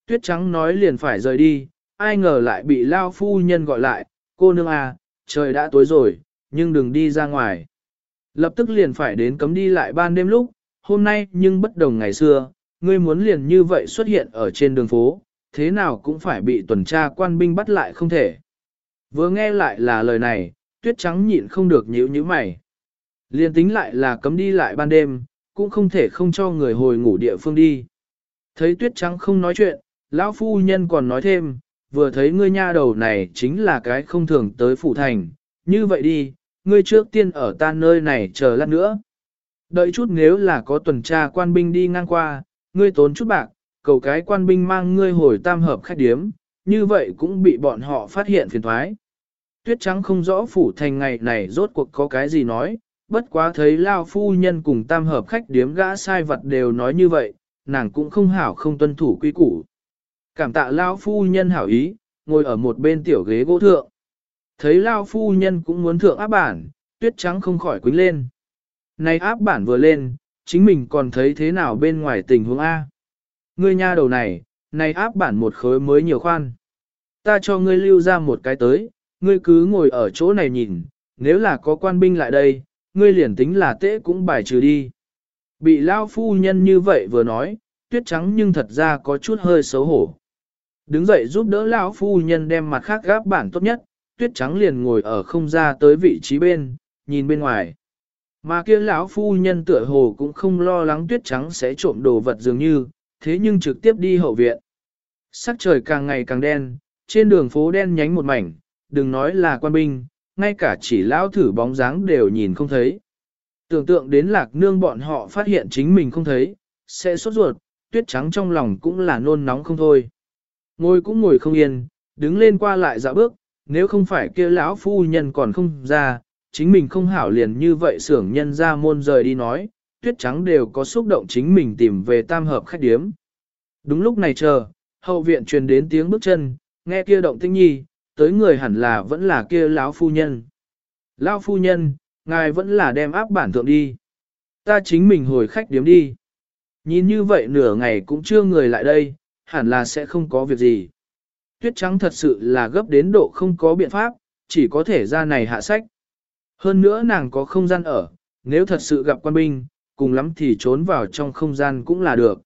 Tuyết trắng nói liền phải rời đi, ai ngờ lại bị lao phu nhân gọi lại, cô nương à, trời đã tối rồi, nhưng đừng đi ra ngoài. Lập tức liền phải đến cấm đi lại ban đêm lúc, hôm nay nhưng bất đồng ngày xưa, ngươi muốn liền như vậy xuất hiện ở trên đường phố, thế nào cũng phải bị tuần tra quan binh bắt lại không thể. Vừa nghe lại là lời này, tuyết trắng nhịn không được nhíu nhíu mày. Liền tính lại là cấm đi lại ban đêm, cũng không thể không cho người hồi ngủ địa phương đi. Thấy tuyết trắng không nói chuyện, lão phu nhân còn nói thêm, vừa thấy ngươi nha đầu này chính là cái không thường tới phủ thành, như vậy đi, ngươi trước tiên ở ta nơi này chờ lát nữa. Đợi chút nếu là có tuần tra quan binh đi ngang qua, ngươi tốn chút bạc, cầu cái quan binh mang ngươi hồi tam hợp khách điếm, như vậy cũng bị bọn họ phát hiện phiền thoái. Tuyết trắng không rõ phủ thành ngày này rốt cuộc có cái gì nói, bất quá thấy Lao phu nhân cùng tam hợp khách điếm gã sai vật đều nói như vậy, nàng cũng không hảo không tuân thủ quy củ. Cảm tạ Lao phu nhân hảo ý, ngồi ở một bên tiểu ghế gỗ thượng. Thấy Lao phu nhân cũng muốn thượng áp bản, tuyết trắng không khỏi quính lên. Này áp bản vừa lên, chính mình còn thấy thế nào bên ngoài tình huống A. Ngươi nha đầu này, này áp bản một khối mới nhiều khoan. Ta cho ngươi lưu ra một cái tới, ngươi cứ ngồi ở chỗ này nhìn, nếu là có quan binh lại đây, ngươi liền tính là tế cũng bài trừ đi. Bị lao phu nhân như vậy vừa nói, tuyết trắng nhưng thật ra có chút hơi xấu hổ. Đứng dậy giúp đỡ lão phu nhân đem mặt khác gáp bản tốt nhất, tuyết trắng liền ngồi ở không ra tới vị trí bên, nhìn bên ngoài. Mà kia lão phu nhân tựa hồ cũng không lo lắng tuyết trắng sẽ trộm đồ vật dường như, thế nhưng trực tiếp đi hậu viện. Sắc trời càng ngày càng đen, trên đường phố đen nhánh một mảnh, đừng nói là quan binh, ngay cả chỉ lão thử bóng dáng đều nhìn không thấy. Tưởng tượng đến lạc nương bọn họ phát hiện chính mình không thấy, sẽ sốt ruột, tuyết trắng trong lòng cũng là nôn nóng không thôi. Ngồi cũng ngồi không yên, đứng lên qua lại dạo bước, nếu không phải kia lão phu nhân còn không ra, chính mình không hảo liền như vậy xưởng nhân ra môn rời đi nói, tuyết trắng đều có xúc động chính mình tìm về tam hợp khách điếm. Đúng lúc này chờ, hậu viện truyền đến tiếng bước chân, nghe kia động tinh nhi, tới người hẳn là vẫn là kia lão phu nhân. Lão phu nhân, ngài vẫn là đem áp bản thượng đi. Ta chính mình hồi khách điếm đi. Nhìn như vậy nửa ngày cũng chưa người lại đây, hẳn là sẽ không có việc gì. Tuyết trắng thật sự là gấp đến độ không có biện pháp, chỉ có thể ra này hạ sách. Hơn nữa nàng có không gian ở, nếu thật sự gặp quan binh, cùng lắm thì trốn vào trong không gian cũng là được.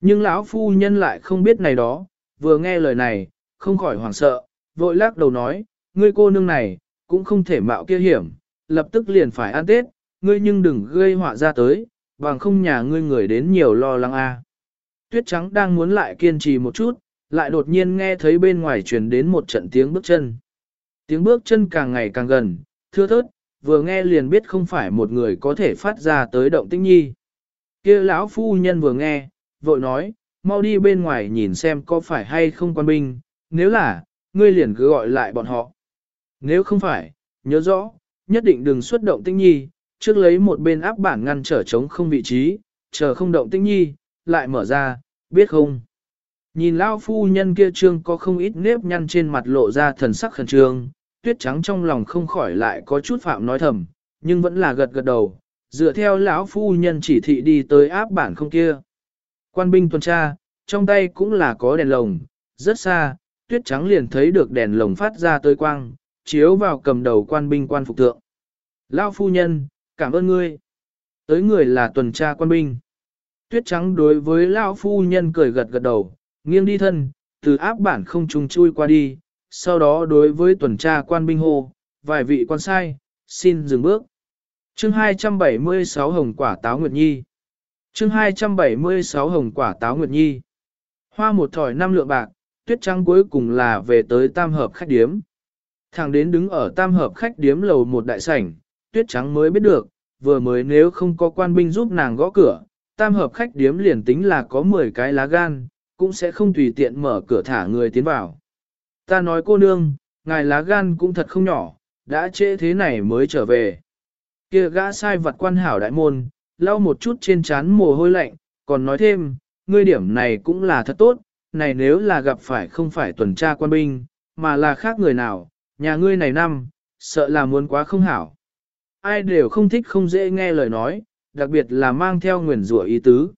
Nhưng lão phu nhân lại không biết này đó, vừa nghe lời này, không khỏi hoảng sợ, vội lắc đầu nói, ngươi cô nương này, cũng không thể mạo kia hiểm, lập tức liền phải ăn tết, ngươi nhưng đừng gây họa ra tới, bằng không nhà ngươi người đến nhiều lo lắng a. Tuyết trắng đang muốn lại kiên trì một chút, lại đột nhiên nghe thấy bên ngoài truyền đến một trận tiếng bước chân. Tiếng bước chân càng ngày càng gần, thưa thớt, vừa nghe liền biết không phải một người có thể phát ra tới động tĩnh nhi. kia lão phu nhân vừa nghe, vội nói, mau đi bên ngoài nhìn xem có phải hay không quan binh, nếu là, ngươi liền cứ gọi lại bọn họ. Nếu không phải, nhớ rõ, nhất định đừng xuất động tĩnh nhi, trước lấy một bên áp bản ngăn trở chống không vị trí, chờ không động tĩnh nhi, lại mở ra, biết không? Nhìn lão phu nhân kia trương có không ít nếp nhăn trên mặt lộ ra thần sắc khẩn trương, tuyết trắng trong lòng không khỏi lại có chút phạm nói thầm, nhưng vẫn là gật gật đầu, dựa theo lão phu nhân chỉ thị đi tới áp bản không kia. Quan binh tuần tra, trong tay cũng là có đèn lồng, rất xa, tuyết trắng liền thấy được đèn lồng phát ra tới quang, chiếu vào cầm đầu quan binh quan phục thượng. Lão phu nhân, cảm ơn ngươi. Tới người là tuần tra quan binh. Tuyết trắng đối với lão phu nhân cười gật gật đầu, nghiêng đi thân, từ áp bản không trùng chui qua đi, sau đó đối với tuần tra quan binh hô, vài vị quan sai, xin dừng bước. Chương 276 Hồng Quả Táo Nguyệt Nhi Chương 276 Hồng Quả Táo Nguyệt Nhi Hoa một thỏi năm lượng bạc, tuyết trắng cuối cùng là về tới tam hợp khách điếm. Thằng đến đứng ở tam hợp khách điếm lầu một đại sảnh, tuyết trắng mới biết được, vừa mới nếu không có quan binh giúp nàng gõ cửa, tam hợp khách điếm liền tính là có 10 cái lá gan, cũng sẽ không tùy tiện mở cửa thả người tiến vào. Ta nói cô nương, ngài lá gan cũng thật không nhỏ, đã trễ thế này mới trở về. Kia gã sai vật quan hảo đại môn, lau một chút trên trán mồ hôi lạnh, còn nói thêm, ngươi điểm này cũng là thật tốt, này nếu là gặp phải không phải tuần tra quan binh, mà là khác người nào, nhà ngươi này năm, sợ là muốn quá không hảo. Ai đều không thích không dễ nghe lời nói, đặc biệt là mang theo nguyền rủa ý tứ.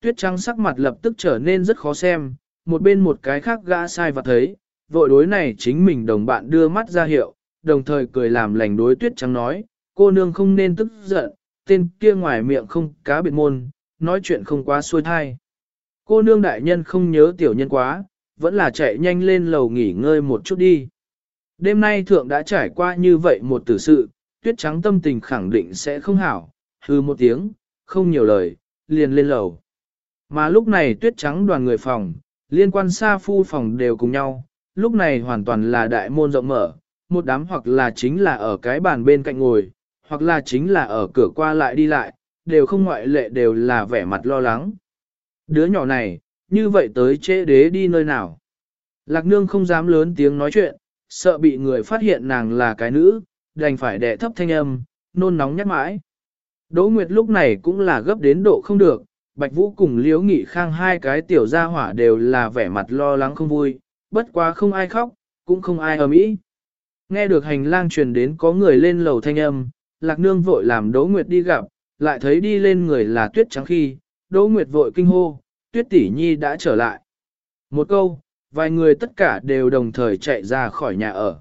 Tuyết trắng sắc mặt lập tức trở nên rất khó xem, một bên một cái khác gã sai vật thấy, vội đối này chính mình đồng bạn đưa mắt ra hiệu, đồng thời cười làm lành đối tuyết trắng nói, cô nương không nên tức giận, tên kia ngoài miệng không cá biệt môn, nói chuyện không quá xuôi thai. Cô nương đại nhân không nhớ tiểu nhân quá, vẫn là chạy nhanh lên lầu nghỉ ngơi một chút đi. Đêm nay thượng đã trải qua như vậy một tử sự, tuyết trắng tâm tình khẳng định sẽ không hảo, hư một tiếng, không nhiều lời, liền lên lầu. Mà lúc này tuyết trắng đoàn người phòng, liên quan xa phu phòng đều cùng nhau, lúc này hoàn toàn là đại môn rộng mở, một đám hoặc là chính là ở cái bàn bên cạnh ngồi, hoặc là chính là ở cửa qua lại đi lại, đều không ngoại lệ đều là vẻ mặt lo lắng. Đứa nhỏ này, như vậy tới chế đế đi nơi nào? Lạc nương không dám lớn tiếng nói chuyện, sợ bị người phát hiện nàng là cái nữ, đành phải đẻ thấp thanh âm, nôn nóng nhắc mãi. Đỗ Nguyệt lúc này cũng là gấp đến độ không được, Bạch Vũ cùng Liễu Nghị Khang hai cái tiểu gia hỏa đều là vẻ mặt lo lắng không vui, bất quá không ai khóc, cũng không ai ầm ĩ. Nghe được hành lang truyền đến có người lên lầu thanh âm, Lạc Nương vội làm Đỗ Nguyệt đi gặp, lại thấy đi lên người là Tuyết Trắng khi, Đỗ Nguyệt vội kinh hô, Tuyết tỷ nhi đã trở lại. Một câu, vài người tất cả đều đồng thời chạy ra khỏi nhà ở.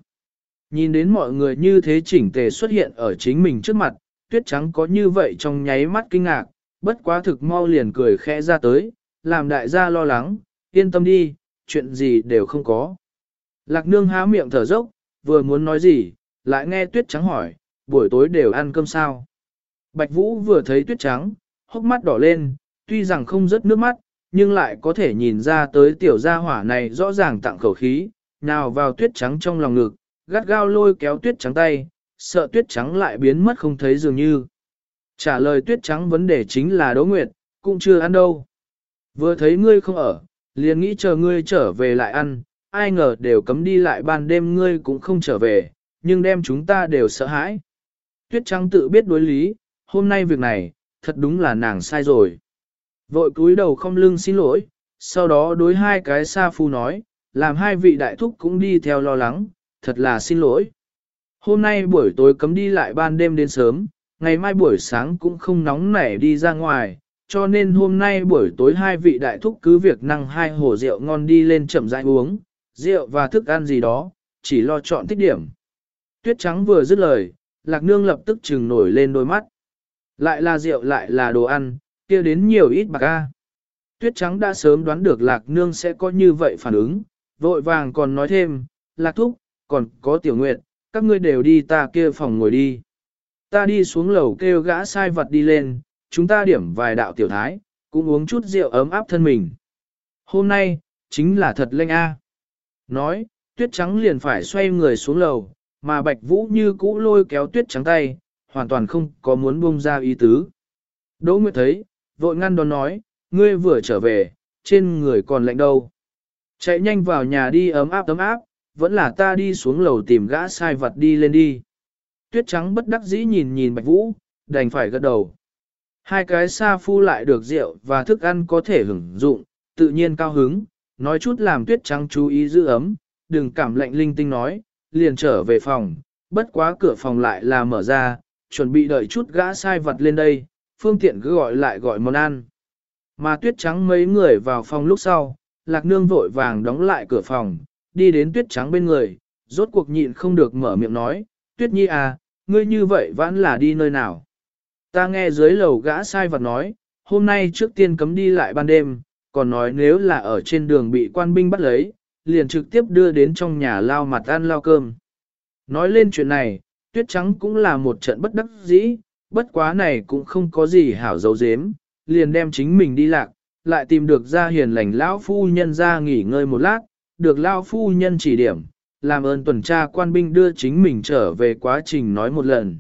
Nhìn đến mọi người như thế chỉnh tề xuất hiện ở chính mình trước mặt, Tuyết Trắng có như vậy trong nháy mắt kinh ngạc, bất quá thực mau liền cười khẽ ra tới, làm đại gia lo lắng, yên tâm đi, chuyện gì đều không có. Lạc nương há miệng thở dốc, vừa muốn nói gì, lại nghe tuyết trắng hỏi, buổi tối đều ăn cơm sao. Bạch Vũ vừa thấy tuyết trắng, hốc mắt đỏ lên, tuy rằng không rớt nước mắt, nhưng lại có thể nhìn ra tới tiểu gia hỏa này rõ ràng tặng khẩu khí, nào vào tuyết trắng trong lòng ngực, gắt gao lôi kéo tuyết trắng tay, sợ tuyết trắng lại biến mất không thấy dường như. Trả lời tuyết trắng vấn đề chính là Đỗ Nguyệt, cũng chưa ăn đâu. Vừa thấy ngươi không ở, liền nghĩ chờ ngươi trở về lại ăn, ai ngờ đều cấm đi lại ban đêm ngươi cũng không trở về, nhưng đem chúng ta đều sợ hãi. Tuyết trắng tự biết đối lý, hôm nay việc này, thật đúng là nàng sai rồi. Vội cúi đầu không lưng xin lỗi, sau đó đối hai cái sa phu nói, làm hai vị đại thúc cũng đi theo lo lắng, thật là xin lỗi. Hôm nay buổi tối cấm đi lại ban đêm đến sớm, ngày mai buổi sáng cũng không nóng nảy đi ra ngoài, cho nên hôm nay buổi tối hai vị đại thúc cứ việc năng hai hồ rượu ngon đi lên chậm rãi uống, rượu và thức ăn gì đó, chỉ lo chọn thích điểm. Tuyết trắng vừa dứt lời, lạc nương lập tức trừng nổi lên đôi mắt. Lại là rượu lại là đồ ăn, kia đến nhiều ít bạc a. Tuyết trắng đã sớm đoán được lạc nương sẽ có như vậy phản ứng, vội vàng còn nói thêm, lạc thúc, còn có tiểu nguyệt, các ngươi đều đi ta kia phòng ngồi đi. Ta đi xuống lầu kêu gã sai vật đi lên, chúng ta điểm vài đạo tiểu thái, cũng uống chút rượu ấm áp thân mình. Hôm nay, chính là thật lênh a. Nói, tuyết trắng liền phải xoay người xuống lầu, mà bạch vũ như cũ lôi kéo tuyết trắng tay, hoàn toàn không có muốn buông ra ý tứ. Đỗ Nguyệt thấy, vội ngăn đón nói, ngươi vừa trở về, trên người còn lạnh đâu. Chạy nhanh vào nhà đi ấm áp ấm áp, vẫn là ta đi xuống lầu tìm gã sai vật đi lên đi. Tuyết trắng bất đắc dĩ nhìn nhìn Bạch Vũ, đành phải gật đầu. Hai cái sa phu lại được rượu và thức ăn có thể hưởng dụng, tự nhiên cao hứng, nói chút làm tuyết trắng chú ý giữ ấm, đừng cảm lạnh linh tinh nói, liền trở về phòng, bất quá cửa phòng lại là mở ra, chuẩn bị đợi chút gã sai vật lên đây, phương tiện cứ gọi lại gọi món ăn. Mà tuyết trắng mấy người vào phòng lúc sau, lạc nương vội vàng đóng lại cửa phòng, đi đến tuyết trắng bên người, rốt cuộc nhịn không được mở miệng nói, tuyết nhi à, ngươi như vậy vẫn là đi nơi nào. Ta nghe dưới lầu gã sai vật nói, hôm nay trước tiên cấm đi lại ban đêm, còn nói nếu là ở trên đường bị quan binh bắt lấy, liền trực tiếp đưa đến trong nhà lao mặt ăn lao cơm. Nói lên chuyện này, tuyết trắng cũng là một trận bất đắc dĩ, bất quá này cũng không có gì hảo dấu dếm, liền đem chính mình đi lạc, lại tìm được ra hiền lành lão phu nhân ra nghỉ ngơi một lát, được lão phu nhân chỉ điểm, làm ơn tuần tra quan binh đưa chính mình trở về quá trình nói một lần.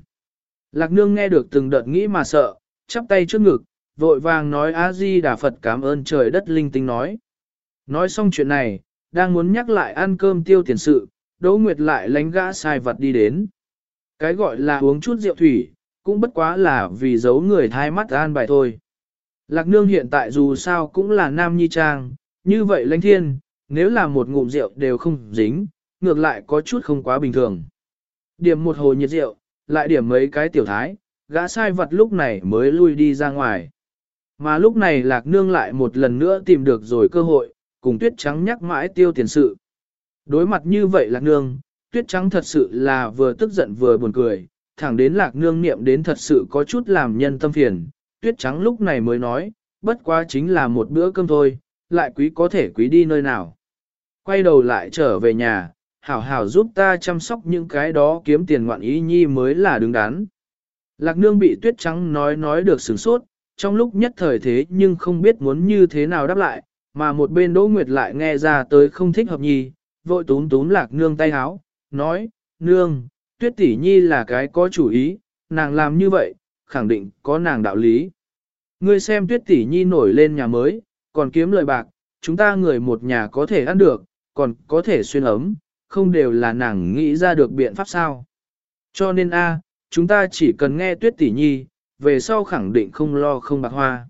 Lạc nương nghe được từng đợt nghĩ mà sợ, chắp tay trước ngực, vội vàng nói A-di Đà Phật cảm ơn trời đất linh tinh nói. Nói xong chuyện này, đang muốn nhắc lại ăn cơm tiêu tiền sự, Đỗ Nguyệt lại lánh gã sai vật đi đến. Cái gọi là uống chút rượu thủy, cũng bất quá là vì giấu người thai mắt an bài thôi. Lạc nương hiện tại dù sao cũng là nam nhi trang, như vậy lãnh thiên, nếu là một ngụm rượu đều không dính, ngược lại có chút không quá bình thường. Điểm một hồ nhiệt rượu, lại điểm mấy cái tiểu thái, gã sai vật lúc này mới lui đi ra ngoài. Mà lúc này lạc nương lại một lần nữa tìm được rồi cơ hội, cùng tuyết trắng nhắc mãi tiêu tiền sự. Đối mặt như vậy lạc nương, tuyết trắng thật sự là vừa tức giận vừa buồn cười, thẳng đến lạc nương niệm đến thật sự có chút làm nhân tâm phiền, tuyết trắng lúc này mới nói, bất quá chính là một bữa cơm thôi, lại quý có thể quý đi nơi nào. Quay đầu lại trở về nhà, hảo hảo giúp ta chăm sóc những cái đó kiếm tiền ngoạn ý nhi mới là đứng đắn. Lạc nương bị tuyết trắng nói nói được sửng sốt, trong lúc nhất thời thế nhưng không biết muốn như thế nào đáp lại, mà một bên Đỗ Nguyệt lại nghe ra tới không thích hợp nhi, vội túm túm lạc nương tay háo, nói, nương, tuyết tỷ nhi là cái có chủ ý, nàng làm như vậy, khẳng định có nàng đạo lý. Ngươi xem tuyết tỷ nhi nổi lên nhà mới, còn kiếm lời bạc, chúng ta người một nhà có thể ăn được, còn có thể xuyên ấm, không đều là nàng nghĩ ra được biện pháp sao. Cho nên a, chúng ta chỉ cần nghe tuyết tỷ nhi, về sau khẳng định không lo không bạc hoa.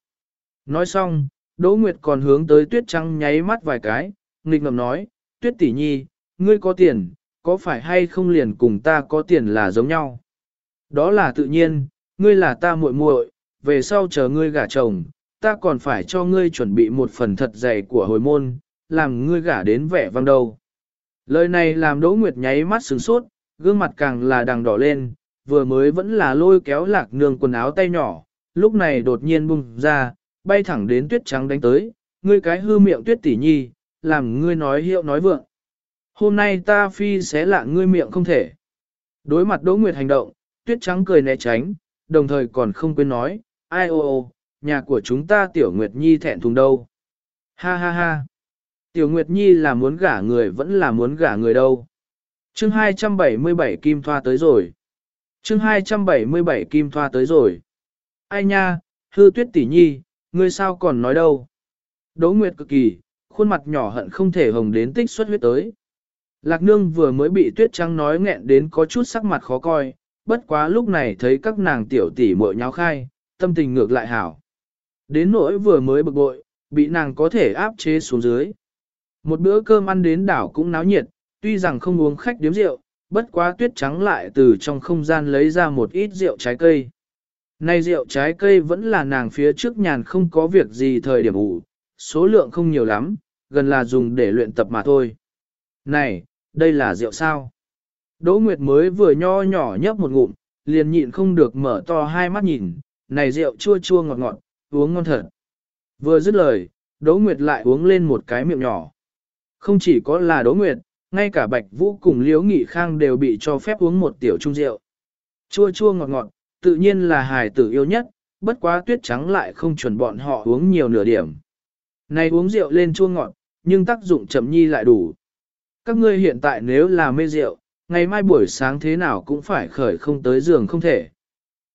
Nói xong, Đỗ Nguyệt còn hướng tới tuyết trắng nháy mắt vài cái, nghịch ngầm nói, tuyết tỷ nhi, ngươi có tiền, có phải hay không liền cùng ta có tiền là giống nhau? Đó là tự nhiên, ngươi là ta muội muội, về sau chờ ngươi gả chồng, ta còn phải cho ngươi chuẩn bị một phần thật dày của hồi môn, làm ngươi gả đến vẻ vang đầu. Lời này làm Đỗ Nguyệt nháy mắt sửng sốt, gương mặt càng là đằng đỏ lên, vừa mới vẫn là lôi kéo lạc nương quần áo tay nhỏ, lúc này đột nhiên bung ra, bay thẳng đến tuyết trắng đánh tới, ngươi cái hư miệng tuyết tỷ nhi, làm ngươi nói hiệu nói vượng. Hôm nay ta phi sẽ lạ ngươi miệng không thể. Đối mặt Đỗ Nguyệt hành động, tuyết trắng cười né tránh, đồng thời còn không quên nói, ai ô ô, nhà của chúng ta tiểu Nguyệt Nhi thẹn thùng đâu. Ha ha ha. Tiểu Nguyệt Nhi là muốn gả người vẫn là muốn gả người đâu. Chương 277 Kim Thoa tới rồi. Chương 277 Kim Thoa tới rồi. Ai nha, hư tuyết tỷ nhi, ngươi sao còn nói đâu. Đỗ Nguyệt cực kỳ, khuôn mặt nhỏ hận không thể hồng đến tích xuất huyết tới. Lạc nương vừa mới bị tuyết trắng nói nghẹn đến có chút sắc mặt khó coi, bất quá lúc này thấy các nàng tiểu tỷ muội nháo khai, tâm tình ngược lại hảo. Đến nỗi vừa mới bực bội, bị nàng có thể áp chế xuống dưới. Một bữa cơm ăn đến đảo cũng náo nhiệt, tuy rằng không uống khách điếm rượu, bất quá tuyết trắng lại từ trong không gian lấy ra một ít rượu trái cây. Này rượu trái cây vẫn là nàng phía trước nhàn không có việc gì thời điểm ủ, số lượng không nhiều lắm, gần là dùng để luyện tập mà thôi. Này, đây là rượu sao? Đỗ Nguyệt mới vừa nho nhỏ nhấp một ngụm, liền nhịn không được mở to hai mắt nhìn, này rượu chua chua ngọt ngọt, uống ngon thật. Vừa dứt lời, Đỗ Nguyệt lại uống lên một cái miệng nhỏ. Không chỉ có là Đỗ Nguyệt, ngay cả Bạch Vũ cùng Liễu Nghị Khang đều bị cho phép uống một tiểu chung rượu. Chua chua ngọt ngọt, tự nhiên là hài tử yêu nhất, bất quá tuyết trắng lại không chuẩn bọn họ uống nhiều nửa điểm. Này uống rượu lên chua ngọt, nhưng tác dụng chậm nhi lại đủ. Các ngươi hiện tại nếu là mê rượu, ngày mai buổi sáng thế nào cũng phải khởi không tới giường không thể.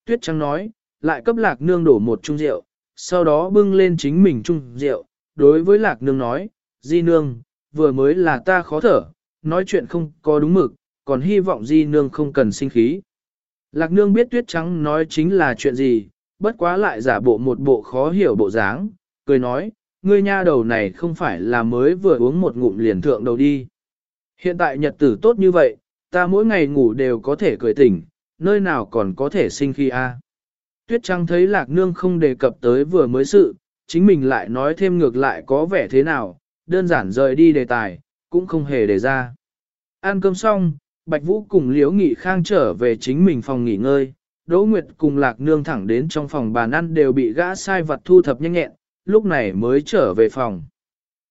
Tuyết trắng nói, lại cấp lạc nương đổ một chung rượu, sau đó bưng lên chính mình chung rượu, đối với lạc nương nói, di nương, vừa mới là ta khó thở, nói chuyện không có đúng mực, còn hy vọng di nương không cần sinh khí. Lạc nương biết tuyết trắng nói chính là chuyện gì, bất quá lại giả bộ một bộ khó hiểu bộ dáng, cười nói, ngươi nha đầu này không phải là mới vừa uống một ngụm liền thượng đầu đi. Hiện tại nhật tử tốt như vậy, ta mỗi ngày ngủ đều có thể cười tỉnh, nơi nào còn có thể sinh khi a? Tuyết trắng thấy Lạc Nương không đề cập tới vừa mới sự, chính mình lại nói thêm ngược lại có vẻ thế nào, đơn giản rời đi đề tài, cũng không hề đề ra. Ăn cơm xong, Bạch Vũ cùng Liễu Nghị Khang trở về chính mình phòng nghỉ ngơi, Đỗ Nguyệt cùng Lạc Nương thẳng đến trong phòng bàn ăn đều bị gã sai vật thu thập nhanh nhẹn, lúc này mới trở về phòng.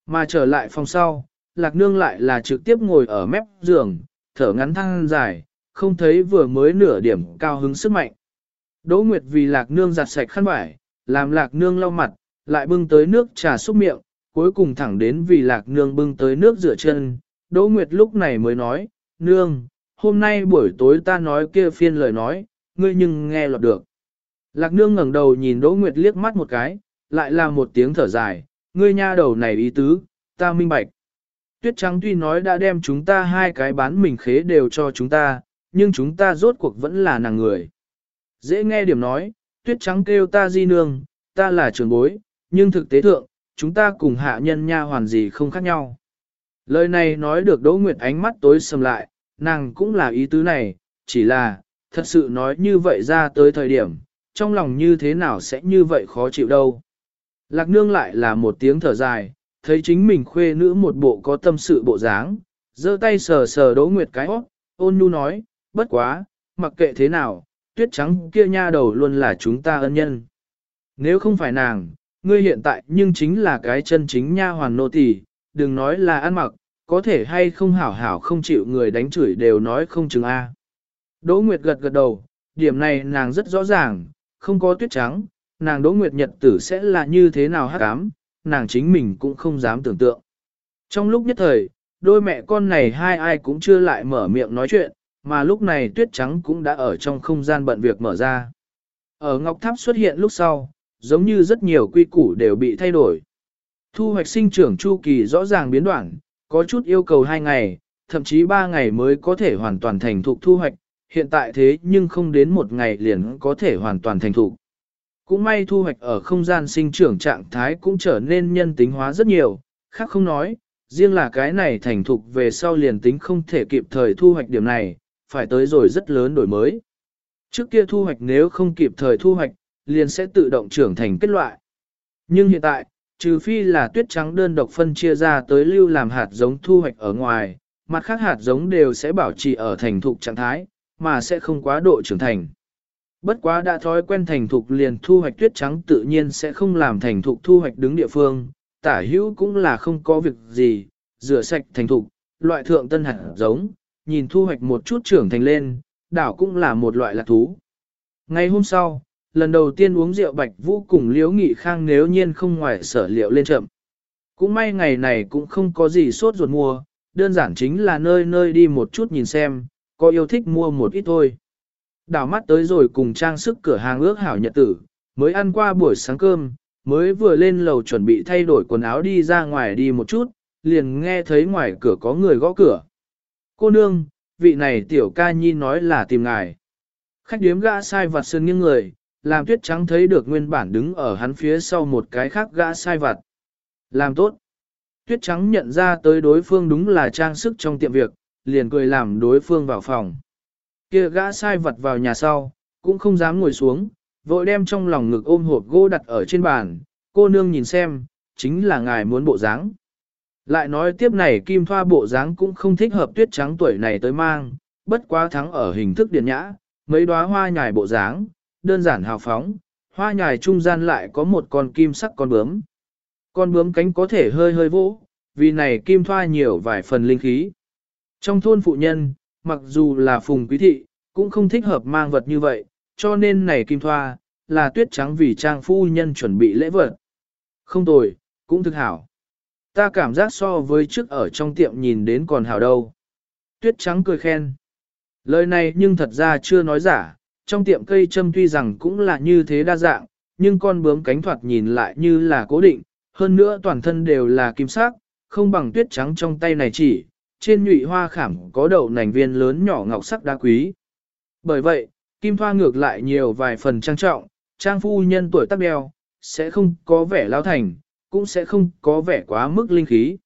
Mà trở lại phòng sau, Lạc Nương lại là trực tiếp ngồi ở mép giường, thở ngắn thăng dài, không thấy vừa mới nửa điểm cao hứng sức mạnh. Đỗ Nguyệt vì Lạc Nương giặt sạch khăn vải, làm Lạc Nương lau mặt, lại bưng tới nước trà xúc miệng, cuối cùng thẳng đến vì Lạc Nương bưng tới nước rửa chân. Đỗ Nguyệt lúc này mới nói, Nương, hôm nay buổi tối ta nói kia phiên lời nói, ngươi nhưng nghe lọt được. Lạc Nương ngẩng đầu nhìn Đỗ Nguyệt liếc mắt một cái, lại là một tiếng thở dài, ngươi nha đầu này ý tứ, ta minh bạch. Tuyết Trắng tuy nói đã đem chúng ta hai cái bán mình khế đều cho chúng ta, nhưng chúng ta rốt cuộc vẫn là nàng người. Dễ nghe điểm nói, Tuyết Trắng kêu ta di nương, ta là trưởng bối, nhưng thực tế thượng, chúng ta cùng hạ nhân nha hoàn gì không khác nhau. Lời này nói được Đỗ Nguyệt ánh mắt tối sầm lại, nàng cũng là ý tứ này, chỉ là, thật sự nói như vậy ra tới thời điểm, trong lòng như thế nào sẽ như vậy khó chịu đâu. Lạc nương lại là một tiếng thở dài, thấy chính mình khuê nữ một bộ có tâm sự bộ dáng, giơ tay sờ sờ Đỗ Nguyệt cái hót, ôn nhu nói, bất quá, mặc kệ thế nào, tuyết trắng kia nha đầu luôn là chúng ta ân nhân. Nếu không phải nàng, ngươi hiện tại nhưng chính là cái chân chính nha hoàn nô tỳ, đừng nói là ăn mặc, có thể hay không hảo hảo không chịu người đánh chửi đều nói không chừng A. Đỗ Nguyệt gật gật đầu, điểm này nàng rất rõ ràng, không có tuyết trắng, nàng Đỗ Nguyệt Nhật tử sẽ là như thế nào hắc ám, nàng chính mình cũng không dám tưởng tượng. Trong lúc nhất thời, đôi mẹ con này hai ai cũng chưa lại mở miệng nói chuyện, mà lúc này tuyết trắng cũng đã ở trong không gian bận việc mở ra. Ở Ngọc Tháp xuất hiện lúc sau, giống như rất nhiều quy củ đều bị thay đổi. Thu hoạch sinh trưởng chu kỳ rõ ràng biến đoạn, có chút yêu cầu 2 ngày, thậm chí 3 ngày mới có thể hoàn toàn thành thục thu hoạch, hiện tại thế nhưng không đến một ngày liền có thể hoàn toàn thành thục. Cũng may thu hoạch ở không gian sinh trưởng trạng thái cũng trở nên nhân tính hóa rất nhiều, khác không nói, riêng là cái này thành thục về sau liền tính không thể kịp thời thu hoạch điểm này, phải tới rồi rất lớn đổi mới. Trước kia thu hoạch nếu không kịp thời thu hoạch, liền sẽ tự động trưởng thành kết loại. Nhưng hiện tại, trừ phi là tuyết trắng đơn độc phân chia ra tới lưu làm hạt giống thu hoạch ở ngoài, mặt khác hạt giống đều sẽ bảo trì ở thành thục trạng thái, mà sẽ không quá độ trưởng thành. Bất quá đã thói quen thành thục liền thu hoạch tuyết trắng tự nhiên sẽ không làm thành thục thu hoạch đứng địa phương, tả hữu cũng là không có việc gì, rửa sạch thành thục, loại thượng tân hạt giống, nhìn thu hoạch một chút trưởng thành lên, đảo cũng là một loại lạc thú. Ngày hôm sau, lần đầu tiên uống rượu bạch vũ cùng liễu nghị khang nếu nhiên không ngoài sở liệu lên chậm. Cũng may ngày này cũng không có gì sốt ruột mua, đơn giản chính là nơi nơi đi một chút nhìn xem, có yêu thích mua một ít thôi. Đảo mắt tới rồi cùng trang sức cửa hàng ước hảo nhật tử, mới ăn qua buổi sáng cơm, mới vừa lên lầu chuẩn bị thay đổi quần áo đi ra ngoài đi một chút, liền nghe thấy ngoài cửa có người gõ cửa. Cô nương, vị này tiểu ca nhi nói là tìm ngài. Khách điếm gã sai vặt sơn nghiêng người, làm tuyết trắng thấy được nguyên bản đứng ở hắn phía sau một cái khác gã sai vặt. Làm tốt. Tuyết trắng nhận ra tới đối phương đúng là trang sức trong tiệm việc, liền cười làm đối phương vào phòng. Kia gã sai vặt vào nhà sau, cũng không dám ngồi xuống, vội đem trong lòng ngực ôm hộp gỗ đặt ở trên bàn, cô nương nhìn xem, chính là ngài muốn bộ dáng. Lại nói tiếp này kim thoa bộ dáng cũng không thích hợp tuyết trắng tuổi này tới mang, bất quá thắng ở hình thức điển nhã, mấy đóa hoa nhài bộ dáng, đơn giản hào phóng, hoa nhài trung gian lại có một con kim sắc con bướm. Con bướm cánh có thể hơi hơi vỗ, vì này kim thoa nhiều vài phần linh khí. Trong thôn phụ nhân, mặc dù là phùng quý thị, cũng không thích hợp mang vật như vậy, cho nên này kim thoa, là tuyết trắng vì trang phu nhân chuẩn bị lễ vật. Không tồi, cũng thực hảo. Ta cảm giác so với trước ở trong tiệm nhìn đến còn hảo đâu. Tuyết trắng cười khen. Lời này nhưng thật ra chưa nói giả, trong tiệm cây châm tuy rằng cũng là như thế đa dạng, nhưng con bướm cánh thoạt nhìn lại như là cố định, hơn nữa toàn thân đều là kim sắc, không bằng tuyết trắng trong tay này chỉ, trên nhụy hoa khảm có đậu nành viên lớn nhỏ ngọc sắc đá quý. Bởi vậy, kim thoa ngược lại nhiều vài phần trang trọng, trang phu nhân tuổi tác đeo, sẽ không có vẻ lao thành, cũng sẽ không có vẻ quá mức linh khí.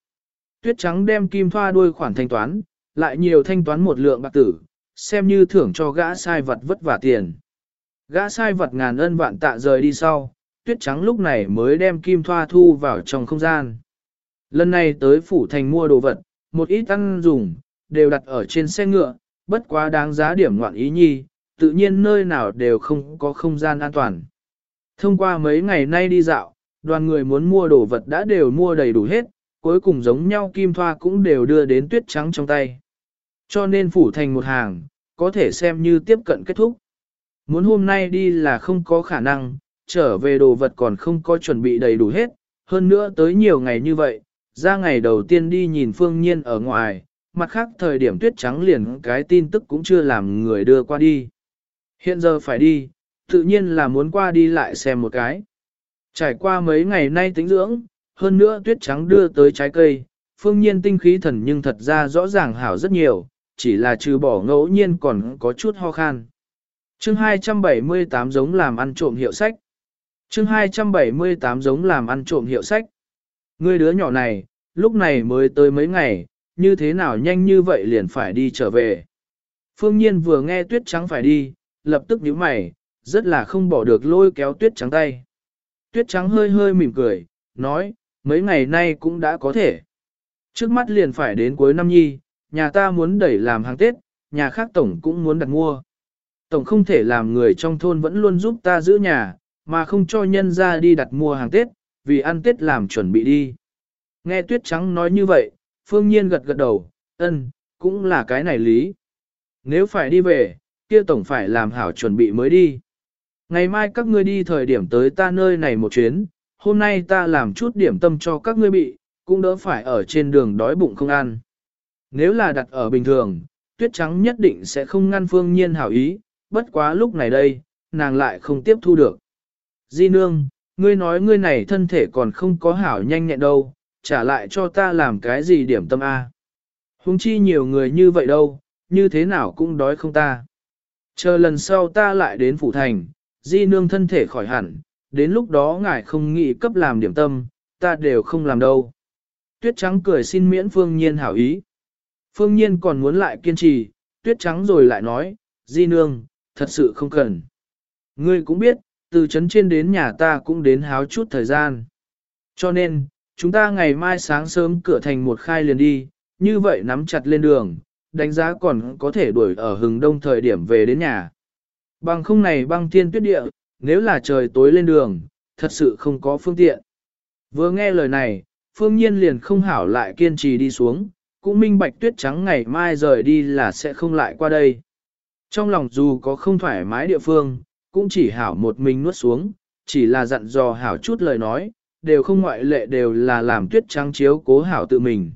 Tuyết trắng đem kim thoa đuôi khoản thanh toán, lại nhiều thanh toán một lượng bạc tử, xem như thưởng cho gã sai vật vất vả tiền. Gã sai vật ngàn ân vạn tạ rời đi sau, tuyết trắng lúc này mới đem kim thoa thu vào trong không gian. Lần này tới phủ thành mua đồ vật, một ít ăn dùng, đều đặt ở trên xe ngựa, bất quá đáng giá điểm ngoạn ý nhi, tự nhiên nơi nào đều không có không gian an toàn. Thông qua mấy ngày nay đi dạo, đoàn người muốn mua đồ vật đã đều mua đầy đủ hết, cuối cùng giống nhau kim thoa cũng đều đưa đến tuyết trắng trong tay. Cho nên phủ thành một hàng, có thể xem như tiếp cận kết thúc. Muốn hôm nay đi là không có khả năng, trở về đồ vật còn không có chuẩn bị đầy đủ hết, hơn nữa tới nhiều ngày như vậy, ra ngày đầu tiên đi nhìn phương nhiên ở ngoài, mặt khác thời điểm tuyết trắng liền cái tin tức cũng chưa làm người đưa qua đi. Hiện giờ phải đi, tự nhiên là muốn qua đi lại xem một cái. Trải qua mấy ngày nay tính dưỡng, hơn nữa tuyết trắng đưa tới trái cây, phương nhiên tinh khí thần nhưng thật ra rõ ràng hảo rất nhiều, chỉ là trừ bỏ ngẫu nhiên còn có chút ho khan. Chương 278 giống làm ăn trộm hiệu sách. Chương 278 giống làm ăn trộm hiệu sách. Ngươi đứa nhỏ này, lúc này mới tới mấy ngày, như thế nào nhanh như vậy liền phải đi trở về. Phương Nhiên vừa nghe tuyết trắng phải đi, lập tức nhíu mày, rất là không bỏ được lôi kéo tuyết trắng tay. Tuyết trắng hơi hơi mỉm cười, nói, mấy ngày nay cũng đã có thể. Trước mắt liền phải đến cuối năm nhi, nhà ta muốn đẩy làm hàng Tết, nhà khác tổng cũng muốn đặt mua. Tổng không thể làm người trong thôn vẫn luôn giúp ta giữ nhà, mà không cho nhân ra đi đặt mua hàng Tết, vì ăn Tết làm chuẩn bị đi. Nghe tuyết trắng nói như vậy, phương nhiên gật gật đầu, ân, cũng là cái này lý. Nếu phải đi về, kia tổng phải làm hảo chuẩn bị mới đi. Ngày mai các ngươi đi thời điểm tới ta nơi này một chuyến, hôm nay ta làm chút điểm tâm cho các ngươi bị, cũng đỡ phải ở trên đường đói bụng không ăn. Nếu là đặt ở bình thường, tuyết trắng nhất định sẽ không ngăn phương nhiên hảo ý, bất quá lúc này đây, nàng lại không tiếp thu được. Di nương, ngươi nói ngươi này thân thể còn không có hảo nhanh nhẹn đâu, trả lại cho ta làm cái gì điểm tâm A. Hùng chi nhiều người như vậy đâu, như thế nào cũng đói không ta. Chờ lần sau ta lại đến phủ thành, di nương thân thể khỏi hẳn, đến lúc đó ngài không nghĩ cấp làm điểm tâm, ta đều không làm đâu. Tuyết trắng cười xin miễn phương nhiên hảo ý. Phương nhiên còn muốn lại kiên trì, tuyết trắng rồi lại nói, di nương, thật sự không cần. Ngươi cũng biết, từ trấn trên đến nhà ta cũng đến háo chút thời gian. Cho nên, chúng ta ngày mai sáng sớm cửa thành một khai liền đi, như vậy nắm chặt lên đường, đánh giá còn có thể đuổi ở hừng đông thời điểm về đến nhà. Bằng không này băng thiên tuyết địa, nếu là trời tối lên đường, thật sự không có phương tiện. Vừa nghe lời này, phương nhiên liền không hảo lại kiên trì đi xuống, cũng minh bạch tuyết trắng ngày mai rời đi là sẽ không lại qua đây. Trong lòng dù có không thoải mái địa phương, cũng chỉ hảo một mình nuốt xuống, chỉ là dặn dò hảo chút lời nói, đều không ngoại lệ đều là làm tuyết trắng chiếu cố hảo tự mình.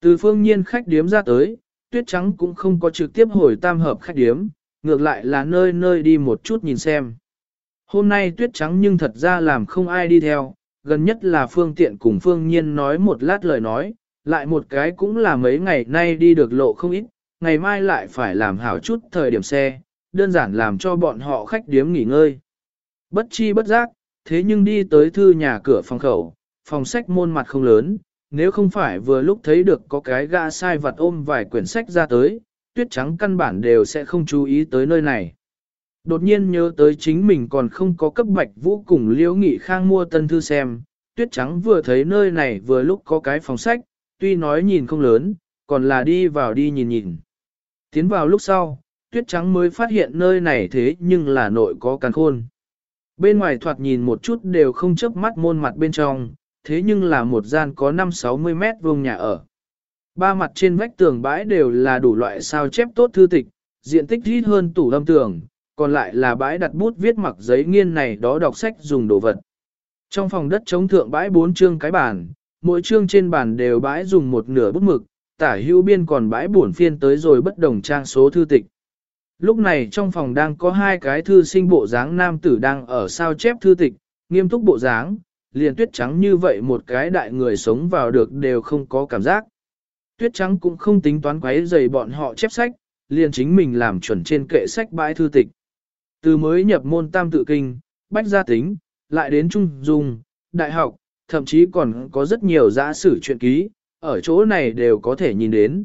Từ phương nhiên khách điếm ra tới, tuyết trắng cũng không có trực tiếp hồi tam hợp khách điếm, ngược lại là nơi nơi đi một chút nhìn xem. Hôm nay tuyết trắng nhưng thật ra làm không ai đi theo, gần nhất là phương tiện cùng phương nhiên nói một lát lời nói, lại một cái cũng là mấy ngày nay đi được lộ không ít, ngày mai lại phải làm hảo chút thời điểm xe, đơn giản làm cho bọn họ khách điếm nghỉ ngơi. Bất chi bất giác, thế nhưng đi tới thư nhà cửa phòng khẩu, phòng sách môn mặt không lớn, nếu không phải vừa lúc thấy được có cái gã sai vặt ôm vài quyển sách ra tới, tuyết trắng căn bản đều sẽ không chú ý tới nơi này. Đột nhiên nhớ tới chính mình còn không có cấp bạch vũ cùng liễu nghị khang mua tân thư xem, tuyết trắng vừa thấy nơi này vừa lúc có cái phòng sách, tuy nói nhìn không lớn, còn là đi vào đi nhìn nhìn. Tiến vào lúc sau, tuyết trắng mới phát hiện nơi này thế nhưng là nội có càng khôn. Bên ngoài thoạt nhìn một chút đều không chớp mắt môn mặt bên trong, thế nhưng là một gian có 5-60 mét vuông nhà ở. Ba mặt trên vách tường bãi đều là đủ loại sao chép tốt thư tịch, diện tích ít hơn tủ lâm tường, còn lại là bãi đặt bút viết mặc giấy nghiên này đó đọc sách dùng đồ vật. Trong phòng đất chống thượng bãi bốn chương cái bàn, mỗi chương trên bàn đều bãi dùng một nửa bút mực, tả hữu biên còn bãi bổn phiên tới rồi bất đồng trang số thư tịch. Lúc này trong phòng đang có hai cái thư sinh bộ dáng nam tử đang ở sao chép thư tịch, nghiêm túc bộ dáng, liền tuyết trắng như vậy một cái đại người sống vào được đều không có cảm giác. Tuyết trắng cũng không tính toán quấy dày bọn họ chép sách, liền chính mình làm chuẩn trên kệ sách bãi thư tịch. Từ mới nhập môn tam tự kinh, bách gia tính, lại đến trung dung, đại học, thậm chí còn có rất nhiều giã sử chuyện ký, ở chỗ này đều có thể nhìn đến.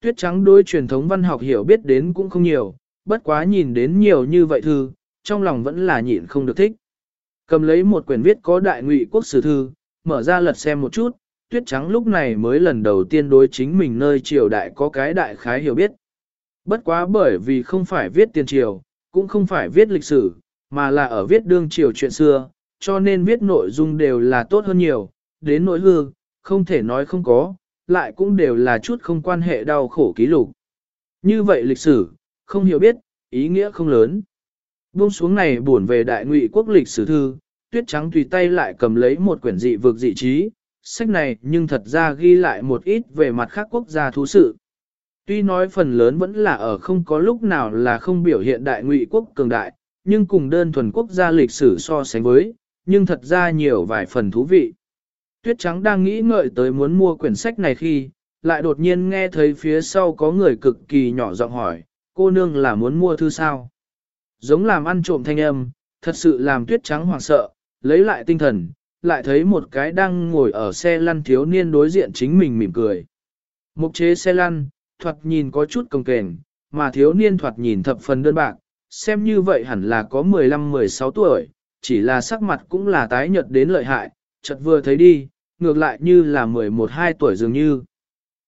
Tuyết trắng đối truyền thống văn học hiểu biết đến cũng không nhiều, bất quá nhìn đến nhiều như vậy thư, trong lòng vẫn là nhịn không được thích. Cầm lấy một quyển viết có đại ngụy quốc sử thư, mở ra lật xem một chút, tuyết trắng lúc này mới lần đầu tiên đối chính mình nơi triều đại có cái đại khái hiểu biết. Bất quá bởi vì không phải viết tiền triều, cũng không phải viết lịch sử, mà là ở viết đương triều chuyện xưa, cho nên viết nội dung đều là tốt hơn nhiều, đến nỗi hư, không thể nói không có, lại cũng đều là chút không quan hệ đau khổ ký lục. Như vậy lịch sử, không hiểu biết, ý nghĩa không lớn. Buông xuống này buồn về đại ngụy quốc lịch sử thư, tuyết trắng tùy tay lại cầm lấy một quyển dị vực dị trí, sách này nhưng thật ra ghi lại một ít về mặt khác quốc gia thú sự. Tuy nói phần lớn vẫn là ở không có lúc nào là không biểu hiện đại ngụy quốc cường đại, nhưng cùng đơn thuần quốc gia lịch sử so sánh với, nhưng thật ra nhiều vài phần thú vị. Tuyết Trắng đang nghĩ ngợi tới muốn mua quyển sách này khi, lại đột nhiên nghe thấy phía sau có người cực kỳ nhỏ giọng hỏi, cô nương là muốn mua thư sao? Giống làm ăn trộm thanh âm, thật sự làm Tuyết Trắng hoảng sợ, lấy lại tinh thần, lại thấy một cái đang ngồi ở xe lăn thiếu niên đối diện chính mình mỉm cười. Mục chế xe lăn, thoạt nhìn có chút công kềnh, mà thiếu niên thoạt nhìn thập phần đơn bạc, xem như vậy hẳn là có 15-16 tuổi, chỉ là sắc mặt cũng là tái nhợt đến lợi hại, chợt vừa thấy đi, ngược lại như là 11-12 tuổi dường như.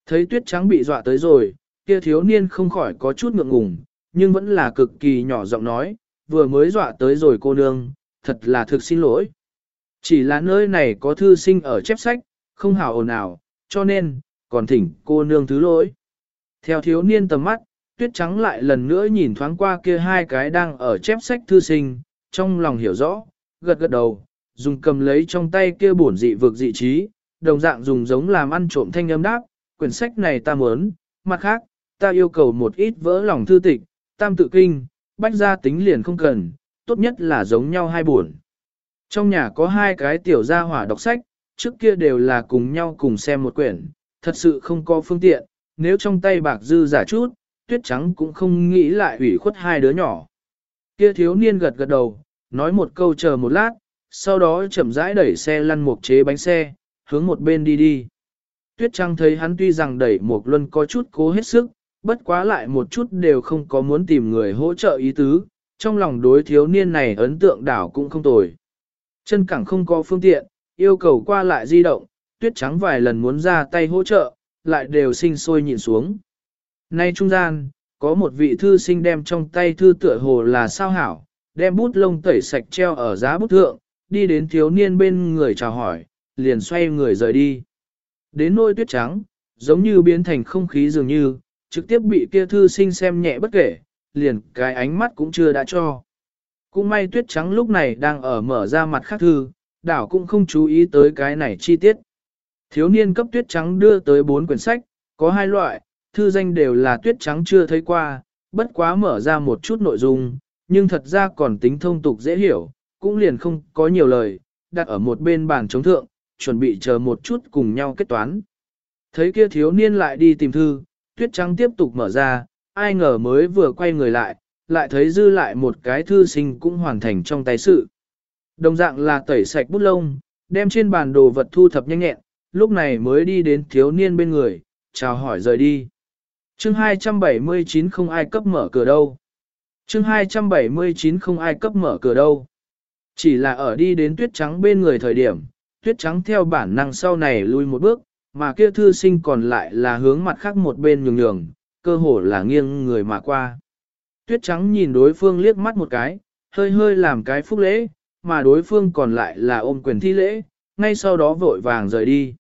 Thấy tuyết trắng bị dọa tới rồi, kia thiếu niên không khỏi có chút ngượng ngùng, nhưng vẫn là cực kỳ nhỏ giọng nói, vừa mới dọa tới rồi cô nương, thật là thực xin lỗi. Chỉ là nơi này có thư sinh ở chép sách, không hào ồn ào, cho nên, còn thỉnh cô nương thứ lỗi. Theo thiếu niên tầm mắt, tuyết trắng lại lần nữa nhìn thoáng qua kia hai cái đang ở chép sách thư sinh, trong lòng hiểu rõ, gật gật đầu, dùng cầm lấy trong tay kia bổn dị vực dị trí, đồng dạng dùng giống làm ăn trộm thanh âm đáp, quyển sách này ta muốn, mặt khác, ta yêu cầu một ít vỡ lòng thư tịch, tam tự kinh, bách gia tính liền không cần, tốt nhất là giống nhau hai buồn. Trong nhà có hai cái tiểu gia hỏa đọc sách, trước kia đều là cùng nhau cùng xem một quyển, thật sự không có phương tiện, nếu trong tay bạc dư giả chút, tuyết trắng cũng không nghĩ lại ủy khuất hai đứa nhỏ. Kia thiếu niên gật gật đầu, nói một câu chờ một lát, sau đó chậm rãi đẩy xe lăn một chế bánh xe, hướng một bên đi đi. Tuyết Trăng thấy hắn tuy rằng đẩy một luân có chút cố hết sức, bất quá lại một chút đều không có muốn tìm người hỗ trợ ý tứ, trong lòng đối thiếu niên này ấn tượng đảo cũng không tồi. Chân cẳng không có phương tiện, yêu cầu qua lại di động, tuyết trắng vài lần muốn ra tay hỗ trợ, lại đều sinh sôi nhịn xuống. Nay trung gian, có một vị thư sinh đem trong tay thư tựa hồ là sao hảo, đem bút lông tẩy sạch treo ở giá bút thượng, đi đến thiếu niên bên người chào hỏi, liền xoay người rời đi. Đến nôi tuyết trắng, giống như biến thành không khí dường như, trực tiếp bị kia thư sinh xem nhẹ bất kể, liền cái ánh mắt cũng chưa đã cho. Cũng may tuyết trắng lúc này đang ở mở ra mặt khác thư, đảo cũng không chú ý tới cái này chi tiết. Thiếu niên cấp tuyết trắng đưa tới bốn quyển sách, có hai loại, thư danh đều là tuyết trắng chưa thấy qua, bất quá mở ra một chút nội dung, nhưng thật ra còn tính thông tục dễ hiểu, cũng liền không có nhiều lời, đặt ở một bên bàn chống thượng, chuẩn bị chờ một chút cùng nhau kết toán. Thấy kia thiếu niên lại đi tìm thư, tuyết trắng tiếp tục mở ra, ai ngờ mới vừa quay người lại, lại thấy dư lại một cái thư sinh cũng hoàn thành trong tay sự. Đồng dạng là tẩy sạch bút lông, đem trên bàn đồ vật thu thập nhanh nhẹn, lúc này mới đi đến thiếu niên bên người, chào hỏi rời đi. Chương 279 không ai cấp mở cửa đâu. Chương 279 không ai cấp mở cửa đâu. Chỉ là ở đi đến tuyết trắng bên người thời điểm, tuyết trắng theo bản năng sau này lui một bước, mà kia thư sinh còn lại là hướng mặt khác một bên nhường nhường, cơ hồ là nghiêng người mà qua. Tuyết trắng nhìn đối phương liếc mắt một cái, hơi hơi làm cái phúc lễ, mà đối phương còn lại là ôm quyền thi lễ, ngay sau đó vội vàng rời đi.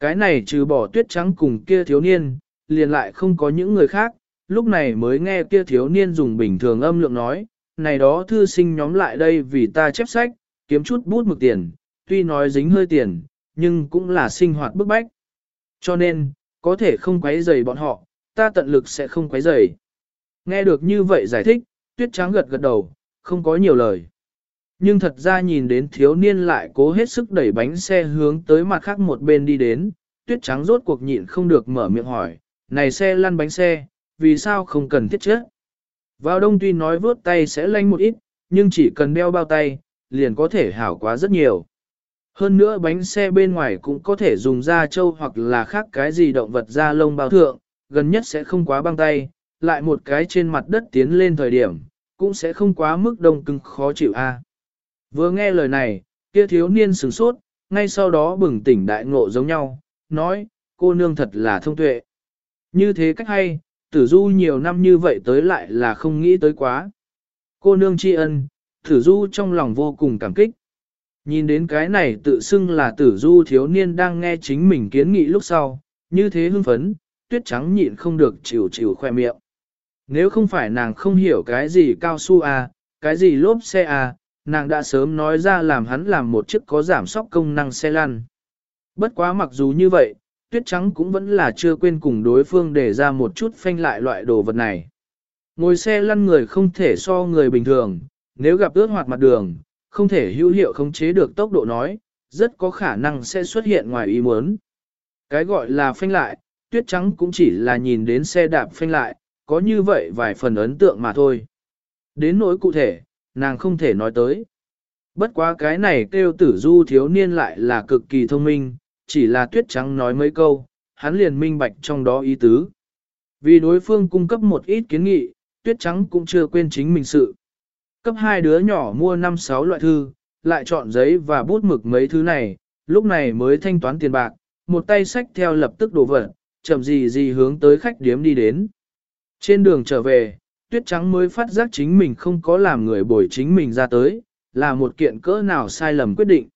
Cái này trừ bỏ tuyết trắng cùng kia thiếu niên, liền lại không có những người khác, lúc này mới nghe kia thiếu niên dùng bình thường âm lượng nói, này đó thư sinh nhóm lại đây vì ta chép sách, kiếm chút bút mực tiền, tuy nói dính hơi tiền, nhưng cũng là sinh hoạt bức bách. Cho nên, có thể không quấy rầy bọn họ, ta tận lực sẽ không quấy rầy. Nghe được như vậy giải thích, tuyết trắng gật gật đầu, không có nhiều lời. Nhưng thật ra nhìn đến thiếu niên lại cố hết sức đẩy bánh xe hướng tới mặt khác một bên đi đến, tuyết trắng rốt cuộc nhịn không được mở miệng hỏi, này xe lăn bánh xe, vì sao không cần thiết chết? Vào đông tuy nói vớt tay sẽ lanh một ít, nhưng chỉ cần đeo bao tay, liền có thể hảo quá rất nhiều. Hơn nữa bánh xe bên ngoài cũng có thể dùng da trâu hoặc là khác cái gì động vật da lông bao thượng, gần nhất sẽ không quá băng tay, lại một cái trên mặt đất tiến lên thời điểm, cũng sẽ không quá mức đông cứng khó chịu a. Vừa nghe lời này, kia thiếu niên sửng sốt, ngay sau đó bừng tỉnh đại ngộ giống nhau, nói, cô nương thật là thông tuệ. Như thế cách hay, tử du nhiều năm như vậy tới lại là không nghĩ tới quá. Cô nương tri ân, tử du trong lòng vô cùng cảm kích. Nhìn đến cái này tự xưng là tử du thiếu niên đang nghe chính mình kiến nghị lúc sau, như thế hưng phấn, tuyết trắng nhịn không được chịu chịu khoe miệng. Nếu không phải nàng không hiểu cái gì cao su à, cái gì lốp xe à, nàng đã sớm nói ra làm hắn làm một chiếc có giảm sóc công năng xe lăn. Bất quá mặc dù như vậy, tuyết trắng cũng vẫn là chưa quên cùng đối phương để ra một chút phanh lại loại đồ vật này. Ngồi xe lăn người không thể so người bình thường, nếu gặp ướt hoạt mặt đường, không thể hữu hiệu khống chế được tốc độ nói, rất có khả năng sẽ xuất hiện ngoài ý muốn. Cái gọi là phanh lại, tuyết trắng cũng chỉ là nhìn đến xe đạp phanh lại, có như vậy vài phần ấn tượng mà thôi. Đến nỗi cụ thể, nàng không thể nói tới. Bất quá cái này kêu tử du thiếu niên lại là cực kỳ thông minh, chỉ là tuyết trắng nói mấy câu, hắn liền minh bạch trong đó ý tứ. Vì đối phương cung cấp một ít kiến nghị, tuyết trắng cũng chưa quên chính mình sự. Cấp hai đứa nhỏ mua 5-6 loại thư, lại chọn giấy và bút mực mấy thứ này, lúc này mới thanh toán tiền bạc, một tay sách theo lập tức đổ vật, chậm gì gì hướng tới khách điếm đi đến. Trên đường trở về, tuyết trắng mới phát giác chính mình không có làm người bồi chính mình ra tới, là một kiện cỡ nào sai lầm quyết định.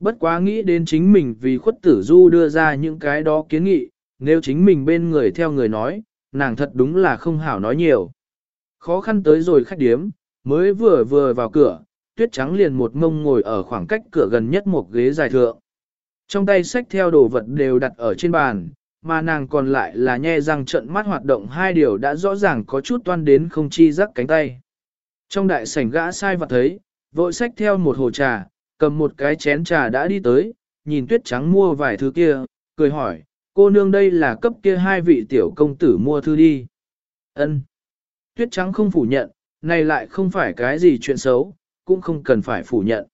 Bất quá nghĩ đến chính mình vì khuất tử du đưa ra những cái đó kiến nghị, nếu chính mình bên người theo người nói, nàng thật đúng là không hảo nói nhiều. Khó khăn tới rồi khách điếm, mới vừa vừa vào cửa, tuyết trắng liền một mông ngồi ở khoảng cách cửa gần nhất một ghế dài thượng. Trong tay sách theo đồ vật đều đặt ở trên bàn, mà nàng còn lại là nhe răng trận mắt hoạt động hai điều đã rõ ràng có chút toan đến không chi rắc cánh tay. Trong đại sảnh gã sai vật thấy, vội sách theo một hồ trà, cầm một cái chén trà đã đi tới, nhìn tuyết trắng mua vài thứ kia, cười hỏi, cô nương đây là cấp kia hai vị tiểu công tử mua thư đi. Ân. Tuyết trắng không phủ nhận, này lại không phải cái gì chuyện xấu, cũng không cần phải phủ nhận.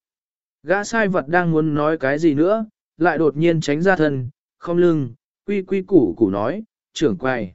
Gã sai vật đang muốn nói cái gì nữa, lại đột nhiên tránh ra thân, không lưng, quy quy củ củ nói, trưởng quầy.